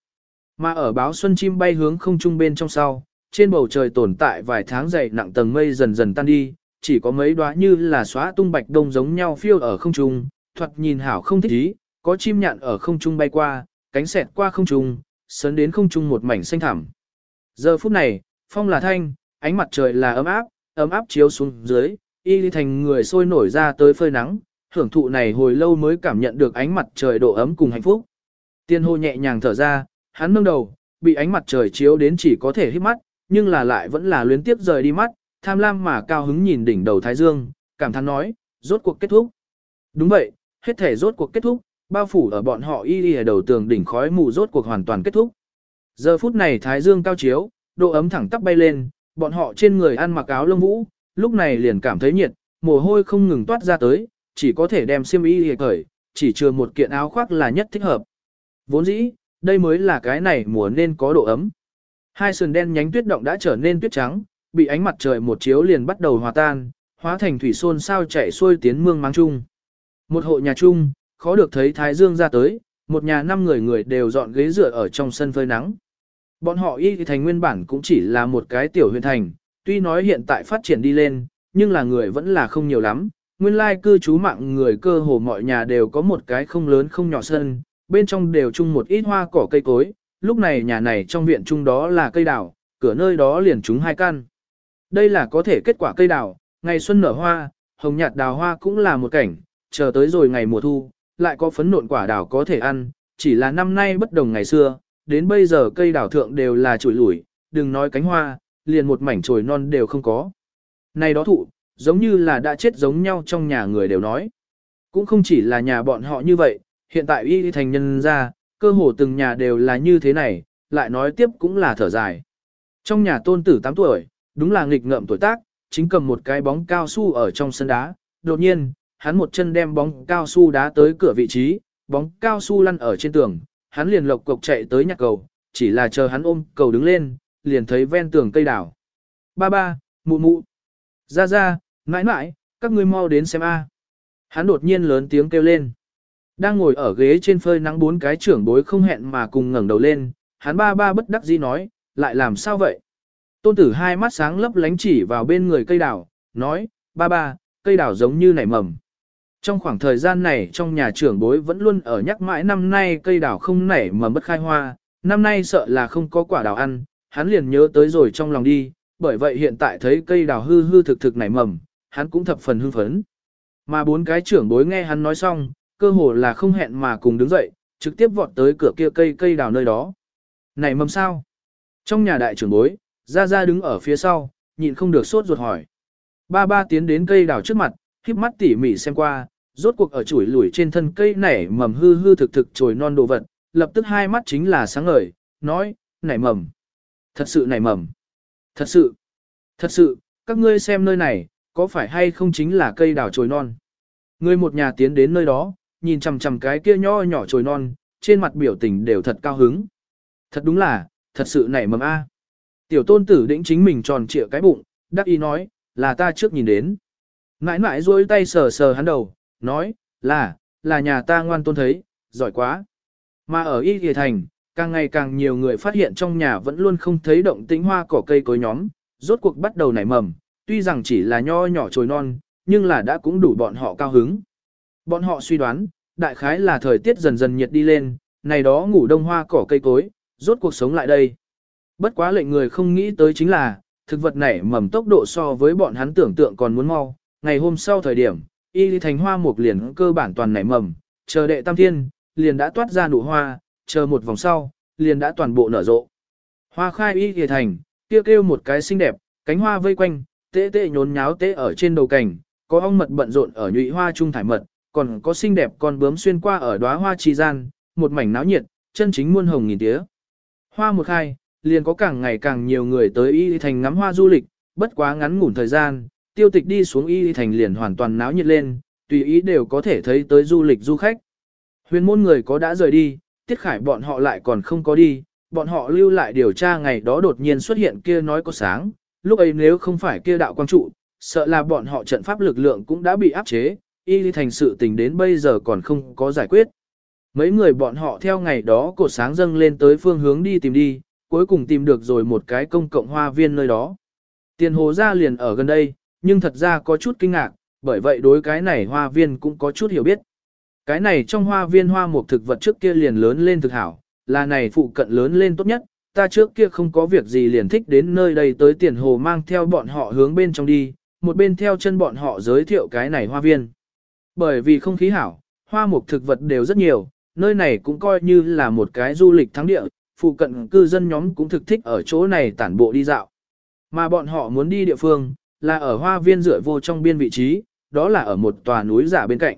Mà ở báo xuân chim bay hướng không trung bên trong sau, trên bầu trời tồn tại vài tháng dày nặng tầng mây dần dần tan đi, chỉ có mấy đóa như là xóa tung bạch đông giống nhau phiêu ở không trung, thoạt nhìn hảo không thích ý, có chim nhạn ở không trung bay qua, cánh xẹt qua không trung, sớn đến không trung một mảnh xanh thẳm. Giờ phút này, phong là thanh, ánh mặt trời là ấm áp, ấm áp chiếu xuống dưới, y thành người sôi nổi ra tới phơi nắng, hưởng thụ này hồi lâu mới cảm nhận được ánh mặt trời độ ấm cùng hạnh phúc. Tiên hô nhẹ nhàng thở ra, hắn nâng đầu, bị ánh mặt trời chiếu đến chỉ có thể hít mắt, nhưng là lại vẫn là luyến tiếp rời đi mắt, tham lam mà cao hứng nhìn đỉnh đầu Thái Dương, cảm thán nói, rốt cuộc kết thúc. Đúng vậy, hết thể rốt cuộc kết thúc, bao phủ ở bọn họ y y ở đầu tường đỉnh khói mù rốt cuộc hoàn toàn kết thúc. Giờ phút này Thái Dương cao chiếu, độ ấm thẳng tắp bay lên, bọn họ trên người ăn mặc áo lông vũ, lúc này liền cảm thấy nhiệt, mồ hôi không ngừng toát ra tới, chỉ có thể đem xiêm y hề cởi, chỉ chừa một kiện áo khoác là nhất thích hợp. Vốn dĩ, đây mới là cái này mùa nên có độ ấm. Hai sườn đen nhánh tuyết động đã trở nên tuyết trắng, bị ánh mặt trời một chiếu liền bắt đầu hòa tan, hóa thành thủy xôn sao chạy xuôi tiến mương mang chung. Một hộ nhà chung, khó được thấy Thái Dương ra tới, một nhà năm người người đều dọn ghế dựa ở trong sân phơi nắng. Bọn họ y thì thành nguyên bản cũng chỉ là một cái tiểu huyện thành, tuy nói hiện tại phát triển đi lên, nhưng là người vẫn là không nhiều lắm. Nguyên lai cư trú mạng người cơ hồ mọi nhà đều có một cái không lớn không nhỏ sân, bên trong đều chung một ít hoa cỏ cây cối, lúc này nhà này trong viện chung đó là cây đào, cửa nơi đó liền trúng hai căn. Đây là có thể kết quả cây đào, ngày xuân nở hoa, hồng nhạt đào hoa cũng là một cảnh, chờ tới rồi ngày mùa thu, lại có phấn nộn quả đào có thể ăn, chỉ là năm nay bất đồng ngày xưa, đến bây giờ cây đào thượng đều là chồi lủi, đừng nói cánh hoa, liền một mảnh chồi non đều không có. Này đó thụ, giống như là đã chết giống nhau trong nhà người đều nói. Cũng không chỉ là nhà bọn họ như vậy, hiện tại y thành nhân ra, cơ hồ từng nhà đều là như thế này, lại nói tiếp cũng là thở dài. Trong nhà tôn tử 8 tuổi, đúng là nghịch ngợm tuổi tác, chính cầm một cái bóng cao su ở trong sân đá, đột nhiên, hắn một chân đem bóng cao su đá tới cửa vị trí, bóng cao su lăn ở trên tường, hắn liền lộc cộc chạy tới nhặt cầu, chỉ là chờ hắn ôm cầu đứng lên, liền thấy ven tường cây đào. Ba ba, mụ mụ, ra ra, mãi mãi, các ngươi mau đến xem a. Hắn đột nhiên lớn tiếng kêu lên. Đang ngồi ở ghế trên phơi nắng bốn cái trưởng bối không hẹn mà cùng ngẩng đầu lên, hắn ba ba bất đắc dĩ nói, lại làm sao vậy? Tôn tử hai mắt sáng lấp lánh chỉ vào bên người cây đào, nói, ba ba, cây đào giống như nảy mầm. Trong khoảng thời gian này trong nhà trưởng bối vẫn luôn ở nhắc mãi năm nay cây đào không nảy mầm bất khai hoa, năm nay sợ là không có quả đào ăn, hắn liền nhớ tới rồi trong lòng đi, bởi vậy hiện tại thấy cây đào hư hư thực thực nảy mầm, hắn cũng thập phần hưng phấn. Mà bốn cái trưởng bối nghe hắn nói xong, cơ hồ là không hẹn mà cùng đứng dậy, trực tiếp vọt tới cửa kia cây cây đào nơi đó. Này mầm sao? Trong nhà đại trưởng bối, ra ra đứng ở phía sau, nhịn không được sốt ruột hỏi. Ba ba tiến đến cây đào trước mặt, híp mắt tỉ mỉ xem qua, rốt cuộc ở chuỗi lủi trên thân cây nảy mầm hư hư thực thực trồi non đồ vật, lập tức hai mắt chính là sáng ngời, nói, nảy mầm. Thật sự nảy mầm. Thật sự. Thật sự, các ngươi xem nơi này, có phải hay không chính là cây đào trồi non. Người một nhà tiến đến nơi đó, nhìn chằm chằm cái kia nho nhỏ trồi non, trên mặt biểu tình đều thật cao hứng. Thật đúng là, thật sự nảy mầm A. Tiểu tôn tử đĩnh chính mình tròn trịa cái bụng, đắc ý nói, là ta trước nhìn đến. Mãi mãi duỗi tay sờ sờ hắn đầu, nói, là, là nhà ta ngoan tôn thấy, giỏi quá. Mà ở Y Kỳ Thành, càng ngày càng nhiều người phát hiện trong nhà vẫn luôn không thấy động tĩnh hoa cỏ cây cối nhóm, rốt cuộc bắt đầu nảy mầm, tuy rằng chỉ là nho nhỏ trồi non, nhưng là đã cũng đủ bọn họ cao hứng. Bọn họ suy đoán, đại khái là thời tiết dần dần nhiệt đi lên, này đó ngủ đông hoa cỏ cây cối, rốt cuộc sống lại đây. Bất quá lệnh người không nghĩ tới chính là, thực vật nảy mầm tốc độ so với bọn hắn tưởng tượng còn muốn mau, ngày hôm sau thời điểm, y thành hoa mục liền cơ bản toàn nảy mầm, chờ đệ tam thiên, liền đã toát ra nụ hoa, chờ một vòng sau, liền đã toàn bộ nở rộ. Hoa khai y kỳ thành, kia kêu một cái xinh đẹp, cánh hoa vây quanh, tê tê nhốn nháo tê ở trên đầu cành, có ong mật bận rộn ở nhụy hoa trung thải mật, còn có xinh đẹp con bướm xuyên qua ở đóa hoa trì gian, một mảnh náo nhiệt, chân chính muôn hồng nghìn tía. Hoa một khai, liền có càng ngày càng nhiều người tới y thành ngắm hoa du lịch, bất quá ngắn ngủn thời gian, tiêu tịch đi xuống y thành liền hoàn toàn náo nhiệt lên, tùy ý đều có thể thấy tới du lịch du khách. Huyền môn người có đã rời đi, tiết khải bọn họ lại còn không có đi, bọn họ lưu lại điều tra ngày đó đột nhiên xuất hiện kia nói có sáng, lúc ấy nếu không phải kia đạo quang trụ, sợ là bọn họ trận pháp lực lượng cũng đã bị áp chế, y lý thành sự tình đến bây giờ còn không có giải quyết. Mấy người bọn họ theo ngày đó cột sáng dâng lên tới phương hướng đi tìm đi, cuối cùng tìm được rồi một cái công cộng hoa viên nơi đó. Tiền hồ ra liền ở gần đây, nhưng thật ra có chút kinh ngạc, bởi vậy đối cái này hoa viên cũng có chút hiểu biết. Cái này trong hoa viên hoa một thực vật trước kia liền lớn lên thực hảo, là này phụ cận lớn lên tốt nhất, ta trước kia không có việc gì liền thích đến nơi đây tới tiền hồ mang theo bọn họ hướng bên trong đi, một bên theo chân bọn họ giới thiệu cái này hoa viên. Bởi vì không khí hảo, hoa mục thực vật đều rất nhiều, nơi này cũng coi như là một cái du lịch thắng địa, phụ cận cư dân nhóm cũng thực thích ở chỗ này tản bộ đi dạo. Mà bọn họ muốn đi địa phương, là ở hoa viên rửa vô trong biên vị trí, đó là ở một tòa núi giả bên cạnh.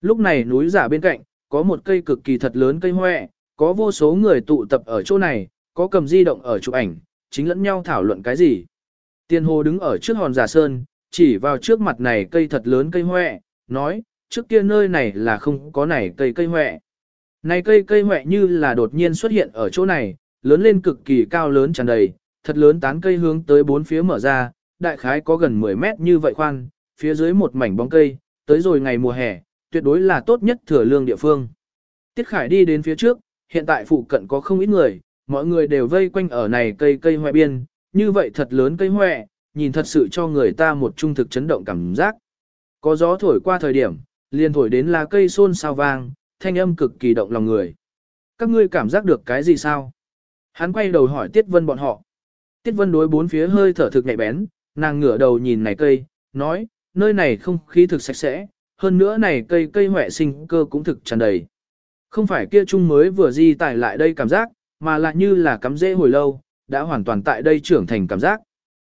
Lúc này núi giả bên cạnh, có một cây cực kỳ thật lớn cây hoẹ, có vô số người tụ tập ở chỗ này, có cầm di động ở chụp ảnh, chính lẫn nhau thảo luận cái gì. Tiên hồ đứng ở trước hòn giả sơn, chỉ vào trước mặt này cây thật lớn cây hoẹ, nói, trước kia nơi này là không có này cây cây hoẹ. Này cây cây hoẹ như là đột nhiên xuất hiện ở chỗ này, lớn lên cực kỳ cao lớn tràn đầy, thật lớn tán cây hướng tới bốn phía mở ra, đại khái có gần 10 mét như vậy khoan, phía dưới một mảnh bóng cây, tới rồi ngày mùa hè, tuyệt đối là tốt nhất thừa lương địa phương. Tiết Khải đi đến phía trước, hiện tại phụ cận có không ít người, mọi người đều vây quanh ở này cây cây hoẹ biên, như vậy thật lớn cây hoẹ, nhìn thật sự cho người ta một trung thực chấn động cảm giác. Có gió thổi qua thời điểm, liền thổi đến là cây xôn sao vang, thanh âm cực kỳ động lòng người. Các ngươi cảm giác được cái gì sao? Hắn quay đầu hỏi Tiết Vân bọn họ. Tiết Vân đối bốn phía hơi thở thực nhạy bén, nàng ngửa đầu nhìn này cây, nói, nơi này không khí thực sạch sẽ, hơn nữa này cây cây hoẹ sinh cơ cũng thực tràn đầy. Không phải kia chung mới vừa di tải lại đây cảm giác, mà lại như là cắm rễ hồi lâu, đã hoàn toàn tại đây trưởng thành cảm giác.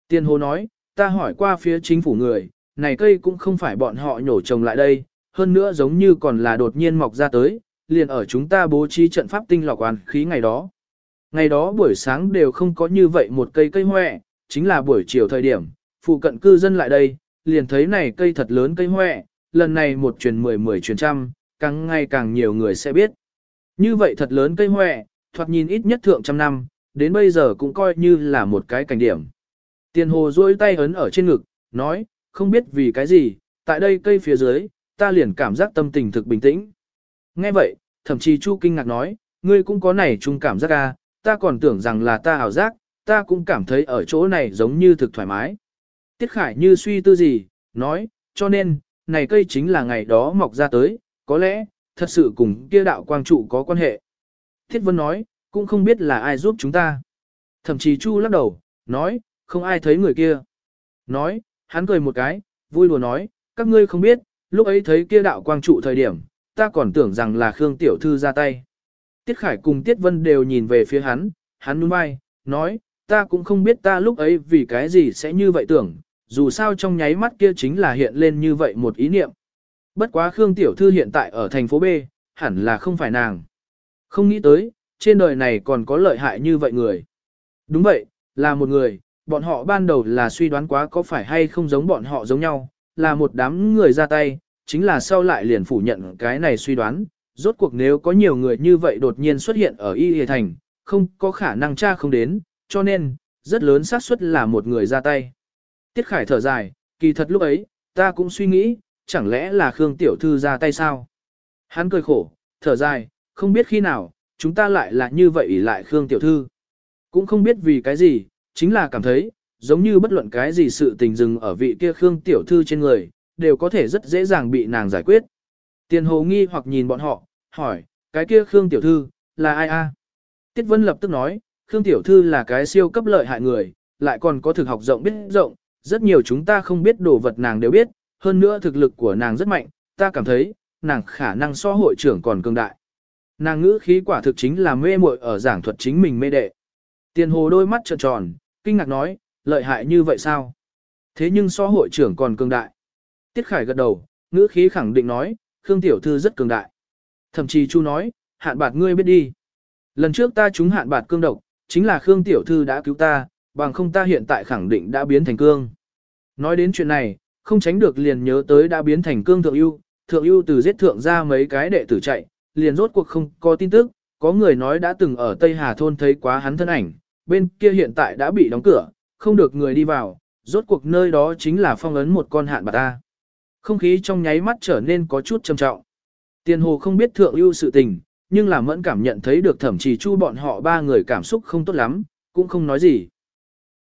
Tiên hồ nói, ta hỏi qua phía chính phủ người, này cây cũng không phải bọn họ nhổ trồng lại đây, hơn nữa giống như còn là đột nhiên mọc ra tới, liền ở chúng ta bố trí trận pháp tinh lọc oán khí ngày đó. Ngày đó buổi sáng đều không có như vậy một cây cây hoẹ, chính là buổi chiều thời điểm, phụ cận cư dân lại đây, liền thấy này cây thật lớn cây hoẹ, lần này một truyền mười mười truyền trăm, càng ngày càng nhiều người sẽ biết. Như vậy thật lớn cây hoẹ, thoạt nhìn ít nhất thượng trăm năm, đến bây giờ cũng coi như là một cái cảnh điểm. Tiền hồ duỗi tay ấn ở trên ngực, nói, không biết vì cái gì, tại đây cây phía dưới, ta liền cảm giác tâm tình thực bình tĩnh. Nghe vậy, thậm chí Chu kinh ngạc nói, ngươi cũng có này chung cảm giác à, ta còn tưởng rằng là ta ảo giác, ta cũng cảm thấy ở chỗ này giống như thực thoải mái. Tiết Khải như suy tư gì, nói, cho nên, này cây chính là ngày đó mọc ra tới, có lẽ, thật sự cùng kia đạo quang trụ có quan hệ. Thiết Vân nói, cũng không biết là ai giúp chúng ta. Thậm chí Chu lắc đầu, nói, không ai thấy người kia. Nói, hắn cười một cái, vui lùa nói, các ngươi không biết, lúc ấy thấy kia đạo quang trụ thời điểm, ta còn tưởng rằng là Khương Tiểu Thư ra tay. Tiết Khải cùng Tiết Vân đều nhìn về phía hắn, hắn nhún vai, nói, ta cũng không biết ta lúc ấy vì cái gì sẽ như vậy tưởng, dù sao trong nháy mắt kia chính là hiện lên như vậy một ý niệm. Bất quá Khương Tiểu Thư hiện tại ở thành phố B, hẳn là không phải nàng. Không nghĩ tới, trên đời này còn có lợi hại như vậy người. Đúng vậy, là một người, bọn họ ban đầu là suy đoán quá có phải hay không giống bọn họ giống nhau, là một đám người ra tay, chính là sau lại liền phủ nhận cái này suy đoán, rốt cuộc nếu có nhiều người như vậy đột nhiên xuất hiện ở Y Y Thành, không có khả năng tra không đến, cho nên, rất lớn xác suất là một người ra tay. Tiết Khải thở dài, kỳ thật lúc ấy, ta cũng suy nghĩ, chẳng lẽ là Khương Tiểu Thư ra tay sao? Hắn cười khổ, thở dài, không biết khi nào, chúng ta lại là như vậy ỷ lại Khương Tiểu Thư. Cũng không biết vì cái gì, chính là cảm thấy, giống như bất luận cái gì sự tình dừng ở vị kia Khương Tiểu Thư trên người, đều có thể rất dễ dàng bị nàng giải quyết. Tiền hồ nghi hoặc nhìn bọn họ, hỏi, cái kia Khương Tiểu Thư, là ai a? Tiết Vân lập tức nói, Khương Tiểu Thư là cái siêu cấp lợi hại người, lại còn có thực học rộng biết rộng, rất nhiều chúng ta không biết đồ vật nàng đều biết, hơn nữa thực lực của nàng rất mạnh, ta cảm thấy, nàng khả năng so hội trưởng còn cường đại. Nàng ngữ khí quả thực chính là mê muội ở giảng thuật chính mình mê đệ. Tiền hồ đôi mắt trợn tròn, kinh ngạc nói, lợi hại như vậy sao? Thế nhưng so hội trưởng còn cường đại. Tiết Khải gật đầu, ngữ khí khẳng định nói, Khương Tiểu Thư rất cường đại. Thậm chí Chu nói, hạn bạt ngươi biết đi. Lần trước ta trúng hạn bạt cương độc, chính là Khương Tiểu Thư đã cứu ta, bằng không ta hiện tại khẳng định đã biến thành cương. Nói đến chuyện này, không tránh được liền nhớ tới đã biến thành cương thượng ưu, thượng ưu từ giết thượng ra mấy cái đệ tử chạy, liền rốt cuộc không có tin tức, có người nói đã từng ở Tây Hà thôn thấy quá hắn thân ảnh, bên kia hiện tại đã bị đóng cửa, không được người đi vào, rốt cuộc nơi đó chính là phong ấn một con hạn bà ta. Không khí trong nháy mắt trở nên có chút trầm trọng. Tiền hồ không biết thượng ưu sự tình, nhưng là mẫn cảm nhận thấy được thẩm trì chu bọn họ ba người cảm xúc không tốt lắm, cũng không nói gì.